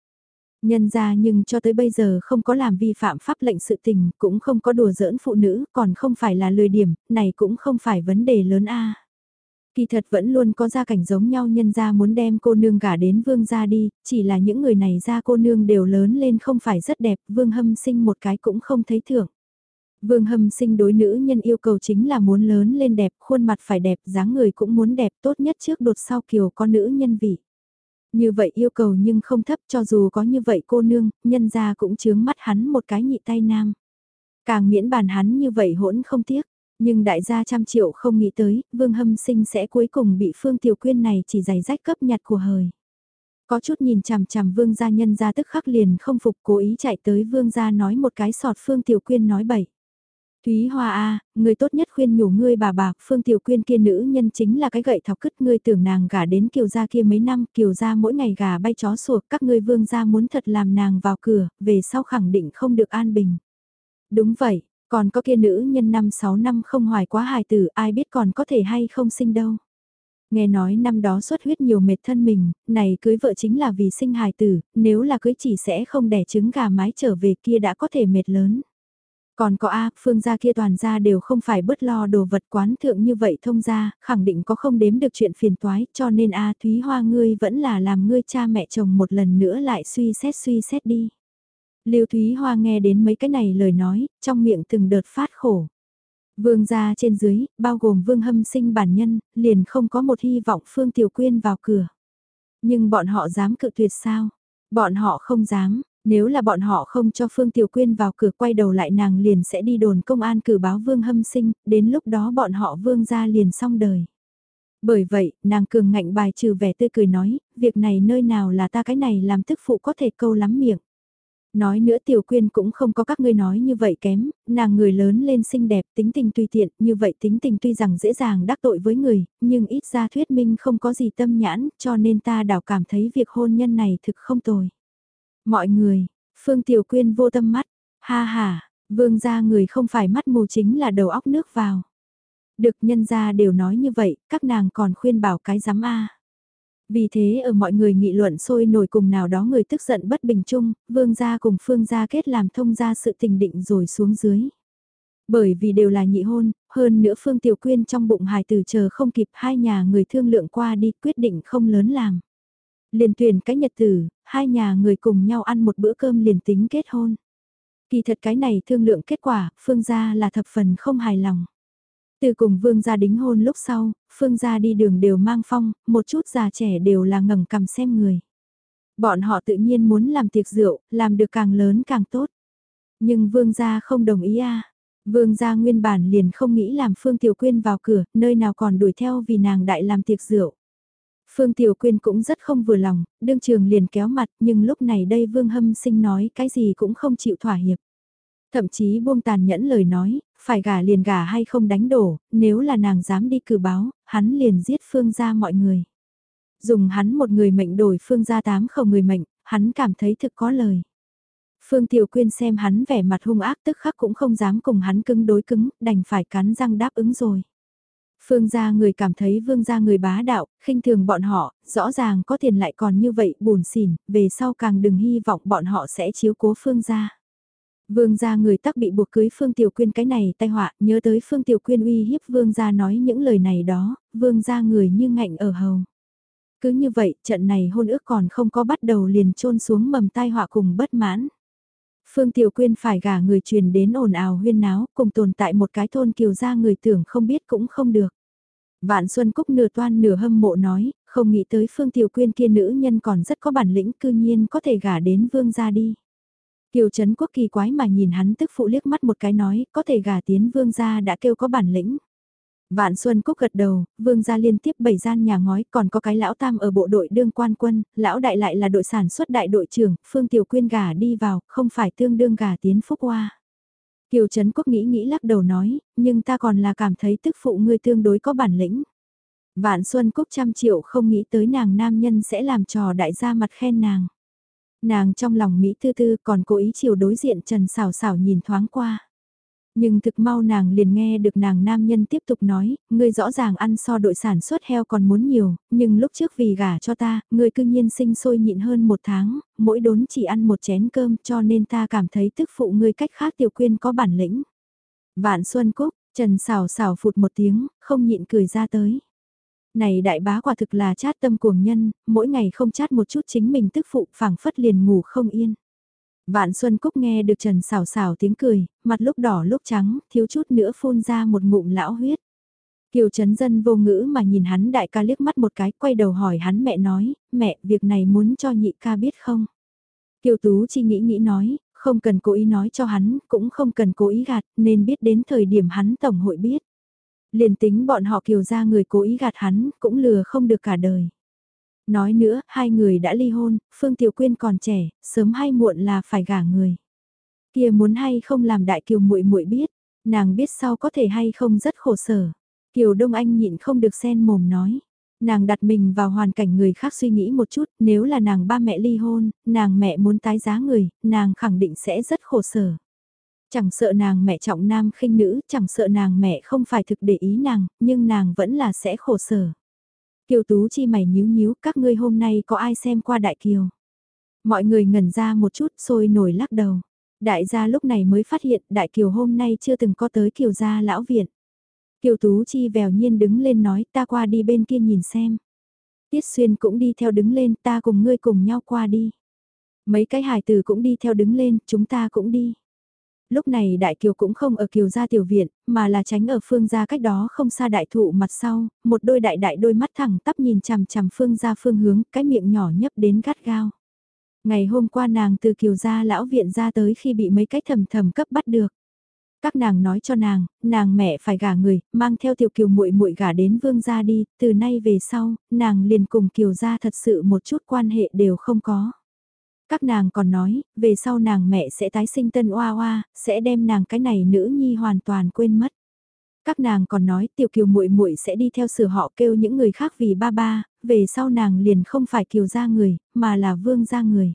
Nhân ra nhưng cho tới bây giờ không có làm vi phạm pháp lệnh sự tình, cũng không có đùa giỡn phụ nữ, còn không phải là lười điểm, này cũng không phải vấn đề lớn a. Kỳ thật vẫn luôn có gia cảnh giống nhau nhân gia muốn đem cô nương gả đến vương gia đi, chỉ là những người này ra cô nương đều lớn lên không phải rất đẹp, vương hâm sinh một cái cũng không thấy thưởng. Vương hâm sinh đối nữ nhân yêu cầu chính là muốn lớn lên đẹp, khuôn mặt phải đẹp, dáng người cũng muốn đẹp, tốt nhất trước đột sau kiều có nữ nhân vị. Như vậy yêu cầu nhưng không thấp cho dù có như vậy cô nương, nhân gia cũng chướng mắt hắn một cái nhị tay nam. Càng miễn bàn hắn như vậy hỗn không tiếc. Nhưng đại gia trăm triệu không nghĩ tới, Vương Hâm Sinh sẽ cuối cùng bị Phương Tiểu Quyên này chỉ giày rách cấp nhặt của hời. Có chút nhìn chằm chằm Vương gia nhân ra tức khắc liền không phục cố ý chạy tới Vương gia nói một cái sọt Phương Tiểu Quyên nói bậy. Thúy Hoa A, người tốt nhất khuyên nhủ ngươi bà bà, Phương Tiểu Quyên kia nữ nhân chính là cái gậy thọc cứt ngươi tưởng nàng gả đến kiều gia kia mấy năm, kiều gia mỗi ngày gà bay chó sủa, các ngươi vương gia muốn thật làm nàng vào cửa, về sau khẳng định không được an bình. Đúng vậy, còn có kia nữ nhân năm 6 năm không hoài quá hài tử, ai biết còn có thể hay không sinh đâu. Nghe nói năm đó xuất huyết nhiều mệt thân mình, này cưới vợ chính là vì sinh hài tử, nếu là cưới chỉ sẽ không đẻ trứng gà mái trở về kia đã có thể mệt lớn. Còn có A, phương gia kia toàn gia đều không phải bớt lo đồ vật quán thượng như vậy thông gia, khẳng định có không đếm được chuyện phiền toái, cho nên A Thúy Hoa ngươi vẫn là làm ngươi cha mẹ chồng một lần nữa lại suy xét suy xét đi. Lưu Thúy Hoa nghe đến mấy cái này lời nói, trong miệng từng đợt phát khổ. Vương gia trên dưới, bao gồm vương hâm sinh bản nhân, liền không có một hy vọng Phương Tiểu Quyên vào cửa. Nhưng bọn họ dám cự tuyệt sao? Bọn họ không dám, nếu là bọn họ không cho Phương Tiểu Quyên vào cửa quay đầu lại nàng liền sẽ đi đồn công an cử báo vương hâm sinh, đến lúc đó bọn họ vương gia liền xong đời. Bởi vậy, nàng cường ngạnh bài trừ vẻ tươi cười nói, việc này nơi nào là ta cái này làm tức phụ có thể câu lắm miệng. Nói nữa tiểu quyên cũng không có các ngươi nói như vậy kém, nàng người lớn lên xinh đẹp tính tình tùy tiện, như vậy tính tình tuy rằng dễ dàng đắc tội với người, nhưng ít ra thuyết minh không có gì tâm nhãn, cho nên ta đảo cảm thấy việc hôn nhân này thực không tồi. Mọi người, Phương Tiểu Quyên vô tâm mắt, ha ha, vương gia người không phải mắt mù chính là đầu óc nước vào. Được nhân gia đều nói như vậy, các nàng còn khuyên bảo cái giám A. Vì thế ở mọi người nghị luận sôi nổi cùng nào đó người tức giận bất bình chung, vương gia cùng phương gia kết làm thông gia sự tình định rồi xuống dưới. Bởi vì đều là nhị hôn, hơn nữa phương tiểu quyên trong bụng hài tử chờ không kịp hai nhà người thương lượng qua đi quyết định không lớn làm. Liền tuyển cái nhật tử, hai nhà người cùng nhau ăn một bữa cơm liền tính kết hôn. Kỳ thật cái này thương lượng kết quả, phương gia là thập phần không hài lòng. Từ cùng vương gia đính hôn lúc sau, phương gia đi đường đều mang phong, một chút già trẻ đều là ngẩng cằm xem người. Bọn họ tự nhiên muốn làm tiệc rượu, làm được càng lớn càng tốt. Nhưng vương gia không đồng ý a. Vương gia nguyên bản liền không nghĩ làm Phương Tiểu Quyên vào cửa, nơi nào còn đuổi theo vì nàng đại làm tiệc rượu. Phương Tiểu Quyên cũng rất không vừa lòng, đương trường liền kéo mặt nhưng lúc này đây Vương Hâm Sinh nói cái gì cũng không chịu thỏa hiệp. Thậm chí buông tàn nhẫn lời nói, phải gả liền gả hay không đánh đổ, nếu là nàng dám đi cử báo, hắn liền giết phương gia mọi người. Dùng hắn một người mệnh đổi phương gia tám khẩu người mệnh, hắn cảm thấy thực có lời. Phương Tiểu Quyên xem hắn vẻ mặt hung ác tức khắc cũng không dám cùng hắn cứng đối cứng, đành phải cắn răng đáp ứng rồi. Phương gia người cảm thấy vương gia người bá đạo, khinh thường bọn họ, rõ ràng có tiền lại còn như vậy buồn xỉn, về sau càng đừng hy vọng bọn họ sẽ chiếu cố phương gia. Vương gia người tắc bị buộc cưới Phương Tiểu Quyên cái này tai họa, nhớ tới Phương Tiểu Quyên uy hiếp Vương gia nói những lời này đó, Vương gia người như ngạnh ở hầu. Cứ như vậy, trận này hôn ước còn không có bắt đầu liền trôn xuống mầm tai họa cùng bất mãn. Phương Tiểu Quyên phải gả người truyền đến ồn ào huyên náo, cùng tồn tại một cái thôn kiều gia người tưởng không biết cũng không được. Vạn Xuân Cúc nửa toan nửa hâm mộ nói, không nghĩ tới Phương Tiểu Quyên kia nữ nhân còn rất có bản lĩnh cư nhiên có thể gả đến vương gia đi. Kiều Trấn Quốc kỳ quái mà nhìn hắn tức phụ liếc mắt một cái nói, có thể gả tiến vương gia đã kêu có bản lĩnh. Vạn Xuân Cúc gật đầu, vương gia liên tiếp bảy gian nhà ngói, còn có cái lão tam ở bộ đội đương quan quân, lão đại lại là đội sản xuất đại đội trưởng, Phương Tiểu Quyên gả đi vào, không phải tương đương gả tiến phúc hoa. Kiều Trấn Quốc nghĩ nghĩ lắc đầu nói, nhưng ta còn là cảm thấy tức phụ ngươi tương đối có bản lĩnh. Vạn Xuân Cúc trăm triệu không nghĩ tới nàng nam nhân sẽ làm trò đại gia mặt khen nàng. Nàng trong lòng Mỹ tư tư còn cố ý chiều đối diện Trần xảo xảo nhìn thoáng qua. Nhưng thực mau nàng liền nghe được nàng nam nhân tiếp tục nói, ngươi rõ ràng ăn so đội sản xuất heo còn muốn nhiều, nhưng lúc trước vì gả cho ta, ngươi cư nhiên sinh sôi nhịn hơn một tháng, mỗi đốn chỉ ăn một chén cơm cho nên ta cảm thấy tức phụ ngươi cách khác tiểu quyên có bản lĩnh. Vạn Xuân Cúc, Trần xảo xảo phụt một tiếng, không nhịn cười ra tới. Này đại bá quả thực là chát tâm cuồng nhân, mỗi ngày không chát một chút chính mình tức phụ phảng phất liền ngủ không yên. Vạn Xuân Cúc nghe được Trần xào xào tiếng cười, mặt lúc đỏ lúc trắng, thiếu chút nữa phun ra một ngụm lão huyết. Kiều Trấn Dân vô ngữ mà nhìn hắn đại ca liếc mắt một cái, quay đầu hỏi hắn mẹ nói, mẹ, việc này muốn cho nhị ca biết không? Kiều Tú chi nghĩ nghĩ nói, không cần cố ý nói cho hắn, cũng không cần cố ý gạt, nên biết đến thời điểm hắn tổng hội biết. Liền tính bọn họ kiều ra người cố ý gạt hắn, cũng lừa không được cả đời. Nói nữa, hai người đã ly hôn, Phương Tiểu Quyên còn trẻ, sớm hay muộn là phải gả người. Kia muốn hay không làm đại kiều muội muội biết, nàng biết sau có thể hay không rất khổ sở. Kiều Đông Anh nhịn không được sen mồm nói. Nàng đặt mình vào hoàn cảnh người khác suy nghĩ một chút, nếu là nàng ba mẹ ly hôn, nàng mẹ muốn tái giá người, nàng khẳng định sẽ rất khổ sở. Chẳng sợ nàng mẹ trọng nam khinh nữ, chẳng sợ nàng mẹ không phải thực để ý nàng, nhưng nàng vẫn là sẽ khổ sở. Kiều Tú chi mày nhíu nhíu, các ngươi hôm nay có ai xem qua Đại Kiều? Mọi người ngẩn ra một chút sôi nổi lắc đầu. Đại gia lúc này mới phát hiện Đại Kiều hôm nay chưa từng có tới Kiều gia lão viện. Kiều Tú chi vèo nhiên đứng lên nói ta qua đi bên kia nhìn xem. Tiết Xuyên cũng đi theo đứng lên ta cùng ngươi cùng nhau qua đi. Mấy cái hài từ cũng đi theo đứng lên, chúng ta cũng đi lúc này đại kiều cũng không ở kiều gia tiểu viện, mà là tránh ở phương gia cách đó không xa đại thụ mặt sau, một đôi đại đại đôi mắt thẳng tắp nhìn chằm chằm phương gia phương hướng, cái miệng nhỏ nhấp đến gắt gao. Ngày hôm qua nàng từ kiều gia lão viện ra tới khi bị mấy cái thầm thầm cấp bắt được. Các nàng nói cho nàng, nàng mẹ phải gả người, mang theo tiểu kiều muội muội gả đến vương gia đi, từ nay về sau, nàng liền cùng kiều gia thật sự một chút quan hệ đều không có. Các nàng còn nói, về sau nàng mẹ sẽ tái sinh tân oa oa, sẽ đem nàng cái này nữ nhi hoàn toàn quên mất. Các nàng còn nói tiểu kiều muội muội sẽ đi theo sửa họ kêu những người khác vì ba ba, về sau nàng liền không phải kiều gia người, mà là vương gia người.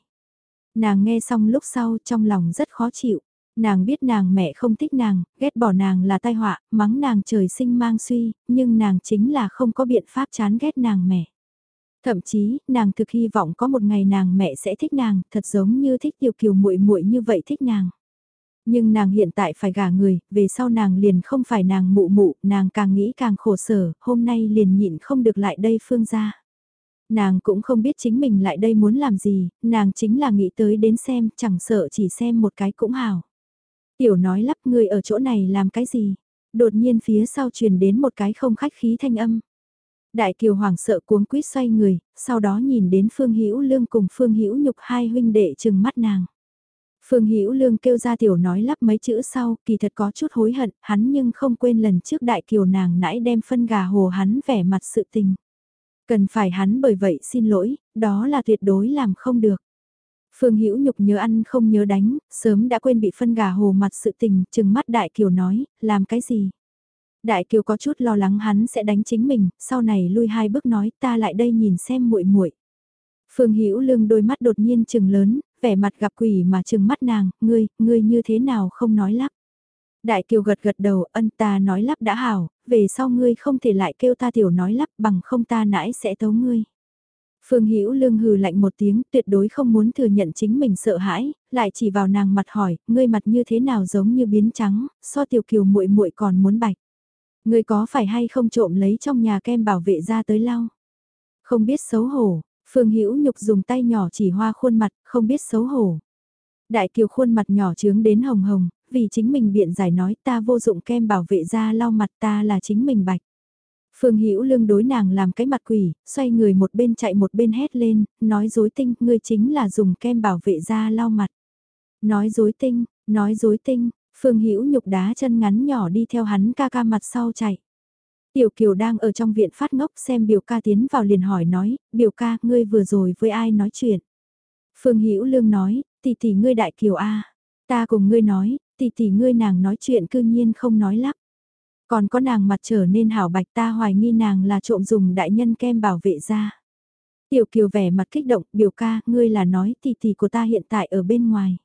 Nàng nghe xong lúc sau trong lòng rất khó chịu. Nàng biết nàng mẹ không thích nàng, ghét bỏ nàng là tai họa, mắng nàng trời sinh mang suy, nhưng nàng chính là không có biện pháp chán ghét nàng mẹ. Thậm chí, nàng thực hy vọng có một ngày nàng mẹ sẽ thích nàng, thật giống như thích tiểu kiều muội muội như vậy thích nàng. Nhưng nàng hiện tại phải gả người, về sau nàng liền không phải nàng mụ mụ, nàng càng nghĩ càng khổ sở, hôm nay liền nhịn không được lại đây phương gia Nàng cũng không biết chính mình lại đây muốn làm gì, nàng chính là nghĩ tới đến xem, chẳng sợ chỉ xem một cái cũng hào. Tiểu nói lắp người ở chỗ này làm cái gì? Đột nhiên phía sau truyền đến một cái không khách khí thanh âm. Đại Kiều hoàng sợ cuống quýt xoay người, sau đó nhìn đến Phương Hữu Lương cùng Phương Hữu Nhục hai huynh đệ chừng mắt nàng. Phương Hữu Lương kêu ra tiểu nói lắp mấy chữ sau, kỳ thật có chút hối hận, hắn nhưng không quên lần trước Đại Kiều nàng nãy đem phân gà hồ hắn vẻ mặt sự tình. Cần phải hắn bởi vậy xin lỗi, đó là tuyệt đối làm không được. Phương Hữu Nhục nhớ ăn không nhớ đánh, sớm đã quên bị phân gà hồ mặt sự tình, chừng mắt Đại Kiều nói, làm cái gì? Đại Kiều có chút lo lắng hắn sẽ đánh chính mình, sau này lui hai bước nói ta lại đây nhìn xem muội muội. Phương Hữu Lương đôi mắt đột nhiên trừng lớn, vẻ mặt gặp quỷ mà trừng mắt nàng, ngươi, ngươi như thế nào không nói lắp. Đại Kiều gật gật đầu, ân ta nói lắp đã hảo, về sau ngươi không thể lại kêu ta tiểu nói lắp bằng không ta nãi sẽ tấu ngươi. Phương Hữu Lương hừ lạnh một tiếng, tuyệt đối không muốn thừa nhận chính mình sợ hãi, lại chỉ vào nàng mặt hỏi, ngươi mặt như thế nào giống như biến trắng, so tiểu kiều muội muội còn muốn bạch. Ngươi có phải hay không trộm lấy trong nhà kem bảo vệ ra tới lau? Không biết xấu hổ, Phương Hữu Nhục dùng tay nhỏ chỉ hoa khuôn mặt, không biết xấu hổ. Đại kiều khuôn mặt nhỏ trướng đến hồng hồng, vì chính mình biện giải nói ta vô dụng kem bảo vệ da lau mặt ta là chính mình bạch. Phương Hữu Lương đối nàng làm cái mặt quỷ, xoay người một bên chạy một bên hét lên, nói dối tinh, ngươi chính là dùng kem bảo vệ da lau mặt. Nói dối tinh, nói dối tinh, Phương Hữu nhục đá chân ngắn nhỏ đi theo hắn ca ca mặt sau chạy. Tiểu Kiều đang ở trong viện phát ngốc xem biểu ca tiến vào liền hỏi nói, biểu ca, ngươi vừa rồi với ai nói chuyện? Phương Hữu Lương nói, tỷ tỷ ngươi đại Kiều A. Ta cùng ngươi nói, tỷ tỷ ngươi nàng nói chuyện cư nhiên không nói lắp. Còn có nàng mặt trở nên hảo bạch ta hoài nghi nàng là trộm dùng đại nhân kem bảo vệ ra. Tiểu Kiều vẻ mặt kích động, biểu ca, ngươi là nói tỷ tỷ của ta hiện tại ở bên ngoài.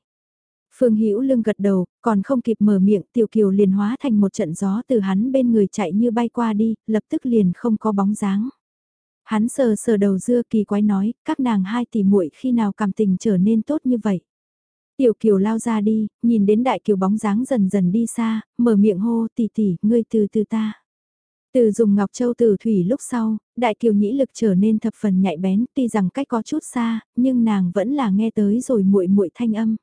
Phương Hữu Lương gật đầu, còn không kịp mở miệng, Tiểu Kiều liền hóa thành một trận gió từ hắn bên người chạy như bay qua đi, lập tức liền không có bóng dáng. Hắn sờ sờ đầu dưa kỳ quái nói, các nàng hai tỷ muội khi nào cảm tình trở nên tốt như vậy. Tiểu Kiều lao ra đi, nhìn đến Đại Kiều bóng dáng dần dần đi xa, mở miệng hô tỷ tỷ, ngươi từ từ ta. Từ dùng Ngọc Châu từ thủy lúc sau, Đại Kiều nhĩ lực trở nên thập phần nhạy bén, tuy rằng cách có chút xa, nhưng nàng vẫn là nghe tới rồi muội muội thanh âm.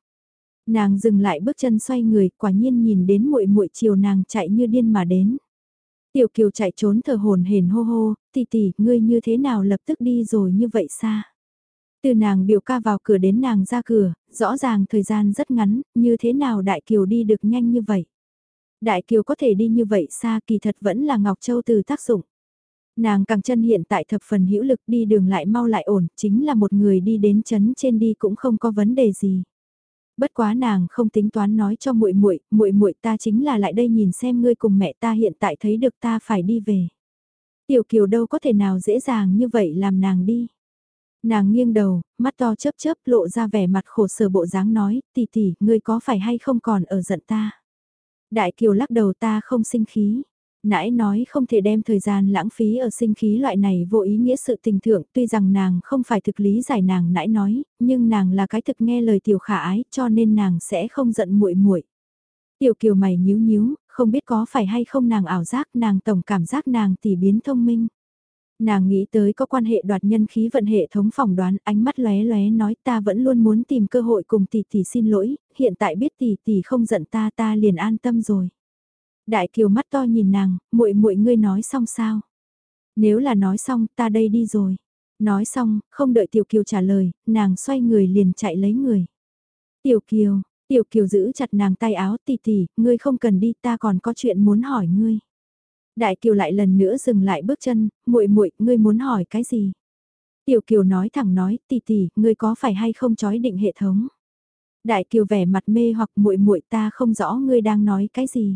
Nàng dừng lại bước chân xoay người, quả nhiên nhìn đến muội muội chiều nàng chạy như điên mà đến. Tiểu Kiều chạy trốn thở hồn hển hô hô, tỷ tỷ, ngươi như thế nào lập tức đi rồi như vậy xa. Từ nàng biểu ca vào cửa đến nàng ra cửa, rõ ràng thời gian rất ngắn, như thế nào Đại Kiều đi được nhanh như vậy. Đại Kiều có thể đi như vậy xa kỳ thật vẫn là Ngọc Châu từ tác dụng. Nàng càng chân hiện tại thập phần hữu lực đi đường lại mau lại ổn, chính là một người đi đến chấn trên đi cũng không có vấn đề gì. Bất quá nàng không tính toán nói cho muội muội, muội muội ta chính là lại đây nhìn xem ngươi cùng mẹ ta hiện tại thấy được ta phải đi về. Tiểu Kiều đâu có thể nào dễ dàng như vậy làm nàng đi. Nàng nghiêng đầu, mắt to chớp chớp lộ ra vẻ mặt khổ sở bộ dáng nói, tỷ tỷ, ngươi có phải hay không còn ở giận ta. Đại Kiều lắc đầu ta không sinh khí. Nãy nói không thể đem thời gian lãng phí ở sinh khí loại này vô ý nghĩa sự tình thượng tuy rằng nàng không phải thực lý giải nàng nãy nói, nhưng nàng là cái thực nghe lời tiểu khả ái cho nên nàng sẽ không giận muội muội. Tiểu kiều mày nhíu nhíu, không biết có phải hay không nàng ảo giác nàng tổng cảm giác nàng tỷ biến thông minh. Nàng nghĩ tới có quan hệ đoạt nhân khí vận hệ thống phỏng đoán ánh mắt lóe lóe nói ta vẫn luôn muốn tìm cơ hội cùng tỷ tỷ xin lỗi, hiện tại biết tỷ tỷ không giận ta ta liền an tâm rồi. Đại kiều mắt to nhìn nàng, muội muội ngươi nói xong sao? Nếu là nói xong, ta đây đi rồi. Nói xong, không đợi Tiểu Kiều trả lời, nàng xoay người liền chạy lấy người. Tiểu Kiều, Tiểu Kiều giữ chặt nàng tay áo tì tì, ngươi không cần đi ta còn có chuyện muốn hỏi ngươi. Đại Kiều lại lần nữa dừng lại bước chân, muội muội, ngươi muốn hỏi cái gì? Tiểu Kiều nói thẳng nói, tì tì, ngươi có phải hay không chói định hệ thống? Đại Kiều vẻ mặt mê hoặc muội muội ta không rõ ngươi đang nói cái gì.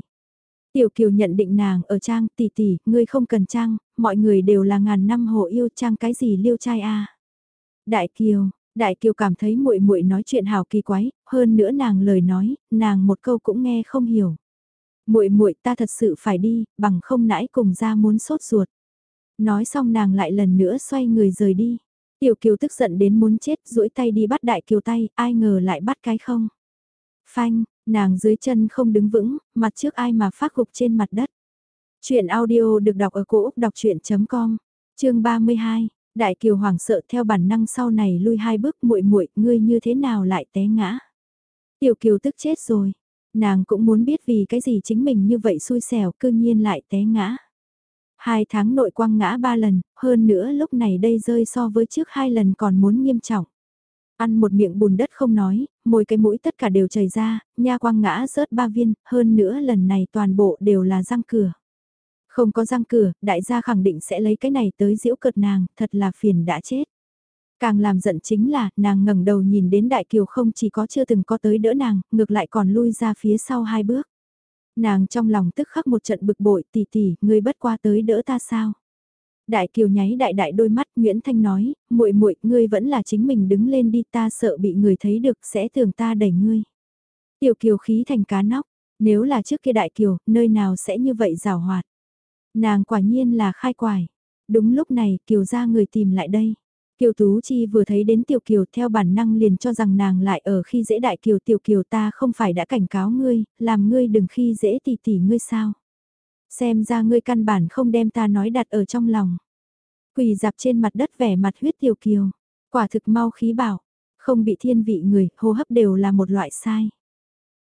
Tiểu Kiều nhận định nàng ở trang tỷ tỷ, ngươi không cần trang, mọi người đều là ngàn năm hồ yêu trang cái gì liêu trai a. Đại Kiều, Đại Kiều cảm thấy muội muội nói chuyện hào kỳ quái, hơn nữa nàng lời nói, nàng một câu cũng nghe không hiểu. Muội muội ta thật sự phải đi, bằng không nãy cùng ra muốn sốt ruột. Nói xong nàng lại lần nữa xoay người rời đi. Tiểu Kiều tức giận đến muốn chết, duỗi tay đi bắt Đại Kiều tay, ai ngờ lại bắt cái không. Phanh, Nàng dưới chân không đứng vững, mặt trước ai mà phát gục trên mặt đất. Chuyện audio được đọc ở cổ Úc đọc chuyện.com, chương 32, Đại Kiều hoảng sợ theo bản năng sau này lui hai bước muội muội ngươi như thế nào lại té ngã. Tiểu Kiều tức chết rồi, nàng cũng muốn biết vì cái gì chính mình như vậy xui xẻo cư nhiên lại té ngã. Hai tháng nội quang ngã ba lần, hơn nữa lúc này đây rơi so với trước hai lần còn muốn nghiêm trọng. Ăn một miệng bùn đất không nói, môi cái mũi tất cả đều chảy ra, nha quang ngã rớt ba viên, hơn nữa lần này toàn bộ đều là răng cửa. Không có răng cửa, đại gia khẳng định sẽ lấy cái này tới diễu cợt nàng, thật là phiền đã chết. Càng làm giận chính là, nàng ngẩng đầu nhìn đến đại kiều không chỉ có chưa từng có tới đỡ nàng, ngược lại còn lui ra phía sau hai bước. Nàng trong lòng tức khắc một trận bực bội tỷ tỷ, ngươi bất qua tới đỡ ta sao? Đại Kiều nháy đại đại đôi mắt, Nguyễn Thanh nói, muội muội, ngươi vẫn là chính mình đứng lên đi, ta sợ bị người thấy được sẽ tưởng ta đẩy ngươi. Tiểu Kiều khí thành cá nóc, nếu là trước kia Đại Kiều, nơi nào sẽ như vậy rào hoạt. Nàng quả nhiên là khai quải. Đúng lúc này, Kiều ra người tìm lại đây. Kiều Tú Chi vừa thấy đến Tiểu Kiều theo bản năng liền cho rằng nàng lại ở khi dễ đại Kiều Tiểu Kiều ta không phải đã cảnh cáo ngươi, làm ngươi đừng khi dễ tỷ tỷ ngươi sao. Xem ra ngươi căn bản không đem ta nói đặt ở trong lòng. Quỳ dạp trên mặt đất vẻ mặt huyết Tiểu Kiều, quả thực mau khí bảo, không bị thiên vị người, hô hấp đều là một loại sai.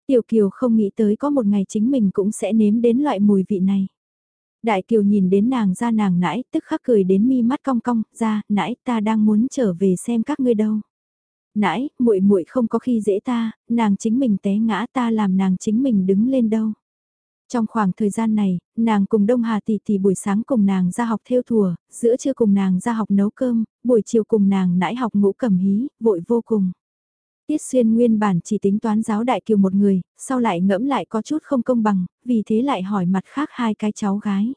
Tiểu Kiều không nghĩ tới có một ngày chính mình cũng sẽ nếm đến loại mùi vị này. Đại Kiều nhìn đến nàng ra nàng nãi tức khắc cười đến mi mắt cong cong, ra, nãi ta đang muốn trở về xem các ngươi đâu. nãi muội muội không có khi dễ ta, nàng chính mình té ngã ta làm nàng chính mình đứng lên đâu. Trong khoảng thời gian này, nàng cùng Đông Hà tỷ tỷ buổi sáng cùng nàng ra học theo thùa, giữa trưa cùng nàng ra học nấu cơm, buổi chiều cùng nàng nãi học ngũ cầm hí, vội vô cùng. Tiết xuyên nguyên bản chỉ tính toán giáo đại kiều một người, sau lại ngẫm lại có chút không công bằng, vì thế lại hỏi mặt khác hai cái cháu gái.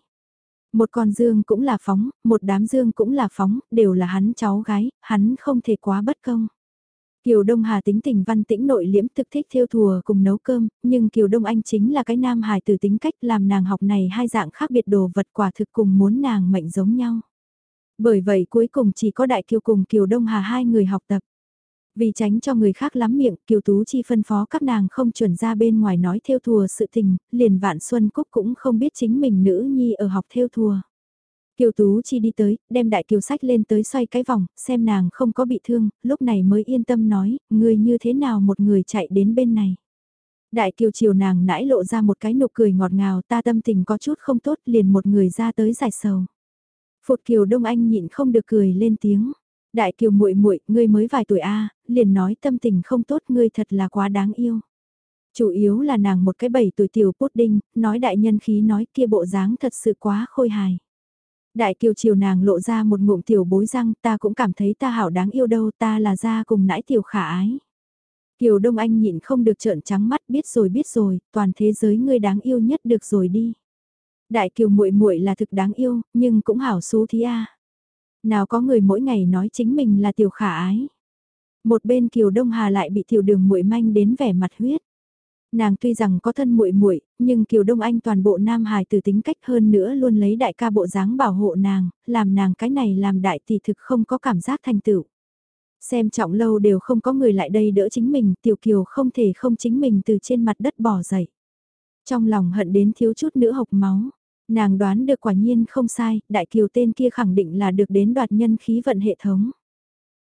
Một con dương cũng là phóng, một đám dương cũng là phóng, đều là hắn cháu gái, hắn không thể quá bất công. Kiều Đông Hà tính tình văn tĩnh nội liễm thực thích theo thùa cùng nấu cơm, nhưng Kiều Đông Anh chính là cái nam hài từ tính cách làm nàng học này hai dạng khác biệt đồ vật quả thực cùng muốn nàng mệnh giống nhau. Bởi vậy cuối cùng chỉ có Đại Kiều cùng Kiều Đông Hà hai người học tập. Vì tránh cho người khác lắm miệng, Kiều Tú Chi phân phó các nàng không chuẩn ra bên ngoài nói theo thùa sự tình, liền Vạn Xuân Cúc cũng không biết chính mình nữ nhi ở học theo thùa. Kiều Tú Chi đi tới, đem đại kiều sách lên tới xoay cái vòng, xem nàng không có bị thương, lúc này mới yên tâm nói, người như thế nào một người chạy đến bên này. Đại kiều chiều nàng nãi lộ ra một cái nụ cười ngọt ngào ta tâm tình có chút không tốt liền một người ra tới giải sầu. Phụt kiều đông anh nhịn không được cười lên tiếng. Đại kiều muội muội, ngươi mới vài tuổi a, liền nói tâm tình không tốt ngươi thật là quá đáng yêu. Chủ yếu là nàng một cái bảy tuổi tiểu pudding, nói đại nhân khí nói kia bộ dáng thật sự quá khôi hài. Đại kiều chiều nàng lộ ra một ngụm tiểu bối răng ta cũng cảm thấy ta hảo đáng yêu đâu ta là ra cùng nãi tiểu khả ái. Kiều Đông Anh nhịn không được trợn trắng mắt biết rồi biết rồi, toàn thế giới ngươi đáng yêu nhất được rồi đi. Đại kiều muội muội là thực đáng yêu, nhưng cũng hảo xú thí a. Nào có người mỗi ngày nói chính mình là tiểu khả ái. Một bên Kiều Đông Hà lại bị tiểu đường muội manh đến vẻ mặt huyết. Nàng tuy rằng có thân muội muội, nhưng Kiều Đông Anh toàn bộ nam hài từ tính cách hơn nữa luôn lấy đại ca bộ dáng bảo hộ nàng, làm nàng cái này làm đại tỷ thực không có cảm giác thành tựu. Xem trọng lâu đều không có người lại đây đỡ chính mình, Tiểu Kiều không thể không chính mình từ trên mặt đất bỏ dậy. Trong lòng hận đến thiếu chút nữa hộc máu, nàng đoán được quả nhiên không sai, đại kiều tên kia khẳng định là được đến đoạt nhân khí vận hệ thống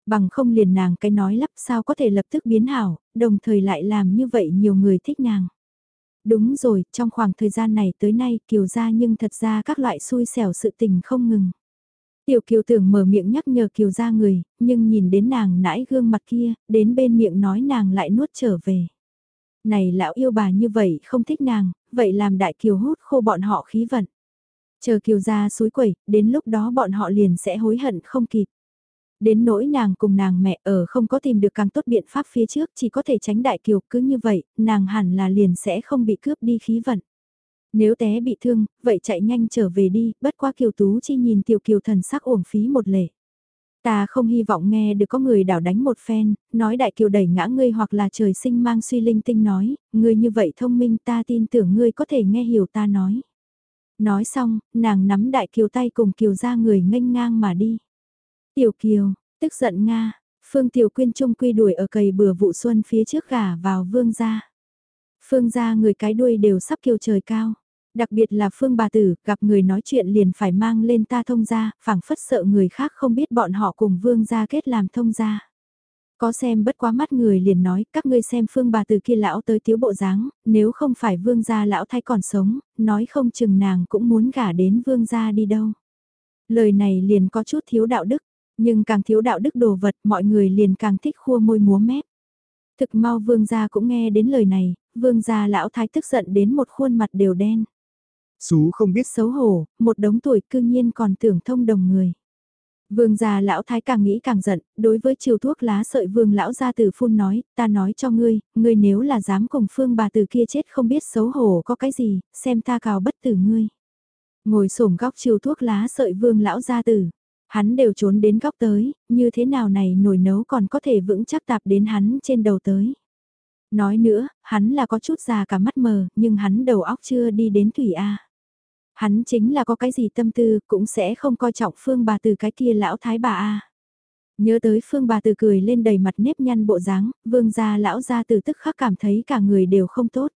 bằng không liền nàng cái nói lắp sao có thể lập tức biến hảo, đồng thời lại làm như vậy nhiều người thích nàng. Đúng rồi, trong khoảng thời gian này tới nay kiều ra nhưng thật ra các loại xui xẻo sự tình không ngừng. Tiểu kiều tưởng mở miệng nhắc nhở kiều ra người, nhưng nhìn đến nàng nãi gương mặt kia, đến bên miệng nói nàng lại nuốt trở về. Này lão yêu bà như vậy không thích nàng, vậy làm đại kiều hút khô bọn họ khí vận. Chờ kiều ra suối quẩy, đến lúc đó bọn họ liền sẽ hối hận không kịp. Đến nỗi nàng cùng nàng mẹ ở không có tìm được càng tốt biện pháp phía trước chỉ có thể tránh đại kiều cứ như vậy, nàng hẳn là liền sẽ không bị cướp đi khí vận. Nếu té bị thương, vậy chạy nhanh trở về đi, bất qua kiều tú chi nhìn tiểu kiều thần sắc uổng phí một lệ. Ta không hy vọng nghe được có người đảo đánh một phen, nói đại kiều đẩy ngã ngươi hoặc là trời sinh mang suy linh tinh nói, ngươi như vậy thông minh ta tin tưởng ngươi có thể nghe hiểu ta nói. Nói xong, nàng nắm đại kiều tay cùng kiều ra người nghênh ngang mà đi. Tiểu Kiều, tức giận Nga, Phương Tiểu Quyên trung quy đuổi ở cầy bừa vụ xuân phía trước gả vào vương gia. Phương gia người cái đuôi đều sắp kiều trời cao. Đặc biệt là Phương bà tử, gặp người nói chuyện liền phải mang lên ta thông gia, phảng phất sợ người khác không biết bọn họ cùng vương gia kết làm thông gia. Có xem bất quá mắt người liền nói, các ngươi xem phương bà tử kia lão tới thiếu bộ dáng, nếu không phải vương gia lão thay còn sống, nói không chừng nàng cũng muốn gả đến vương gia đi đâu. Lời này liền có chút thiếu đạo đức, nhưng càng thiếu đạo đức đồ vật mọi người liền càng thích khua môi múa mép. Thực mau vương gia cũng nghe đến lời này, vương gia lão thái tức giận đến một khuôn mặt đều đen. Sú không biết xấu hổ, một đống tuổi cư nhiên còn tưởng thông đồng người. Vương gia lão thái càng nghĩ càng giận, đối với chiều thuốc lá sợi vương lão gia tử phun nói, ta nói cho ngươi, ngươi nếu là dám cùng phương bà tử kia chết không biết xấu hổ có cái gì, xem ta cào bất tử ngươi. Ngồi sổm góc chiều thuốc lá sợi vương lão gia tử, hắn đều trốn đến góc tới, như thế nào này nồi nấu còn có thể vững chắc tạp đến hắn trên đầu tới. Nói nữa, hắn là có chút già cả mắt mờ, nhưng hắn đầu óc chưa đi đến thủy A. Hắn chính là có cái gì tâm tư cũng sẽ không coi trọng phương bà từ cái kia lão thái bà A. Nhớ tới phương bà từ cười lên đầy mặt nếp nhăn bộ dáng, vương gia lão gia từ tức khắc cảm thấy cả người đều không tốt.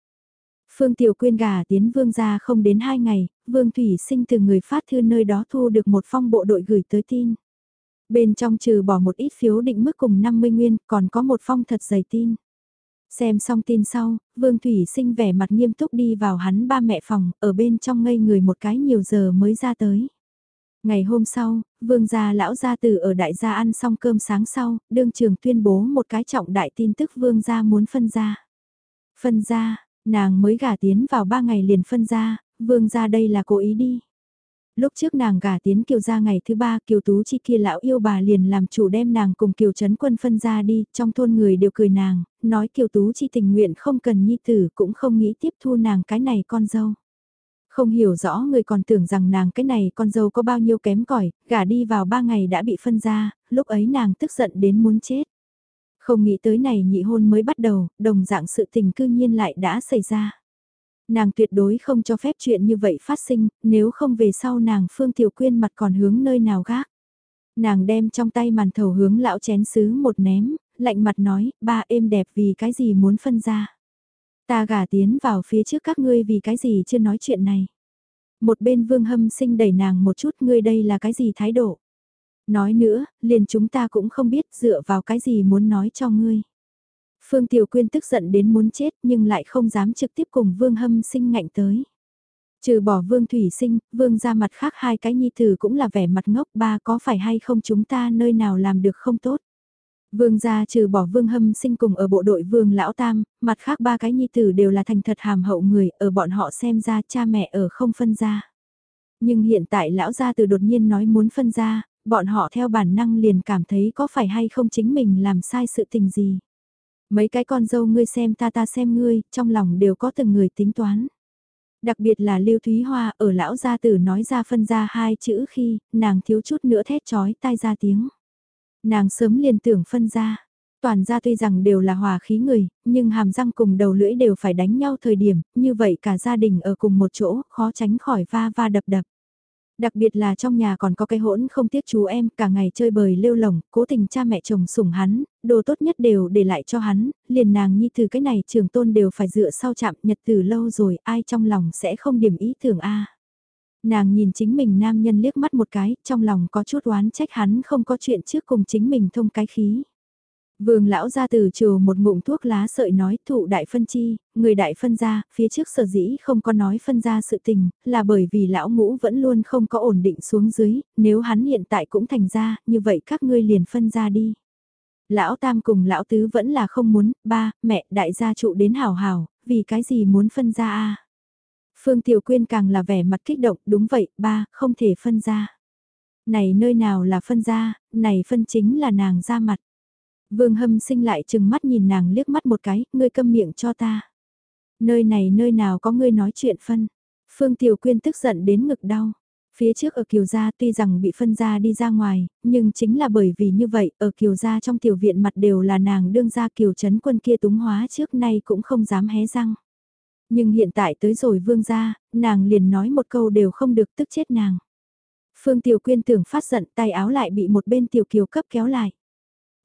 Phương Tiểu Quyên gà tiến vương gia không đến hai ngày, vương thủy sinh từ người phát thư nơi đó thu được một phong bộ đội gửi tới tin. Bên trong trừ bỏ một ít phiếu định mức cùng 50 nguyên, còn có một phong thật dày tin. Xem xong tin sau, Vương Thủy sinh vẻ mặt nghiêm túc đi vào hắn ba mẹ phòng, ở bên trong ngây người một cái nhiều giờ mới ra tới. Ngày hôm sau, Vương gia lão gia tử ở đại gia ăn xong cơm sáng sau, đương trường tuyên bố một cái trọng đại tin tức Vương gia muốn phân gia. Phân gia, nàng mới gả tiến vào ba ngày liền phân gia, Vương gia đây là cố ý đi. Lúc trước nàng gả tiến kiều gia ngày thứ ba kiều tú chi kia lão yêu bà liền làm chủ đem nàng cùng kiều trấn quân phân ra đi, trong thôn người đều cười nàng, nói kiều tú chi tình nguyện không cần nhi tử cũng không nghĩ tiếp thu nàng cái này con dâu. Không hiểu rõ người còn tưởng rằng nàng cái này con dâu có bao nhiêu kém cỏi gả đi vào ba ngày đã bị phân ra, lúc ấy nàng tức giận đến muốn chết. Không nghĩ tới này nhị hôn mới bắt đầu, đồng dạng sự tình cư nhiên lại đã xảy ra. Nàng tuyệt đối không cho phép chuyện như vậy phát sinh, nếu không về sau nàng Phương Tiểu Quyên mặt còn hướng nơi nào gác. Nàng đem trong tay màn thầu hướng lão chén sứ một ném, lạnh mặt nói, ba êm đẹp vì cái gì muốn phân ra. Ta gả tiến vào phía trước các ngươi vì cái gì chưa nói chuyện này. Một bên vương hâm sinh đẩy nàng một chút ngươi đây là cái gì thái độ. Nói nữa, liền chúng ta cũng không biết dựa vào cái gì muốn nói cho ngươi. Phương Tiểu Quyên tức giận đến muốn chết nhưng lại không dám trực tiếp cùng Vương Hâm sinh ngạnh tới. Trừ bỏ Vương Thủy Sinh, Vương ra mặt khác hai cái nhi tử cũng là vẻ mặt ngốc ba có phải hay không chúng ta nơi nào làm được không tốt. Vương gia trừ bỏ Vương Hâm sinh cùng ở bộ đội Vương Lão Tam, mặt khác ba cái nhi tử đều là thành thật hàm hậu người, ở bọn họ xem ra cha mẹ ở không phân ra. Nhưng hiện tại Lão gia từ đột nhiên nói muốn phân ra, bọn họ theo bản năng liền cảm thấy có phải hay không chính mình làm sai sự tình gì. Mấy cái con dâu ngươi xem ta ta xem ngươi, trong lòng đều có từng người tính toán. Đặc biệt là Lưu Thúy Hoa ở lão gia tử nói ra phân ra hai chữ khi, nàng thiếu chút nữa thét chói tai ra tiếng. Nàng sớm liền tưởng phân ra. Toàn gia tuy rằng đều là hòa khí người, nhưng hàm răng cùng đầu lưỡi đều phải đánh nhau thời điểm, như vậy cả gia đình ở cùng một chỗ, khó tránh khỏi va va đập đập. Đặc biệt là trong nhà còn có cái hỗn không tiếc chú em cả ngày chơi bời lêu lồng, cố tình cha mẹ chồng sủng hắn, đồ tốt nhất đều để lại cho hắn, liền nàng nhi từ cái này trường tôn đều phải dựa sau chạm nhật từ lâu rồi ai trong lòng sẽ không điểm ý tưởng a Nàng nhìn chính mình nam nhân liếc mắt một cái, trong lòng có chút oán trách hắn không có chuyện trước cùng chính mình thông cái khí. Vương lão ra từ trừ một ngụm thuốc lá sợi nói thụ đại phân chi, người đại phân ra, phía trước sở dĩ không có nói phân ra sự tình, là bởi vì lão ngũ vẫn luôn không có ổn định xuống dưới, nếu hắn hiện tại cũng thành ra, như vậy các ngươi liền phân ra đi. Lão tam cùng lão tứ vẫn là không muốn, ba, mẹ, đại gia trụ đến hào hào, vì cái gì muốn phân ra a Phương Tiểu Quyên càng là vẻ mặt kích động, đúng vậy, ba, không thể phân ra. Này nơi nào là phân ra, này phân chính là nàng ra mặt. Vương hâm sinh lại chừng mắt nhìn nàng liếc mắt một cái, ngươi câm miệng cho ta. Nơi này nơi nào có ngươi nói chuyện phân. Phương Tiểu Quyên tức giận đến ngực đau. Phía trước ở Kiều Gia tuy rằng bị phân ra đi ra ngoài, nhưng chính là bởi vì như vậy, ở Kiều Gia trong tiểu viện mặt đều là nàng đương gia Kiều Trấn quân kia túng hóa trước nay cũng không dám hé răng. Nhưng hiện tại tới rồi vương gia, nàng liền nói một câu đều không được tức chết nàng. Phương Tiểu Quyên tưởng phát giận tay áo lại bị một bên Tiểu Kiều cấp kéo lại.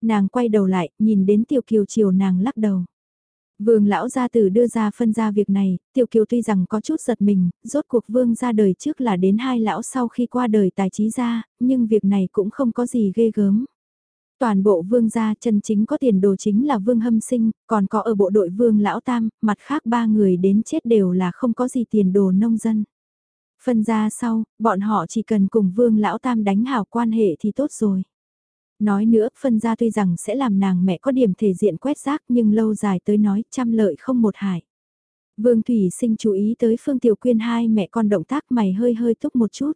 Nàng quay đầu lại, nhìn đến Tiểu Kiều chiều nàng lắc đầu. Vương lão gia tử đưa ra phân ra việc này, Tiểu Kiều tuy rằng có chút giật mình, rốt cuộc vương ra đời trước là đến hai lão sau khi qua đời tài trí ra, nhưng việc này cũng không có gì ghê gớm. Toàn bộ vương gia chân chính có tiền đồ chính là vương hâm sinh, còn có ở bộ đội vương lão tam, mặt khác ba người đến chết đều là không có gì tiền đồ nông dân. Phân ra sau, bọn họ chỉ cần cùng vương lão tam đánh hảo quan hệ thì tốt rồi. Nói nữa, phân ra tuy rằng sẽ làm nàng mẹ có điểm thể diện quét rác nhưng lâu dài tới nói trăm lợi không một hại. Vương Thủy sinh chú ý tới Phương Tiểu Quyên hai mẹ con động tác mày hơi hơi thúc một chút.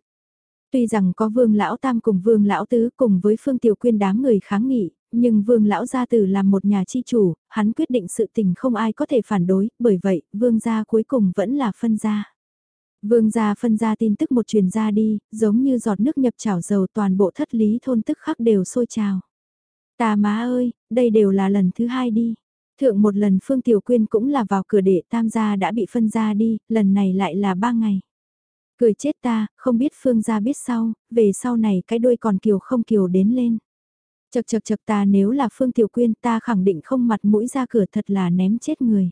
Tuy rằng có vương lão tam cùng vương lão tứ cùng với phương tiểu quyên đám người kháng nghị, nhưng vương lão gia tử làm một nhà chi chủ, hắn quyết định sự tình không ai có thể phản đối, bởi vậy vương gia cuối cùng vẫn là phân gia. Vương gia phân ra tin tức một truyền ra đi, giống như giọt nước nhập chảo dầu toàn bộ thất lý thôn tức khắc đều sôi trào. Ta má ơi, đây đều là lần thứ hai đi. Thượng một lần Phương Tiểu Quyên cũng là vào cửa để tam gia đã bị phân ra đi, lần này lại là ba ngày. Cười chết ta, không biết Phương gia biết sau, về sau này cái đuôi còn kiều không kiều đến lên. Chật chật chật ta nếu là Phương Tiểu Quyên ta khẳng định không mặt mũi ra cửa thật là ném chết người.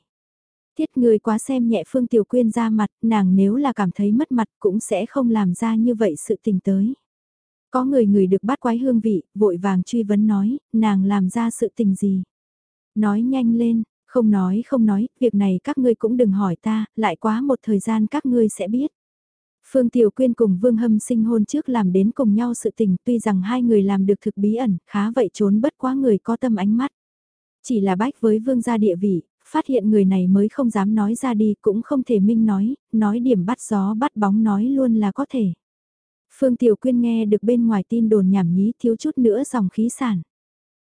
Thiết người quá xem nhẹ Phương Tiểu Quyên ra mặt, nàng nếu là cảm thấy mất mặt cũng sẽ không làm ra như vậy sự tình tới. Có người người được bắt quái hương vị, vội vàng truy vấn nói, nàng làm ra sự tình gì. Nói nhanh lên, không nói không nói, việc này các ngươi cũng đừng hỏi ta, lại quá một thời gian các ngươi sẽ biết. Phương Tiểu Quyên cùng Vương Hâm sinh hôn trước làm đến cùng nhau sự tình tuy rằng hai người làm được thực bí ẩn, khá vậy trốn bất quá người có tâm ánh mắt. Chỉ là bách với Vương gia địa vị, phát hiện người này mới không dám nói ra đi cũng không thể minh nói, nói điểm bắt gió bắt bóng nói luôn là có thể. Phương Tiểu Quyên nghe được bên ngoài tin đồn nhảm nhí thiếu chút nữa dòng khí sản.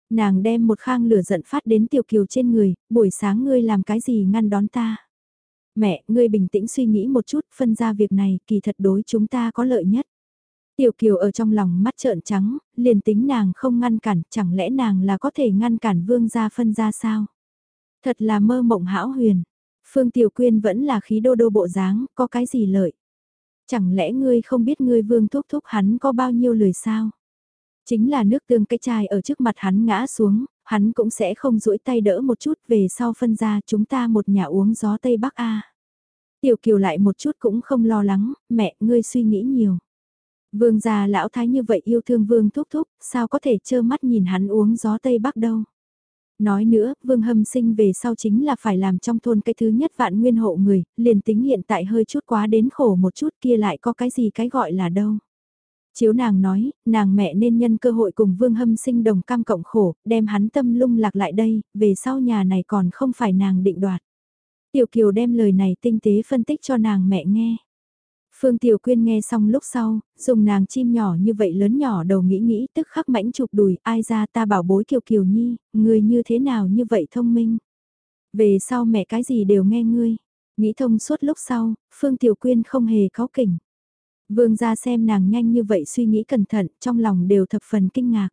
Nàng đem một khang lửa giận phát đến Tiểu Kiều trên người, buổi sáng ngươi làm cái gì ngăn đón ta. Mẹ, ngươi bình tĩnh suy nghĩ một chút, phân ra việc này, kỳ thật đối chúng ta có lợi nhất. Tiểu Kiều ở trong lòng mắt trợn trắng, liền tính nàng không ngăn cản, chẳng lẽ nàng là có thể ngăn cản vương gia phân ra sao? Thật là mơ mộng hão huyền. Phương Tiểu Quyên vẫn là khí đô đô bộ dáng, có cái gì lợi? Chẳng lẽ ngươi không biết ngươi vương thúc thúc hắn có bao nhiêu lời sao? Chính là nước tương cái chai ở trước mặt hắn ngã xuống, hắn cũng sẽ không duỗi tay đỡ một chút về sau phân ra chúng ta một nhà uống gió Tây Bắc A. Tiểu Kiều lại một chút cũng không lo lắng, mẹ ngươi suy nghĩ nhiều. Vương già lão thái như vậy yêu thương vương thúc thúc, sao có thể trơ mắt nhìn hắn uống gió Tây Bắc đâu. Nói nữa, Vương Hâm sinh về sau chính là phải làm trong thôn cái thứ nhất vạn nguyên hộ người, liền tính hiện tại hơi chút quá đến khổ một chút kia lại có cái gì cái gọi là đâu. Chiếu nàng nói, nàng mẹ nên nhân cơ hội cùng Vương Hâm sinh đồng cam cộng khổ, đem hắn tâm lung lạc lại đây, về sau nhà này còn không phải nàng định đoạt. Tiểu Kiều đem lời này tinh tế phân tích cho nàng mẹ nghe. Phương Tiểu Quyên nghe xong lúc sau, dùng nàng chim nhỏ như vậy lớn nhỏ đầu nghĩ nghĩ tức khắc mãnh chụp đùi, ai ra ta bảo bối Kiều Kiều Nhi, người như thế nào như vậy thông minh. Về sau mẹ cái gì đều nghe ngươi, nghĩ thông suốt lúc sau, Phương Tiểu Quyên không hề khó kỉnh. Vương ra xem nàng nhanh như vậy suy nghĩ cẩn thận, trong lòng đều thập phần kinh ngạc.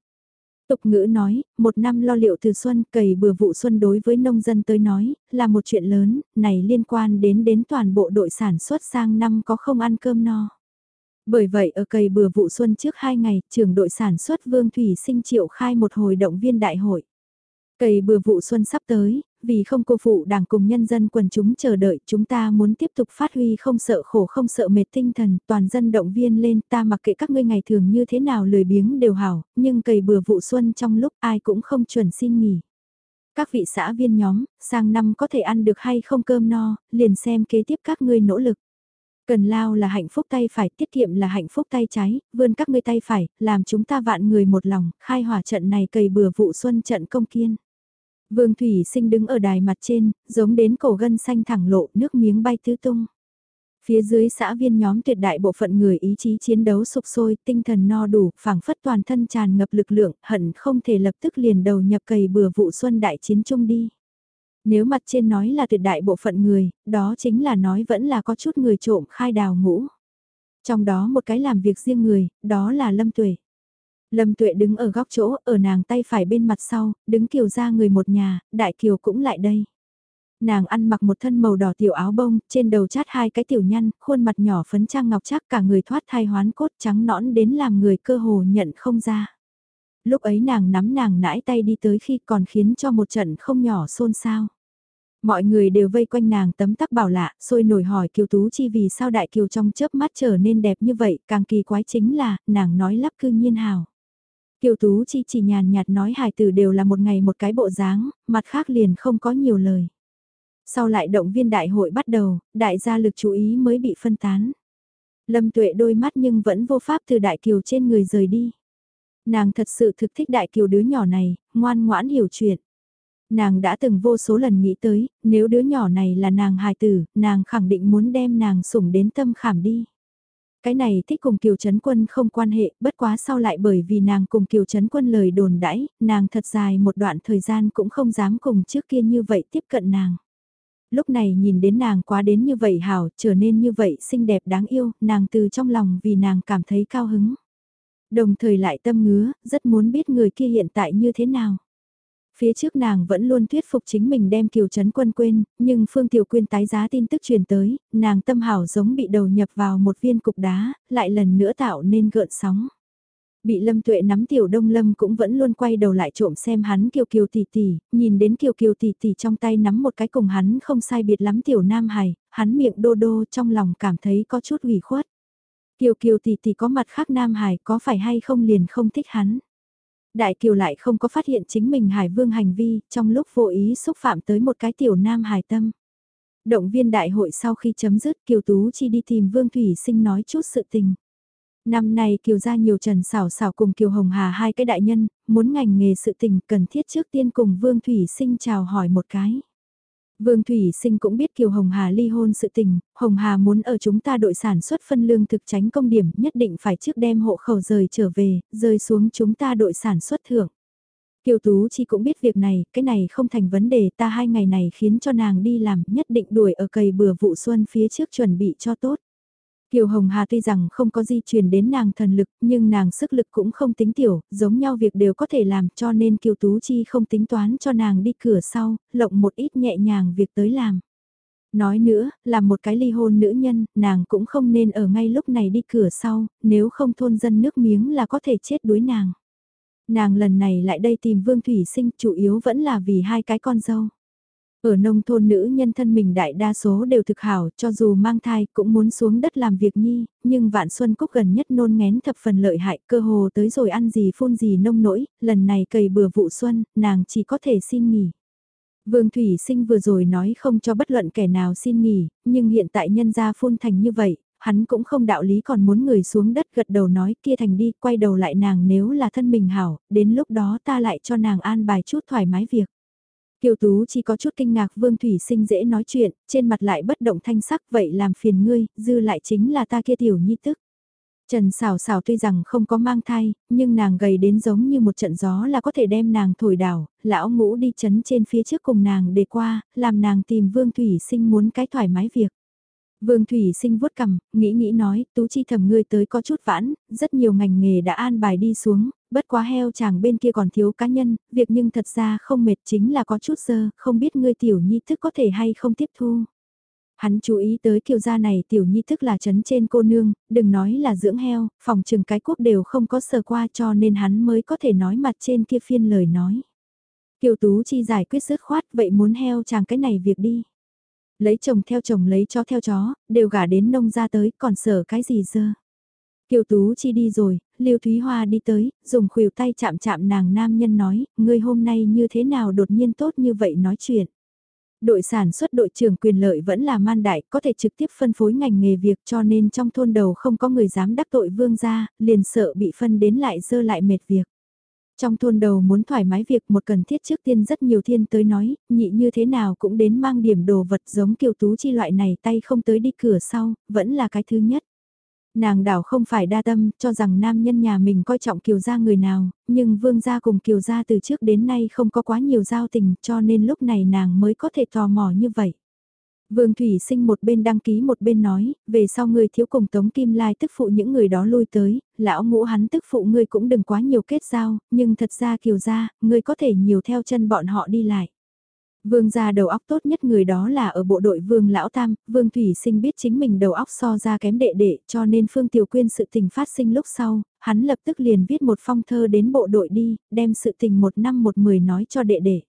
Tục ngữ nói, một năm lo liệu từ xuân cày bừa vụ xuân đối với nông dân tới nói, là một chuyện lớn, này liên quan đến đến toàn bộ đội sản xuất sang năm có không ăn cơm no. Bởi vậy ở cày bừa vụ xuân trước hai ngày, trưởng đội sản xuất Vương Thủy Sinh triệu khai một hồi động viên đại hội cầy bừa vụ xuân sắp tới, vì không cô phụ đảng cùng nhân dân quần chúng chờ đợi chúng ta muốn tiếp tục phát huy không sợ khổ không sợ mệt tinh thần, toàn dân động viên lên ta mặc kệ các ngươi ngày thường như thế nào lười biếng đều hảo, nhưng cầy bừa vụ xuân trong lúc ai cũng không chuẩn xin nghỉ. Các vị xã viên nhóm, sang năm có thể ăn được hay không cơm no, liền xem kế tiếp các ngươi nỗ lực. Cần lao là hạnh phúc tay phải, tiết kiệm là hạnh phúc tay trái, vươn các ngươi tay phải, làm chúng ta vạn người một lòng, khai hỏa trận này cầy bừa vụ xuân trận công kiên. Vương Thủy Sinh đứng ở đài mặt trên, giống đến cổ gân xanh thẳng lộ, nước miếng bay tứ tung. Phía dưới xã viên nhóm tuyệt đại bộ phận người ý chí chiến đấu sục sôi, tinh thần no đủ, phảng phất toàn thân tràn ngập lực lượng, hận không thể lập tức liền đầu nhập cầy bừa vụ xuân đại chiến chung đi. Nếu mặt trên nói là tuyệt đại bộ phận người, đó chính là nói vẫn là có chút người trộm khai đào ngũ. Trong đó một cái làm việc riêng người, đó là Lâm Tuệ. Lâm Tuệ đứng ở góc chỗ, ở nàng tay phải bên mặt sau, đứng kiều ra người một nhà, đại kiều cũng lại đây. Nàng ăn mặc một thân màu đỏ tiểu áo bông, trên đầu chát hai cái tiểu nhăn, khuôn mặt nhỏ phấn trang ngọc chắc cả người thoát thai hoán cốt trắng nõn đến làm người cơ hồ nhận không ra. Lúc ấy nàng nắm nàng nãi tay đi tới khi còn khiến cho một trận không nhỏ xôn xao. Mọi người đều vây quanh nàng tấm tắc bảo lạ, sôi nổi hỏi Kiều Tú Chi vì sao đại kiều trong chớp mắt trở nên đẹp như vậy, càng kỳ quái chính là, nàng nói lắp cư nhiên hào. Kiều Tú Chi chỉ nhàn nhạt nói hài tử đều là một ngày một cái bộ dáng, mặt khác liền không có nhiều lời. Sau lại động viên đại hội bắt đầu, đại gia lực chú ý mới bị phân tán. Lâm tuệ đôi mắt nhưng vẫn vô pháp từ đại kiều trên người rời đi. Nàng thật sự thực thích đại kiều đứa nhỏ này, ngoan ngoãn hiểu chuyện. Nàng đã từng vô số lần nghĩ tới, nếu đứa nhỏ này là nàng hài tử, nàng khẳng định muốn đem nàng sủng đến tâm khảm đi. Cái này thích cùng Kiều Trấn Quân không quan hệ, bất quá sau lại bởi vì nàng cùng Kiều Trấn Quân lời đồn đãi, nàng thật dài một đoạn thời gian cũng không dám cùng trước kia như vậy tiếp cận nàng. Lúc này nhìn đến nàng quá đến như vậy hảo, trở nên như vậy xinh đẹp đáng yêu, nàng từ trong lòng vì nàng cảm thấy cao hứng. Đồng thời lại tâm ngứa, rất muốn biết người kia hiện tại như thế nào. Phía trước nàng vẫn luôn thuyết phục chính mình đem Kiều Trấn Quân quên, nhưng Phương Tiểu Quyên tái giá tin tức truyền tới, nàng tâm hảo giống bị đầu nhập vào một viên cục đá, lại lần nữa tạo nên gợn sóng. Bị Lâm Tuệ nắm Tiểu Đông Lâm cũng vẫn luôn quay đầu lại trộm xem hắn Kiều Kiều tỷ tỷ, nhìn đến Kiều Kiều tỷ tỷ trong tay nắm một cái cùng hắn không sai biệt lắm Tiểu Nam Hải, hắn miệng đô đô trong lòng cảm thấy có chút ủy khuất. Kiều Kiều tỷ tỷ có mặt khác Nam Hải có phải hay không liền không thích hắn. Đại Kiều lại không có phát hiện chính mình Hải Vương hành vi, trong lúc vô ý xúc phạm tới một cái tiểu nam Hải tâm. Động viên đại hội sau khi chấm dứt Kiều Tú chi đi tìm Vương Thủy Sinh nói chút sự tình. Năm nay Kiều gia nhiều trần xảo xảo cùng Kiều Hồng Hà hai cái đại nhân, muốn ngành nghề sự tình cần thiết trước tiên cùng Vương Thủy Sinh chào hỏi một cái. Vương Thủy Sinh cũng biết Kiều Hồng Hà ly hôn sự tình, Hồng Hà muốn ở chúng ta đội sản xuất phân lương thực tránh công điểm nhất định phải trước đem hộ khẩu rời trở về, rơi xuống chúng ta đội sản xuất thưởng. Kiều Tú Chi cũng biết việc này, cái này không thành vấn đề ta hai ngày này khiến cho nàng đi làm nhất định đuổi ở cầy bừa vụ xuân phía trước chuẩn bị cho tốt. Kiều Hồng Hà tuy rằng không có di truyền đến nàng thần lực, nhưng nàng sức lực cũng không tính tiểu, giống nhau việc đều có thể làm cho nên Kiều Tú Chi không tính toán cho nàng đi cửa sau, lộng một ít nhẹ nhàng việc tới làm. Nói nữa, là một cái ly hôn nữ nhân, nàng cũng không nên ở ngay lúc này đi cửa sau, nếu không thôn dân nước miếng là có thể chết đuối nàng. Nàng lần này lại đây tìm Vương Thủy Sinh chủ yếu vẫn là vì hai cái con dâu. Ở nông thôn nữ nhân thân mình đại đa số đều thực hảo, cho dù mang thai cũng muốn xuống đất làm việc nhi, nhưng vạn xuân cúc gần nhất nôn ngén thập phần lợi hại, cơ hồ tới rồi ăn gì phun gì nông nỗi, lần này cầy bừa vụ xuân, nàng chỉ có thể xin nghỉ. Vương Thủy Sinh vừa rồi nói không cho bất luận kẻ nào xin nghỉ, nhưng hiện tại nhân gia phun thành như vậy, hắn cũng không đạo lý còn muốn người xuống đất gật đầu nói kia thành đi, quay đầu lại nàng nếu là thân mình hảo, đến lúc đó ta lại cho nàng an bài chút thoải mái việc. Kiều Tú chỉ có chút kinh ngạc Vương Thủy Sinh dễ nói chuyện, trên mặt lại bất động thanh sắc vậy làm phiền ngươi, dư lại chính là ta kia tiểu nhi tức. Trần xào xào tuy rằng không có mang thai, nhưng nàng gầy đến giống như một trận gió là có thể đem nàng thổi đảo, lão ngũ đi chấn trên phía trước cùng nàng để qua, làm nàng tìm Vương Thủy Sinh muốn cái thoải mái việc. Vương Thủy Sinh vuốt cầm nghĩ nghĩ nói, Tú Chi thầm ngươi tới có chút vãn, rất nhiều ngành nghề đã an bài đi xuống, bất quá heo chàng bên kia còn thiếu cá nhân, việc nhưng thật ra không mệt chính là có chút dơ, không biết ngươi tiểu nhi thức có thể hay không tiếp thu. Hắn chú ý tới kiều gia này tiểu nhi thức là chấn trên cô nương, đừng nói là dưỡng heo, phòng trừng cái quốc đều không có sờ qua cho nên hắn mới có thể nói mặt trên kia phiên lời nói. Kiều Tú Chi giải quyết dứt khoát vậy muốn heo chàng cái này việc đi. Lấy chồng theo chồng lấy chó theo chó, đều gả đến nông ra tới còn sở cái gì dơ. Kiều Tú Chi đi rồi, Lưu Thúy Hoa đi tới, dùng khuỷu tay chạm chạm nàng nam nhân nói, ngươi hôm nay như thế nào đột nhiên tốt như vậy nói chuyện. Đội sản xuất đội trưởng quyền lợi vẫn là man đại, có thể trực tiếp phân phối ngành nghề việc cho nên trong thôn đầu không có người dám đắc tội vương gia, liền sợ bị phân đến lại dơ lại mệt việc. Trong thôn đầu muốn thoải mái việc một cần thiết trước tiên rất nhiều thiên tới nói, nhị như thế nào cũng đến mang điểm đồ vật giống kiều tú chi loại này tay không tới đi cửa sau, vẫn là cái thứ nhất. Nàng đảo không phải đa tâm, cho rằng nam nhân nhà mình coi trọng kiều gia người nào, nhưng vương gia cùng kiều gia từ trước đến nay không có quá nhiều giao tình cho nên lúc này nàng mới có thể tò mò như vậy. Vương Thủy Sinh một bên đăng ký một bên nói, về sau người thiếu cùng Tống Kim Lai tức phụ những người đó lui tới, lão ngũ hắn tức phụ ngươi cũng đừng quá nhiều kết giao, nhưng thật ra kiều gia, ngươi có thể nhiều theo chân bọn họ đi lại. Vương gia đầu óc tốt nhất người đó là ở bộ đội Vương Lão Tam, Vương Thủy Sinh biết chính mình đầu óc so ra kém đệ đệ cho nên Phương Tiểu Quyên sự tình phát sinh lúc sau, hắn lập tức liền viết một phong thơ đến bộ đội đi, đem sự tình một năm một mười nói cho đệ đệ.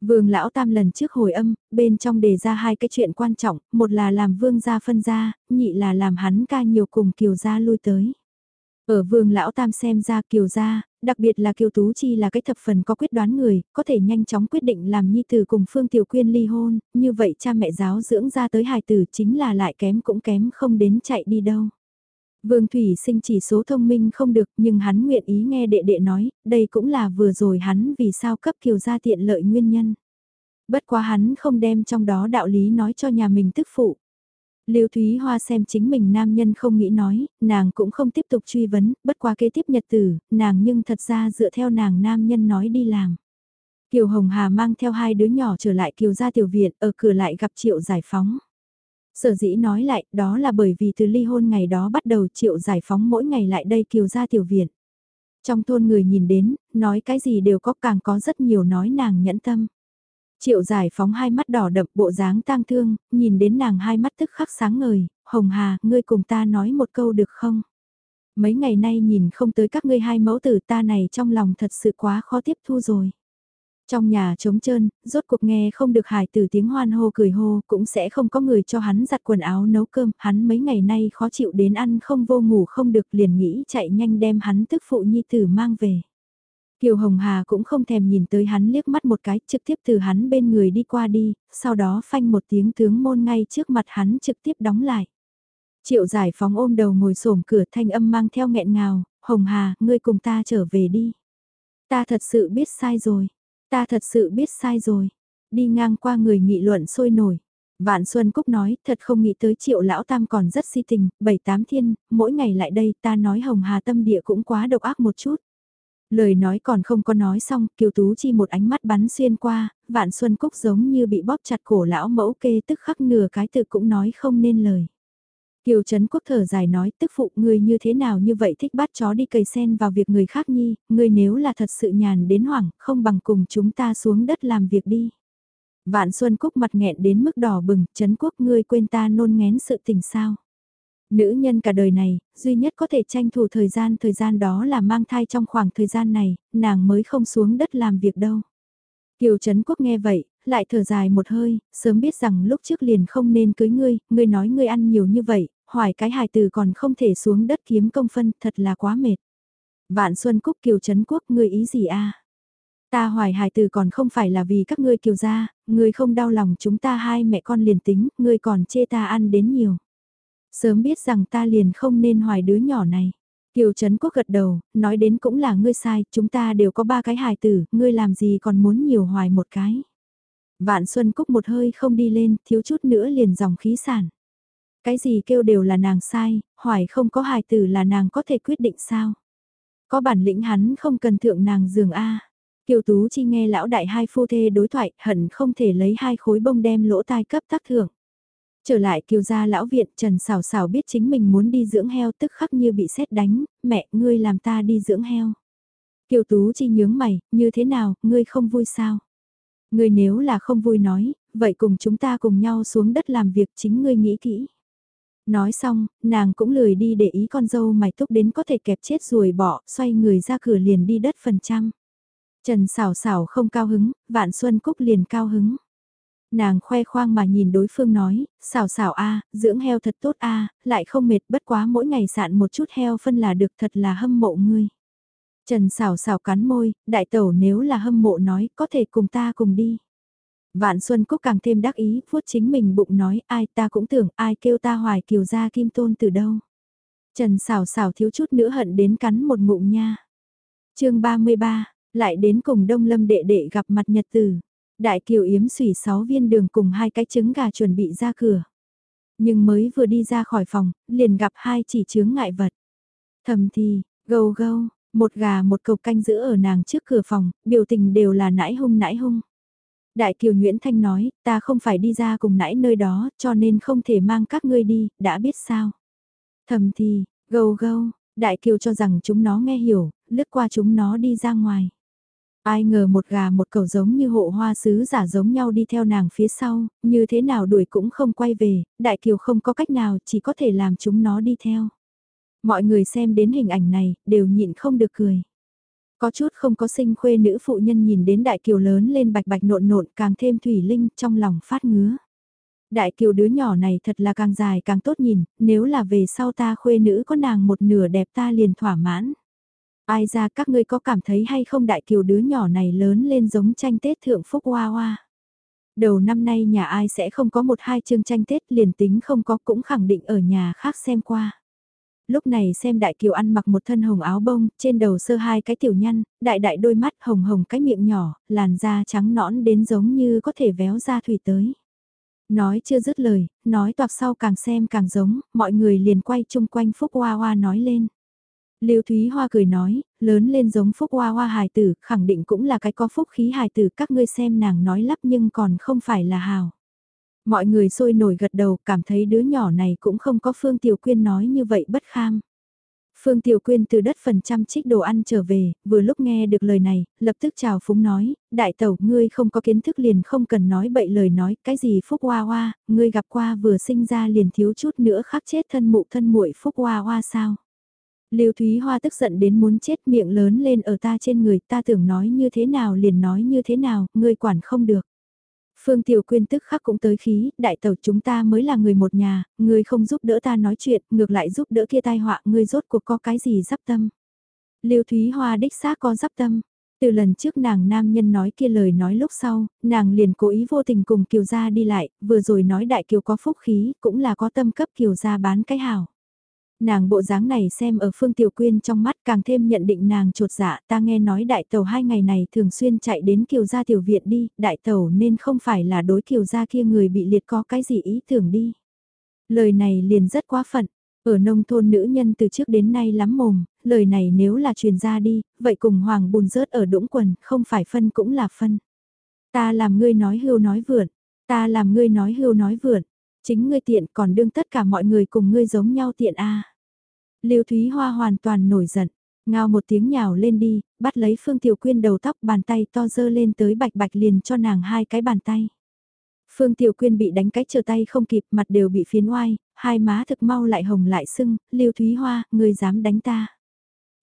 Vương Lão Tam lần trước hồi âm, bên trong đề ra hai cái chuyện quan trọng, một là làm Vương gia phân gia, nhị là làm hắn ca nhiều cùng Kiều gia lui tới. Ở Vương Lão Tam xem ra Kiều gia, đặc biệt là Kiều Tú Chi là cái thập phần có quyết đoán người, có thể nhanh chóng quyết định làm nhi tử cùng Phương Tiểu Quyên ly hôn, như vậy cha mẹ giáo dưỡng ra tới hài tử chính là lại kém cũng kém không đến chạy đi đâu. Vương Thủy sinh chỉ số thông minh không được nhưng hắn nguyện ý nghe đệ đệ nói, đây cũng là vừa rồi hắn vì sao cấp kiều gia tiện lợi nguyên nhân. Bất quá hắn không đem trong đó đạo lý nói cho nhà mình tức phụ. Lưu Thúy Hoa xem chính mình nam nhân không nghĩ nói, nàng cũng không tiếp tục truy vấn, bất quá kế tiếp nhật tử, nàng nhưng thật ra dựa theo nàng nam nhân nói đi làm. Kiều Hồng Hà mang theo hai đứa nhỏ trở lại Kiều gia tiểu viện, ở cửa lại gặp Triệu Giải Phóng. Sở dĩ nói lại, đó là bởi vì từ ly hôn ngày đó bắt đầu Triệu Giải Phóng mỗi ngày lại đây Kiều gia tiểu viện. Trong thôn người nhìn đến, nói cái gì đều có càng có rất nhiều nói nàng nhẫn tâm. Triệu giải phóng hai mắt đỏ đậm bộ dáng tang thương, nhìn đến nàng hai mắt tức khắc sáng ngời, Hồng Hà, ngươi cùng ta nói một câu được không? Mấy ngày nay nhìn không tới các ngươi hai mẫu tử ta này trong lòng thật sự quá khó tiếp thu rồi. Trong nhà trống trơn, rốt cuộc nghe không được hài từ tiếng hoan hô cười hô, cũng sẽ không có người cho hắn giặt quần áo nấu cơm, hắn mấy ngày nay khó chịu đến ăn không vô ngủ không được liền nghĩ chạy nhanh đem hắn tức phụ nhi tử mang về. Kiều Hồng Hà cũng không thèm nhìn tới hắn liếc mắt một cái trực tiếp từ hắn bên người đi qua đi, sau đó phanh một tiếng tướng môn ngay trước mặt hắn trực tiếp đóng lại. Triệu giải phóng ôm đầu ngồi xổm cửa thanh âm mang theo nghẹn ngào, Hồng Hà, ngươi cùng ta trở về đi. Ta thật sự biết sai rồi, ta thật sự biết sai rồi. Đi ngang qua người nghị luận sôi nổi. Vạn Xuân Cúc nói, thật không nghĩ tới triệu lão tam còn rất si tình, bảy tám thiên, mỗi ngày lại đây ta nói Hồng Hà tâm địa cũng quá độc ác một chút. Lời nói còn không có nói xong, Kiều Tú Chi một ánh mắt bắn xuyên qua, Vạn Xuân Cúc giống như bị bóp chặt cổ lão mẫu kê tức khắc nửa cái từ cũng nói không nên lời. Kiều Trấn Quốc thở dài nói tức phụ người như thế nào như vậy thích bắt chó đi cầy sen vào việc người khác nhi, người nếu là thật sự nhàn đến hoảng, không bằng cùng chúng ta xuống đất làm việc đi. Vạn Xuân Cúc mặt nghẹn đến mức đỏ bừng, Trấn Quốc ngươi quên ta nôn ngén sự tình sao. Nữ nhân cả đời này, duy nhất có thể tranh thủ thời gian thời gian đó là mang thai trong khoảng thời gian này, nàng mới không xuống đất làm việc đâu. Kiều Trấn Quốc nghe vậy, lại thở dài một hơi, sớm biết rằng lúc trước liền không nên cưới ngươi, ngươi nói ngươi ăn nhiều như vậy, hoài cái hài từ còn không thể xuống đất kiếm công phân, thật là quá mệt. Vạn Xuân Cúc Kiều Trấn Quốc, ngươi ý gì a? Ta hoài hài từ còn không phải là vì các ngươi kiều gia, ngươi không đau lòng chúng ta hai mẹ con liền tính, ngươi còn chê ta ăn đến nhiều. Sớm biết rằng ta liền không nên hoài đứa nhỏ này. Kiều Trấn Quốc gật đầu, nói đến cũng là ngươi sai, chúng ta đều có ba cái hài tử, ngươi làm gì còn muốn nhiều hoài một cái. Vạn Xuân Cúc một hơi không đi lên, thiếu chút nữa liền dòng khí sản. Cái gì kêu đều là nàng sai, hoài không có hài tử là nàng có thể quyết định sao. Có bản lĩnh hắn không cần thượng nàng giường A. Kiều Tú Chi nghe lão đại hai phu thê đối thoại, hận không thể lấy hai khối bông đem lỗ tai cấp tác thưởng. Trở lại kiều gia lão viện Trần Sảo Sảo biết chính mình muốn đi dưỡng heo tức khắc như bị sét đánh, mẹ ngươi làm ta đi dưỡng heo. Kiều Tú Chi nhướng mày, như thế nào, ngươi không vui sao? Ngươi nếu là không vui nói, vậy cùng chúng ta cùng nhau xuống đất làm việc chính ngươi nghĩ kỹ. Nói xong, nàng cũng lười đi để ý con dâu mày túc đến có thể kẹp chết rồi bỏ, xoay người ra cửa liền đi đất phần trăm. Trần xảo xảo không cao hứng, vạn xuân cúc liền cao hứng. Nàng khoe khoang mà nhìn đối phương nói, xào xào a, dưỡng heo thật tốt a, lại không mệt bất quá mỗi ngày sạn một chút heo phân là được thật là hâm mộ ngươi. Trần xào xào cắn môi, đại tẩu nếu là hâm mộ nói có thể cùng ta cùng đi. Vạn Xuân Cúc càng thêm đắc ý, vuốt chính mình bụng nói ai ta cũng tưởng ai kêu ta hoài kiều gia kim tôn từ đâu. Trần xào xào thiếu chút nữa hận đến cắn một ngụm nha. chương 33, lại đến cùng Đông Lâm đệ đệ gặp mặt nhật tử. Đại kiều yếm xủy 6 viên đường cùng hai cái trứng gà chuẩn bị ra cửa. Nhưng mới vừa đi ra khỏi phòng, liền gặp hai chỉ chướng ngại vật. Thầm thì, gâu gâu, một gà một cục canh giữ ở nàng trước cửa phòng, biểu tình đều là nãi hung nãi hung. Đại kiều Nguyễn Thanh nói, ta không phải đi ra cùng nãi nơi đó, cho nên không thể mang các ngươi đi, đã biết sao. Thầm thì, gâu gâu, đại kiều cho rằng chúng nó nghe hiểu, lướt qua chúng nó đi ra ngoài. Ai ngờ một gà một cầu giống như hộ hoa sứ giả giống nhau đi theo nàng phía sau, như thế nào đuổi cũng không quay về, đại kiều không có cách nào chỉ có thể làm chúng nó đi theo. Mọi người xem đến hình ảnh này, đều nhịn không được cười. Có chút không có sinh khuê nữ phụ nhân nhìn đến đại kiều lớn lên bạch bạch nộn nộn càng thêm thủy linh trong lòng phát ngứa. Đại kiều đứa nhỏ này thật là càng dài càng tốt nhìn, nếu là về sau ta khuê nữ có nàng một nửa đẹp ta liền thỏa mãn. Ai ra các ngươi có cảm thấy hay không đại kiều đứa nhỏ này lớn lên giống tranh Tết thượng phúc hoa hoa. Đầu năm nay nhà ai sẽ không có một hai chương tranh Tết liền tính không có cũng khẳng định ở nhà khác xem qua. Lúc này xem đại kiều ăn mặc một thân hồng áo bông, trên đầu sơ hai cái tiểu nhăn, đại đại đôi mắt hồng hồng cái miệng nhỏ, làn da trắng nõn đến giống như có thể véo ra thủy tới. Nói chưa dứt lời, nói toạc sau càng xem càng giống, mọi người liền quay chung quanh Phúc Hoa Hoa nói lên. Lưu Thúy Hoa cười nói, lớn lên giống Phúc Hoa Hoa hài tử, khẳng định cũng là cái có phúc khí hài tử, các ngươi xem nàng nói lắp nhưng còn không phải là hào. Mọi người sôi nổi gật đầu, cảm thấy đứa nhỏ này cũng không có Phương Tiểu Quyên nói như vậy bất kham. Phương Tiểu Quyên từ đất phần trăm trích đồ ăn trở về, vừa lúc nghe được lời này, lập tức chào phúng nói, đại tẩu, ngươi không có kiến thức liền không cần nói bậy lời nói, cái gì phúc hoa hoa, ngươi gặp qua vừa sinh ra liền thiếu chút nữa khắc chết thân mụ thân muội phúc hoa hoa sao. Lưu Thúy Hoa tức giận đến muốn chết miệng lớn lên ở ta trên người ta tưởng nói như thế nào liền nói như thế nào, ngươi quản không được. Phương Tiểu Quyên tức khắc cũng tới khí, đại tẩu chúng ta mới là người một nhà, ngươi không giúp đỡ ta nói chuyện, ngược lại giúp đỡ kia tai họa, ngươi rốt cuộc có cái gì dắp tâm. Lưu Thúy Hoa đích xác có dắp tâm. Từ lần trước nàng nam nhân nói kia lời nói lúc sau, nàng liền cố ý vô tình cùng Kiều Gia đi lại, vừa rồi nói đại Kiều có phúc khí, cũng là có tâm cấp Kiều Gia bán cái hảo. Nàng bộ dáng này xem ở Phương Tiểu Quyên trong mắt càng thêm nhận định nàng trột dạ ta nghe nói đại tàu hai ngày này thường xuyên chạy đến kiều gia tiểu viện đi, đại tàu nên không phải là đối kiều gia kia người bị liệt có cái gì ý tưởng đi. Lời này liền rất quá phận, ở nông thôn nữ nhân từ trước đến nay lắm mồm, lời này nếu là truyền ra đi, vậy cùng hoàng bùn rớt ở đũng quần, không phải phân cũng là phân. Ta làm ngươi nói hưu nói vượn, ta làm ngươi nói hưu nói vượn, chính ngươi tiện còn đương tất cả mọi người cùng ngươi giống nhau tiện a. Lưu Thúy Hoa hoàn toàn nổi giận, ngao một tiếng nhào lên đi, bắt lấy Phương Tiểu Quyên đầu tóc bàn tay to dơ lên tới bạch bạch liền cho nàng hai cái bàn tay. Phương Tiểu Quyên bị đánh cái trở tay không kịp mặt đều bị phiến oai, hai má thực mau lại hồng lại sưng, Lưu Thúy Hoa, ngươi dám đánh ta.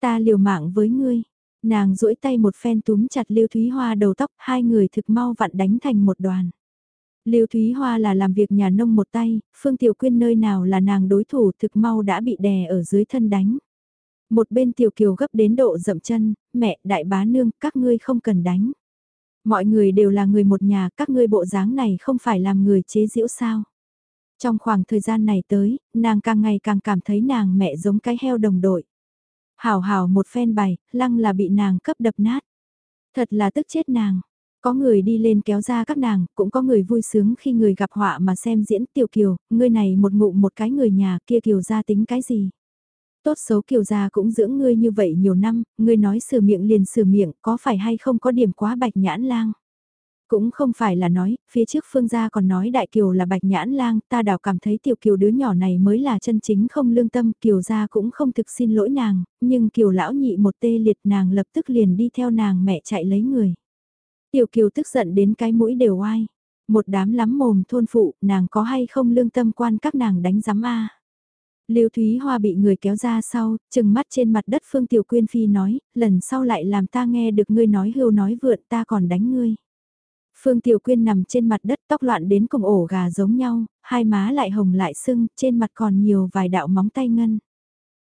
Ta liều mạng với ngươi. Nàng duỗi tay một phen túm chặt Lưu Thúy Hoa đầu tóc, hai người thực mau vặn đánh thành một đoàn. Lưu Thúy Hoa là làm việc nhà nông một tay, Phương Tiểu Quyên nơi nào là nàng đối thủ thực mau đã bị đè ở dưới thân đánh. Một bên Tiểu Kiều gấp đến độ dậm chân, mẹ, đại bá nương, các ngươi không cần đánh. Mọi người đều là người một nhà, các ngươi bộ dáng này không phải làm người chế giễu sao. Trong khoảng thời gian này tới, nàng càng ngày càng cảm thấy nàng mẹ giống cái heo đồng đội. Hảo hảo một phen bày, lăng là bị nàng cấp đập nát. Thật là tức chết nàng, có người đi lên kéo ra các nàng, cũng có người vui sướng khi người gặp họa mà xem diễn tiểu kiều, ngươi này một ngụ một cái người nhà kia kiều gia tính cái gì. Tốt xấu kiều gia cũng dưỡng ngươi như vậy nhiều năm, ngươi nói sửa miệng liền sửa miệng, có phải hay không có điểm quá bạch nhãn lang. Cũng không phải là nói, phía trước phương gia còn nói đại kiều là bạch nhãn lang, ta đảo cảm thấy tiểu kiều đứa nhỏ này mới là chân chính không lương tâm, kiều gia cũng không thực xin lỗi nàng, nhưng kiều lão nhị một tê liệt nàng lập tức liền đi theo nàng mẹ chạy lấy người. Tiểu Kiều tức giận đến cái mũi đều oai. Một đám lắm mồm thôn phụ, nàng có hay không lương tâm quan các nàng đánh giám a Lưu Thúy Hoa bị người kéo ra sau, chừng mắt trên mặt đất Phương Tiểu Quyên Phi nói, lần sau lại làm ta nghe được ngươi nói hưu nói vượn ta còn đánh ngươi. Phương Tiểu Quyên nằm trên mặt đất tóc loạn đến cùng ổ gà giống nhau, hai má lại hồng lại sưng, trên mặt còn nhiều vài đạo móng tay ngân.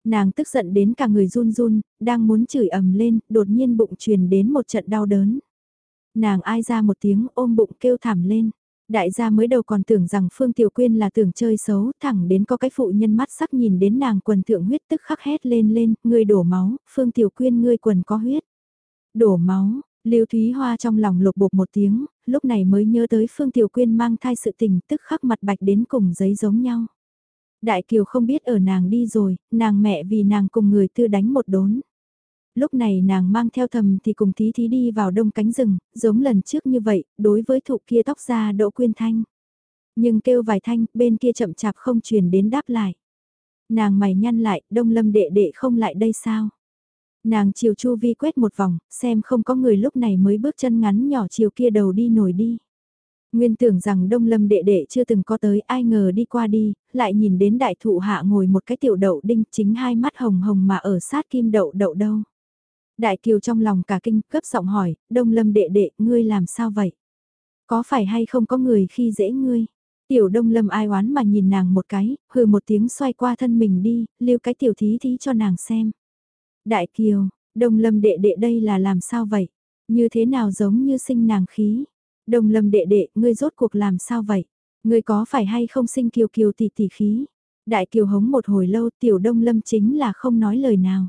Nàng tức giận đến cả người run run, đang muốn chửi ầm lên, đột nhiên bụng truyền đến một trận đau đớn. Nàng ai ra một tiếng ôm bụng kêu thảm lên. Đại gia mới đầu còn tưởng rằng Phương Tiểu Quyên là tưởng chơi xấu, thẳng đến có cái phụ nhân mắt sắc nhìn đến nàng quần thượng huyết tức khắc hét lên lên, ngươi đổ máu, Phương Tiểu Quyên ngươi quần có huyết. Đổ máu, Lưu Thúy Hoa trong lòng lục bột một tiếng, lúc này mới nhớ tới Phương Tiểu Quyên mang thai sự tình tức khắc mặt bạch đến cùng giấy giống nhau. Đại Kiều không biết ở nàng đi rồi, nàng mẹ vì nàng cùng người tư đánh một đốn. Lúc này nàng mang theo thầm thì cùng thí thí đi vào đông cánh rừng, giống lần trước như vậy, đối với thụ kia tóc ra đỗ quyên thanh. Nhưng kêu vài thanh, bên kia chậm chạp không truyền đến đáp lại. Nàng mày nhăn lại, đông lâm đệ đệ không lại đây sao? Nàng chiều chu vi quét một vòng, xem không có người lúc này mới bước chân ngắn nhỏ chiều kia đầu đi nổi đi. Nguyên tưởng rằng đông lâm đệ đệ chưa từng có tới ai ngờ đi qua đi, lại nhìn đến đại thụ hạ ngồi một cái tiểu đậu đinh chính hai mắt hồng hồng mà ở sát kim đậu đậu đâu. Đại Kiều trong lòng cả kinh, cấp giọng hỏi, Đông Lâm đệ đệ, ngươi làm sao vậy? Có phải hay không có người khi dễ ngươi? Tiểu Đông Lâm ai oán mà nhìn nàng một cái, hừ một tiếng xoay qua thân mình đi, lưu cái tiểu thí thí cho nàng xem. Đại Kiều, Đông Lâm đệ đệ đây là làm sao vậy? Như thế nào giống như sinh nàng khí? Đông Lâm đệ đệ, ngươi rốt cuộc làm sao vậy? Ngươi có phải hay không sinh Kiều Kiều tỷ tỷ khí? Đại Kiều hống một hồi lâu, Tiểu Đông Lâm chính là không nói lời nào.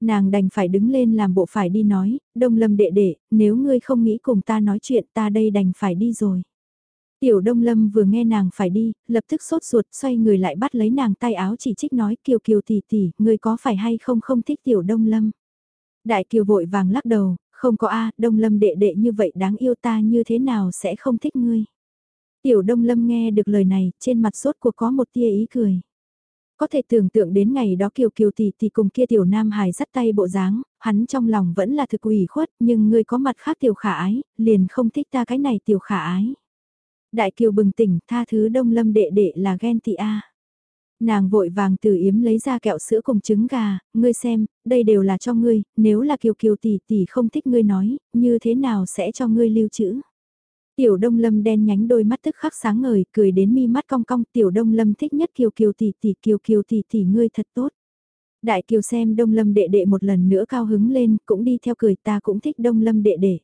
Nàng đành phải đứng lên làm bộ phải đi nói, đông lâm đệ đệ, nếu ngươi không nghĩ cùng ta nói chuyện ta đây đành phải đi rồi. Tiểu Đông Lâm vừa nghe nàng phải đi, lập tức sốt ruột xoay người lại bắt lấy nàng tay áo chỉ trích nói Kiều Kiều tỷ tỷ, người có phải hay không không thích Tiểu Đông Lâm. Đại Kiều vội vàng lắc đầu, không có a Đông Lâm đệ đệ như vậy đáng yêu ta như thế nào sẽ không thích ngươi. Tiểu Đông Lâm nghe được lời này, trên mặt sốt của có một tia ý cười. Có thể tưởng tượng đến ngày đó Kiều Kiều tỷ tỷ cùng kia tiểu nam hài dắt tay bộ dáng, hắn trong lòng vẫn là thực ủy khuất, nhưng ngươi có mặt khác tiểu khả ái, liền không thích ta cái này tiểu khả ái. Đại Kiều bừng tỉnh, tha thứ Đông Lâm đệ đệ là ghen tị a. Nàng vội vàng từ yếm lấy ra kẹo sữa cùng trứng gà, ngươi xem, đây đều là cho ngươi, nếu là Kiều Kiều tỷ tỷ không thích ngươi nói, như thế nào sẽ cho ngươi lưu trữ. Tiểu Đông Lâm đen nhánh đôi mắt tức khắc sáng ngời, cười đến mi mắt cong cong, Tiểu Đông Lâm thích nhất Kiều Kiều tỷ tỷ, Kiều Kiều tỷ tỷ ngươi thật tốt. Đại Kiều xem Đông Lâm đệ đệ một lần nữa cao hứng lên, cũng đi theo cười ta cũng thích Đông Lâm đệ đệ.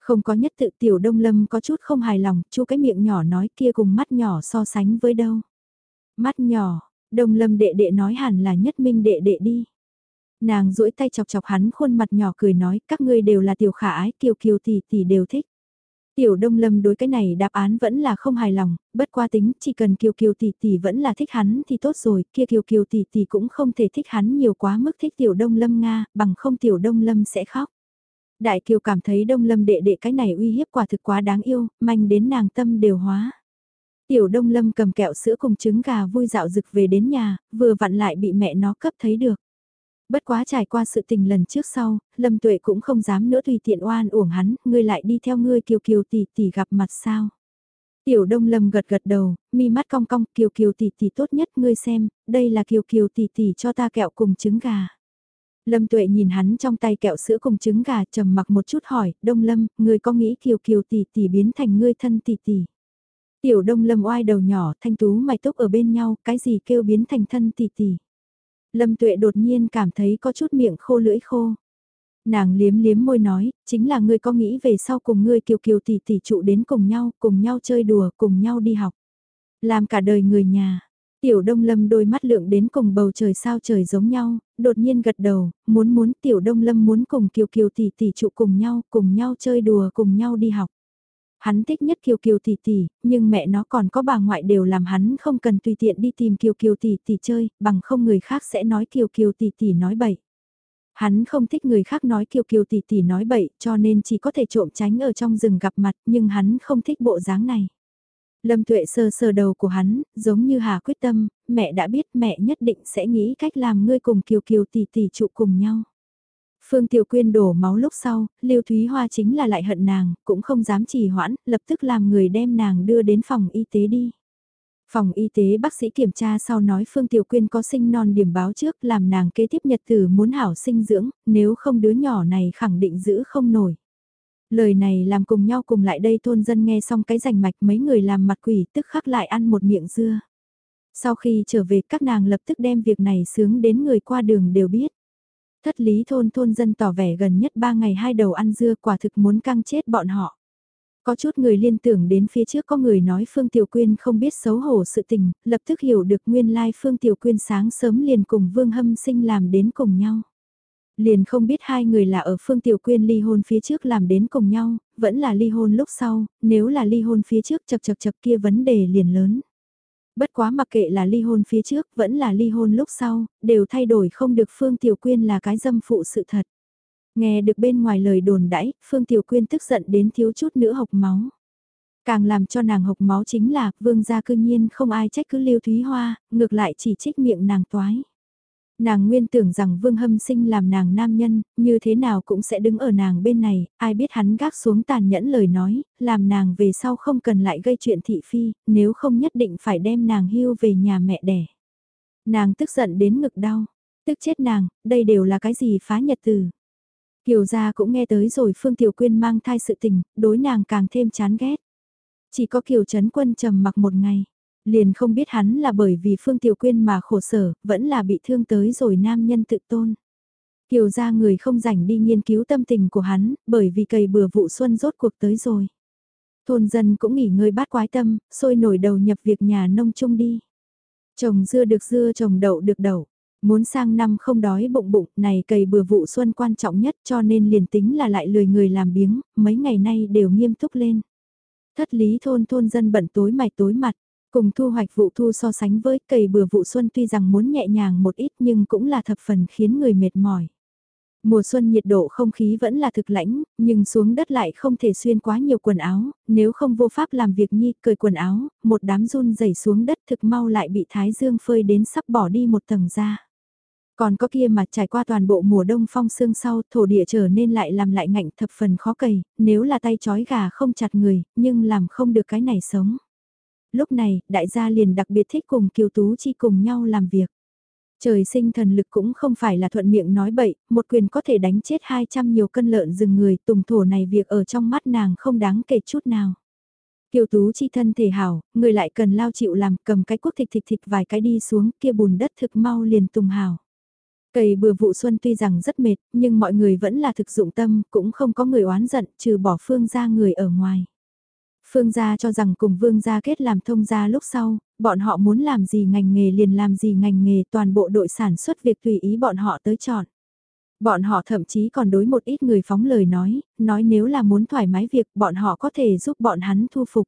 Không có nhất tự Tiểu Đông Lâm có chút không hài lòng, chu cái miệng nhỏ nói kia cùng mắt nhỏ so sánh với đâu. Mắt nhỏ, Đông Lâm đệ đệ nói hẳn là nhất minh đệ đệ đi. Nàng duỗi tay chọc chọc hắn khuôn mặt nhỏ cười nói các ngươi đều là tiểu khả ái kiều kiều tỷ tỷ đều thích. Tiểu Đông Lâm đối cái này đáp án vẫn là không hài lòng, bất qua tính chỉ cần Kiều Kiều tỷ tỷ vẫn là thích hắn thì tốt rồi, kia Kiều Kiều tỷ tỷ cũng không thể thích hắn nhiều quá mức thích Tiểu Đông Lâm Nga, bằng không Tiểu Đông Lâm sẽ khóc. Đại Kiều cảm thấy Đông Lâm đệ đệ cái này uy hiếp quả thực quá đáng yêu, manh đến nàng tâm đều hóa. Tiểu Đông Lâm cầm kẹo sữa cùng trứng gà vui dạo rực về đến nhà, vừa vặn lại bị mẹ nó cấp thấy được. Bất quá trải qua sự tình lần trước sau, Lâm Tuệ cũng không dám nữa tùy tiện oan uổng hắn, ngươi lại đi theo ngươi kiều kiều tỷ tỷ gặp mặt sao. Tiểu Đông Lâm gật gật đầu, mi mắt cong cong, kiều kiều tỷ tỷ tốt nhất ngươi xem, đây là kiều kiều tỷ tỷ cho ta kẹo cùng trứng gà. Lâm Tuệ nhìn hắn trong tay kẹo sữa cùng trứng gà trầm mặc một chút hỏi, Đông Lâm, ngươi có nghĩ kiều kiều tỷ tỷ biến thành ngươi thân tỷ tỷ. Tiểu Đông Lâm oai đầu nhỏ, thanh tú mày túc ở bên nhau, cái gì kêu biến thành thân tỷ tỷ. Lâm Tuệ đột nhiên cảm thấy có chút miệng khô lưỡi khô. Nàng liếm liếm môi nói, chính là ngươi có nghĩ về sau cùng ngươi kiều kiều tỷ tỷ trụ đến cùng nhau, cùng nhau chơi đùa, cùng nhau đi học. Làm cả đời người nhà. Tiểu Đông Lâm đôi mắt lượng đến cùng bầu trời sao trời giống nhau, đột nhiên gật đầu, muốn muốn Tiểu Đông Lâm muốn cùng Kiều Kiều tỷ tỷ trụ cùng nhau, cùng nhau chơi đùa, cùng nhau đi học. Hắn thích nhất Kiều Kiều tỷ tỷ, nhưng mẹ nó còn có bà ngoại đều làm hắn không cần tùy tiện đi tìm Kiều Kiều tỷ tỷ chơi, bằng không người khác sẽ nói Kiều Kiều tỷ tỷ nói bậy. Hắn không thích người khác nói Kiều Kiều tỷ tỷ nói bậy, cho nên chỉ có thể trộm tránh ở trong rừng gặp mặt, nhưng hắn không thích bộ dáng này. Lâm Tuệ sờ sờ đầu của hắn, giống như Hà quyết tâm, mẹ đã biết mẹ nhất định sẽ nghĩ cách làm ngươi cùng Kiều Kiều tỷ tỷ trụ cùng nhau. Phương Tiểu Quyên đổ máu lúc sau, Lưu Thúy Hoa chính là lại hận nàng, cũng không dám trì hoãn, lập tức làm người đem nàng đưa đến phòng y tế đi. Phòng y tế bác sĩ kiểm tra sau nói Phương Tiểu Quyên có sinh non điểm báo trước làm nàng kế tiếp nhật tử muốn hảo sinh dưỡng, nếu không đứa nhỏ này khẳng định giữ không nổi. Lời này làm cùng nhau cùng lại đây thôn dân nghe xong cái rành mạch mấy người làm mặt quỷ tức khắc lại ăn một miệng dưa. Sau khi trở về các nàng lập tức đem việc này sướng đến người qua đường đều biết. Thất lý thôn thôn dân tỏ vẻ gần nhất ba ngày hai đầu ăn dưa quả thực muốn căng chết bọn họ. Có chút người liên tưởng đến phía trước có người nói Phương Tiểu Quyên không biết xấu hổ sự tình, lập tức hiểu được nguyên lai Phương Tiểu Quyên sáng sớm liền cùng Vương Hâm Sinh làm đến cùng nhau. Liền không biết hai người là ở Phương Tiểu Quyên ly hôn phía trước làm đến cùng nhau, vẫn là ly hôn lúc sau, nếu là ly hôn phía trước chật chật chật kia vấn đề liền lớn. Bất quá mặc kệ là ly hôn phía trước vẫn là ly hôn lúc sau, đều thay đổi không được Phương Tiểu Quyên là cái dâm phụ sự thật. Nghe được bên ngoài lời đồn đãi, Phương Tiểu Quyên tức giận đến thiếu chút nữa hộc máu. Càng làm cho nàng hộc máu chính là, vương gia cư nhiên không ai trách cứ Lưu Thúy Hoa, ngược lại chỉ trích miệng nàng toái. Nàng nguyên tưởng rằng Vương Hâm Sinh làm nàng nam nhân, như thế nào cũng sẽ đứng ở nàng bên này, ai biết hắn gác xuống tàn nhẫn lời nói, làm nàng về sau không cần lại gây chuyện thị phi, nếu không nhất định phải đem nàng hưu về nhà mẹ đẻ. Nàng tức giận đến ngực đau, tức chết nàng, đây đều là cái gì phá nhật từ. Kiều gia cũng nghe tới rồi Phương Tiểu Quyên mang thai sự tình, đối nàng càng thêm chán ghét. Chỉ có Kiều Trấn Quân trầm mặc một ngày. Liền không biết hắn là bởi vì Phương Tiểu Quyên mà khổ sở, vẫn là bị thương tới rồi nam nhân tự tôn. Kiều ra người không rảnh đi nghiên cứu tâm tình của hắn, bởi vì cày bừa vụ xuân rốt cuộc tới rồi. Thôn dân cũng nghỉ ngơi bát quái tâm, sôi nổi đầu nhập việc nhà nông chung đi. Trồng dưa được dưa trồng đậu được đậu. Muốn sang năm không đói bụng bụng, này cày bừa vụ xuân quan trọng nhất cho nên liền tính là lại lười người làm biếng, mấy ngày nay đều nghiêm túc lên. Thất lý thôn thôn dân bận tối mày tối mặt, cùng thu hoạch vụ thu so sánh với cày bừa vụ xuân tuy rằng muốn nhẹ nhàng một ít nhưng cũng là thập phần khiến người mệt mỏi. Mùa xuân nhiệt độ không khí vẫn là thực lãnh, nhưng xuống đất lại không thể xuyên quá nhiều quần áo, nếu không vô pháp làm việc nhi cởi quần áo, một đám run rẩy xuống đất thực mau lại bị thái dương phơi đến sắp bỏ đi một tầng da. Còn có kia mà trải qua toàn bộ mùa đông phong sương sau, thổ địa trở nên lại làm lại ngạnh thập phần khó cầy, nếu là tay chói gà không chặt người, nhưng làm không được cái này sống. Lúc này, đại gia liền đặc biệt thích cùng Kiều Tú Chi cùng nhau làm việc. Trời sinh thần lực cũng không phải là thuận miệng nói bậy, một quyền có thể đánh chết 200 nhiều cân lợn rừng người, tùng thổ này việc ở trong mắt nàng không đáng kể chút nào. Kiều Tú chi thân thể hảo, người lại cần lao chịu làm, cầm cái quốc thịt thịt thịt vài cái đi xuống, kia bùn đất thực mau liền tùng hảo. cầy bừa vụ xuân tuy rằng rất mệt, nhưng mọi người vẫn là thực dụng tâm, cũng không có người oán giận, trừ bỏ phương ra người ở ngoài. Phương gia cho rằng cùng vương gia kết làm thông gia lúc sau, bọn họ muốn làm gì ngành nghề liền làm gì ngành nghề toàn bộ đội sản xuất việc tùy ý bọn họ tới chọn. Bọn họ thậm chí còn đối một ít người phóng lời nói, nói nếu là muốn thoải mái việc bọn họ có thể giúp bọn hắn thu phục.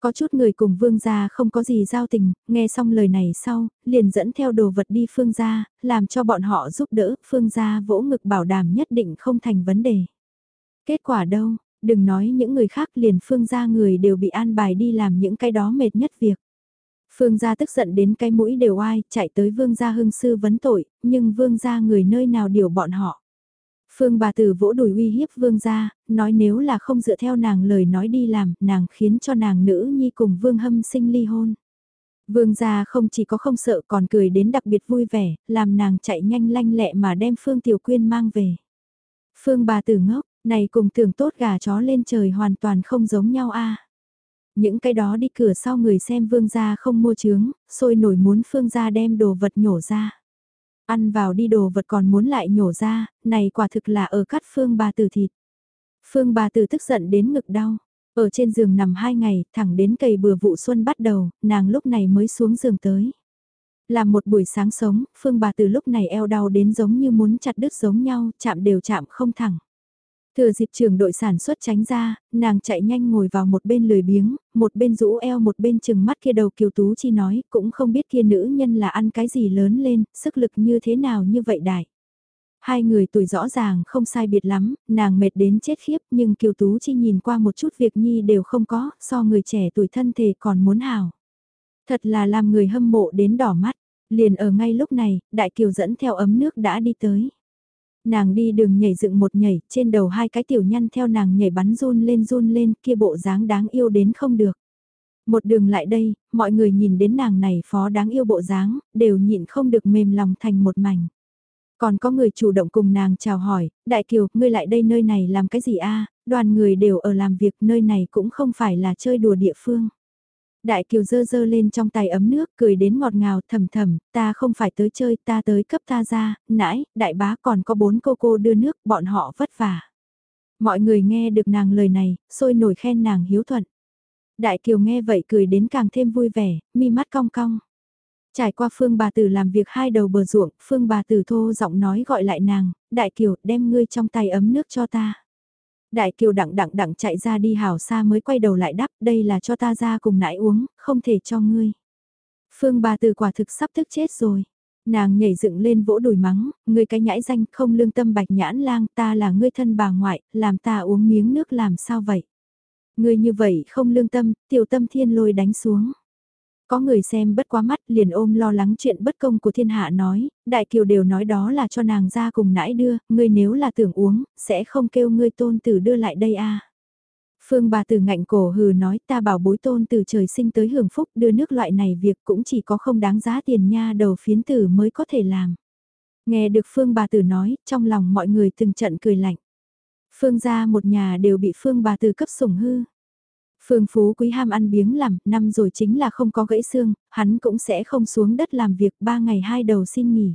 Có chút người cùng vương gia không có gì giao tình, nghe xong lời này sau, liền dẫn theo đồ vật đi phương gia, làm cho bọn họ giúp đỡ, phương gia vỗ ngực bảo đảm nhất định không thành vấn đề. Kết quả đâu, đừng nói những người khác liền phương gia người đều bị an bài đi làm những cái đó mệt nhất việc. Phương gia tức giận đến cái mũi đều ai, chạy tới vương gia hưng sư vấn tội, nhưng vương gia người nơi nào điều bọn họ. Phương bà tử vỗ đùi uy hiếp vương gia, nói nếu là không dựa theo nàng lời nói đi làm, nàng khiến cho nàng nữ nhi cùng vương hâm sinh ly hôn. Vương gia không chỉ có không sợ còn cười đến đặc biệt vui vẻ, làm nàng chạy nhanh lanh lẹ mà đem Phương Tiểu Quyên mang về. Phương bà tử ngốc, này cùng tưởng tốt gà chó lên trời hoàn toàn không giống nhau a. Những cái đó đi cửa sau người xem vương gia không mua trướng, sôi nổi muốn phương gia đem đồ vật nhổ ra. Ăn vào đi đồ vật còn muốn lại nhổ ra, này quả thực là ở cắt phương bà tử thịt. Phương bà tử tức giận đến ngực đau. Ở trên giường nằm hai ngày, thẳng đến cày bừa vụ xuân bắt đầu, nàng lúc này mới xuống giường tới. Làm một buổi sáng sống, Phương bà từ lúc này eo đau đến giống như muốn chặt đứt giống nhau, chạm đều chạm không thẳng. Thừa dịp trường đội sản xuất tránh ra, nàng chạy nhanh ngồi vào một bên lười biếng, một bên rũ eo một bên chừng mắt kia đầu kiều tú chi nói, cũng không biết kia nữ nhân là ăn cái gì lớn lên, sức lực như thế nào như vậy đại. Hai người tuổi rõ ràng không sai biệt lắm, nàng mệt đến chết khiếp nhưng kiều tú chi nhìn qua một chút việc nhi đều không có, so người trẻ tuổi thân thể còn muốn hào. Thật là làm người hâm mộ đến đỏ mắt, liền ở ngay lúc này, đại kiều dẫn theo ấm nước đã đi tới. Nàng đi đường nhảy dựng một nhảy, trên đầu hai cái tiểu nhăn theo nàng nhảy bắn run lên run lên, kia bộ dáng đáng yêu đến không được. Một đường lại đây, mọi người nhìn đến nàng này phó đáng yêu bộ dáng, đều nhịn không được mềm lòng thành một mảnh. Còn có người chủ động cùng nàng chào hỏi, Đại Kiều, ngươi lại đây nơi này làm cái gì a? đoàn người đều ở làm việc nơi này cũng không phải là chơi đùa địa phương. Đại Kiều dơ dơ lên trong tay ấm nước, cười đến ngọt ngào thầm thầm, ta không phải tới chơi, ta tới cấp ta ra, nãy, đại bá còn có bốn cô cô đưa nước, bọn họ vất vả. Mọi người nghe được nàng lời này, sôi nổi khen nàng hiếu thuận. Đại Kiều nghe vậy cười đến càng thêm vui vẻ, mi mắt cong cong. Trải qua Phương bà tử làm việc hai đầu bờ ruộng, Phương bà tử thô giọng nói gọi lại nàng, Đại Kiều đem ngươi trong tay ấm nước cho ta. Đại kiều đặng đặng đặng chạy ra đi hảo xa mới quay đầu lại đáp đây là cho ta ra cùng nãi uống, không thể cho ngươi. Phương bà từ quả thực sắp tức chết rồi. Nàng nhảy dựng lên vỗ đùi mắng, ngươi cái nhãi danh không lương tâm bạch nhãn lang ta là ngươi thân bà ngoại, làm ta uống miếng nước làm sao vậy? Ngươi như vậy không lương tâm, tiểu tâm thiên lôi đánh xuống. Có người xem bất quá mắt liền ôm lo lắng chuyện bất công của thiên hạ nói, đại kiều đều nói đó là cho nàng ra cùng nãi đưa, ngươi nếu là tưởng uống, sẽ không kêu ngươi tôn tử đưa lại đây a à. Phương bà tử ngạnh cổ hừ nói ta bảo bối tôn từ trời sinh tới hưởng phúc đưa nước loại này việc cũng chỉ có không đáng giá tiền nha đầu phiến tử mới có thể làm. Nghe được Phương bà tử nói, trong lòng mọi người từng trận cười lạnh. Phương gia một nhà đều bị Phương bà tử cấp sủng hư. Phương Phú Quý ham ăn biếng làm, năm rồi chính là không có gãy xương, hắn cũng sẽ không xuống đất làm việc ba ngày hai đầu xin nghỉ.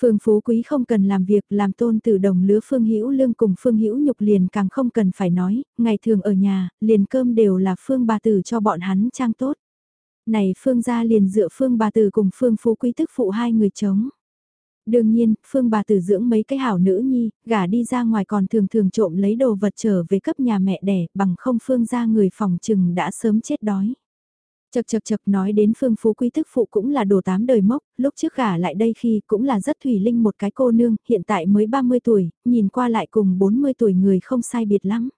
Phương Phú Quý không cần làm việc làm tôn tử đồng lứa Phương Hữu Lương cùng Phương Hữu Nhục liền càng không cần phải nói, ngày thường ở nhà, liền cơm đều là Phương bà tử cho bọn hắn trang tốt. Này Phương gia liền dựa Phương bà tử cùng Phương Phú Quý tức phụ hai người chống. Đương nhiên, Phương bà tử dưỡng mấy cái hảo nữ nhi, gả đi ra ngoài còn thường thường trộm lấy đồ vật trở về cấp nhà mẹ đẻ, bằng không Phương ra người phòng trừng đã sớm chết đói. Chật chật chật nói đến Phương Phú Quý thức phụ cũng là đồ tám đời mốc, lúc trước gả lại đây khi cũng là rất thủy linh một cái cô nương, hiện tại mới 30 tuổi, nhìn qua lại cùng 40 tuổi người không sai biệt lắm.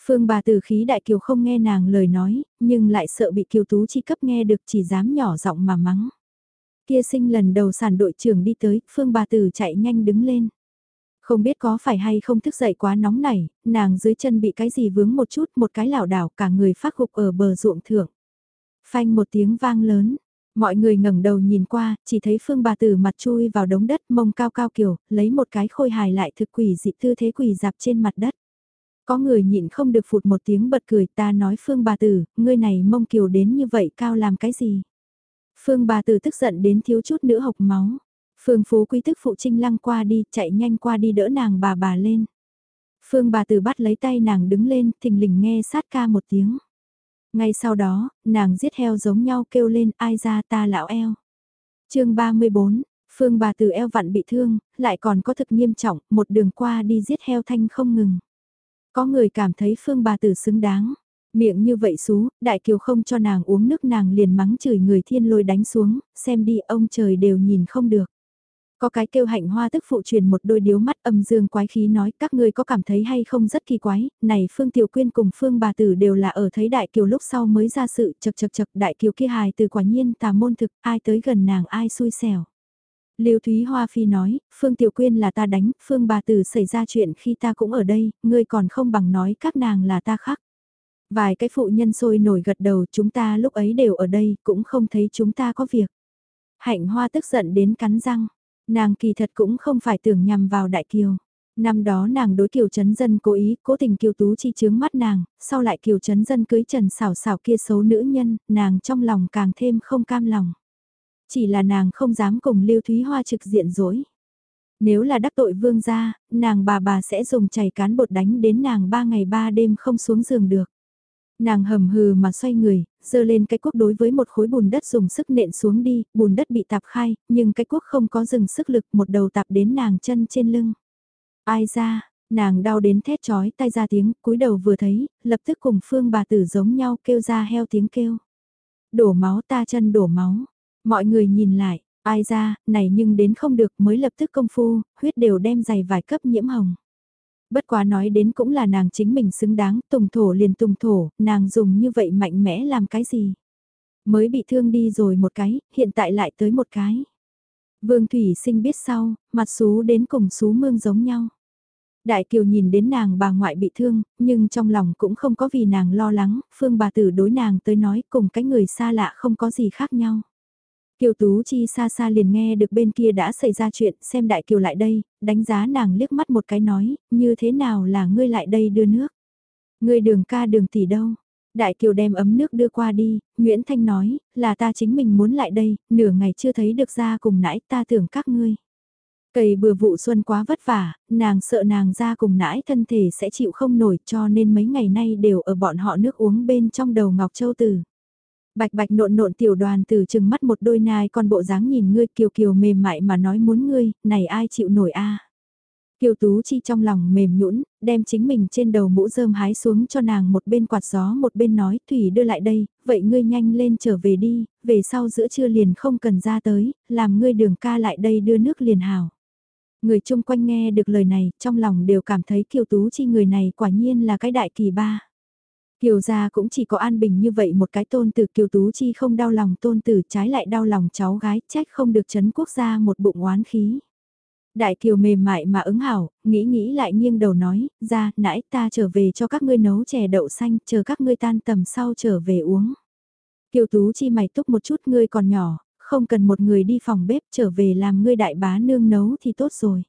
Phương bà từ khí đại kiều không nghe nàng lời nói, nhưng lại sợ bị kiều tú chi cấp nghe được chỉ dám nhỏ giọng mà mắng. Kia sinh lần đầu sản đội trưởng đi tới, phương bà tử chạy nhanh đứng lên. Không biết có phải hay không thức dậy quá nóng nảy, nàng dưới chân bị cái gì vướng một chút, một cái lảo đảo cả người phát gục ở bờ ruộng thượng. Phanh một tiếng vang lớn, mọi người ngẩng đầu nhìn qua, chỉ thấy phương bà tử mặt chui vào đống đất mông cao cao kiểu, lấy một cái khôi hài lại thực quỷ dị tư thế quỷ dạp trên mặt đất. Có người nhịn không được phụt một tiếng bật cười ta nói Phương bà tử, ngươi này mông kiều đến như vậy cao làm cái gì? Phương bà tử tức giận đến thiếu chút nữa hộc máu. Phương phú quý tức phụ trinh lăng qua đi, chạy nhanh qua đi đỡ nàng bà bà lên. Phương bà tử bắt lấy tay nàng đứng lên, thình lình nghe sát ca một tiếng. Ngay sau đó, nàng giết heo giống nhau kêu lên ai ra ta lão eo. chương 34, Phương bà tử eo vặn bị thương, lại còn có thực nghiêm trọng, một đường qua đi giết heo thanh không ngừng. Có người cảm thấy Phương bà tử xứng đáng. Miệng như vậy xú, đại kiều không cho nàng uống nước nàng liền mắng chửi người thiên lôi đánh xuống, xem đi ông trời đều nhìn không được. Có cái kêu hạnh hoa tức phụ truyền một đôi điếu mắt âm dương quái khí nói các ngươi có cảm thấy hay không rất kỳ quái, này Phương Tiểu Quyên cùng Phương bà tử đều là ở thấy đại kiều lúc sau mới ra sự chật chật chật đại kiều kia hài từ quả nhiên tà môn thực ai tới gần nàng ai xui xẻo. Lưu Thúy Hoa Phi nói, Phương Tiểu Quyên là ta đánh, Phương bà tử xảy ra chuyện khi ta cũng ở đây, ngươi còn không bằng nói các nàng là ta khác. Vài cái phụ nhân sôi nổi gật đầu chúng ta lúc ấy đều ở đây, cũng không thấy chúng ta có việc. Hạnh Hoa tức giận đến cắn răng, nàng kỳ thật cũng không phải tưởng nhằm vào Đại Kiều. Năm đó nàng đối Kiều chấn Dân cố ý, cố tình Kiều Tú chi chướng mắt nàng, sau lại Kiều chấn Dân cưới Trần xảo xảo kia xấu nữ nhân, nàng trong lòng càng thêm không cam lòng. Chỉ là nàng không dám cùng Lưu Thúy Hoa trực diện dối. Nếu là đắc tội vương gia, nàng bà bà sẽ dùng chảy cán bột đánh đến nàng ba ngày ba đêm không xuống giường được. Nàng hầm hừ mà xoay người, dơ lên cái cuốc đối với một khối bùn đất dùng sức nện xuống đi, bùn đất bị tạp khai, nhưng cái cuốc không có dừng sức lực một đầu tạp đến nàng chân trên lưng. Ai ra, nàng đau đến thét chói tay ra tiếng, cúi đầu vừa thấy, lập tức cùng phương bà tử giống nhau kêu ra heo tiếng kêu. Đổ máu ta chân đổ máu, Mọi người nhìn lại, ai ra, này nhưng đến không được mới lập tức công phu, huyết đều đem giày vài cấp nhiễm hồng. Bất quá nói đến cũng là nàng chính mình xứng đáng, tùng thổ liền tùng thổ, nàng dùng như vậy mạnh mẽ làm cái gì. Mới bị thương đi rồi một cái, hiện tại lại tới một cái. Vương Thủy sinh biết sau, mặt xú đến cùng xú mương giống nhau. Đại Kiều nhìn đến nàng bà ngoại bị thương, nhưng trong lòng cũng không có vì nàng lo lắng, phương bà tử đối nàng tới nói cùng cái người xa lạ không có gì khác nhau. Kiều Tú Chi xa xa liền nghe được bên kia đã xảy ra chuyện, xem Đại Kiều lại đây, đánh giá nàng liếc mắt một cái nói, như thế nào là ngươi lại đây đưa nước. Ngươi đường ca đường tỷ đâu. Đại Kiều đem ấm nước đưa qua đi, Nguyễn Thanh nói, là ta chính mình muốn lại đây, nửa ngày chưa thấy được ra cùng nãy ta tưởng các ngươi. Cầy bừa vụ xuân quá vất vả, nàng sợ nàng ra cùng nãi thân thể sẽ chịu không nổi cho nên mấy ngày nay đều ở bọn họ nước uống bên trong đầu Ngọc Châu Tử. Bạch bạch nộn nộn tiểu đoàn từ chừng mắt một đôi nai con bộ dáng nhìn ngươi kiều kiều mềm mại mà nói muốn ngươi, này ai chịu nổi a Kiều Tú Chi trong lòng mềm nhũn, đem chính mình trên đầu mũ rơm hái xuống cho nàng một bên quạt gió một bên nói Thủy đưa lại đây, vậy ngươi nhanh lên trở về đi, về sau giữa trưa liền không cần ra tới, làm ngươi đường ca lại đây đưa nước liền hào. Người chung quanh nghe được lời này, trong lòng đều cảm thấy Kiều Tú Chi người này quả nhiên là cái đại kỳ ba. Kiều gia cũng chỉ có an bình như vậy một cái tôn tử Kiều Tú Chi không đau lòng tôn tử trái lại đau lòng cháu gái trách không được chấn quốc gia một bụng oán khí. Đại Kiều mềm mại mà ứng hảo, nghĩ nghĩ lại nghiêng đầu nói, ra, nãy ta trở về cho các ngươi nấu chè đậu xanh, chờ các ngươi tan tầm sau trở về uống. Kiều Tú Chi mày túc một chút ngươi còn nhỏ, không cần một người đi phòng bếp trở về làm ngươi đại bá nương nấu thì tốt rồi.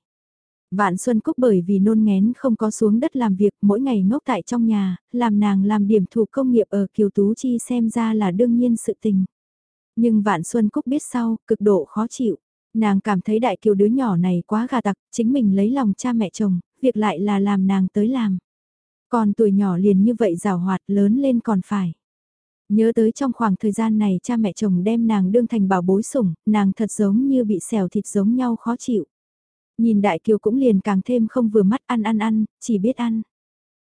Vạn Xuân Cúc bởi vì nôn ngén không có xuống đất làm việc mỗi ngày ngốc tại trong nhà, làm nàng làm điểm thủ công nghiệp ở Kiều Tú Chi xem ra là đương nhiên sự tình. Nhưng Vạn Xuân Cúc biết sau, cực độ khó chịu. Nàng cảm thấy đại kiều đứa nhỏ này quá gà tặc, chính mình lấy lòng cha mẹ chồng, việc lại là làm nàng tới làm. Còn tuổi nhỏ liền như vậy rào hoạt lớn lên còn phải. Nhớ tới trong khoảng thời gian này cha mẹ chồng đem nàng đương thành bảo bối sủng, nàng thật giống như bị xẻo thịt giống nhau khó chịu. Nhìn đại kiều cũng liền càng thêm không vừa mắt ăn ăn ăn, chỉ biết ăn.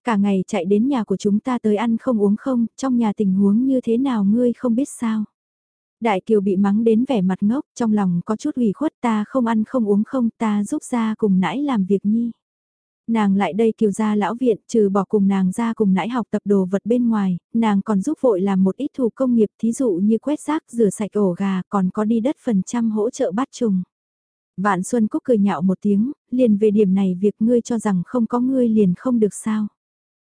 Cả ngày chạy đến nhà của chúng ta tới ăn không uống không, trong nhà tình huống như thế nào ngươi không biết sao. Đại kiều bị mắng đến vẻ mặt ngốc, trong lòng có chút ủy khuất ta không ăn không uống không ta giúp ra cùng nãy làm việc nhi. Nàng lại đây kiều gia lão viện, trừ bỏ cùng nàng ra cùng nãy học tập đồ vật bên ngoài, nàng còn giúp vội làm một ít thủ công nghiệp thí dụ như quét rác, rửa sạch ổ gà, còn có đi đất phần trăm hỗ trợ bắt trùng. Vạn Xuân Cúc cười nhạo một tiếng, liền về điểm này việc ngươi cho rằng không có ngươi liền không được sao.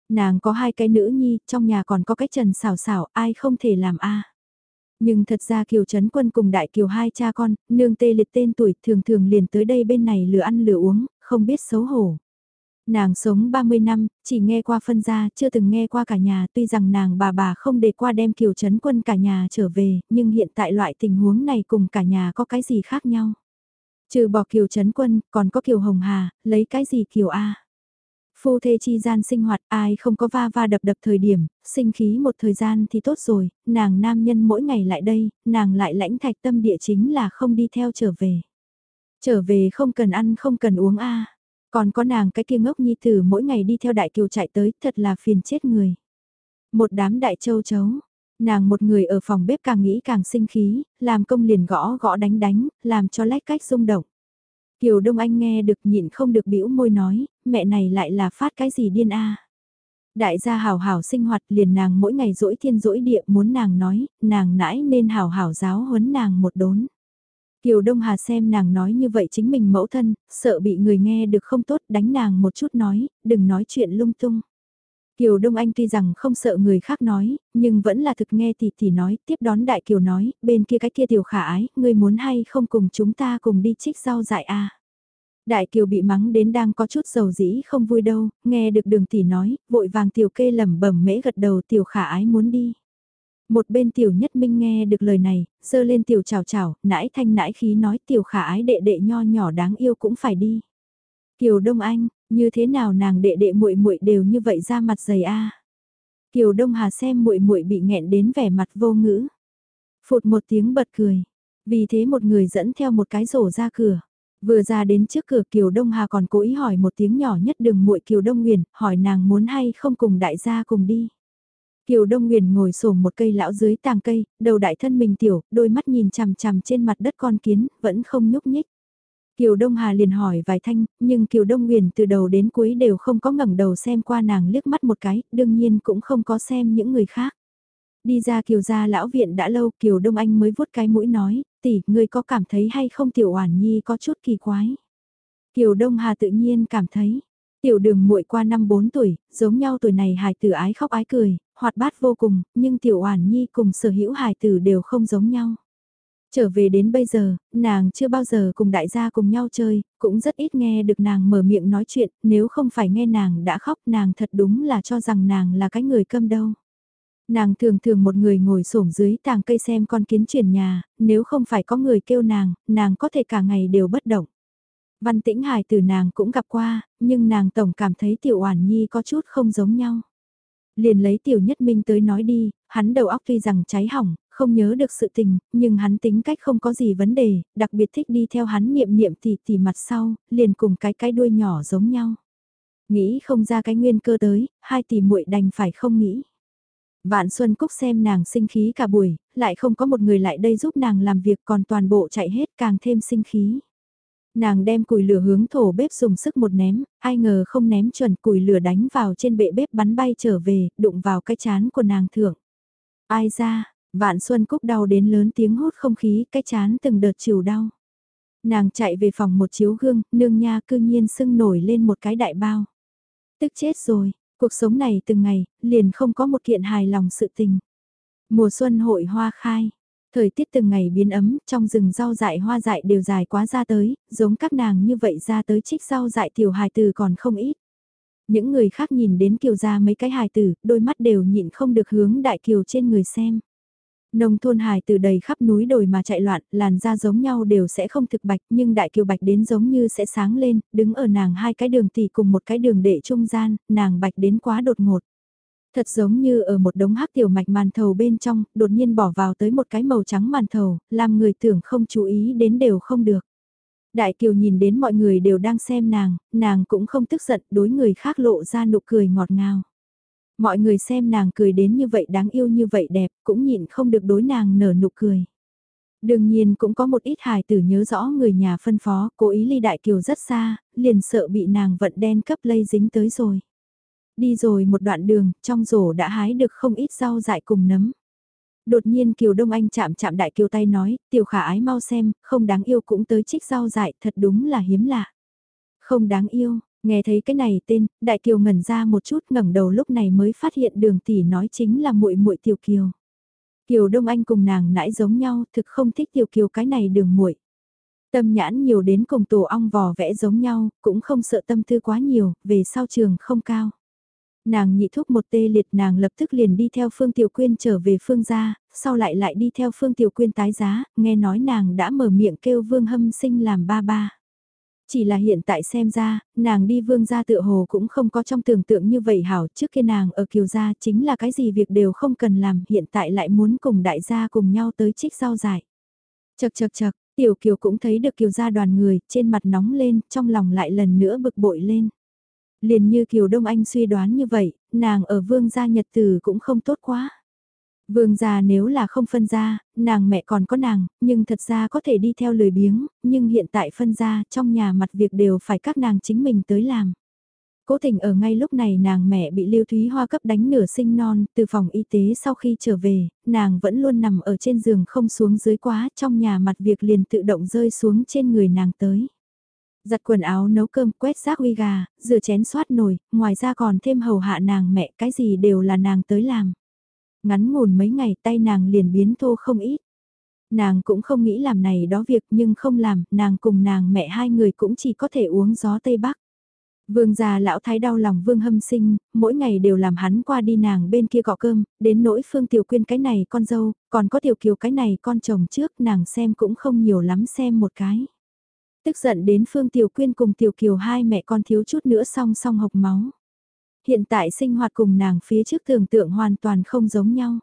Nàng có hai cái nữ nhi, trong nhà còn có cái trần xảo xảo, ai không thể làm a Nhưng thật ra Kiều Trấn Quân cùng Đại Kiều hai cha con, nương tê liệt tên tuổi thường thường liền tới đây bên này lừa ăn lừa uống, không biết xấu hổ. Nàng sống 30 năm, chỉ nghe qua phân gia, chưa từng nghe qua cả nhà, tuy rằng nàng bà bà không để qua đem Kiều Trấn Quân cả nhà trở về, nhưng hiện tại loại tình huống này cùng cả nhà có cái gì khác nhau. Trừ bỏ Kiều Trấn Quân, còn có Kiều Hồng Hà, lấy cái gì Kiều A. Phu thê chi gian sinh hoạt ai không có va va đập đập thời điểm, sinh khí một thời gian thì tốt rồi, nàng nam nhân mỗi ngày lại đây, nàng lại lãnh thạch tâm địa chính là không đi theo trở về. Trở về không cần ăn không cần uống a Còn có nàng cái kia ngốc nhi tử mỗi ngày đi theo đại kiều chạy tới, thật là phiền chết người. Một đám đại châu chấu, nàng một người ở phòng bếp càng nghĩ càng sinh khí, làm công liền gõ gõ đánh đánh, làm cho lách cách rung động. Kiều Đông Anh nghe được nhịn không được bĩu môi nói, mẹ này lại là phát cái gì điên a Đại gia hảo hảo sinh hoạt liền nàng mỗi ngày dỗi thiên dỗi địa muốn nàng nói, nàng nãi nên hảo hảo giáo huấn nàng một đốn. Kiều Đông Hà xem nàng nói như vậy chính mình mẫu thân, sợ bị người nghe được không tốt đánh nàng một chút nói, đừng nói chuyện lung tung. Kiều Đông Anh tuy rằng không sợ người khác nói, nhưng vẫn là thực nghe tỷ tỷ nói, tiếp đón Đại Kiều nói, bên kia cái kia tiểu khả ái, ngươi muốn hay không cùng chúng ta cùng đi trích rau dại a Đại Kiều bị mắng đến đang có chút dầu dĩ không vui đâu, nghe được đường tỷ nói, vội vàng tiểu kê lẩm bẩm mễ gật đầu tiểu khả ái muốn đi. Một bên tiểu nhất minh nghe được lời này, dơ lên tiểu chào chào, nãi thanh nãi khí nói tiểu khả ái đệ đệ nho nhỏ đáng yêu cũng phải đi. Kiều Đông Anh, như thế nào nàng đệ đệ muội muội đều như vậy ra mặt dày a. Kiều Đông Hà xem muội muội bị nghẹn đến vẻ mặt vô ngữ. Phụt một tiếng bật cười. Vì thế một người dẫn theo một cái rổ ra cửa. Vừa ra đến trước cửa Kiều Đông Hà còn cố ý hỏi một tiếng nhỏ nhất đường muội Kiều Đông Nguyền, hỏi nàng muốn hay không cùng đại gia cùng đi. Kiều Đông Nguyền ngồi sổm một cây lão dưới tàng cây, đầu đại thân mình tiểu, đôi mắt nhìn chằm chằm trên mặt đất con kiến, vẫn không nhúc nhích. Kiều Đông Hà liền hỏi vài thanh, nhưng Kiều Đông Nguyền từ đầu đến cuối đều không có ngẩng đầu xem qua nàng liếc mắt một cái, đương nhiên cũng không có xem những người khác. Đi ra Kiều gia lão viện đã lâu, Kiều Đông Anh mới vuốt cái mũi nói, tỷ, ngươi có cảm thấy hay không Tiểu Oản Nhi có chút kỳ quái. Kiều Đông Hà tự nhiên cảm thấy, Tiểu đường muội qua năm 4 tuổi, giống nhau tuổi này hài tử ái khóc ái cười, hoạt bát vô cùng, nhưng Tiểu Oản Nhi cùng sở hữu hài tử đều không giống nhau. Trở về đến bây giờ, nàng chưa bao giờ cùng đại gia cùng nhau chơi, cũng rất ít nghe được nàng mở miệng nói chuyện, nếu không phải nghe nàng đã khóc nàng thật đúng là cho rằng nàng là cái người câm đâu. Nàng thường thường một người ngồi xổm dưới tàng cây xem con kiến chuyển nhà, nếu không phải có người kêu nàng, nàng có thể cả ngày đều bất động. Văn tĩnh hài từ nàng cũng gặp qua, nhưng nàng tổng cảm thấy tiểu oản nhi có chút không giống nhau. Liền lấy tiểu nhất minh tới nói đi, hắn đầu óc tuy rằng cháy hỏng, không nhớ được sự tình, nhưng hắn tính cách không có gì vấn đề, đặc biệt thích đi theo hắn niệm niệm tỉ tỉ mặt sau, liền cùng cái cái đuôi nhỏ giống nhau. Nghĩ không ra cái nguyên cơ tới, hai tỷ muội đành phải không nghĩ. Vạn Xuân Cúc xem nàng sinh khí cả buổi, lại không có một người lại đây giúp nàng làm việc còn toàn bộ chạy hết càng thêm sinh khí. Nàng đem củi lửa hướng thổ bếp dùng sức một ném, ai ngờ không ném chuẩn củi lửa đánh vào trên bệ bếp bắn bay trở về, đụng vào cái chán của nàng thưởng. Ai ra, Vạn Xuân Cúc đau đến lớn tiếng hốt không khí, cái chán từng đợt chiều đau. Nàng chạy về phòng một chiếu gương, nương nha cư nhiên sưng nổi lên một cái đại bao. Tức chết rồi, cuộc sống này từng ngày, liền không có một kiện hài lòng sự tình. Mùa xuân hội hoa khai, thời tiết từng ngày biến ấm, trong rừng rau dại hoa dại đều dài quá ra tới, giống các nàng như vậy ra tới trích rau dại tiểu hài từ còn không ít. Những người khác nhìn đến kiều ra mấy cái hài tử, đôi mắt đều nhịn không được hướng đại kiều trên người xem. Nông thôn hài từ đầy khắp núi đồi mà chạy loạn, làn da giống nhau đều sẽ không thực bạch, nhưng đại kiều bạch đến giống như sẽ sáng lên, đứng ở nàng hai cái đường tỷ cùng một cái đường đệ trung gian, nàng bạch đến quá đột ngột. Thật giống như ở một đống hắc tiểu mạch màn thầu bên trong, đột nhiên bỏ vào tới một cái màu trắng màn thầu, làm người tưởng không chú ý đến đều không được. Đại Kiều nhìn đến mọi người đều đang xem nàng, nàng cũng không tức giận đối người khác lộ ra nụ cười ngọt ngào. Mọi người xem nàng cười đến như vậy đáng yêu như vậy đẹp, cũng nhịn không được đối nàng nở nụ cười. Đương nhiên cũng có một ít hài tử nhớ rõ người nhà phân phó, cố ý ly đại kiều rất xa, liền sợ bị nàng vận đen cấp lây dính tới rồi. Đi rồi một đoạn đường, trong rổ đã hái được không ít rau dại cùng nấm. Đột nhiên Kiều Đông Anh chạm chạm đại kiều tay nói, tiểu khả ái mau xem, không đáng yêu cũng tới trích rau dại, thật đúng là hiếm lạ. Không đáng yêu, nghe thấy cái này tên, đại kiều ngẩn ra một chút ngẩng đầu lúc này mới phát hiện đường tỷ nói chính là muội muội tiểu kiều. Kiều Đông Anh cùng nàng nãy giống nhau, thực không thích tiểu kiều cái này đường muội. Tâm nhãn nhiều đến cùng tổ ong vò vẽ giống nhau, cũng không sợ tâm tư quá nhiều, về sau trường không cao. Nàng nhị thúc một tê liệt nàng lập tức liền đi theo Phương Tiểu Quyên trở về Phương gia, sau lại lại đi theo Phương Tiểu Quyên tái giá, nghe nói nàng đã mở miệng kêu Vương Hâm sinh làm ba ba. Chỉ là hiện tại xem ra, nàng đi vương gia tựa hồ cũng không có trong tưởng tượng như vậy hảo trước kia nàng ở kiều gia chính là cái gì việc đều không cần làm hiện tại lại muốn cùng đại gia cùng nhau tới trích rau dại. Chật chật chật, tiểu kiều cũng thấy được kiều gia đoàn người trên mặt nóng lên trong lòng lại lần nữa bực bội lên. Liền như kiều Đông Anh suy đoán như vậy, nàng ở vương gia nhật tử cũng không tốt quá. Vương gia nếu là không phân gia, nàng mẹ còn có nàng, nhưng thật ra có thể đi theo lười biếng, nhưng hiện tại phân gia trong nhà mặt việc đều phải các nàng chính mình tới làm. Cố tình ở ngay lúc này nàng mẹ bị Lưu Thúy Hoa cấp đánh nửa sinh non, từ phòng y tế sau khi trở về, nàng vẫn luôn nằm ở trên giường không xuống dưới quá, trong nhà mặt việc liền tự động rơi xuống trên người nàng tới. Giặt quần áo nấu cơm quét rác huy gà, rửa chén xoát nồi, ngoài ra còn thêm hầu hạ nàng mẹ cái gì đều là nàng tới làm ngắn ngủn mấy ngày tay nàng liền biến thô không ít. Nàng cũng không nghĩ làm này đó việc nhưng không làm, nàng cùng nàng mẹ hai người cũng chỉ có thể uống gió Tây Bắc. Vương già lão thái đau lòng vương hâm sinh, mỗi ngày đều làm hắn qua đi nàng bên kia gọ cơm, đến nỗi phương tiểu quyên cái này con dâu, còn có tiểu kiều cái này con chồng trước nàng xem cũng không nhiều lắm xem một cái. Tức giận đến phương tiểu quyên cùng tiểu kiều hai mẹ con thiếu chút nữa song song hộc máu. Hiện tại sinh hoạt cùng nàng phía trước tưởng tượng hoàn toàn không giống nhau.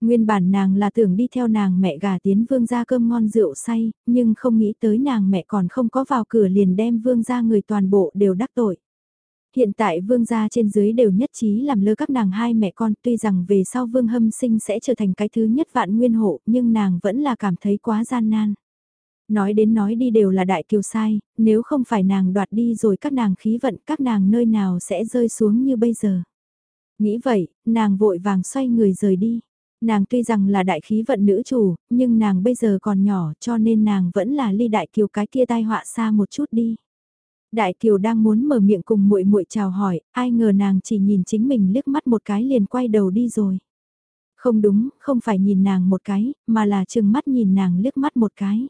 Nguyên bản nàng là tưởng đi theo nàng mẹ gà tiến vương ra cơm ngon rượu say, nhưng không nghĩ tới nàng mẹ còn không có vào cửa liền đem vương ra người toàn bộ đều đắc tội. Hiện tại vương gia trên dưới đều nhất trí làm lơ các nàng hai mẹ con tuy rằng về sau vương hâm sinh sẽ trở thành cái thứ nhất vạn nguyên hộ nhưng nàng vẫn là cảm thấy quá gian nan. Nói đến nói đi đều là đại kiều sai, nếu không phải nàng đoạt đi rồi các nàng khí vận các nàng nơi nào sẽ rơi xuống như bây giờ. Nghĩ vậy, nàng vội vàng xoay người rời đi. Nàng tuy rằng là đại khí vận nữ chủ, nhưng nàng bây giờ còn nhỏ cho nên nàng vẫn là ly đại kiều cái kia tai họa xa một chút đi. Đại kiều đang muốn mở miệng cùng muội muội chào hỏi, ai ngờ nàng chỉ nhìn chính mình liếc mắt một cái liền quay đầu đi rồi. Không đúng, không phải nhìn nàng một cái, mà là chừng mắt nhìn nàng liếc mắt một cái.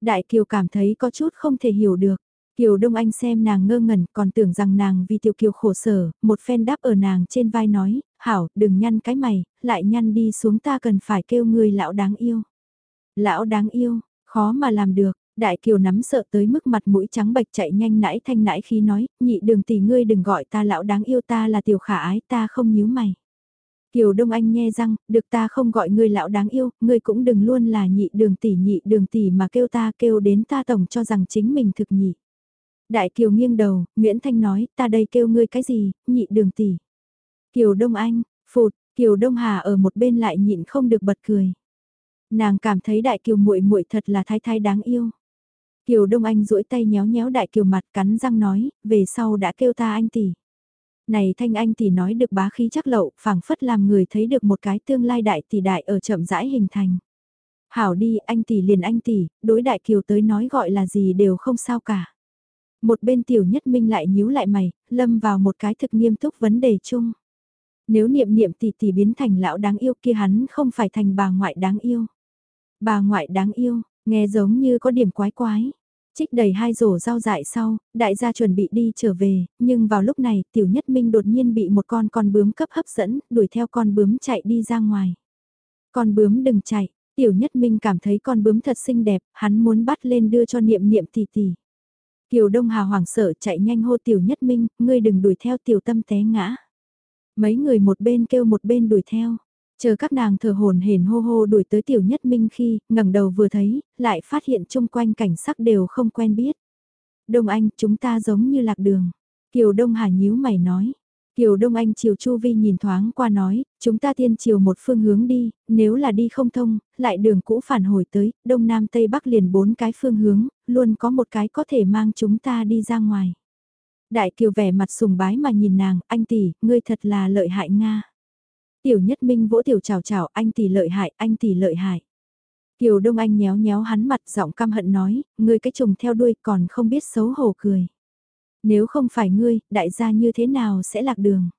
Đại Kiều cảm thấy có chút không thể hiểu được. Kiều Đông Anh xem nàng ngơ ngẩn còn tưởng rằng nàng vì Tiểu Kiều khổ sở, một phen đáp ở nàng trên vai nói, hảo, đừng nhăn cái mày, lại nhăn đi xuống ta cần phải kêu người lão đáng yêu. Lão đáng yêu, khó mà làm được, Đại Kiều nắm sợ tới mức mặt mũi trắng bạch chạy nhanh nãi thanh nãi khi nói, nhị đường tỷ ngươi đừng gọi ta lão đáng yêu ta là tiểu khả ái ta không nhíu mày. Kiều Đông Anh nghe răng, được ta không gọi ngươi lão đáng yêu, ngươi cũng đừng luôn là nhị đường tỷ nhị đường tỷ mà kêu ta kêu đến ta tổng cho rằng chính mình thực nhị. Đại Kiều nghiêng đầu, Nguyễn Thanh nói, ta đây kêu ngươi cái gì, nhị đường tỷ. Kiều Đông Anh, phụt, Kiều Đông Hà ở một bên lại nhịn không được bật cười. Nàng cảm thấy Đại Kiều muội muội thật là thái thái đáng yêu. Kiều Đông Anh duỗi tay nhéo nhéo Đại Kiều mặt cắn răng nói, về sau đã kêu ta anh tỷ. Này thanh anh tỷ nói được bá khí chắc lậu, phảng phất làm người thấy được một cái tương lai đại tỷ đại ở chậm rãi hình thành. Hảo đi, anh tỷ liền anh tỷ, đối đại kiều tới nói gọi là gì đều không sao cả. Một bên tiểu nhất minh lại nhíu lại mày, lâm vào một cái thực nghiêm túc vấn đề chung. Nếu niệm niệm tỷ tỷ biến thành lão đáng yêu kia hắn không phải thành bà ngoại đáng yêu. Bà ngoại đáng yêu, nghe giống như có điểm quái quái. Trích đầy hai rổ rau dại sau, đại gia chuẩn bị đi trở về, nhưng vào lúc này tiểu nhất minh đột nhiên bị một con con bướm cấp hấp dẫn, đuổi theo con bướm chạy đi ra ngoài. Con bướm đừng chạy, tiểu nhất minh cảm thấy con bướm thật xinh đẹp, hắn muốn bắt lên đưa cho niệm niệm tỷ tỷ. Kiều Đông Hà hoảng sợ chạy nhanh hô tiểu nhất minh, ngươi đừng đuổi theo tiểu tâm té ngã. Mấy người một bên kêu một bên đuổi theo. Chờ các nàng thở hồn hển hô hô đuổi tới tiểu nhất minh khi, ngẩng đầu vừa thấy, lại phát hiện chung quanh cảnh sắc đều không quen biết. Đông Anh, chúng ta giống như lạc đường. Kiều Đông Hà nhíu mày nói. Kiều Đông Anh chiều Chu Vi nhìn thoáng qua nói, chúng ta tiên chiều một phương hướng đi, nếu là đi không thông, lại đường cũ phản hồi tới, Đông Nam Tây Bắc liền bốn cái phương hướng, luôn có một cái có thể mang chúng ta đi ra ngoài. Đại Kiều vẻ mặt sùng bái mà nhìn nàng, anh tỷ, ngươi thật là lợi hại Nga. Tiểu nhất minh vỗ tiểu chào chào, anh tỷ lợi hại, anh tỷ lợi hại. Kiều Đông Anh nhéo nhéo hắn mặt giọng căm hận nói, ngươi cái trùng theo đuôi còn không biết xấu hổ cười. Nếu không phải ngươi, đại gia như thế nào sẽ lạc đường?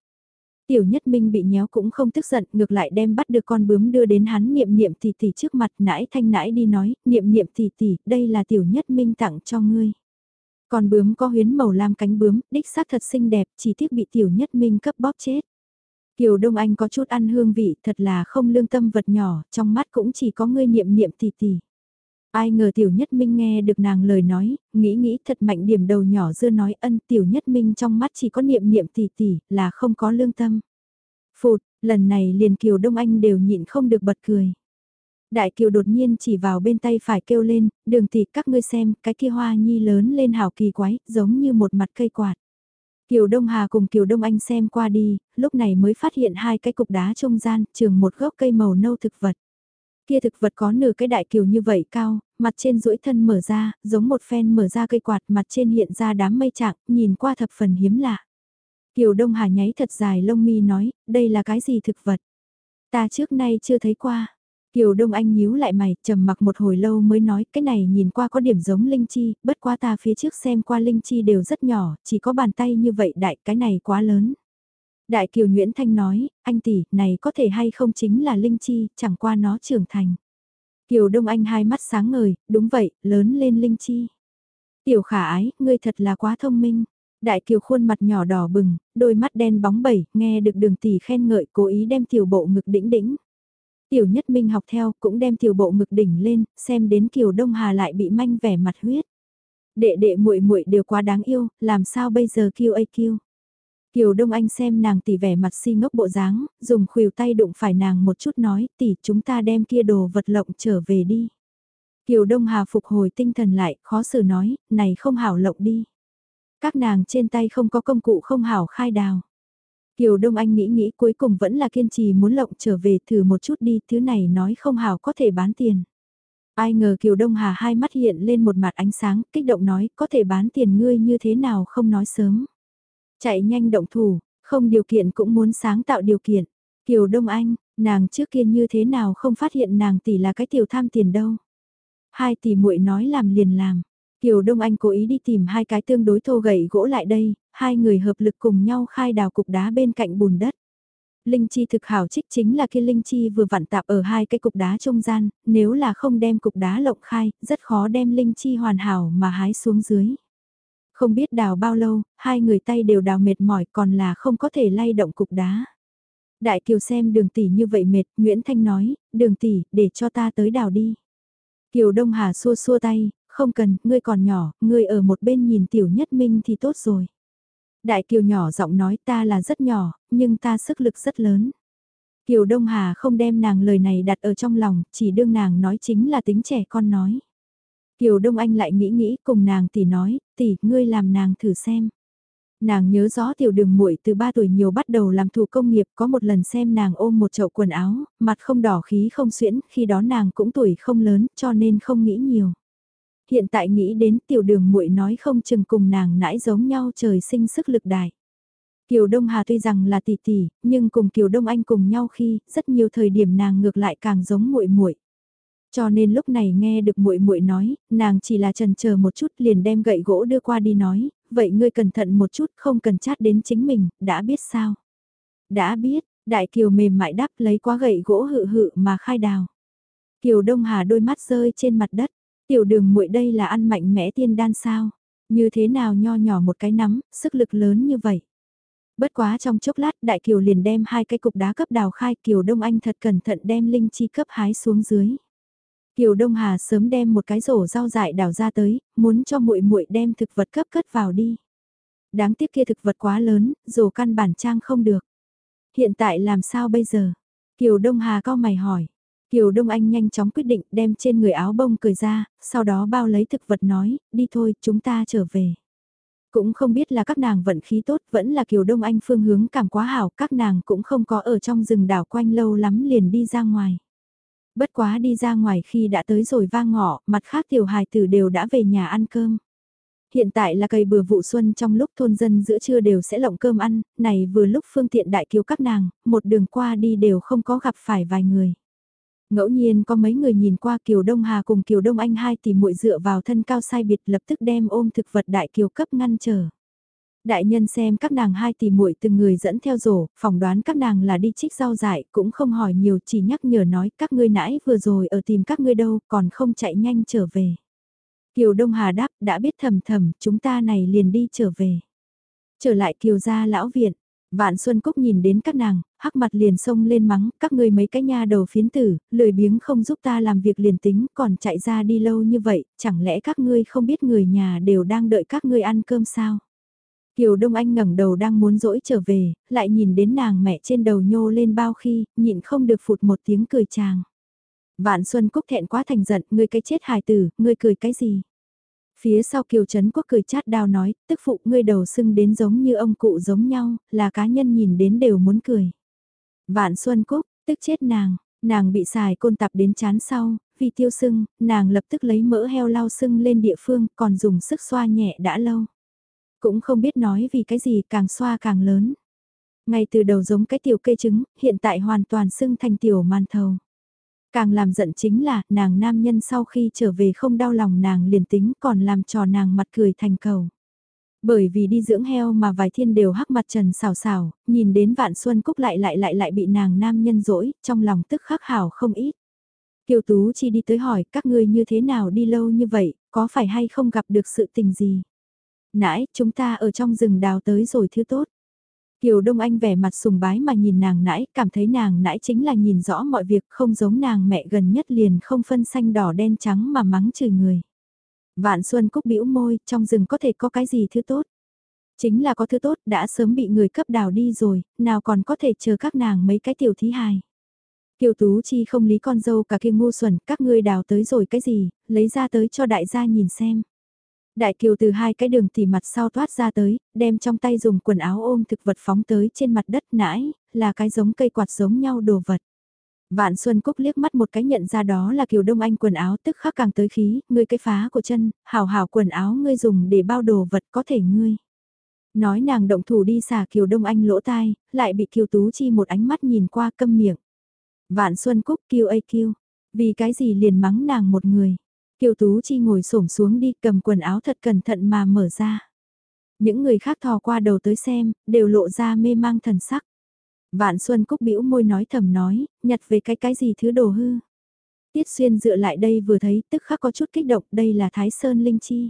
Tiểu nhất minh bị nhéo cũng không tức giận, ngược lại đem bắt được con bướm đưa đến hắn niệm niệm tỷ tỷ trước mặt nãi thanh nãi đi nói, niệm niệm tỷ tỷ, đây là tiểu nhất minh tặng cho ngươi. Con bướm có huyến màu lam cánh bướm, đích xác thật xinh đẹp, chỉ tiếc bị tiểu nhất minh cấp bóp chết. Kiều Đông Anh có chút ăn hương vị, thật là không lương tâm vật nhỏ, trong mắt cũng chỉ có ngươi niệm niệm tỷ tỷ. Ai ngờ tiểu nhất minh nghe được nàng lời nói, nghĩ nghĩ thật mạnh điểm đầu nhỏ dưa nói ân tiểu nhất minh trong mắt chỉ có niệm niệm tỷ tỷ, là không có lương tâm. Phụt, lần này liền Kiều Đông Anh đều nhịn không được bật cười. Đại Kiều đột nhiên chỉ vào bên tay phải kêu lên, đường tỷ các ngươi xem, cái kia hoa nhi lớn lên hào kỳ quái, giống như một mặt cây quạt. Kiều Đông Hà cùng Kiều Đông Anh xem qua đi, lúc này mới phát hiện hai cái cục đá trung gian, trường một gốc cây màu nâu thực vật. Kia thực vật có nửa cái đại kiều như vậy cao, mặt trên duỗi thân mở ra, giống một phen mở ra cây quạt, mặt trên hiện ra đám mây trạng, nhìn qua thập phần hiếm lạ. Kiều Đông Hà nháy thật dài lông mi nói, đây là cái gì thực vật? Ta trước nay chưa thấy qua. Kiều Đông Anh nhíu lại mày, trầm mặc một hồi lâu mới nói, cái này nhìn qua có điểm giống linh chi, bất quá ta phía trước xem qua linh chi đều rất nhỏ, chỉ có bàn tay như vậy đại, cái này quá lớn. Đại Kiều Nguyễn Thanh nói, anh tỷ, này có thể hay không chính là linh chi, chẳng qua nó trưởng thành. Kiều Đông Anh hai mắt sáng ngời, đúng vậy, lớn lên linh chi. Tiểu khả ái, ngươi thật là quá thông minh. Đại Kiều khuôn mặt nhỏ đỏ bừng, đôi mắt đen bóng bẩy, nghe được đường tỷ khen ngợi cố ý đem tiểu bộ ngực đĩnh đĩnh. Tiểu Nhất Minh học theo cũng đem tiểu bộ ngực đỉnh lên, xem đến Kiều Đông Hà lại bị manh vẻ mặt huyết. Đệ đệ muội muội đều quá đáng yêu, làm sao bây giờ kêu ai kêu. Kiều Đông Anh xem nàng tỷ vẻ mặt si ngốc bộ dáng, dùng khuỷu tay đụng phải nàng một chút nói tỷ chúng ta đem kia đồ vật lộng trở về đi. Kiều Đông Hà phục hồi tinh thần lại, khó xử nói, này không hảo lộng đi. Các nàng trên tay không có công cụ không hảo khai đào. Kiều Đông Anh nghĩ nghĩ cuối cùng vẫn là kiên trì muốn lộng trở về thử một chút đi, thứ này nói không hảo có thể bán tiền. Ai ngờ Kiều Đông Hà hai mắt hiện lên một mặt ánh sáng, kích động nói, có thể bán tiền ngươi như thế nào không nói sớm. Chạy nhanh động thủ, không điều kiện cũng muốn sáng tạo điều kiện. Kiều Đông Anh, nàng trước kia như thế nào không phát hiện nàng tỷ là cái tiểu tham tiền đâu. Hai tỷ muội nói làm liền làm. Kiều Đông Anh cố ý đi tìm hai cái tương đối thô gậy gỗ lại đây, hai người hợp lực cùng nhau khai đào cục đá bên cạnh bùn đất. Linh chi thực hảo trích chính là khi linh chi vừa vặn tạp ở hai cái cục đá trung gian, nếu là không đem cục đá lộng khai, rất khó đem linh chi hoàn hảo mà hái xuống dưới. Không biết đào bao lâu, hai người tay đều đào mệt mỏi còn là không có thể lay động cục đá. Đại Kiều xem đường tỷ như vậy mệt, Nguyễn Thanh nói, đường tỷ, để cho ta tới đào đi. Kiều Đông Hà xua xua tay, không cần, ngươi còn nhỏ, ngươi ở một bên nhìn tiểu nhất minh thì tốt rồi. Đại Kiều nhỏ giọng nói ta là rất nhỏ, nhưng ta sức lực rất lớn. Kiều Đông Hà không đem nàng lời này đặt ở trong lòng, chỉ đương nàng nói chính là tính trẻ con nói. Kiều Đông Anh lại nghĩ nghĩ cùng nàng tỷ nói, tỷ, ngươi làm nàng thử xem. Nàng nhớ rõ tiểu đường muội từ 3 tuổi nhiều bắt đầu làm thủ công nghiệp có một lần xem nàng ôm một chậu quần áo, mặt không đỏ khí không xuyễn, khi đó nàng cũng tuổi không lớn cho nên không nghĩ nhiều. Hiện tại nghĩ đến tiểu đường muội nói không chừng cùng nàng nãi giống nhau trời sinh sức lực đại. Kiều Đông Hà tuy rằng là tỷ tỷ, nhưng cùng Kiều Đông Anh cùng nhau khi, rất nhiều thời điểm nàng ngược lại càng giống muội muội. Cho nên lúc này nghe được muội muội nói, nàng chỉ là trần chờ một chút liền đem gậy gỗ đưa qua đi nói, vậy ngươi cẩn thận một chút không cần chát đến chính mình, đã biết sao? Đã biết, Đại Kiều mềm mại đáp lấy quá gậy gỗ hự hự mà khai đào. Kiều Đông Hà đôi mắt rơi trên mặt đất, tiểu đường muội đây là ăn mạnh mẽ tiên đan sao? Như thế nào nho nhỏ một cái nắm, sức lực lớn như vậy? Bất quá trong chốc lát Đại Kiều liền đem hai cái cục đá cấp đào khai Kiều Đông Anh thật cẩn thận đem linh chi cấp hái xuống dưới. Kiều Đông Hà sớm đem một cái rổ rau dại đào ra tới, muốn cho muội muội đem thực vật cấp cất vào đi. Đáng tiếc kia thực vật quá lớn, rổ căn bản trang không được. hiện tại làm sao bây giờ? Kiều Đông Hà cao mày hỏi. Kiều Đông Anh nhanh chóng quyết định đem trên người áo bông cười ra, sau đó bao lấy thực vật nói, đi thôi, chúng ta trở về. Cũng không biết là các nàng vận khí tốt, vẫn là Kiều Đông Anh phương hướng cảm quá hảo, các nàng cũng không có ở trong rừng đảo quanh lâu lắm liền đi ra ngoài. Bất quá đi ra ngoài khi đã tới rồi vang ngọ, mặt khác tiểu hài tử đều đã về nhà ăn cơm. Hiện tại là cây bừa vụ xuân trong lúc thôn dân giữa trưa đều sẽ lộng cơm ăn, này vừa lúc phương tiện đại kiều các nàng, một đường qua đi đều không có gặp phải vài người. Ngẫu nhiên có mấy người nhìn qua Kiều Đông Hà cùng Kiều Đông Anh hai tỷ muội dựa vào thân cao sai biệt lập tức đem ôm thực vật đại kiều cấp ngăn trở. Đại nhân xem các nàng hai tỷ muội từng người dẫn theo rổ, phỏng đoán các nàng là đi trích rau dại, cũng không hỏi nhiều chỉ nhắc nhở nói các ngươi nãy vừa rồi ở tìm các ngươi đâu, còn không chạy nhanh trở về. Kiều Đông Hà đáp, đã biết thầm thầm, chúng ta này liền đi trở về. Trở lại Kiều gia lão viện, Vạn Xuân Cúc nhìn đến các nàng, hắc mặt liền xông lên mắng, các ngươi mấy cái nha đầu phiến tử, lười biếng không giúp ta làm việc liền tính, còn chạy ra đi lâu như vậy, chẳng lẽ các ngươi không biết người nhà đều đang đợi các ngươi ăn cơm sao? Kiều Đông Anh ngẩng đầu đang muốn dỗi trở về, lại nhìn đến nàng mẹ trên đầu nhô lên bao khi, nhịn không được phụt một tiếng cười chàng. Vạn Xuân Cúc thẹn quá thành giận, ngươi cái chết hài tử, ngươi cười cái gì? Phía sau Kiều Trấn Quốc cười chát đao nói, tức phụ ngươi đầu sưng đến giống như ông cụ giống nhau, là cá nhân nhìn đến đều muốn cười. Vạn Xuân Cúc, tức chết nàng, nàng bị xài côn tập đến chán sau, vì tiêu sưng, nàng lập tức lấy mỡ heo lau sưng lên địa phương, còn dùng sức xoa nhẹ đã lâu. Cũng không biết nói vì cái gì càng xoa càng lớn. Ngay từ đầu giống cái tiểu cây trứng, hiện tại hoàn toàn sưng thành tiểu màn thầu. Càng làm giận chính là, nàng nam nhân sau khi trở về không đau lòng nàng liền tính còn làm trò nàng mặt cười thành cầu. Bởi vì đi dưỡng heo mà vài thiên đều hắc mặt trần xào xào, nhìn đến vạn xuân cúc lại lại lại lại bị nàng nam nhân dỗi, trong lòng tức khắc hảo không ít. Kiều Tú chỉ đi tới hỏi các ngươi như thế nào đi lâu như vậy, có phải hay không gặp được sự tình gì? Nãy, chúng ta ở trong rừng đào tới rồi thứ tốt. Kiều Đông Anh vẻ mặt sùng bái mà nhìn nàng nãi, cảm thấy nàng nãi chính là nhìn rõ mọi việc không giống nàng mẹ gần nhất liền không phân xanh đỏ đen trắng mà mắng chửi người. Vạn Xuân Cúc bĩu môi, trong rừng có thể có cái gì thứ tốt. Chính là có thứ tốt đã sớm bị người cấp đào đi rồi, nào còn có thể chờ các nàng mấy cái tiểu thí hài. Kiều Tú Chi không lý con dâu cả kia ngu xuẩn, các ngươi đào tới rồi cái gì, lấy ra tới cho đại gia nhìn xem. Đại kiều từ hai cái đường tỉ mặt sau thoát ra tới, đem trong tay dùng quần áo ôm thực vật phóng tới trên mặt đất nãi, là cái giống cây quạt giống nhau đồ vật. Vạn Xuân Cúc liếc mắt một cái nhận ra đó là Kiều Đông Anh quần áo tức khắc càng tới khí, ngươi cái phá của chân, hảo hảo quần áo ngươi dùng để bao đồ vật có thể ngươi. Nói nàng động thủ đi xả Kiều Đông Anh lỗ tai, lại bị Kiều Tú Chi một ánh mắt nhìn qua câm miệng. Vạn Xuân Cúc kêu ây kêu, vì cái gì liền mắng nàng một người. Kiều Tú Chi ngồi xổm xuống đi cầm quần áo thật cẩn thận mà mở ra. Những người khác thò qua đầu tới xem, đều lộ ra mê mang thần sắc. Vạn Xuân Cúc bĩu môi nói thầm nói, nhặt về cái cái gì thứ đồ hư. Tiết Xuyên dựa lại đây vừa thấy tức khắc có chút kích động, đây là Thái Sơn Linh Chi.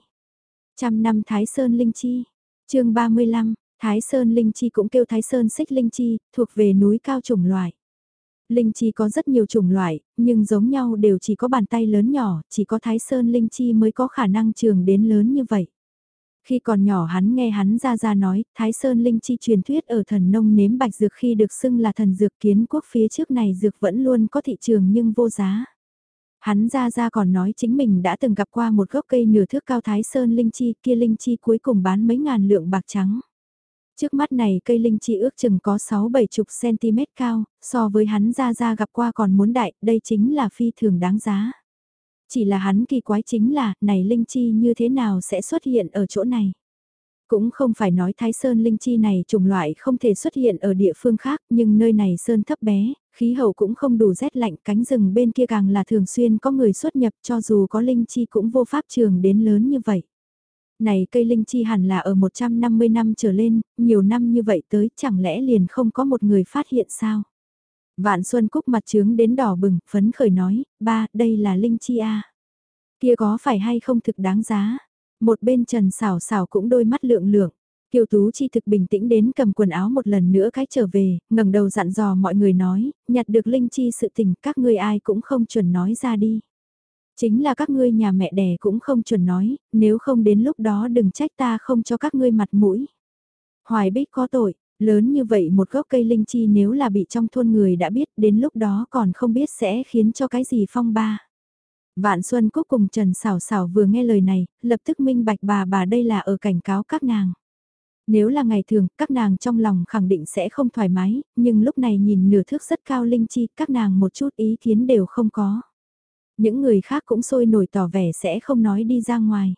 Trăm năm Thái Sơn Linh Chi. chương 35, Thái Sơn Linh Chi cũng kêu Thái Sơn Xích Linh Chi, thuộc về núi cao chủng loại. Linh chi có rất nhiều chủng loại, nhưng giống nhau đều chỉ có bàn tay lớn nhỏ, chỉ có Thái Sơn Linh chi mới có khả năng trường đến lớn như vậy. Khi còn nhỏ hắn nghe hắn ra ra nói, Thái Sơn Linh chi truyền thuyết ở thần nông nếm bạch dược khi được xưng là thần dược kiến quốc phía trước này dược vẫn luôn có thị trường nhưng vô giá. Hắn ra ra còn nói chính mình đã từng gặp qua một gốc cây nửa thước cao Thái Sơn Linh chi kia Linh chi cuối cùng bán mấy ngàn lượng bạc trắng. Trước mắt này cây linh chi ước chừng có 6-7 chục cm cao, so với hắn ra ra gặp qua còn muốn đại, đây chính là phi thường đáng giá. Chỉ là hắn kỳ quái chính là, này linh chi như thế nào sẽ xuất hiện ở chỗ này. Cũng không phải nói Thái Sơn linh chi này chủng loại không thể xuất hiện ở địa phương khác, nhưng nơi này sơn thấp bé, khí hậu cũng không đủ rét lạnh, cánh rừng bên kia càng là thường xuyên có người xuất nhập cho dù có linh chi cũng vô pháp trường đến lớn như vậy này cây linh chi hẳn là ở 150 năm trở lên, nhiều năm như vậy tới chẳng lẽ liền không có một người phát hiện sao? Vạn Xuân Cúc mặt trướng đến đỏ bừng, phấn khởi nói, ba, đây là linh chi a Kia có phải hay không thực đáng giá? Một bên trần xảo xảo cũng đôi mắt lượng lượng. Kiều Tú Chi thực bình tĩnh đến cầm quần áo một lần nữa cái trở về, ngẩng đầu dặn dò mọi người nói, nhặt được linh chi sự tình các ngươi ai cũng không chuẩn nói ra đi. Chính là các ngươi nhà mẹ đẻ cũng không chuẩn nói, nếu không đến lúc đó đừng trách ta không cho các ngươi mặt mũi. Hoài Bích có tội, Lớn như vậy một gốc cây linh chi nếu là bị trong thôn người đã biết đến lúc đó còn không biết sẽ khiến cho cái gì phong ba. Vạn Xuân Cúc cùng Trần Sảo Sảo vừa nghe lời này, lập tức minh bạch bà bà đây là ở cảnh cáo các nàng. Nếu là ngày thường, các nàng trong lòng khẳng định sẽ không thoải mái, nhưng lúc này nhìn nửa thước rất cao linh chi, các nàng một chút ý kiến đều không có. Những người khác cũng sôi nổi tỏ vẻ sẽ không nói đi ra ngoài.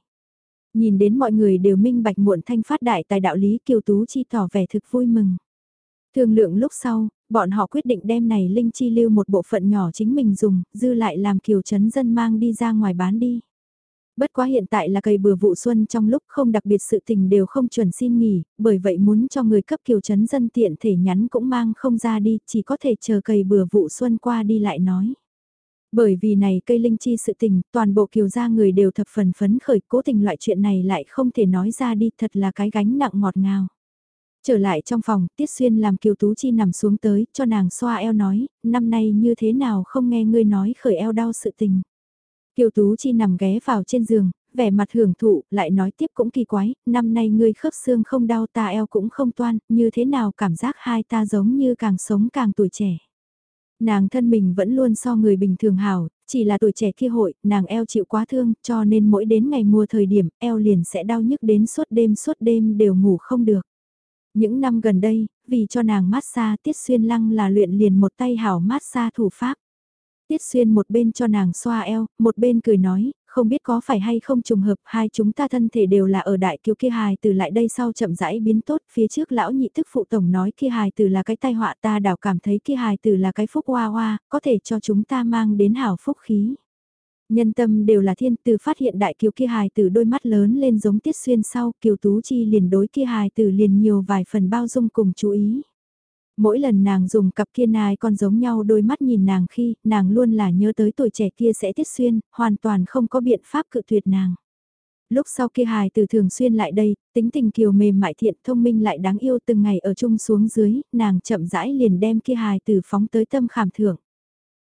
Nhìn đến mọi người đều minh bạch muộn thanh phát đại tài đạo lý Kiều Tú Chi tỏ vẻ thực vui mừng. Thương lượng lúc sau, bọn họ quyết định đem này linh chi lưu một bộ phận nhỏ chính mình dùng, dư lại làm Kiều Trấn Dân mang đi ra ngoài bán đi. Bất quá hiện tại là cây bừa vụ xuân trong lúc không đặc biệt sự tình đều không chuẩn xin nghỉ, bởi vậy muốn cho người cấp kiều chấn dân tiện thể nhắn cũng mang không ra đi, chỉ có thể chờ cây bừa vụ xuân qua đi lại nói. Bởi vì này cây linh chi sự tình, toàn bộ kiều gia người đều thập phần phấn khởi cố tình loại chuyện này lại không thể nói ra đi thật là cái gánh nặng ngọt ngào. Trở lại trong phòng, Tiết Xuyên làm Kiều Tú Chi nằm xuống tới, cho nàng xoa eo nói, năm nay như thế nào không nghe ngươi nói khởi eo đau sự tình. Kiều Tú Chi nằm ghé vào trên giường, vẻ mặt hưởng thụ, lại nói tiếp cũng kỳ quái, năm nay ngươi khớp xương không đau ta eo cũng không toan, như thế nào cảm giác hai ta giống như càng sống càng tuổi trẻ. Nàng thân mình vẫn luôn so người bình thường hảo, chỉ là tuổi trẻ kia hội, nàng eo chịu quá thương, cho nên mỗi đến ngày mùa thời điểm, eo liền sẽ đau nhức đến suốt đêm suốt đêm đều ngủ không được. Những năm gần đây, vì cho nàng massage tiết xuyên lăng là luyện liền một tay hảo massage thủ pháp. Tiết Xuyên một bên cho nàng xoa eo, một bên cười nói, không biết có phải hay không trùng hợp, hai chúng ta thân thể đều là ở đại kiều kia hài từ lại đây sau chậm rãi biến tốt, phía trước lão nhị thức phụ tổng nói kia hài từ là cái tai họa ta đảo cảm thấy kia hài từ là cái phúc hoa hoa, có thể cho chúng ta mang đến hảo phúc khí. Nhân tâm đều là thiên từ phát hiện đại kiều kia hài từ đôi mắt lớn lên giống tiết xuyên sau, kiều tú chi liền đối kia hài từ liền nhiều vài phần bao dung cùng chú ý. Mỗi lần nàng dùng cặp kia nai con giống nhau đôi mắt nhìn nàng khi nàng luôn là nhớ tới tuổi trẻ kia sẽ tiết xuyên, hoàn toàn không có biện pháp cự tuyệt nàng. Lúc sau kia hài từ thường xuyên lại đây, tính tình kiều mềm mại thiện thông minh lại đáng yêu từng ngày ở chung xuống dưới, nàng chậm rãi liền đem kia hài từ phóng tới tâm khảm thưởng.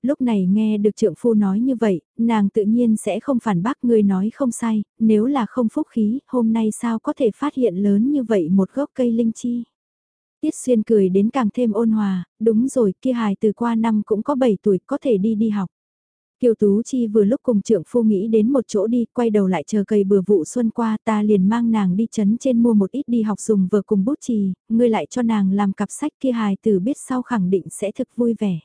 Lúc này nghe được trượng phu nói như vậy, nàng tự nhiên sẽ không phản bác người nói không sai, nếu là không phúc khí, hôm nay sao có thể phát hiện lớn như vậy một gốc cây linh chi. Tiết Xuyên cười đến càng thêm ôn hòa, đúng rồi kia hài từ qua năm cũng có 7 tuổi có thể đi đi học. Kiều Tú Chi vừa lúc cùng trượng phu nghĩ đến một chỗ đi, quay đầu lại chờ cây bừa vụ xuân qua ta liền mang nàng đi chấn trên mua một ít đi học dùng vừa cùng bút chì, ngươi lại cho nàng làm cặp sách kia hài từ biết sau khẳng định sẽ thực vui vẻ.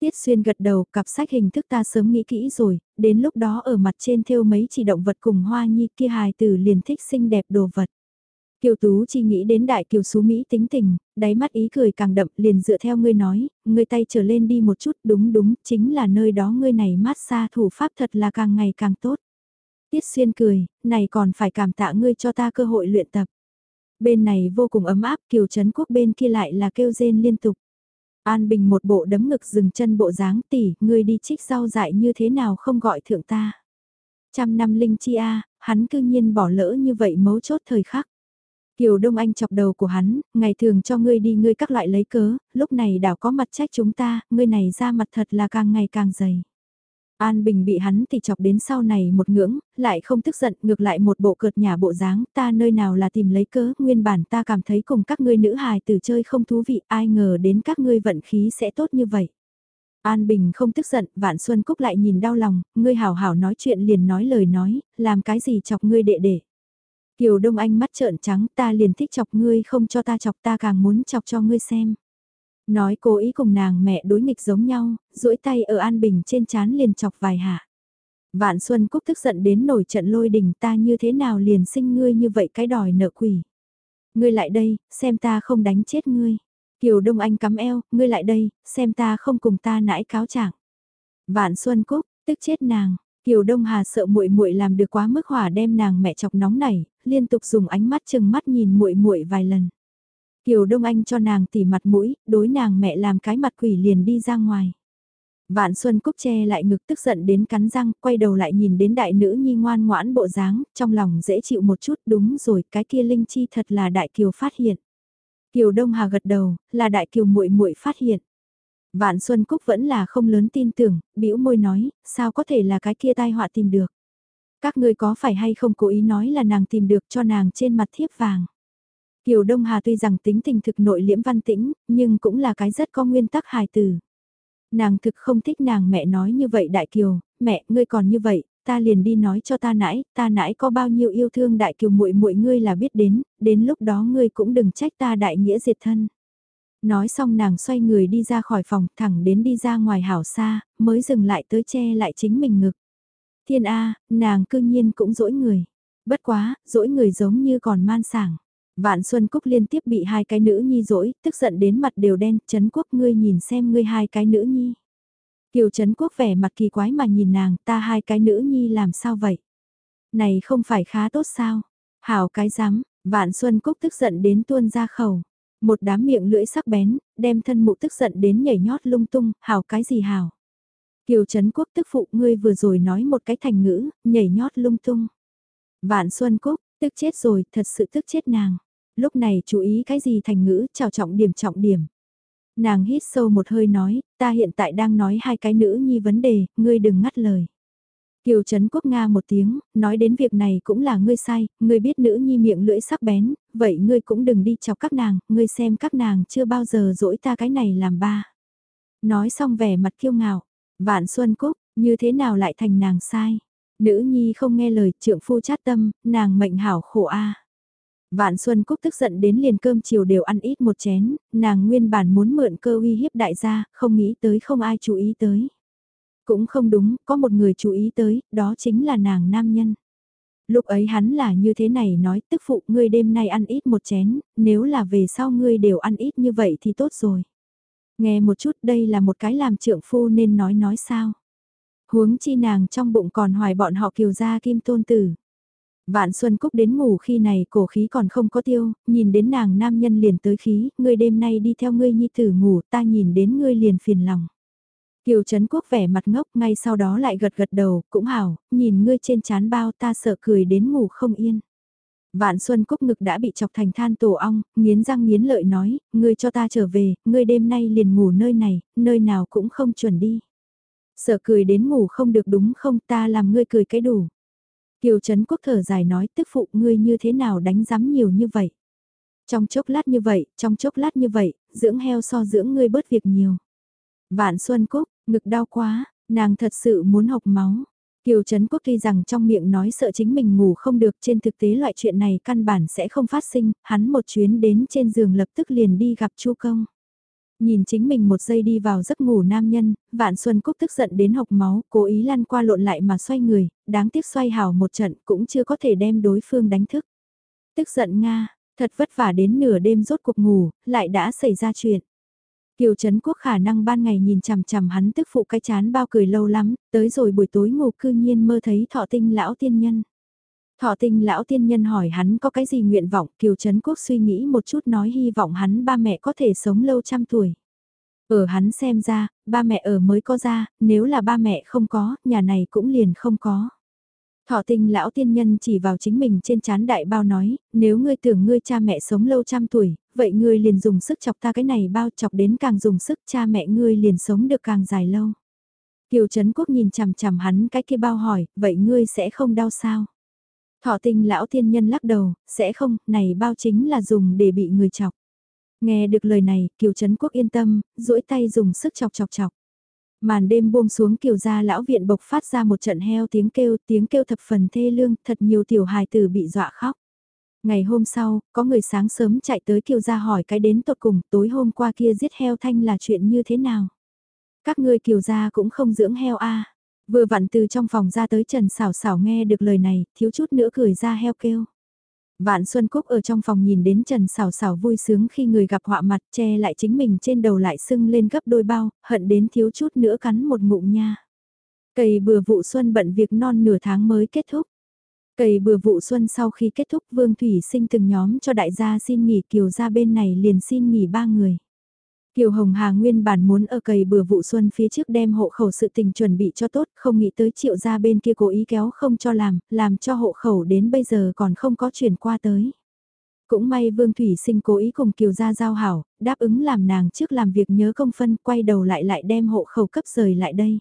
Tiết Xuyên gật đầu, cặp sách hình thức ta sớm nghĩ kỹ rồi, đến lúc đó ở mặt trên thêu mấy chỉ động vật cùng hoa nhi kia hài từ liền thích xinh đẹp đồ vật. Kiều Tú chi nghĩ đến đại kiều xú Mỹ tính tình, đáy mắt ý cười càng đậm liền dựa theo ngươi nói, ngươi tay trở lên đi một chút đúng đúng, chính là nơi đó ngươi này mát xa thủ pháp thật là càng ngày càng tốt. Tiết xuyên cười, này còn phải cảm tạ ngươi cho ta cơ hội luyện tập. Bên này vô cùng ấm áp, kiều Trấn quốc bên kia lại là kêu rên liên tục. An Bình một bộ đấm ngực dừng chân bộ dáng tỉ, ngươi đi trích rau dại như thế nào không gọi thượng ta. Trăm năm linh chi a, hắn cư nhiên bỏ lỡ như vậy mấu chốt thời khắc. Kiều Đông Anh chọc đầu của hắn, ngày thường cho ngươi đi ngươi các loại lấy cớ, lúc này đảo có mặt trách chúng ta, ngươi này ra mặt thật là càng ngày càng dày. An Bình bị hắn thì chọc đến sau này một ngưỡng, lại không tức giận, ngược lại một bộ cợt nhà bộ dáng, ta nơi nào là tìm lấy cớ, nguyên bản ta cảm thấy cùng các ngươi nữ hài từ chơi không thú vị, ai ngờ đến các ngươi vận khí sẽ tốt như vậy. An Bình không tức giận, Vạn Xuân Cúc lại nhìn đau lòng, ngươi hảo hảo nói chuyện liền nói lời nói, làm cái gì chọc ngươi đệ đệ. Kiều Đông Anh mắt trợn trắng ta liền thích chọc ngươi không cho ta chọc ta càng muốn chọc cho ngươi xem. Nói cố ý cùng nàng mẹ đối nghịch giống nhau, duỗi tay ở An Bình trên chán liền chọc vài hạ. Vạn Xuân Cúc tức giận đến nổi trận lôi đình ta như thế nào liền sinh ngươi như vậy cái đòi nợ quỷ. Ngươi lại đây, xem ta không đánh chết ngươi. Kiều Đông Anh cắm eo, ngươi lại đây, xem ta không cùng ta nãi cáo trạng. Vạn Xuân Cúc, tức chết nàng, Kiều Đông Hà sợ muội muội làm được quá mức hỏa đem nàng mẹ chọc nóng nảy, liên tục dùng ánh mắt chừng mắt nhìn muội muội vài lần. Kiều Đông Anh cho nàng tỉ mặt mũi, đối nàng mẹ làm cái mặt quỷ liền đi ra ngoài. Vạn Xuân Cúc che lại ngực tức giận đến cắn răng, quay đầu lại nhìn đến đại nữ nhi ngoan ngoãn bộ dáng, trong lòng dễ chịu một chút, đúng rồi, cái kia linh chi thật là đại kiều phát hiện. Kiều Đông Hà gật đầu, là đại kiều muội muội phát hiện. Vạn Xuân Cúc vẫn là không lớn tin tưởng, bĩu môi nói, sao có thể là cái kia tai họa tìm được. Các ngươi có phải hay không cố ý nói là nàng tìm được cho nàng trên mặt thiếp vàng. Kiều Đông Hà tuy rằng tính tình thực nội liễm văn tĩnh, nhưng cũng là cái rất có nguyên tắc hài từ. Nàng thực không thích nàng mẹ nói như vậy Đại Kiều, mẹ, ngươi còn như vậy, ta liền đi nói cho ta nãi, ta nãi có bao nhiêu yêu thương Đại Kiều muội muội ngươi là biết đến, đến lúc đó ngươi cũng đừng trách ta đại nghĩa diệt thân. Nói xong nàng xoay người đi ra khỏi phòng, thẳng đến đi ra ngoài hảo xa, mới dừng lại tới che lại chính mình ngực. Thiên A, nàng cư nhiên cũng dỗi người. Bất quá, dỗi người giống như còn man sảng. Vạn Xuân Cúc liên tiếp bị hai cái nữ nhi dỗi, tức giận đến mặt đều đen, Trấn Quốc ngươi nhìn xem ngươi hai cái nữ nhi. Kiều Trấn Quốc vẻ mặt kỳ quái mà nhìn nàng, ta hai cái nữ nhi làm sao vậy? Này không phải khá tốt sao? Hảo cái dám, Vạn Xuân Cúc tức giận đến tuôn ra khẩu. Một đám miệng lưỡi sắc bén, đem thân mụ tức giận đến nhảy nhót lung tung, hảo cái gì hảo? Kiều Trấn Quốc tức phụ ngươi vừa rồi nói một cái thành ngữ, nhảy nhót lung tung. Vạn Xuân Cúc, tức chết rồi, thật sự tức chết nàng. Lúc này chú ý cái gì thành ngữ, chào trọng điểm trọng điểm. Nàng hít sâu một hơi nói, ta hiện tại đang nói hai cái nữ nhi vấn đề, ngươi đừng ngắt lời. Kiều Trấn Quốc Nga một tiếng, nói đến việc này cũng là ngươi sai, ngươi biết nữ nhi miệng lưỡi sắc bén, vậy ngươi cũng đừng đi chọc các nàng, ngươi xem các nàng chưa bao giờ dỗi ta cái này làm ba. Nói xong vẻ mặt kiêu ngạo, vạn xuân cúc, như thế nào lại thành nàng sai. Nữ nhi không nghe lời trượng phu chát tâm, nàng mệnh hảo khổ a. Vạn Xuân Cúc tức giận đến liền cơm chiều đều ăn ít một chén, nàng nguyên bản muốn mượn cơ uy hiếp đại gia, không nghĩ tới không ai chú ý tới. Cũng không đúng, có một người chú ý tới, đó chính là nàng nam nhân. Lúc ấy hắn là như thế này nói, tức phụ ngươi đêm nay ăn ít một chén, nếu là về sau ngươi đều ăn ít như vậy thì tốt rồi. Nghe một chút đây là một cái làm trượng phu nên nói nói sao. Huống chi nàng trong bụng còn hoài bọn họ kiều gia kim tôn tử. Vạn Xuân Cúc đến ngủ khi này cổ khí còn không có tiêu, nhìn đến nàng nam nhân liền tới khí, ngươi đêm nay đi theo ngươi nhi tử ngủ, ta nhìn đến ngươi liền phiền lòng. Kiều Trấn Quốc vẻ mặt ngốc ngay sau đó lại gật gật đầu, cũng hảo, nhìn ngươi trên chán bao ta sợ cười đến ngủ không yên. Vạn Xuân Cúc ngực đã bị chọc thành than tổ ong, nghiến răng nghiến lợi nói, ngươi cho ta trở về, ngươi đêm nay liền ngủ nơi này, nơi nào cũng không chuẩn đi. Sợ cười đến ngủ không được đúng không ta làm ngươi cười cái đủ. Kiều Trấn Quốc thở dài nói tức phụ ngươi như thế nào đánh giám nhiều như vậy. Trong chốc lát như vậy, trong chốc lát như vậy, dưỡng heo so dưỡng ngươi bớt việc nhiều. Vạn Xuân Cúc, ngực đau quá, nàng thật sự muốn học máu. Kiều Trấn Quốc tuy rằng trong miệng nói sợ chính mình ngủ không được trên thực tế loại chuyện này căn bản sẽ không phát sinh, hắn một chuyến đến trên giường lập tức liền đi gặp Chu Công. Nhìn chính mình một giây đi vào giấc ngủ nam nhân, Vạn Xuân Cúc tức giận đến học máu, cố ý lăn qua lộn lại mà xoay người, đáng tiếc xoay hào một trận cũng chưa có thể đem đối phương đánh thức. Tức giận Nga, thật vất vả đến nửa đêm rốt cuộc ngủ, lại đã xảy ra chuyện. Kiều Trấn Quốc khả năng ban ngày nhìn chằm chằm hắn tức phụ cái chán bao cười lâu lắm, tới rồi buổi tối ngủ cư nhiên mơ thấy thọ tinh lão tiên nhân. Thọ tinh lão tiên nhân hỏi hắn có cái gì nguyện vọng, Kiều Trấn Quốc suy nghĩ một chút nói hy vọng hắn ba mẹ có thể sống lâu trăm tuổi. Ở hắn xem ra, ba mẹ ở mới có ra, nếu là ba mẹ không có, nhà này cũng liền không có. Thọ tinh lão tiên nhân chỉ vào chính mình trên chán đại bao nói, nếu ngươi tưởng ngươi cha mẹ sống lâu trăm tuổi, vậy ngươi liền dùng sức chọc ta cái này bao chọc đến càng dùng sức cha mẹ ngươi liền sống được càng dài lâu. Kiều Trấn Quốc nhìn chằm chằm hắn cái kia bao hỏi, vậy ngươi sẽ không đau sao? Thọ tinh lão tiên nhân lắc đầu, sẽ không, này bao chính là dùng để bị người chọc. Nghe được lời này, Kiều Trấn Quốc yên tâm, duỗi tay dùng sức chọc chọc chọc. Màn đêm buông xuống Kiều gia lão viện bộc phát ra một trận heo tiếng kêu, tiếng kêu thập phần thê lương, thật nhiều tiểu hài tử bị dọa khóc. Ngày hôm sau, có người sáng sớm chạy tới Kiều gia hỏi cái đến tột cùng, tối hôm qua kia giết heo thanh là chuyện như thế nào? Các ngươi Kiều gia cũng không dưỡng heo a Vừa vặn từ trong phòng ra tới Trần Sảo Sảo nghe được lời này, thiếu chút nữa cười ra heo kêu. Vạn Xuân Cúc ở trong phòng nhìn đến Trần Sảo Sảo vui sướng khi người gặp họa mặt che lại chính mình trên đầu lại sưng lên gấp đôi bao, hận đến thiếu chút nữa cắn một ngụm nha. Cầy bừa vụ xuân bận việc non nửa tháng mới kết thúc. Cầy bừa vụ xuân sau khi kết thúc Vương Thủy sinh từng nhóm cho đại gia xin nghỉ kiều ra bên này liền xin nghỉ ba người. Kiều Hồng Hà nguyên bản muốn ở cầy bừa vụ xuân phía trước đem hộ khẩu sự tình chuẩn bị cho tốt, không nghĩ tới triệu gia bên kia cố ý kéo không cho làm, làm cho hộ khẩu đến bây giờ còn không có chuyển qua tới. Cũng may Vương Thủy Sinh cố ý cùng Kiều gia giao hảo, đáp ứng làm nàng trước làm việc nhớ công phân, quay đầu lại lại đem hộ khẩu cấp rời lại đây.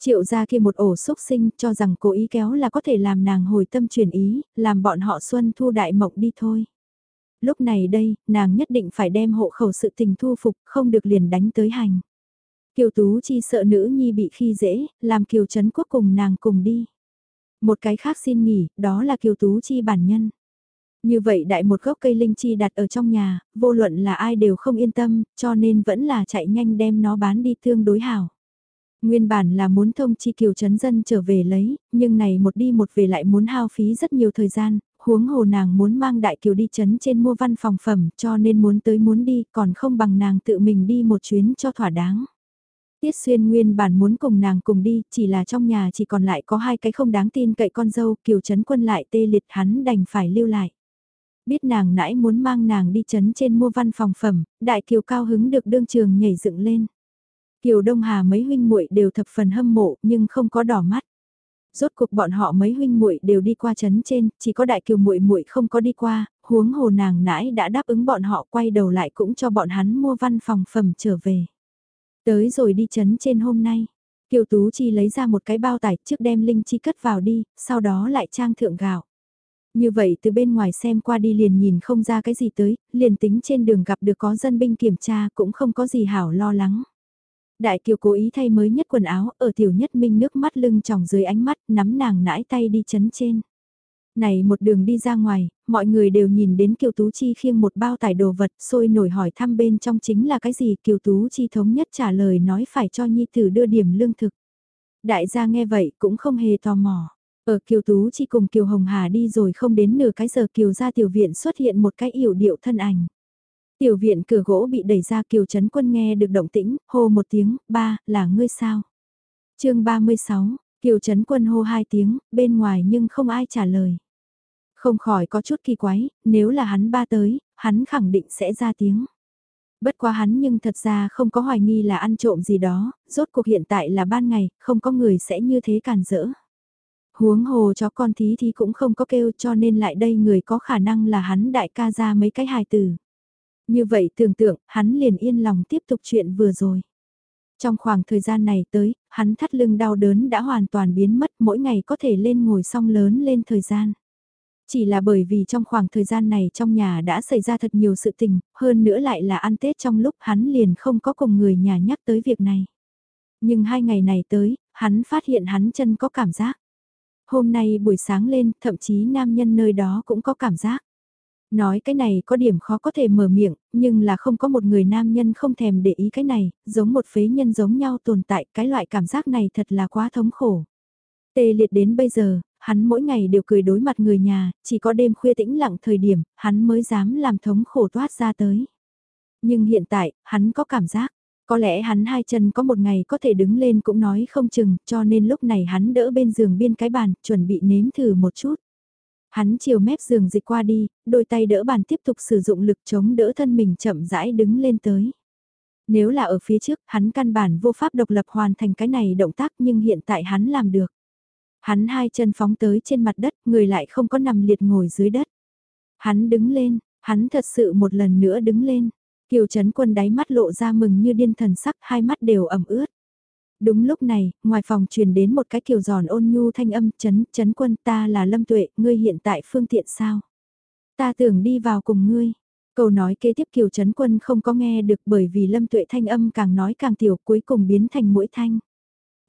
Triệu gia kia một ổ xúc sinh cho rằng cố ý kéo là có thể làm nàng hồi tâm chuyển ý, làm bọn họ xuân thu đại mộng đi thôi. Lúc này đây, nàng nhất định phải đem hộ khẩu sự tình thu phục, không được liền đánh tới hành. Kiều Tú Chi sợ nữ nhi bị khi dễ, làm Kiều Trấn Quốc cùng nàng cùng đi. Một cái khác xin nghỉ, đó là Kiều Tú Chi bản nhân. Như vậy đại một gốc cây linh chi đặt ở trong nhà, vô luận là ai đều không yên tâm, cho nên vẫn là chạy nhanh đem nó bán đi tương đối hảo. Nguyên bản là muốn thông chi kiều chấn dân trở về lấy, nhưng này một đi một về lại muốn hao phí rất nhiều thời gian, huống hồ nàng muốn mang đại kiều đi chấn trên mua văn phòng phẩm cho nên muốn tới muốn đi còn không bằng nàng tự mình đi một chuyến cho thỏa đáng. Tiết Xuyên nguyên bản muốn cùng nàng cùng đi, chỉ là trong nhà chỉ còn lại có hai cái không đáng tin cậy con dâu, kiều chấn quân lại tê liệt hắn đành phải lưu lại. Biết nàng nãy muốn mang nàng đi chấn trên mua văn phòng phẩm, đại kiều cao hứng được đương trường nhảy dựng lên. Kiều Đông Hà mấy huynh muội đều thập phần hâm mộ nhưng không có đỏ mắt. Rốt cuộc bọn họ mấy huynh muội đều đi qua chấn trên, chỉ có đại kiều muội muội không có đi qua, huống hồ nàng nãi đã đáp ứng bọn họ quay đầu lại cũng cho bọn hắn mua văn phòng phẩm trở về. Tới rồi đi chấn trên hôm nay, Kiều Tú Chi lấy ra một cái bao tải trước đem Linh Chi cất vào đi, sau đó lại trang thượng gạo. Như vậy từ bên ngoài xem qua đi liền nhìn không ra cái gì tới, liền tính trên đường gặp được có dân binh kiểm tra cũng không có gì hảo lo lắng. Đại kiều cố ý thay mới nhất quần áo, ở tiểu nhất minh nước mắt lưng tròng dưới ánh mắt, nắm nàng nãi tay đi chấn trên. Này một đường đi ra ngoài, mọi người đều nhìn đến Kiều Tú Chi khiêng một bao tải đồ vật, sôi nổi hỏi thăm bên trong chính là cái gì, Kiều Tú Chi thống nhất trả lời nói phải cho Nhi Tử đưa điểm lương thực. Đại gia nghe vậy cũng không hề tò mò. Ở Kiều Tú Chi cùng Kiều Hồng Hà đi rồi không đến nửa cái giờ Kiều ra tiểu viện xuất hiện một cái yểu điệu thân ảnh. Tiểu viện cửa gỗ bị đẩy ra Kiều Trấn Quân nghe được động tĩnh, hô một tiếng, ba, là ngươi sao? chương 36, Kiều Trấn Quân hô hai tiếng, bên ngoài nhưng không ai trả lời. Không khỏi có chút kỳ quái, nếu là hắn ba tới, hắn khẳng định sẽ ra tiếng. Bất quá hắn nhưng thật ra không có hoài nghi là ăn trộm gì đó, rốt cuộc hiện tại là ban ngày, không có người sẽ như thế cản rỡ. Huống hồ cho con thí thì cũng không có kêu cho nên lại đây người có khả năng là hắn đại ca ra mấy cái hài tử. Như vậy tưởng tượng, hắn liền yên lòng tiếp tục chuyện vừa rồi. Trong khoảng thời gian này tới, hắn thắt lưng đau đớn đã hoàn toàn biến mất mỗi ngày có thể lên ngồi song lớn lên thời gian. Chỉ là bởi vì trong khoảng thời gian này trong nhà đã xảy ra thật nhiều sự tình, hơn nữa lại là ăn Tết trong lúc hắn liền không có cùng người nhà nhắc tới việc này. Nhưng hai ngày này tới, hắn phát hiện hắn chân có cảm giác. Hôm nay buổi sáng lên, thậm chí nam nhân nơi đó cũng có cảm giác. Nói cái này có điểm khó có thể mở miệng, nhưng là không có một người nam nhân không thèm để ý cái này, giống một phế nhân giống nhau tồn tại, cái loại cảm giác này thật là quá thống khổ. Tê liệt đến bây giờ, hắn mỗi ngày đều cười đối mặt người nhà, chỉ có đêm khuya tĩnh lặng thời điểm, hắn mới dám làm thống khổ toát ra tới. Nhưng hiện tại, hắn có cảm giác, có lẽ hắn hai chân có một ngày có thể đứng lên cũng nói không chừng, cho nên lúc này hắn đỡ bên giường biên cái bàn, chuẩn bị nếm thử một chút. Hắn chiều mép giường dịch qua đi, đôi tay đỡ bàn tiếp tục sử dụng lực chống đỡ thân mình chậm rãi đứng lên tới. Nếu là ở phía trước, hắn căn bản vô pháp độc lập hoàn thành cái này động tác nhưng hiện tại hắn làm được. Hắn hai chân phóng tới trên mặt đất, người lại không có nằm liệt ngồi dưới đất. Hắn đứng lên, hắn thật sự một lần nữa đứng lên. Kiều Trấn Quân đáy mắt lộ ra mừng như điên thần sắc, hai mắt đều ẩm ướt. Đúng lúc này, ngoài phòng truyền đến một cái kiều giòn ôn nhu thanh âm chấn, chấn quân ta là Lâm Tuệ, ngươi hiện tại phương tiện sao? Ta tưởng đi vào cùng ngươi. Câu nói kế tiếp kiều chấn quân không có nghe được bởi vì Lâm Tuệ thanh âm càng nói càng tiểu cuối cùng biến thành mũi thanh.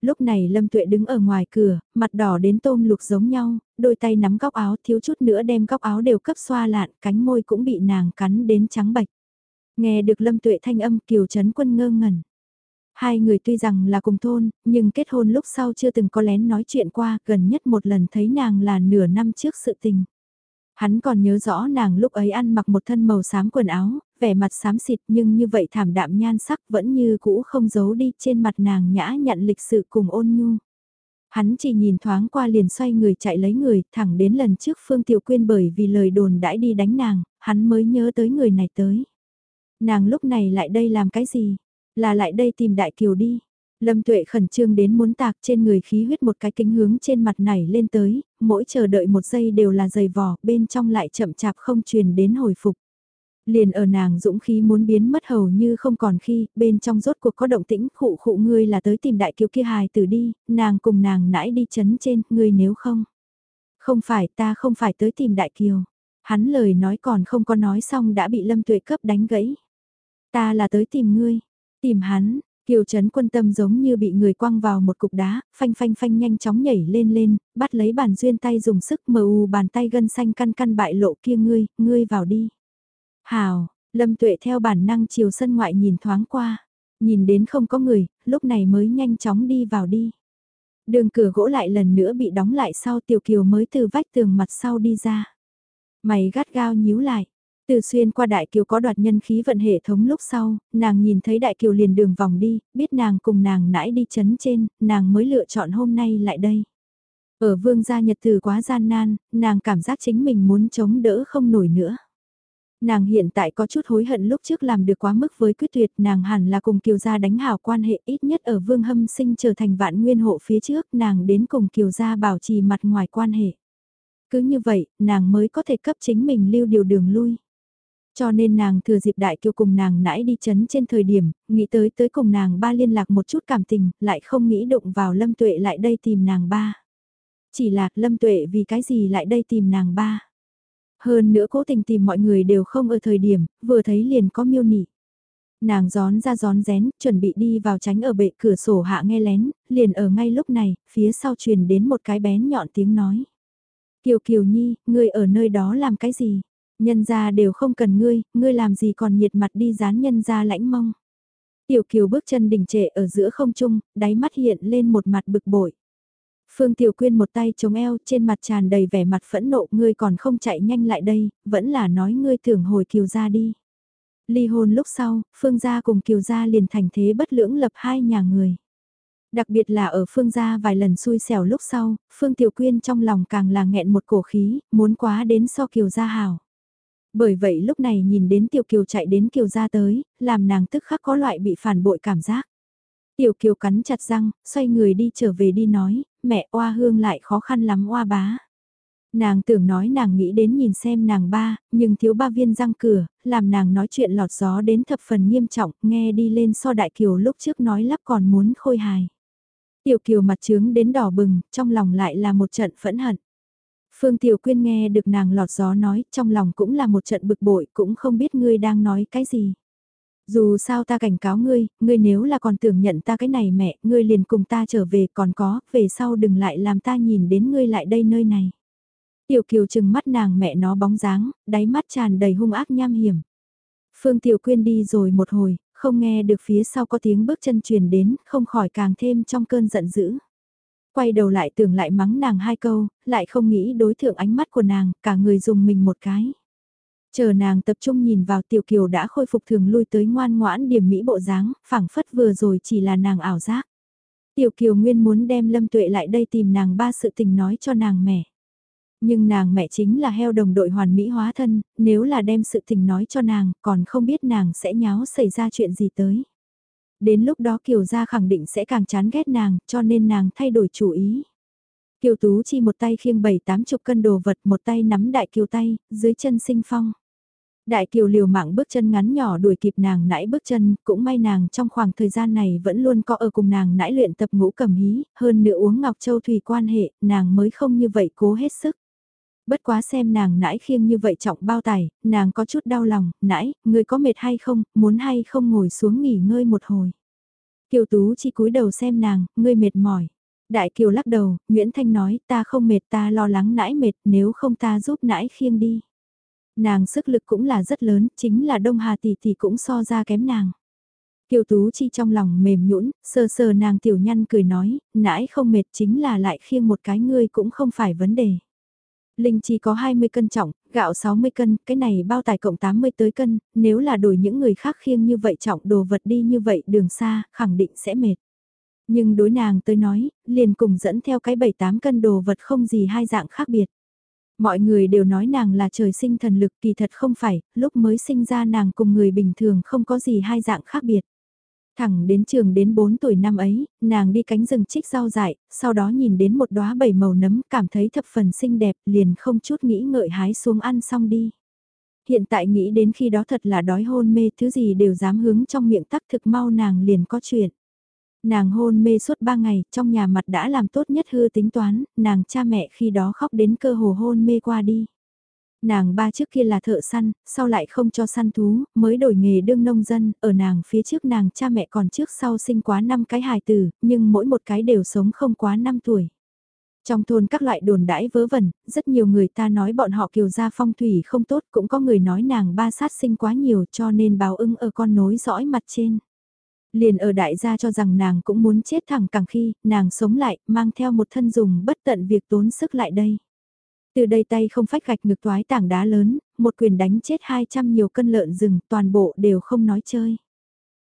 Lúc này Lâm Tuệ đứng ở ngoài cửa, mặt đỏ đến tôm lục giống nhau, đôi tay nắm góc áo thiếu chút nữa đem góc áo đều cấp xoa lạn, cánh môi cũng bị nàng cắn đến trắng bạch. Nghe được Lâm Tuệ thanh âm kiều chấn quân ngơ ngẩn. Hai người tuy rằng là cùng thôn, nhưng kết hôn lúc sau chưa từng có lén nói chuyện qua, gần nhất một lần thấy nàng là nửa năm trước sự tình. Hắn còn nhớ rõ nàng lúc ấy ăn mặc một thân màu xám quần áo, vẻ mặt xám xịt nhưng như vậy thảm đạm nhan sắc vẫn như cũ không giấu đi trên mặt nàng nhã nhận lịch sự cùng ôn nhu. Hắn chỉ nhìn thoáng qua liền xoay người chạy lấy người, thẳng đến lần trước Phương Tiểu Quyên bởi vì lời đồn đãi đi đánh nàng, hắn mới nhớ tới người này tới. Nàng lúc này lại đây làm cái gì? Là lại đây tìm Đại Kiều đi. Lâm Tuệ khẩn trương đến muốn tạc trên người khí huyết một cái kính hướng trên mặt này lên tới, mỗi chờ đợi một giây đều là dày vò, bên trong lại chậm chạp không truyền đến hồi phục. Liền ở nàng dũng khí muốn biến mất hầu như không còn khi, bên trong rốt cuộc có động tĩnh khụ khụ ngươi là tới tìm đại kiều kia hài tử đi, nàng cùng nàng nãy đi chấn trên, ngươi nếu không. Không phải ta không phải tới tìm đại kiều. Hắn lời nói còn không có nói xong đã bị Lâm Tuệ cấp đánh gãy. Ta là tới tìm ngươi, tìm hắn, Kiều Trấn quân tâm giống như bị người quăng vào một cục đá, phanh phanh phanh nhanh chóng nhảy lên lên, bắt lấy bàn duyên tay dùng sức mờ u bàn tay gân xanh căn căn bại lộ kia ngươi, ngươi vào đi. Hào, Lâm Tuệ theo bản năng chiều sân ngoại nhìn thoáng qua, nhìn đến không có người, lúc này mới nhanh chóng đi vào đi. Đường cửa gỗ lại lần nữa bị đóng lại sau Tiểu Kiều mới từ vách tường mặt sau đi ra. Mày gắt gao nhíu lại, từ xuyên qua đại kiều có đoạt nhân khí vận hệ thống lúc sau, nàng nhìn thấy đại kiều liền đường vòng đi, biết nàng cùng nàng nãi đi chấn trên, nàng mới lựa chọn hôm nay lại đây. Ở vương gia nhật từ quá gian nan, nàng cảm giác chính mình muốn chống đỡ không nổi nữa. Nàng hiện tại có chút hối hận lúc trước làm được quá mức với quyết tuyệt nàng hẳn là cùng kiều gia đánh hảo quan hệ ít nhất ở vương hâm sinh trở thành vạn nguyên hộ phía trước nàng đến cùng kiều gia bảo trì mặt ngoài quan hệ. Cứ như vậy, nàng mới có thể cấp chính mình lưu điều đường lui. Cho nên nàng thừa dịp đại kiều cùng nàng nãy đi chấn trên thời điểm, nghĩ tới tới cùng nàng ba liên lạc một chút cảm tình, lại không nghĩ đụng vào lâm tuệ lại đây tìm nàng ba. Chỉ là lâm tuệ vì cái gì lại đây tìm nàng ba. Hơn nữa cố tình tìm mọi người đều không ở thời điểm, vừa thấy liền có miêu nị. Nàng gión ra gión rén, chuẩn bị đi vào tránh ở bệ cửa sổ hạ nghe lén, liền ở ngay lúc này, phía sau truyền đến một cái bén nhọn tiếng nói. Kiều Kiều Nhi, ngươi ở nơi đó làm cái gì? Nhân gia đều không cần ngươi, ngươi làm gì còn nhiệt mặt đi dán nhân gia lãnh mong. Tiểu Kiều bước chân đình trệ ở giữa không trung, đáy mắt hiện lên một mặt bực bội. Phương Tiểu Quyên một tay chống eo trên mặt tràn đầy vẻ mặt phẫn nộ ngươi còn không chạy nhanh lại đây, vẫn là nói ngươi tưởng hồi Kiều gia đi. Ly hôn lúc sau, Phương gia cùng Kiều gia liền thành thế bất lưỡng lập hai nhà người. Đặc biệt là ở Phương gia vài lần xui xẻo lúc sau, Phương Tiểu Quyên trong lòng càng là nghẹn một cổ khí, muốn quá đến so Kiều gia hào. Bởi vậy lúc này nhìn đến Tiểu Kiều chạy đến Kiều gia tới, làm nàng tức khắc có loại bị phản bội cảm giác. Tiểu Kiều cắn chặt răng, xoay người đi trở về đi nói, mẹ oa hương lại khó khăn lắm oa bá. Nàng tưởng nói nàng nghĩ đến nhìn xem nàng ba, nhưng thiếu ba viên răng cửa, làm nàng nói chuyện lọt gió đến thập phần nghiêm trọng, nghe đi lên so đại kiều lúc trước nói lắp còn muốn khôi hài. Tiểu kiều mặt trướng đến đỏ bừng, trong lòng lại là một trận phẫn hận. Phương Tiểu Quyên nghe được nàng lọt gió nói, trong lòng cũng là một trận bực bội, cũng không biết ngươi đang nói cái gì. Dù sao ta cảnh cáo ngươi, ngươi nếu là còn tưởng nhận ta cái này mẹ, ngươi liền cùng ta trở về còn có, về sau đừng lại làm ta nhìn đến ngươi lại đây nơi này. Tiểu Kiều chừng mắt nàng mẹ nó bóng dáng, đáy mắt tràn đầy hung ác nham hiểm. Phương Tiểu Quyên đi rồi một hồi, không nghe được phía sau có tiếng bước chân truyền đến, không khỏi càng thêm trong cơn giận dữ. Quay đầu lại tưởng lại mắng nàng hai câu, lại không nghĩ đối thượng ánh mắt của nàng, cả người dùng mình một cái. Chờ nàng tập trung nhìn vào tiểu kiều đã khôi phục thường lui tới ngoan ngoãn điểm mỹ bộ dáng, phảng phất vừa rồi chỉ là nàng ảo giác. Tiểu kiều nguyên muốn đem lâm tuệ lại đây tìm nàng ba sự tình nói cho nàng mẹ. Nhưng nàng mẹ chính là heo đồng đội hoàn mỹ hóa thân, nếu là đem sự tình nói cho nàng, còn không biết nàng sẽ nháo xảy ra chuyện gì tới. Đến lúc đó Kiều gia khẳng định sẽ càng chán ghét nàng, cho nên nàng thay đổi chủ ý. Kiều Tú Chi một tay khiêng bảy tám chục cân đồ vật, một tay nắm đại kiều tay, dưới chân sinh phong. Đại kiều liều mạng bước chân ngắn nhỏ đuổi kịp nàng nãy bước chân, cũng may nàng trong khoảng thời gian này vẫn luôn có ở cùng nàng nãy luyện tập ngũ cầm hí, hơn nữa uống ngọc châu thủy quan hệ, nàng mới không như vậy cố hết sức. Bất quá xem nàng nãi khiêng như vậy trọng bao tải, nàng có chút đau lòng, nãi người có mệt hay không, muốn hay không ngồi xuống nghỉ ngơi một hồi. Kiều Tú chỉ cúi đầu xem nàng, ngươi mệt mỏi. Đại Kiều lắc đầu, Nguyễn Thanh nói, ta không mệt ta lo lắng nãi mệt, nếu không ta giúp nãi khiêng đi. Nàng sức lực cũng là rất lớn, chính là Đông Hà tỷ tỷ cũng so ra kém nàng. Kiều Tú Chi trong lòng mềm nhũn, sờ sờ nàng tiểu nhăn cười nói, nãi không mệt chính là lại khiêng một cái ngươi cũng không phải vấn đề. Linh chi có 20 cân trọng, gạo 60 cân, cái này bao tải cộng 80 tới cân, nếu là đổi những người khác khiêng như vậy trọng đồ vật đi như vậy đường xa, khẳng định sẽ mệt. Nhưng đối nàng tới nói, liền cùng dẫn theo cái 7-8 cân đồ vật không gì hai dạng khác biệt. Mọi người đều nói nàng là trời sinh thần lực kỳ thật không phải, lúc mới sinh ra nàng cùng người bình thường không có gì hai dạng khác biệt. Thẳng đến trường đến 4 tuổi năm ấy, nàng đi cánh rừng trích rau dại, sau đó nhìn đến một đóa bảy màu nấm cảm thấy thập phần xinh đẹp liền không chút nghĩ ngợi hái xuống ăn xong đi. Hiện tại nghĩ đến khi đó thật là đói hôn mê thứ gì đều dám hướng trong miệng tắc thực mau nàng liền có chuyện. Nàng hôn mê suốt 3 ngày, trong nhà mặt đã làm tốt nhất hư tính toán, nàng cha mẹ khi đó khóc đến cơ hồ hôn mê qua đi. Nàng ba trước kia là thợ săn, sau lại không cho săn thú, mới đổi nghề đương nông dân, ở nàng phía trước nàng cha mẹ còn trước sau sinh quá năm cái hài tử, nhưng mỗi một cái đều sống không quá 5 tuổi. Trong thôn các loại đồn đãi vớ vẩn, rất nhiều người ta nói bọn họ kiều gia phong thủy không tốt, cũng có người nói nàng ba sát sinh quá nhiều cho nên báo ưng ở con nối dõi mặt trên. Liền ở đại gia cho rằng nàng cũng muốn chết thẳng càng khi, nàng sống lại, mang theo một thân dùng bất tận việc tốn sức lại đây. Từ đây tay không phách gạch ngực toái tảng đá lớn, một quyền đánh chết 200 nhiều cân lợn rừng, toàn bộ đều không nói chơi.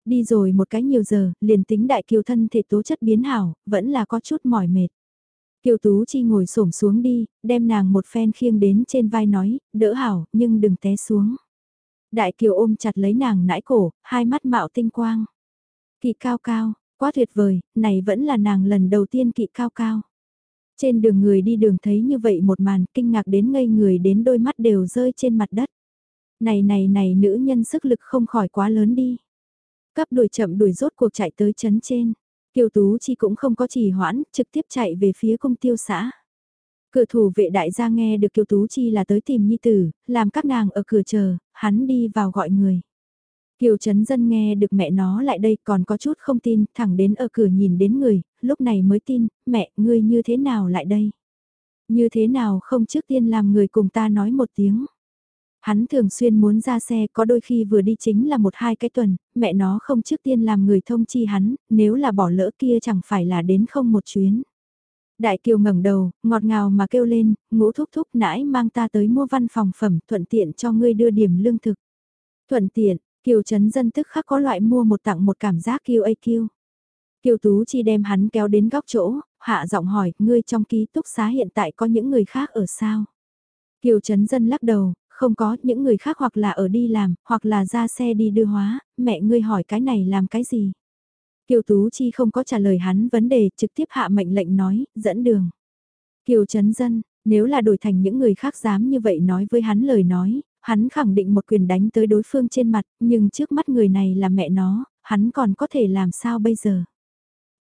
Đi rồi một cái nhiều giờ, liền tính đại kiều thân thể tố chất biến hảo, vẫn là có chút mỏi mệt. Kiều Tú Chi ngồi xổm xuống đi, đem nàng một phen khiêng đến trên vai nói, đỡ hảo, nhưng đừng té xuống. Đại Kiều ôm chặt lấy nàng nãi cổ, hai mắt mạo tinh quang. Kỵ cao cao, quá tuyệt vời, này vẫn là nàng lần đầu tiên kỵ cao cao. Trên đường người đi đường thấy như vậy một màn kinh ngạc đến ngây người đến đôi mắt đều rơi trên mặt đất. Này này này nữ nhân sức lực không khỏi quá lớn đi. Cấp đuổi chậm đuổi rốt cuộc chạy tới chấn trên. Kiều Tú Chi cũng không có trì hoãn, trực tiếp chạy về phía công tiêu xã. cửa thủ vệ đại gia nghe được Kiều Tú Chi là tới tìm Nhi Tử, làm các nàng ở cửa chờ, hắn đi vào gọi người. Kiều Trấn Dân nghe được mẹ nó lại đây còn có chút không tin, thẳng đến ở cửa nhìn đến người, lúc này mới tin, mẹ, ngươi như thế nào lại đây? Như thế nào không trước tiên làm người cùng ta nói một tiếng? Hắn thường xuyên muốn ra xe có đôi khi vừa đi chính là một hai cái tuần, mẹ nó không trước tiên làm người thông chi hắn, nếu là bỏ lỡ kia chẳng phải là đến không một chuyến. Đại Kiều ngẩng đầu, ngọt ngào mà kêu lên, ngũ thúc thúc nãi mang ta tới mua văn phòng phẩm thuận tiện cho ngươi đưa điểm lương thực. Thuận tiện, Kiều Trấn Dân tức khắc có loại mua một tặng một cảm giác kiêu ai kiêu. Kiều Tú Chi đem hắn kéo đến góc chỗ, hạ giọng hỏi, ngươi trong ký túc xá hiện tại có những người khác ở sao? Kiều Trấn Dân lắc đầu, không có, những người khác hoặc là ở đi làm, hoặc là ra xe đi đưa hóa, mẹ ngươi hỏi cái này làm cái gì? Kiều Tú Chi không có trả lời hắn vấn đề, trực tiếp hạ mệnh lệnh nói, dẫn đường. Kiều Trấn Dân, nếu là đổi thành những người khác dám như vậy nói với hắn lời nói, hắn khẳng định một quyền đánh tới đối phương trên mặt, nhưng trước mắt người này là mẹ nó, hắn còn có thể làm sao bây giờ?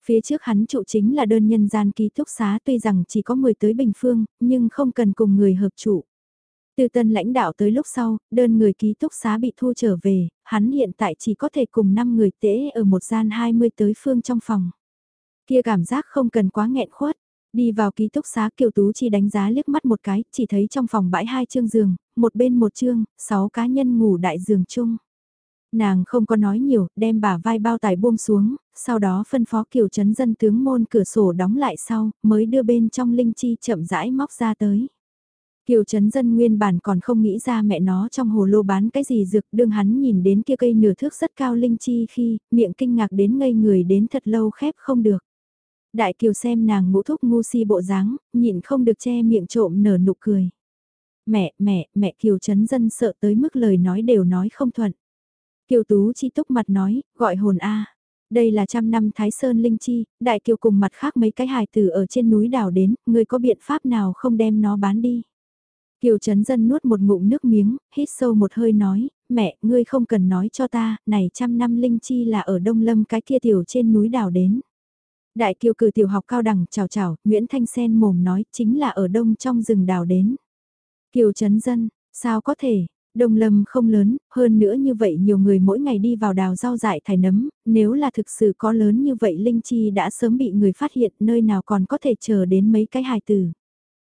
Phía trước hắn trụ chính là đơn nhân gian ký túc xá tuy rằng chỉ có 10 tới bình phương, nhưng không cần cùng người hợp trụ. Từ tân lãnh đạo tới lúc sau, đơn người ký túc xá bị thu trở về, hắn hiện tại chỉ có thể cùng 5 người tễ ở một gian 20 tới phương trong phòng. Kia cảm giác không cần quá nghẹn khuất. Đi vào ký túc xá Kiều Tú Chi đánh giá liếc mắt một cái, chỉ thấy trong phòng bãi hai chương giường, một bên một chương, sáu cá nhân ngủ đại giường chung. Nàng không có nói nhiều, đem bả vai bao tải buông xuống, sau đó phân phó Kiều Trấn Dân tướng môn cửa sổ đóng lại sau, mới đưa bên trong linh chi chậm rãi móc ra tới. Kiều Trấn Dân nguyên bản còn không nghĩ ra mẹ nó trong hồ lô bán cái gì dược đương hắn nhìn đến kia cây nửa thước rất cao linh chi khi miệng kinh ngạc đến ngây người đến thật lâu khép không được. Đại Kiều xem nàng ngũ thúc ngu si bộ dáng, nhịn không được che miệng trộm nở nụ cười. Mẹ, mẹ, mẹ Kiều Trấn Dân sợ tới mức lời nói đều nói không thuận. Kiều Tú chi túc mặt nói, gọi hồn A. Đây là trăm năm Thái Sơn Linh Chi, Đại Kiều cùng mặt khác mấy cái hài tử ở trên núi đảo đến, người có biện pháp nào không đem nó bán đi. Kiều Trấn Dân nuốt một ngụm nước miếng, hít sâu một hơi nói, mẹ, ngươi không cần nói cho ta, này trăm năm Linh Chi là ở Đông Lâm cái kia tiểu trên núi đảo đến. Đại Kiều cử tiểu học cao đẳng, chào chào, Nguyễn Thanh Sen mồm nói, chính là ở Đông trong rừng đảo đến. Kiều Trấn Dân, sao có thể, Đông Lâm không lớn, hơn nữa như vậy nhiều người mỗi ngày đi vào đào rau dại thải nấm, nếu là thực sự có lớn như vậy Linh Chi đã sớm bị người phát hiện nơi nào còn có thể chờ đến mấy cái hài tử.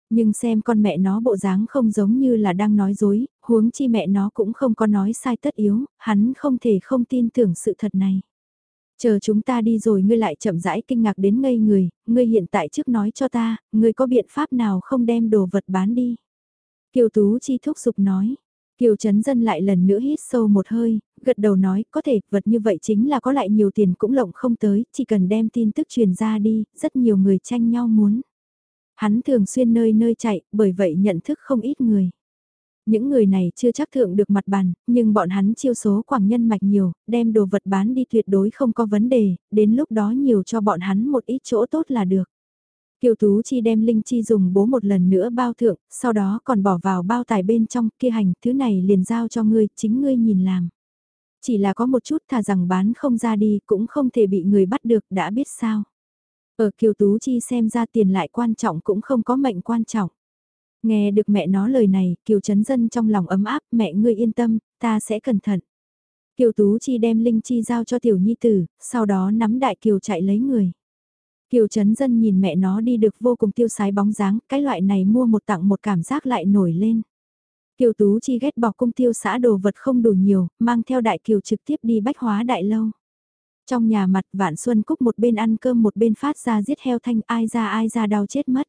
Nhưng xem con mẹ nó bộ dáng không giống như là đang nói dối, huống chi mẹ nó cũng không có nói sai tất yếu, hắn không thể không tin tưởng sự thật này. Chờ chúng ta đi rồi ngươi lại chậm rãi kinh ngạc đến ngây người, ngươi hiện tại trước nói cho ta, ngươi có biện pháp nào không đem đồ vật bán đi. Kiều Tú Chi thúc giục nói. Kiều Trấn Dân lại lần nữa hít sâu một hơi, gật đầu nói có thể vật như vậy chính là có lại nhiều tiền cũng lộng không tới, chỉ cần đem tin tức truyền ra đi, rất nhiều người tranh nhau muốn. Hắn thường xuyên nơi nơi chạy, bởi vậy nhận thức không ít người. Những người này chưa chắc thượng được mặt bàn, nhưng bọn hắn chiêu số quảng nhân mạch nhiều, đem đồ vật bán đi tuyệt đối không có vấn đề, đến lúc đó nhiều cho bọn hắn một ít chỗ tốt là được. Kiều Tú Chi đem Linh Chi dùng bố một lần nữa bao thượng, sau đó còn bỏ vào bao tải bên trong kia hành, thứ này liền giao cho ngươi, chính ngươi nhìn làm. Chỉ là có một chút thà rằng bán không ra đi cũng không thể bị người bắt được đã biết sao. Ở Kiều Tú Chi xem ra tiền lại quan trọng cũng không có mệnh quan trọng. Nghe được mẹ nó lời này, Kiều Trấn Dân trong lòng ấm áp, mẹ ngươi yên tâm, ta sẽ cẩn thận. Kiều Tú Chi đem Linh Chi giao cho Tiểu Nhi Tử, sau đó nắm Đại Kiều chạy lấy người. Kiều Trấn Dân nhìn mẹ nó đi được vô cùng tiêu sái bóng dáng, cái loại này mua một tặng một cảm giác lại nổi lên. Kiều Tú Chi ghét bỏ cung tiêu xã đồ vật không đủ nhiều, mang theo Đại Kiều trực tiếp đi bách hóa đại lâu. Trong nhà mặt Vạn Xuân Cúc một bên ăn cơm một bên phát ra giết heo thanh ai ra ai ra đau chết mất.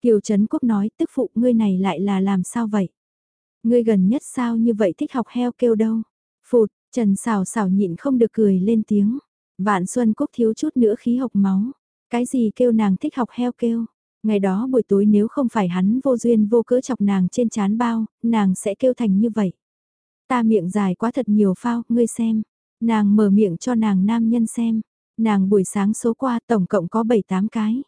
Kiều Trấn Quốc nói tức phụ ngươi này lại là làm sao vậy? Ngươi gần nhất sao như vậy thích học heo kêu đâu? Phụt, Trần xào xào nhịn không được cười lên tiếng. Vạn Xuân Cúc thiếu chút nữa khí hộc máu. Cái gì kêu nàng thích học heo kêu? Ngày đó buổi tối nếu không phải hắn vô duyên vô cớ chọc nàng trên chán bao, nàng sẽ kêu thành như vậy. Ta miệng dài quá thật nhiều phao, ngươi xem. Nàng mở miệng cho nàng nam nhân xem. Nàng buổi sáng số qua tổng cộng có 7-8 cái.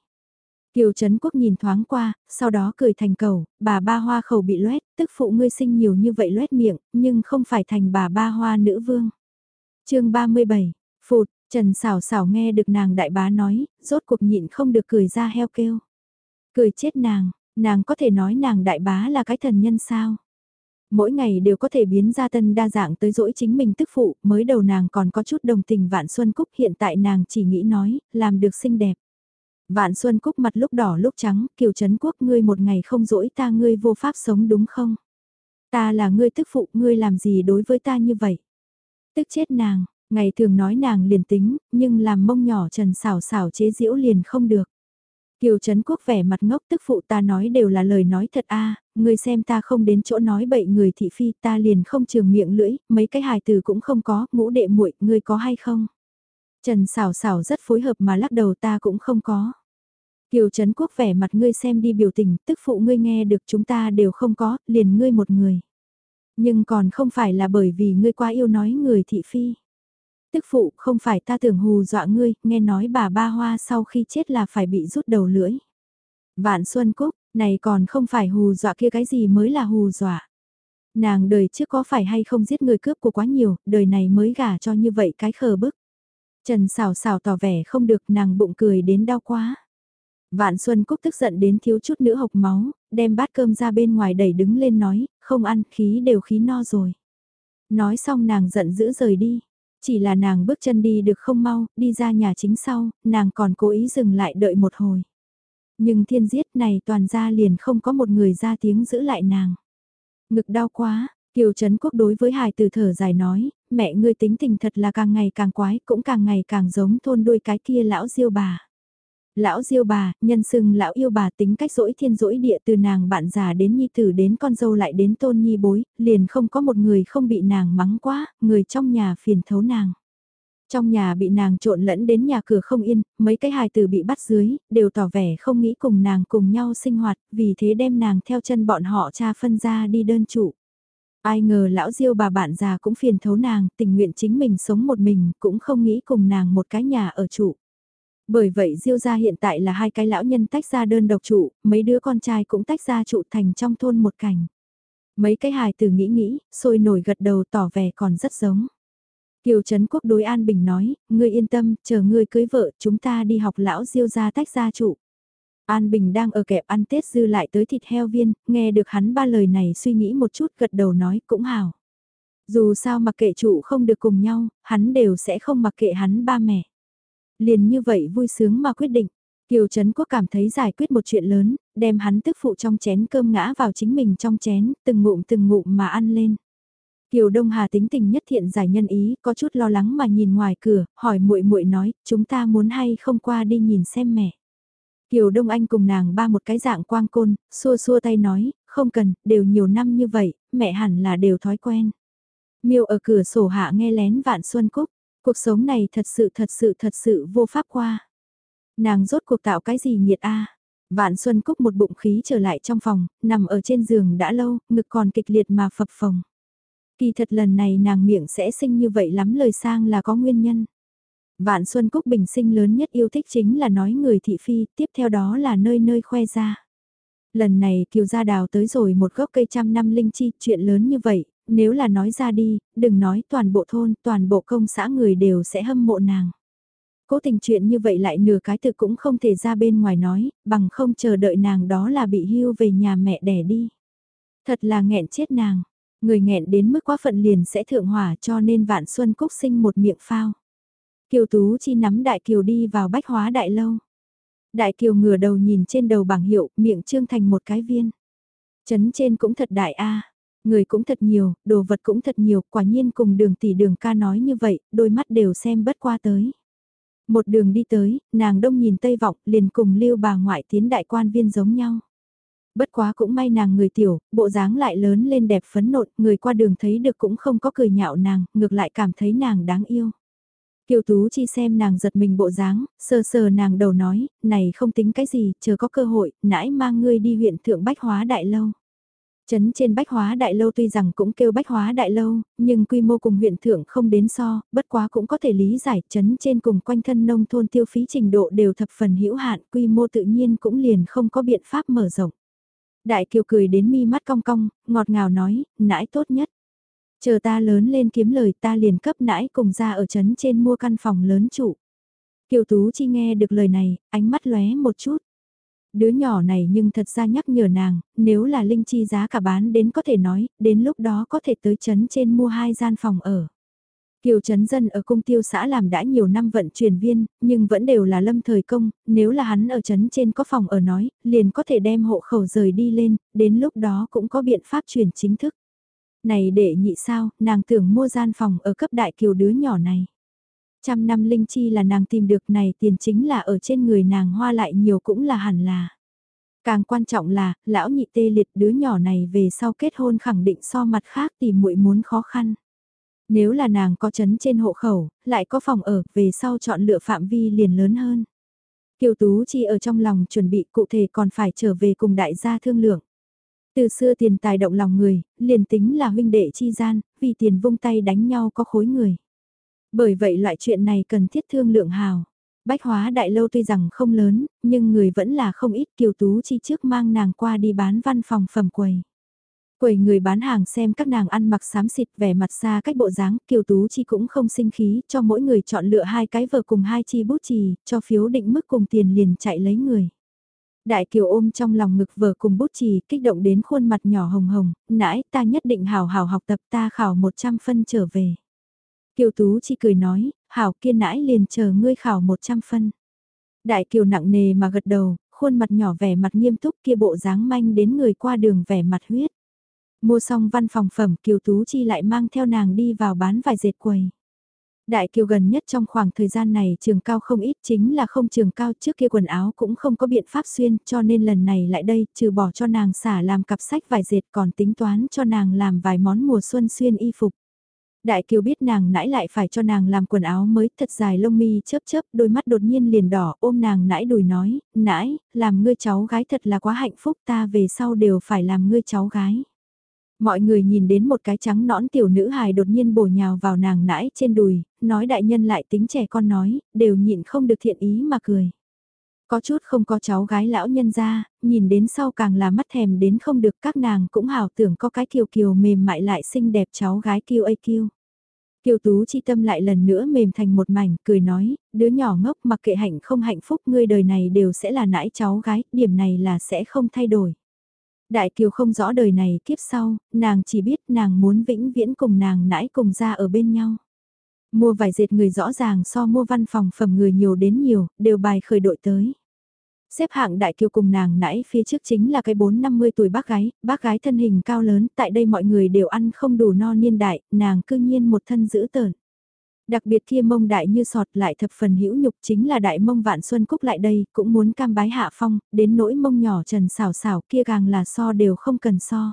Kiều Trấn Quốc nhìn thoáng qua, sau đó cười thành cầu, bà ba hoa khẩu bị loét, tức phụ ngươi sinh nhiều như vậy loét miệng, nhưng không phải thành bà ba hoa nữ vương. chương 37, Phụt, Trần xảo xảo nghe được nàng đại bá nói, rốt cuộc nhịn không được cười ra heo kêu. Cười chết nàng, nàng có thể nói nàng đại bá là cái thần nhân sao? Mỗi ngày đều có thể biến ra tân đa dạng tới dỗi chính mình tức phụ, mới đầu nàng còn có chút đồng tình Vạn Xuân Cúc hiện tại nàng chỉ nghĩ nói, làm được xinh đẹp. Vạn Xuân Cúc mặt lúc đỏ lúc trắng, kiều Trấn Quốc ngươi một ngày không dỗi ta ngươi vô pháp sống đúng không? Ta là ngươi tức phụ, ngươi làm gì đối với ta như vậy? Tức chết nàng, ngày thường nói nàng liền tính, nhưng làm mông nhỏ trần xảo xảo chế diễu liền không được. Kiều Trấn Quốc vẻ mặt ngốc tức phụ ta nói đều là lời nói thật a ngươi xem ta không đến chỗ nói bậy người thị phi ta liền không trường miệng lưỡi, mấy cái hài từ cũng không có, ngũ đệ muội ngươi có hay không? Trần xảo xảo rất phối hợp mà lắc đầu ta cũng không có. Kiều Trấn Quốc vẻ mặt ngươi xem đi biểu tình, tức phụ ngươi nghe được chúng ta đều không có, liền ngươi một người. Nhưng còn không phải là bởi vì ngươi quá yêu nói người thị phi. Tức phụ không phải ta tưởng hù dọa ngươi, nghe nói bà ba hoa sau khi chết là phải bị rút đầu lưỡi. Vạn Xuân Cúc, này còn không phải hù dọa kia cái gì mới là hù dọa. Nàng đời trước có phải hay không giết người cướp của quá nhiều, đời này mới gả cho như vậy cái khờ bức. Trần xào xào tỏ vẻ không được nàng bụng cười đến đau quá. Vạn Xuân Cúc tức giận đến thiếu chút nữa hộc máu, đem bát cơm ra bên ngoài đẩy đứng lên nói, không ăn, khí đều khí no rồi. Nói xong nàng giận dữ rời đi. Chỉ là nàng bước chân đi được không mau, đi ra nhà chính sau, nàng còn cố ý dừng lại đợi một hồi. Nhưng thiên giết này toàn ra liền không có một người ra tiếng giữ lại nàng. Ngực đau quá, Kiều Trấn Quốc đối với hài từ thở dài nói, mẹ ngươi tính tình thật là càng ngày càng quái, cũng càng ngày càng giống thôn đôi cái kia lão diêu bà. Lão diêu bà, nhân sưng lão yêu bà tính cách dỗi thiên dỗi địa từ nàng bạn già đến nhi tử đến con dâu lại đến tôn nhi bối, liền không có một người không bị nàng mắng quá, người trong nhà phiền thấu nàng. Trong nhà bị nàng trộn lẫn đến nhà cửa không yên, mấy cái hài tử bị bắt dưới, đều tỏ vẻ không nghĩ cùng nàng cùng nhau sinh hoạt, vì thế đem nàng theo chân bọn họ cha phân ra đi đơn trụ. Ai ngờ lão diêu bà bạn già cũng phiền thấu nàng, tình nguyện chính mình sống một mình, cũng không nghĩ cùng nàng một cái nhà ở trụ. Bởi vậy Diêu gia hiện tại là hai cái lão nhân tách ra đơn độc trụ, mấy đứa con trai cũng tách ra trụ thành trong thôn một cảnh. Mấy cái hài tử nghĩ nghĩ, sôi nổi gật đầu tỏ vẻ còn rất giống. Kiều Trấn Quốc đối An Bình nói, ngươi yên tâm, chờ ngươi cưới vợ, chúng ta đi học lão Diêu gia tách ra trụ. An Bình đang ở kẹp ăn Tết dư lại tới thịt heo viên, nghe được hắn ba lời này suy nghĩ một chút gật đầu nói cũng hảo. Dù sao mặc kệ trụ không được cùng nhau, hắn đều sẽ không mặc kệ hắn ba mẹ. Liền như vậy vui sướng mà quyết định. Kiều Trấn Quốc cảm thấy giải quyết một chuyện lớn, đem hắn tức phụ trong chén cơm ngã vào chính mình trong chén, từng ngụm từng ngụm mà ăn lên. Kiều Đông Hà tính tình nhất thiện giải nhân ý, có chút lo lắng mà nhìn ngoài cửa, hỏi muội muội nói, chúng ta muốn hay không qua đi nhìn xem mẹ. Kiều Đông Anh cùng nàng ba một cái dạng quang côn, xua xua tay nói, không cần, đều nhiều năm như vậy, mẹ hẳn là đều thói quen. Miêu ở cửa sổ hạ nghe lén vạn xuân cúc, Cuộc sống này thật sự thật sự thật sự vô pháp qua. Nàng rốt cuộc tạo cái gì nghiệt a Vạn Xuân Cúc một bụng khí trở lại trong phòng, nằm ở trên giường đã lâu, ngực còn kịch liệt mà phập phồng. Kỳ thật lần này nàng miệng sẽ sinh như vậy lắm lời sang là có nguyên nhân. Vạn Xuân Cúc bình sinh lớn nhất yêu thích chính là nói người thị phi, tiếp theo đó là nơi nơi khoe ra. Lần này Kiều Gia Đào tới rồi một gốc cây trăm năm linh chi, chuyện lớn như vậy, nếu là nói ra đi, đừng nói toàn bộ thôn, toàn bộ công xã người đều sẽ hâm mộ nàng. cố tình chuyện như vậy lại nửa cái tự cũng không thể ra bên ngoài nói, bằng không chờ đợi nàng đó là bị hưu về nhà mẹ đẻ đi. Thật là nghẹn chết nàng, người nghẹn đến mức quá phận liền sẽ thượng hỏa cho nên vạn xuân cúc sinh một miệng phao. Kiều Tú Chi nắm Đại Kiều đi vào bách hóa đại lâu. Đại Kiều ngửa đầu nhìn trên đầu bảng hiệu, miệng trương thành một cái viên. Chấn trên cũng thật đại a Người cũng thật nhiều, đồ vật cũng thật nhiều, quả nhiên cùng đường tỷ đường ca nói như vậy, đôi mắt đều xem bất qua tới. Một đường đi tới, nàng đông nhìn tây vọng, liền cùng lưu bà ngoại tiến đại quan viên giống nhau. Bất quá cũng may nàng người tiểu, bộ dáng lại lớn lên đẹp phấn nộn, người qua đường thấy được cũng không có cười nhạo nàng, ngược lại cảm thấy nàng đáng yêu. Kiều Tú Chi xem nàng giật mình bộ dáng, sờ sờ nàng đầu nói, này không tính cái gì, chờ có cơ hội, nãy mang ngươi đi huyện Thượng Bách Hóa Đại Lâu. Trấn trên Bách Hóa Đại Lâu tuy rằng cũng kêu Bách Hóa Đại Lâu, nhưng quy mô cùng huyện thượng không đến so, bất quá cũng có thể lý giải trấn trên cùng quanh thân nông thôn tiêu phí trình độ đều thập phần hữu hạn, quy mô tự nhiên cũng liền không có biện pháp mở rộng. Đại Kiều cười đến mi mắt cong cong, ngọt ngào nói, nãi tốt nhất. Chờ ta lớn lên kiếm lời ta liền cấp nãi cùng ra ở trấn trên mua căn phòng lớn trụ. Kiều Tú Chi nghe được lời này, ánh mắt lóe một chút. Đứa nhỏ này nhưng thật ra nhắc nhở nàng, nếu là linh chi giá cả bán đến có thể nói, đến lúc đó có thể tới chấn trên mua hai gian phòng ở. Kiều Trấn Dân ở cung tiêu xã làm đã nhiều năm vận chuyển viên, nhưng vẫn đều là lâm thời công, nếu là hắn ở trấn trên có phòng ở nói, liền có thể đem hộ khẩu rời đi lên, đến lúc đó cũng có biện pháp chuyển chính thức. Này để nhị sao, nàng tưởng mua gian phòng ở cấp đại kiều đứa nhỏ này. Trăm năm linh chi là nàng tìm được này tiền chính là ở trên người nàng hoa lại nhiều cũng là hẳn là. Càng quan trọng là, lão nhị tê liệt đứa nhỏ này về sau kết hôn khẳng định so mặt khác tìm muội muốn khó khăn. Nếu là nàng có chấn trên hộ khẩu, lại có phòng ở, về sau chọn lựa phạm vi liền lớn hơn. Kiều Tú Chi ở trong lòng chuẩn bị cụ thể còn phải trở về cùng đại gia thương lượng. Từ xưa tiền tài động lòng người, liền tính là huynh đệ chi gian, vì tiền vung tay đánh nhau có khối người. Bởi vậy loại chuyện này cần thiết thương lượng hào. Bách hóa đại lâu tuy rằng không lớn, nhưng người vẫn là không ít kiều tú chi trước mang nàng qua đi bán văn phòng phẩm quầy. Quầy người bán hàng xem các nàng ăn mặc xám xịt vẻ mặt xa cách bộ dáng, Kiều Tú Chi cũng không sinh khí, cho mỗi người chọn lựa hai cái vở cùng hai chi bút chì, cho phiếu định mức cùng tiền liền chạy lấy người. Đại Kiều ôm trong lòng ngực vở cùng bút chì, kích động đến khuôn mặt nhỏ hồng hồng, nãi ta nhất định hào hào học tập ta khảo 100 phân trở về. Kiều Tú Chi cười nói, hảo kiên nãi liền chờ ngươi khảo 100 phân. Đại Kiều nặng nề mà gật đầu, khuôn mặt nhỏ vẻ mặt nghiêm túc kia bộ dáng manh đến người qua đường vẻ mặt huyết. Mua xong văn phòng phẩm Kiều Tú Chi lại mang theo nàng đi vào bán vài dệt quầy. Đại Kiều gần nhất trong khoảng thời gian này trường cao không ít chính là không trường cao trước kia quần áo cũng không có biện pháp xuyên cho nên lần này lại đây trừ bỏ cho nàng xả làm cặp sách vài dệt còn tính toán cho nàng làm vài món mùa xuân xuyên y phục. Đại Kiều biết nàng nãi lại phải cho nàng làm quần áo mới thật dài lông mi chớp chớp đôi mắt đột nhiên liền đỏ ôm nàng nãi đùi nói, nãi, làm ngươi cháu gái thật là quá hạnh phúc ta về sau đều phải làm ngươi cháu gái. Mọi người nhìn đến một cái trắng nõn tiểu nữ hài đột nhiên bổ nhào vào nàng nãi trên đùi, nói đại nhân lại tính trẻ con nói, đều nhịn không được thiện ý mà cười. Có chút không có cháu gái lão nhân ra, nhìn đến sau càng là mắt thèm đến không được các nàng cũng hào tưởng có cái kiều kiều mềm mại lại xinh đẹp cháu gái kiêu ây kiêu. Kiều Tú chi tâm lại lần nữa mềm thành một mảnh, cười nói, đứa nhỏ ngốc mặc kệ hạnh không hạnh phúc ngươi đời này đều sẽ là nãi cháu gái, điểm này là sẽ không thay đổi. Đại Kiều không rõ đời này kiếp sau, nàng chỉ biết nàng muốn vĩnh viễn cùng nàng nãi cùng ra ở bên nhau. Mua vài dệt người rõ ràng so mua văn phòng phẩm người nhiều đến nhiều, đều bài khởi đội tới. Xếp hạng đại kiều cùng nàng nãy phía trước chính là cái 4-50 tuổi bác gái, bác gái thân hình cao lớn, tại đây mọi người đều ăn không đủ no niên đại, nàng cư nhiên một thân giữ tợn. Đặc biệt kia mông đại như sọt lại thập phần hữu nhục chính là đại mông vạn xuân cúc lại đây, cũng muốn cam bái hạ phong, đến nỗi mông nhỏ trần xảo xảo kia càng là so đều không cần so.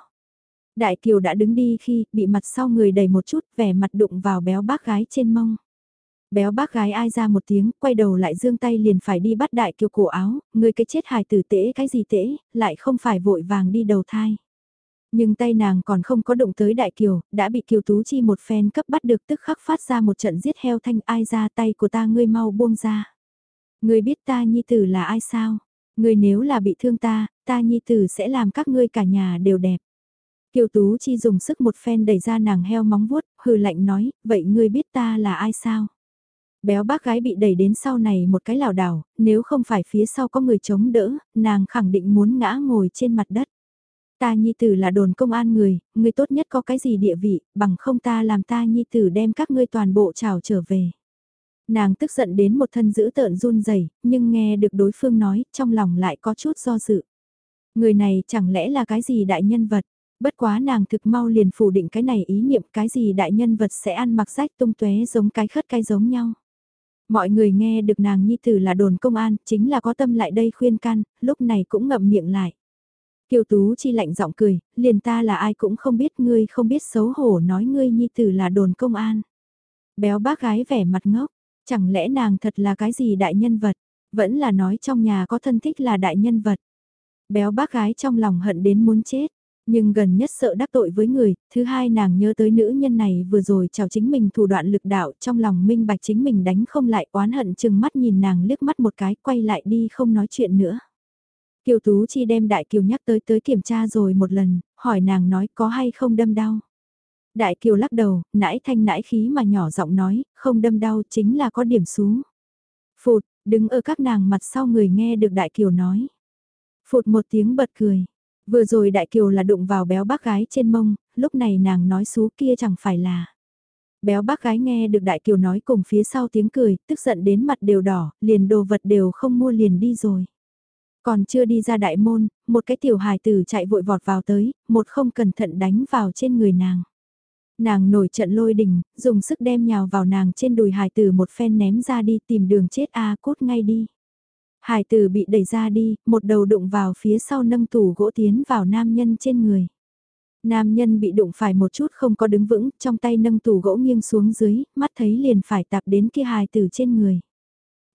Đại kiều đã đứng đi khi bị mặt sau người đầy một chút vẻ mặt đụng vào béo bác gái trên mông. Béo bác gái ai ra một tiếng, quay đầu lại dương tay liền phải đi bắt đại kiều cổ áo, người cái chết hài tử tễ cái gì tễ, lại không phải vội vàng đi đầu thai. Nhưng tay nàng còn không có động tới đại kiều, đã bị kiều tú chi một phen cấp bắt được tức khắc phát ra một trận giết heo thanh ai ra tay của ta ngươi mau buông ra. Ngươi biết ta nhi tử là ai sao? Ngươi nếu là bị thương ta, ta nhi tử sẽ làm các ngươi cả nhà đều đẹp. Kiều Tú Chi dùng sức một phen đẩy ra nàng heo móng vuốt, hừ lạnh nói, vậy ngươi biết ta là ai sao? Béo bác gái bị đẩy đến sau này một cái lảo đảo, nếu không phải phía sau có người chống đỡ, nàng khẳng định muốn ngã ngồi trên mặt đất. Ta nhi tử là đồn công an người, người tốt nhất có cái gì địa vị, bằng không ta làm ta nhi tử đem các ngươi toàn bộ trào trở về. Nàng tức giận đến một thân giữ tợn run rẩy nhưng nghe được đối phương nói, trong lòng lại có chút do dự. Người này chẳng lẽ là cái gì đại nhân vật? Bất quá nàng thực mau liền phủ định cái này ý niệm cái gì đại nhân vật sẽ ăn mặc rách tung tóe giống cái khất cái giống nhau. Mọi người nghe được nàng nhi tử là đồn công an, chính là có tâm lại đây khuyên can, lúc này cũng ngậm miệng lại. Kiều Tú chi lạnh giọng cười, liền ta là ai cũng không biết ngươi không biết xấu hổ nói ngươi nhi tử là đồn công an. Béo bác gái vẻ mặt ngốc, chẳng lẽ nàng thật là cái gì đại nhân vật, vẫn là nói trong nhà có thân thích là đại nhân vật. Béo bác gái trong lòng hận đến muốn chết, nhưng gần nhất sợ đắc tội với người, thứ hai nàng nhớ tới nữ nhân này vừa rồi chào chính mình thủ đoạn lực đạo trong lòng minh bạch chính mình đánh không lại oán hận chừng mắt nhìn nàng liếc mắt một cái quay lại đi không nói chuyện nữa. Kiều Tú Chi đem Đại Kiều nhắc tới tới kiểm tra rồi một lần, hỏi nàng nói có hay không đâm đau. Đại Kiều lắc đầu, nãi thanh nãi khí mà nhỏ giọng nói, không đâm đau chính là có điểm xuống. Phụt, đứng ở các nàng mặt sau người nghe được Đại Kiều nói. Phụt một tiếng bật cười. Vừa rồi Đại Kiều là đụng vào béo bác gái trên mông, lúc này nàng nói xú kia chẳng phải là. Béo bác gái nghe được Đại Kiều nói cùng phía sau tiếng cười, tức giận đến mặt đều đỏ, liền đồ vật đều không mua liền đi rồi. Còn chưa đi ra đại môn, một cái tiểu hài tử chạy vội vọt vào tới, một không cẩn thận đánh vào trên người nàng. Nàng nổi trận lôi đình, dùng sức đem nhào vào nàng trên đùi hài tử một phen ném ra đi tìm đường chết a cốt ngay đi. Hải tử bị đẩy ra đi, một đầu đụng vào phía sau nâng tủ gỗ tiến vào nam nhân trên người. Nam nhân bị đụng phải một chút không có đứng vững, trong tay nâng tủ gỗ nghiêng xuống dưới, mắt thấy liền phải tạp đến kia hài tử trên người.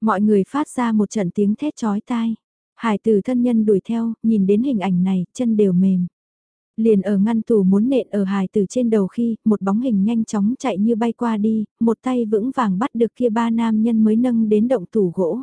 Mọi người phát ra một trận tiếng thét chói tai. Hải tử thân nhân đuổi theo, nhìn đến hình ảnh này, chân đều mềm. Liền ở ngăn tủ muốn nện ở hài tử trên đầu khi, một bóng hình nhanh chóng chạy như bay qua đi, một tay vững vàng bắt được kia ba nam nhân mới nâng đến động tủ gỗ.